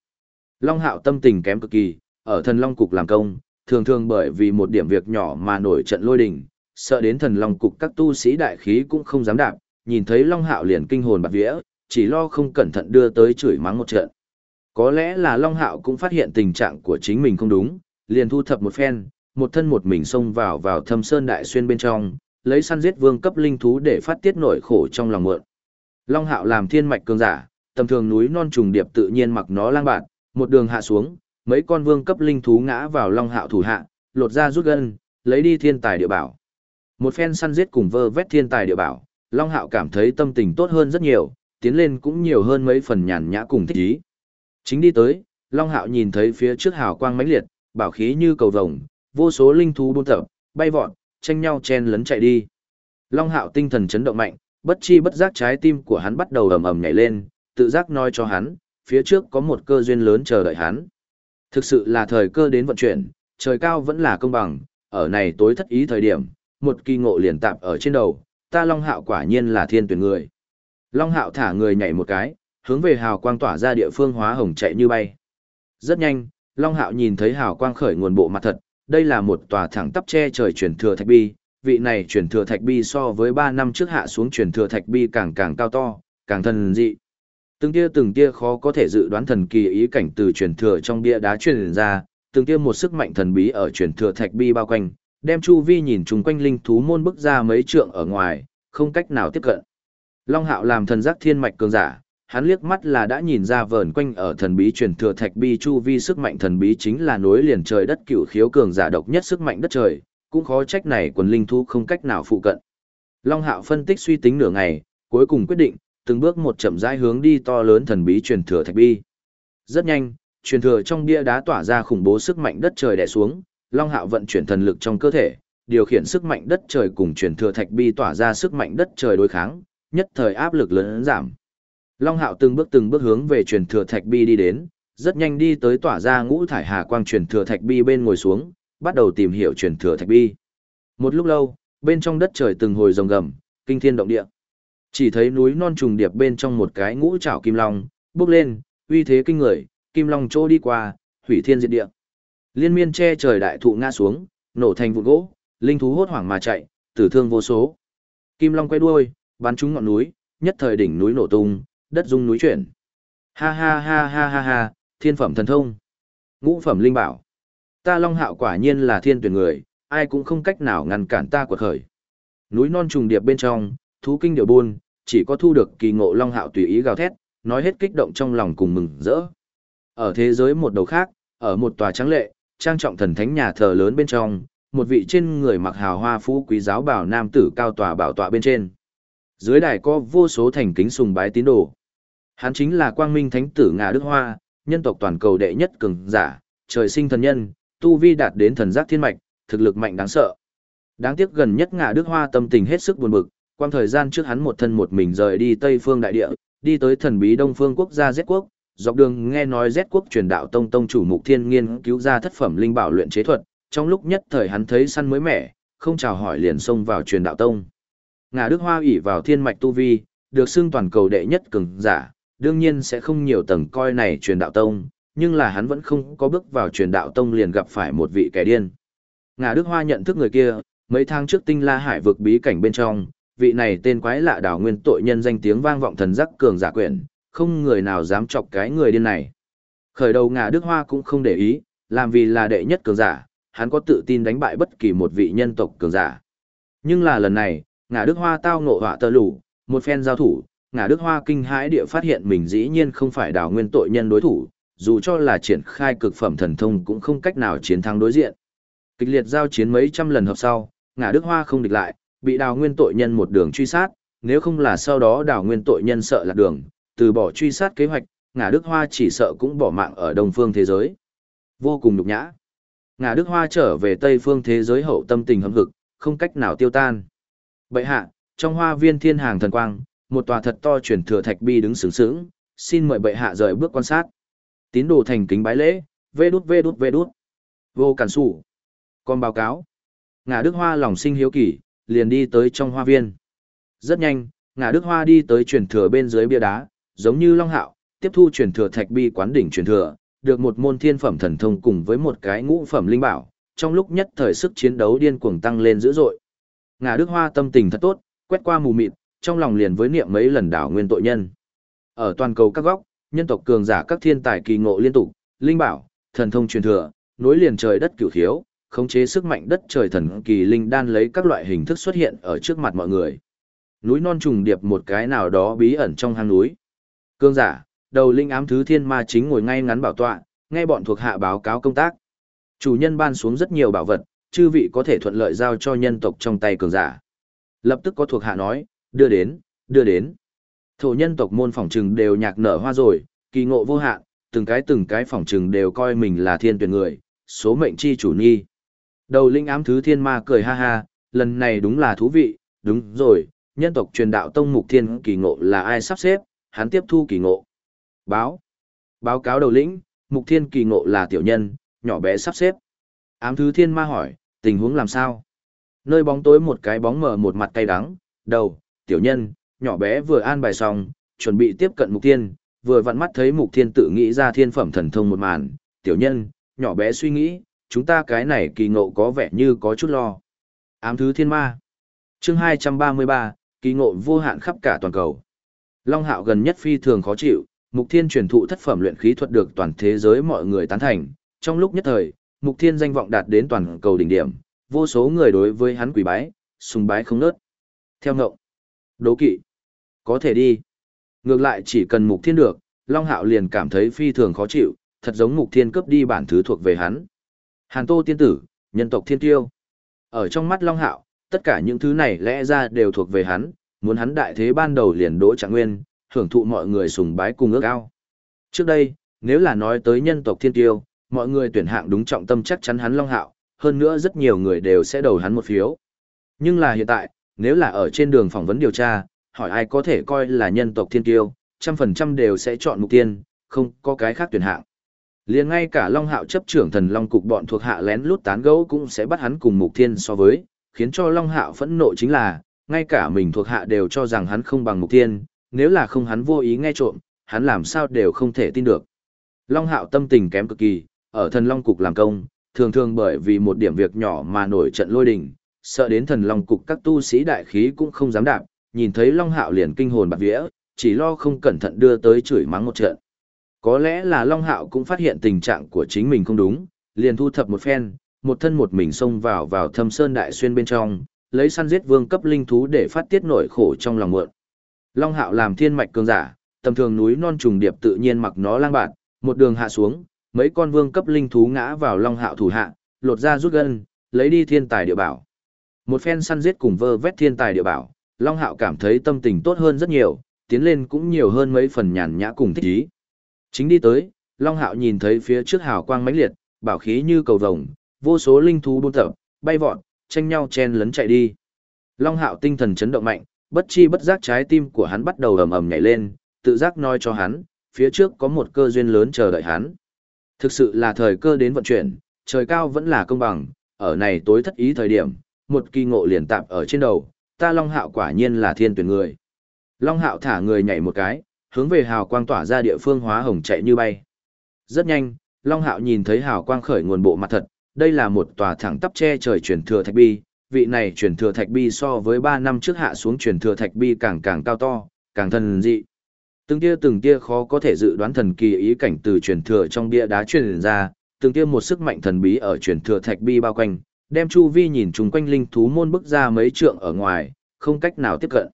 Long Hạo tâm tình kém cực kỳ, ở thần Long cục làm công, thường thường bởi vì một điểm việc nhỏ mà nổi trận lôi đình, sợ đến thần Long cục các tu sĩ đại khí cũng không dám đạp, nhìn thấy Long Hạo liền kinh hồn bạt vía, chỉ lo không cẩn thận đưa tới chửi mắng một trận. Có lẽ là Long Hạo cũng phát hiện tình trạng của chính mình không đúng, liền thu thập một phen, một thân một mình xông vào vào thâm sơn đại xuyên bên trong, lấy săn giết vương cấp linh thú để phát tiết nỗi khổ trong lòng mượn. Long Hạo làm thiên mạch cường giả, tầm thường núi non trùng điệp tự nhiên mặc nó lang bạn, một đường hạ xuống, mấy con vương cấp linh thú ngã vào Long Hạo thủ hạ, lột ra rút gân, lấy đi thiên tài địa bảo. Một phen săn giết cùng vơ vét thiên tài địa bảo, Long Hạo cảm thấy tâm tình tốt hơn rất nhiều, tiến lên cũng nhiều hơn mấy phần nhàn nhã cùng thích ý. Chính đi tới, Long Hạo nhìn thấy phía trước hào quang mãnh liệt, bảo khí như cầu vồng, vô số linh thú buôn tập, bay vọt, tranh nhau chen lấn chạy đi. Long Hạo tinh thần chấn động mạnh, bất chi bất giác trái tim của hắn bắt đầu ầm ầm nhảy lên, tự giác nói cho hắn, phía trước có một cơ duyên lớn chờ đợi hắn. Thực sự là thời cơ đến vận chuyển, trời cao vẫn là công bằng, ở này tối thất ý thời điểm, một kỳ ngộ liền tạp ở trên đầu, ta Long Hạo quả nhiên là thiên tuyển người. Long Hạo thả người nhảy một cái, hướng về hào quang tỏa ra địa phương hóa hồng chạy như bay. Rất nhanh, Long Hạo nhìn thấy hào quang khởi nguồn bộ mặt thật, đây là một tòa thẳng tắp che trời truyền thừa thạch bi, vị này truyền thừa thạch bi so với 3 năm trước hạ xuống truyền thừa thạch bi càng càng cao to, càng thần dị. Từng tia từng tia khó có thể dự đoán thần kỳ ý cảnh từ truyền thừa trong bia đá truyền ra, từng tia một sức mạnh thần bí ở truyền thừa thạch bi bao quanh, đem chu vi nhìn chung quanh linh thú môn bức ra mấy trượng ở ngoài, không cách nào tiếp cận. Long Hạo làm thần giác thiên mạch cường giả, hắn liếc mắt là đã nhìn ra vờn quanh ở thần bí truyền thừa thạch bi chu vi sức mạnh thần bí chính là nối liền trời đất cửu khiếu cường giả độc nhất sức mạnh đất trời, cũng khó trách này quần linh thu không cách nào phụ cận. Long Hạo phân tích suy tính nửa ngày, cuối cùng quyết định, từng bước một chậm rãi hướng đi to lớn thần bí truyền thừa thạch bi. Rất nhanh, truyền thừa trong bia đá tỏa ra khủng bố sức mạnh đất trời đè xuống, Long Hạo vận chuyển thần lực trong cơ thể, điều khiển sức mạnh đất trời cùng truyền thừa thạch bi tỏa ra sức mạnh đất trời đối kháng, nhất thời áp lực lớn giảm. Long Hạo từng bước từng bước hướng về truyền thừa thạch bi đi đến, rất nhanh đi tới tỏa ra ngũ thải hà quang truyền thừa thạch bi bên ngồi xuống, bắt đầu tìm hiểu truyền thừa thạch bi. Một lúc lâu, bên trong đất trời từng hồi rồng gầm, kinh thiên động địa. Chỉ thấy núi non trùng điệp bên trong một cái ngũ trảo kim long, bước lên, uy thế kinh người, kim long trô đi qua, hủy thiên diệt địa. Liên miên che trời đại thụ ngã xuống, nổ thành vụn gỗ, linh thú hốt hoảng mà chạy, tử thương vô số. Kim long quay đuôi, bắn trúng ngọn núi, nhất thời đỉnh núi nổ tung, đất rung núi chuyển. Ha ha ha ha ha ha, thiên phẩm thần thông. Ngũ phẩm linh bảo. Ta Long Hạo quả nhiên là thiên tuyển người, ai cũng không cách nào ngăn cản ta quật khởi. Núi non trùng điệp bên trong, thú kinh điệu buôn, chỉ có thu được kỳ ngộ Long Hạo tùy ý gào thét, nói hết kích động trong lòng cùng mừng rỡ. Ở thế giới một đầu khác, ở một tòa trắng lệ, trang trọng thần thánh nhà thờ lớn bên trong, một vị trên người mặc hào hoa phú quý giáo bảo nam tử cao tòa bảo tọa bên trên. Dưới đài có vô số thành kính sùng bái tín đồ. Hắn chính là quang minh thánh tử Ngà Đức Hoa, nhân tộc toàn cầu đệ nhất cường giả, trời sinh thần nhân, tu vi đạt đến thần giác thiên mạch, thực lực mạnh đáng sợ. Đáng tiếc gần nhất Ngà Đức Hoa tâm tình hết sức buồn bực, quang thời gian trước hắn một thân một mình rời đi Tây Phương đại địa, đi tới thần bí Đông Phương quốc gia Z quốc, dọc đường nghe nói Z quốc truyền đạo tông tông chủ Mục Thiên nghiên cứu ra thất phẩm linh bảo luyện chế thuật, trong lúc nhất thời hắn thấy săn mới mẻ, không chào hỏi liền xông vào truyền đạo tông. Ngà Đức Hoa ủy vào thiên mạch tu vi, được xưng toàn cầu đệ nhất cường giả, đương nhiên sẽ không nhiều tầng coi này truyền đạo tông, nhưng là hắn vẫn không có bước vào truyền đạo tông liền gặp phải một vị kẻ điên. Ngà Đức Hoa nhận thức người kia, mấy tháng trước tinh la hải vực bí cảnh bên trong, vị này tên quái lạ đảo nguyên tội nhân danh tiếng vang vọng thần giác cường giả quyển, không người nào dám chọc cái người điên này. Khởi đầu Ngà Đức Hoa cũng không để ý, làm vì là đệ nhất cường giả, hắn có tự tin đánh bại bất kỳ một vị nhân tộc cường giả. Nhưng là lần này, Ngà Đức Hoa tao ngộ họa tơ lũ, một phen giao thủ, ngả Đức Hoa kinh hãi địa phát hiện mình dĩ nhiên không phải đào nguyên tội nhân đối thủ, dù cho là triển khai cực phẩm thần thông cũng không cách nào chiến thắng đối diện. Kịch liệt giao chiến mấy trăm lần hợp sau, ngả Đức Hoa không địch lại, bị đào nguyên tội nhân một đường truy sát, nếu không là sau đó đào nguyên tội nhân sợ lạc đường, từ bỏ truy sát kế hoạch, ngả Đức Hoa chỉ sợ cũng bỏ mạng ở đông phương thế giới. Vô cùng nhục nhã. Ngả Đức Hoa trở về tây phương thế giới hậu tâm tình hâm hực, không cách nào tiêu tan. Bậy hạ, trong hoa viên thiên hàng thần quang, một tòa thật to truyền thừa thạch bi đứng sướng sướng, xin mời bệ hạ rời bước quan sát. Tín đồ thành kính bái lễ, vê đút vê đút vê đút. Vô cản sủ. Còn báo cáo. Ngã Đức Hoa lòng sinh hiếu kỳ, liền đi tới trong hoa viên. Rất nhanh, Ngã Đức Hoa đi tới truyền thừa bên dưới bia đá, giống như Long Hạo, tiếp thu truyền thừa thạch bi quán đỉnh truyền thừa, được một môn thiên phẩm thần thông cùng với một cái ngũ phẩm linh bảo, trong lúc nhất thời sức chiến đấu điên cuồng tăng lên dữ dội. Ngã Đức Hoa tâm tình thật tốt, quét qua mù mịt, trong lòng liền với niệm mấy lần đảo nguyên tội nhân. Ở toàn cầu các góc, nhân tộc cường giả các thiên tài kỳ ngộ liên tục, linh bảo, thần thông truyền thừa, nối liền trời đất cửu thiếu khống chế sức mạnh đất trời thần kỳ linh đan lấy các loại hình thức xuất hiện ở trước mặt mọi người. Núi non trùng điệp một cái nào đó bí ẩn trong hang núi. Cương giả, đầu linh ám thứ thiên ma chính ngồi ngay ngắn bảo tọa, nghe bọn thuộc hạ báo cáo công tác. Chủ nhân ban xuống rất nhiều bảo vật, chư vị có thể thuận lợi giao cho nhân tộc trong tay cường giả. Lập tức có thuộc hạ nói, đưa đến, đưa đến. Thổ nhân tộc môn phỏng trừng đều nhạc nở hoa rồi, kỳ ngộ vô hạn, từng cái từng cái phỏng trừng đều coi mình là thiên tuyển người, số mệnh chi chủ nhi. Đầu linh ám thứ thiên ma cười ha ha, lần này đúng là thú vị, đúng rồi, nhân tộc truyền đạo tông mục thiên kỳ ngộ là ai sắp xếp, hắn tiếp thu kỳ ngộ. Báo. Báo cáo đầu lĩnh, mục thiên kỳ ngộ là tiểu nhân, nhỏ bé sắp xếp. Ám thứ thiên ma hỏi, tình huống làm sao? Nơi bóng tối một cái bóng mở một mặt cay đắng, đầu, tiểu nhân, nhỏ bé vừa an bài xong, chuẩn bị tiếp cận mục thiên, vừa vặn mắt thấy mục thiên tự nghĩ ra thiên phẩm thần thông một màn, tiểu nhân, nhỏ bé suy nghĩ, chúng ta cái này kỳ ngộ có vẻ như có chút lo. Ám thứ thiên ma. Chương 233, kỳ ngộ vô hạn khắp cả toàn cầu. Long Hạo gần nhất phi thường khó chịu, Mục Thiên truyền thụ thất phẩm luyện khí thuật được toàn thế giới mọi người tán thành, trong lúc nhất thời, Mục Thiên danh vọng đạt đến toàn cầu đỉnh điểm, vô số người đối với hắn quỳ bái, sùng bái không nớt. Theo ngộng, đố kỵ, có thể đi. Ngược lại chỉ cần Mục Thiên được, Long Hạo liền cảm thấy phi thường khó chịu, thật giống Mục Thiên cướp đi bản thứ thuộc về hắn. Hàn Tô tiên tử, nhân tộc thiên tiêu. Ở trong mắt Long Hạo, tất cả những thứ này lẽ ra đều thuộc về hắn, muốn hắn đại thế ban đầu liền đỗ trạng nguyên, hưởng thụ mọi người sùng bái cùng ước ao. Trước đây, nếu là nói tới nhân tộc thiên tiêu, mọi người tuyển hạng đúng trọng tâm chắc chắn hắn Long Hạo, hơn nữa rất nhiều người đều sẽ đầu hắn một phiếu. Nhưng là hiện tại, nếu là ở trên đường phỏng vấn điều tra, hỏi ai có thể coi là nhân tộc thiên tiêu, trăm phần trăm đều sẽ chọn mục tiên, không có cái khác tuyển hạng. liền ngay cả Long Hạo chấp trưởng thần Long cục bọn thuộc hạ lén lút tán gẫu cũng sẽ bắt hắn cùng mục thiên so với, khiến cho Long Hạo phẫn nộ chính là, ngay cả mình thuộc hạ đều cho rằng hắn không bằng mục thiên, nếu là không hắn vô ý nghe trộm, hắn làm sao đều không thể tin được. Long Hạo tâm tình kém cực kỳ, ở thần Long Cục làm công, thường thường bởi vì một điểm việc nhỏ mà nổi trận lôi đình, sợ đến thần Long Cục các tu sĩ đại khí cũng không dám đạp, nhìn thấy Long Hạo liền kinh hồn bạc vía, chỉ lo không cẩn thận đưa tới chửi mắng một trận. Có lẽ là Long Hạo cũng phát hiện tình trạng của chính mình không đúng, liền thu thập một phen, một thân một mình xông vào vào thâm sơn đại xuyên bên trong, lấy săn giết vương cấp linh thú để phát tiết nỗi khổ trong lòng mượn. Long Hạo làm thiên mạch cường giả, tầm thường núi non trùng điệp tự nhiên mặc nó lang bạt, một đường hạ xuống, mấy con vương cấp linh thú ngã vào Long Hạo thủ hạ, lột ra rút gân, lấy đi thiên tài địa bảo. Một phen săn giết cùng vơ vét thiên tài địa bảo, Long Hạo cảm thấy tâm tình tốt hơn rất nhiều, tiến lên cũng nhiều hơn mấy phần nhàn nhã cùng thích ý. Chính đi tới, Long Hạo nhìn thấy phía trước hào quang mãnh liệt, bảo khí như cầu vồng, vô số linh thú buôn tập, bay vọt, tranh nhau chen lấn chạy đi. Long Hạo tinh thần chấn động mạnh, bất chi bất giác trái tim của hắn bắt đầu ầm ầm nhảy lên, tự giác nói cho hắn, phía trước có một cơ duyên lớn chờ đợi hắn. Thực sự là thời cơ đến vận chuyển, trời cao vẫn là công bằng, ở này tối thất ý thời điểm, một kỳ ngộ liền tạp ở trên đầu, ta Long Hạo quả nhiên là thiên tuyển người. Long Hạo thả người nhảy một cái, hướng về hào quang tỏa ra địa phương hóa hồng chạy như bay. Rất nhanh, Long Hạo nhìn thấy hào quang khởi nguồn bộ mặt thật, đây là một tòa thẳng tắp che trời truyền thừa thạch bi, vị này truyền thừa thạch bi so với 3 năm trước hạ xuống truyền thừa thạch bi càng càng cao to, càng thần dị. Từng tia từng tia khó có thể dự đoán thần kỳ ý cảnh từ truyền thừa trong bia đá truyền ra, từng tia một sức mạnh thần bí ở truyền thừa thạch bi bao quanh, đem chu vi nhìn chung quanh linh thú môn bức ra mấy trượng ở ngoài, không cách nào tiếp cận.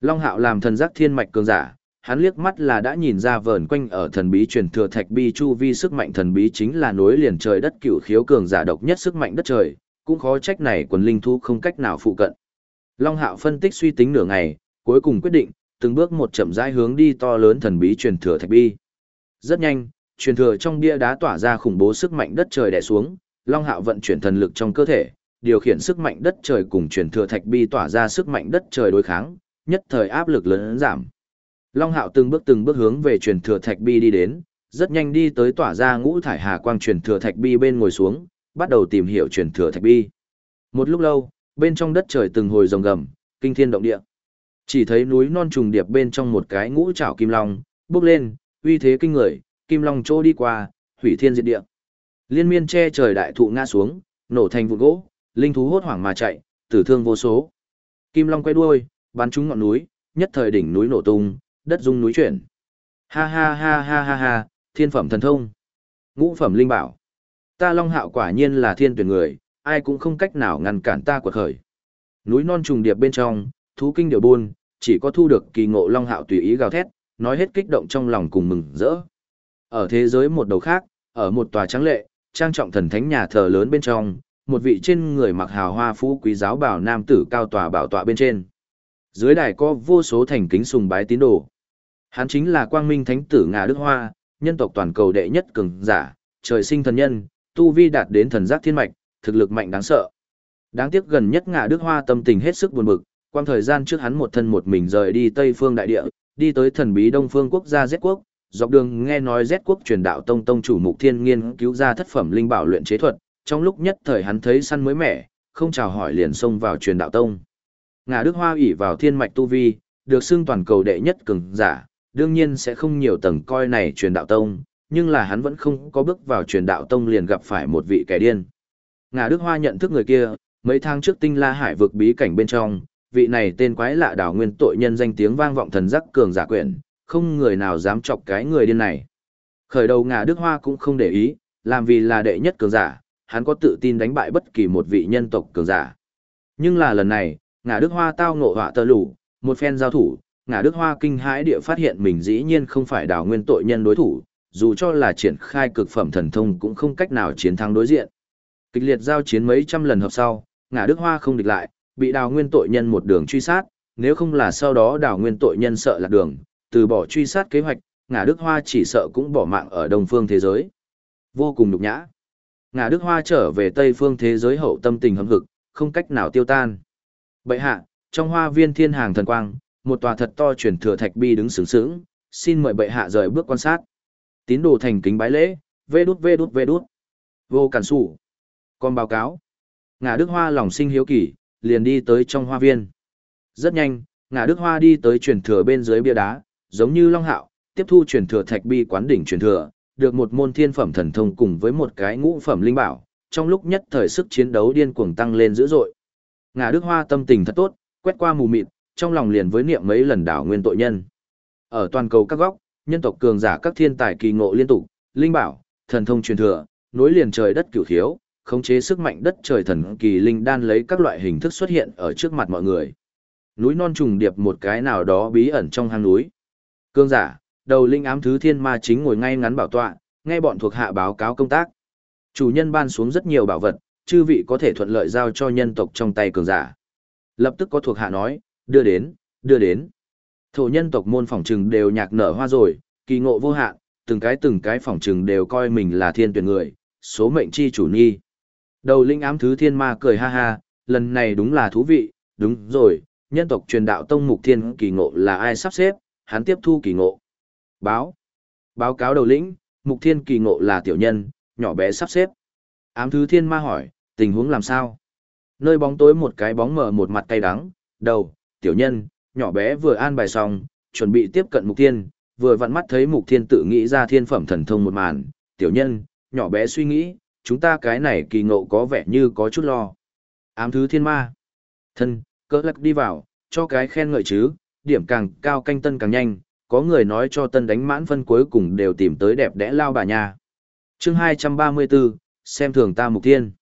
Long Hạo làm thần giác thiên mạch cường giả, hắn liếc mắt là đã nhìn ra vờn quanh ở thần bí truyền thừa thạch bi chu vi sức mạnh thần bí chính là nối liền trời đất cửu khiếu cường giả độc nhất sức mạnh đất trời, cũng khó trách này quần linh thú không cách nào phụ cận. Long Hạo phân tích suy tính nửa ngày, cuối cùng quyết định, từng bước một chậm rãi hướng đi to lớn thần bí truyền thừa thạch bi. Rất nhanh, truyền thừa trong bia đá tỏa ra khủng bố sức mạnh đất trời đè xuống, Long Hạo vận chuyển thần lực trong cơ thể, điều khiển sức mạnh đất trời cùng truyền thừa thạch bi tỏa ra sức mạnh đất trời đối kháng, nhất thời áp lực lớn giảm. Long Hạo từng bước từng bước hướng về truyền thừa thạch bi đi đến, rất nhanh đi tới tỏa ra ngũ thải hà quang truyền thừa thạch bi bên ngồi xuống, bắt đầu tìm hiểu truyền thừa thạch bi. Một lúc lâu, bên trong đất trời từng hồi rồng gầm, kinh thiên động địa. Chỉ thấy núi non trùng điệp bên trong một cái ngũ trảo kim long, bước lên, uy thế kinh người, kim long trô đi qua, hủy thiên diệt địa. Liên miên che trời đại thụ ngã xuống, nổ thành vụn gỗ, linh thú hốt hoảng mà chạy, tử thương vô số. Kim long quay đuôi, bắn trúng ngọn núi, nhất thời đỉnh núi nổ tung, đất rung núi chuyển. Ha ha ha ha ha ha, thiên phẩm thần thông. Ngũ phẩm linh bảo. Ta long hạo quả nhiên là thiên tuyển người, ai cũng không cách nào ngăn cản ta quật khởi. Núi non trùng điệp bên trong, thú kinh điều buôn, chỉ có thu được kỳ ngộ long hạo tùy ý gào thét, nói hết kích động trong lòng cùng mừng rỡ. Ở thế giới một đầu khác, ở một tòa trắng lệ, trang trọng thần thánh nhà thờ lớn bên trong, một vị trên người mặc hào hoa phú quý giáo bảo nam tử cao tòa bảo tọa bên trên. Dưới đài có vô số thành kính sùng bái tín đồ. Hắn chính là quang minh thánh tử Ngà Đức Hoa, nhân tộc toàn cầu đệ nhất cường giả, trời sinh thần nhân, tu vi đạt đến thần giác thiên mạch, thực lực mạnh đáng sợ. Đáng tiếc gần nhất Ngà Đức Hoa tâm tình hết sức buồn bực, quang thời gian trước hắn một thân một mình rời đi Tây Phương đại địa, đi tới thần bí Đông Phương quốc gia Z quốc, dọc đường nghe nói Z quốc truyền đạo tông tông chủ Mục Thiên nghiên cứu ra thất phẩm linh bảo luyện chế thuật, trong lúc nhất thời hắn thấy săn mới mẻ, không chào hỏi liền xông vào truyền đạo tông. Ngà Đức Hoa ủy vào thiên mạch tu vi, được xưng toàn cầu đệ nhất cường giả, đương nhiên sẽ không nhiều tầng coi này truyền đạo tông, nhưng là hắn vẫn không có bước vào truyền đạo tông liền gặp phải một vị kẻ điên. Ngà Đức Hoa nhận thức người kia, mấy tháng trước tinh la hải vực bí cảnh bên trong, vị này tên quái lạ đảo nguyên tội nhân danh tiếng vang vọng thần giác cường giả quyển, không người nào dám chọc cái người điên này. Khởi đầu Ngà Đức Hoa cũng không để ý, làm vì là đệ nhất cường giả, hắn có tự tin đánh bại bất kỳ một vị nhân tộc cường giả. Nhưng là lần này, Ngà Đức Hoa tao ngộ họa tơ lủ, một phen giao thủ, Ngà Đức Hoa kinh hãi địa phát hiện mình dĩ nhiên không phải đào nguyên tội nhân đối thủ, dù cho là triển khai cực phẩm thần thông cũng không cách nào chiến thắng đối diện. Kịch liệt giao chiến mấy trăm lần hợp sau, Ngà Đức Hoa không địch lại, bị đào nguyên tội nhân một đường truy sát, nếu không là sau đó đào nguyên tội nhân sợ lạc đường, từ bỏ truy sát kế hoạch, Ngà Đức Hoa chỉ sợ cũng bỏ mạng ở đông phương thế giới. Vô cùng nhục nhã. Ngà Đức Hoa trở về tây phương thế giới hậu tâm tình hâm hực, không cách nào tiêu tan. Bệ hạ, trong hoa viên thiên hàng thần quang, một tòa thật to truyền thừa thạch bi đứng sướng sướng, xin mời bệ hạ rời bước quan sát. Tín đồ thành kính bái lễ, vê đút vê đút vê đút. Vô cản sủ. Còn báo cáo. Ngà Đức Hoa lòng sinh hiếu kỳ, liền đi tới trong hoa viên. Rất nhanh, Ngà Đức Hoa đi tới truyền thừa bên dưới bia đá, giống như Long Hạo, tiếp thu truyền thừa thạch bi quán đỉnh truyền thừa, được một môn thiên phẩm thần thông cùng với một cái ngũ phẩm linh bảo, trong lúc nhất thời sức chiến đấu điên cuồng tăng lên dữ dội. Ngà Đức Hoa tâm tình thật tốt, quét qua mù mịt, trong lòng liền với niệm mấy lần đảo nguyên tội nhân. Ở toàn cầu các góc, nhân tộc cường giả các thiên tài kỳ ngộ liên tục, linh bảo, thần thông truyền thừa, nối liền trời đất cửu thiếu, khống chế sức mạnh đất trời thần kỳ linh đan lấy các loại hình thức xuất hiện ở trước mặt mọi người. Núi non trùng điệp một cái nào đó bí ẩn trong hang núi. Cường giả, đầu linh ám thứ thiên ma chính ngồi ngay ngắn bảo tọa, nghe bọn thuộc hạ báo cáo công tác. Chủ nhân ban xuống rất nhiều bảo vật, chư vị có thể thuận lợi giao cho nhân tộc trong tay cường giả. Lập tức có thuộc hạ nói, đưa đến, đưa đến. Thổ nhân tộc môn phỏng trừng đều nhạc nở hoa rồi, kỳ ngộ vô hạn, từng cái từng cái phỏng trừng đều coi mình là thiên tuyển người, số mệnh chi chủ nhi. Đầu linh ám thứ thiên ma cười ha ha, lần này đúng là thú vị, đúng rồi, nhân tộc truyền đạo tông mục thiên kỳ ngộ là ai sắp xếp, hắn tiếp thu kỳ ngộ. Báo. Báo cáo đầu lĩnh, mục thiên kỳ ngộ là tiểu nhân, nhỏ bé sắp xếp. Ám thứ thiên ma hỏi, tình huống làm sao? Nơi bóng tối một cái bóng mở một mặt cay đắng, đầu, tiểu nhân, nhỏ bé vừa an bài xong, chuẩn bị tiếp cận mục thiên, vừa vặn mắt thấy mục thiên tự nghĩ ra thiên phẩm thần thông một màn, tiểu nhân, nhỏ bé suy nghĩ, chúng ta cái này kỳ ngộ có vẻ như có chút lo. Ám thứ thiên ma. Thân, cỡ lắc đi vào, cho cái khen ngợi chứ, điểm càng cao canh tân càng nhanh, có người nói cho tân đánh mãn phân cuối cùng đều tìm tới đẹp đẽ lao bà nhà. chương 234, xem thường ta mục thiên.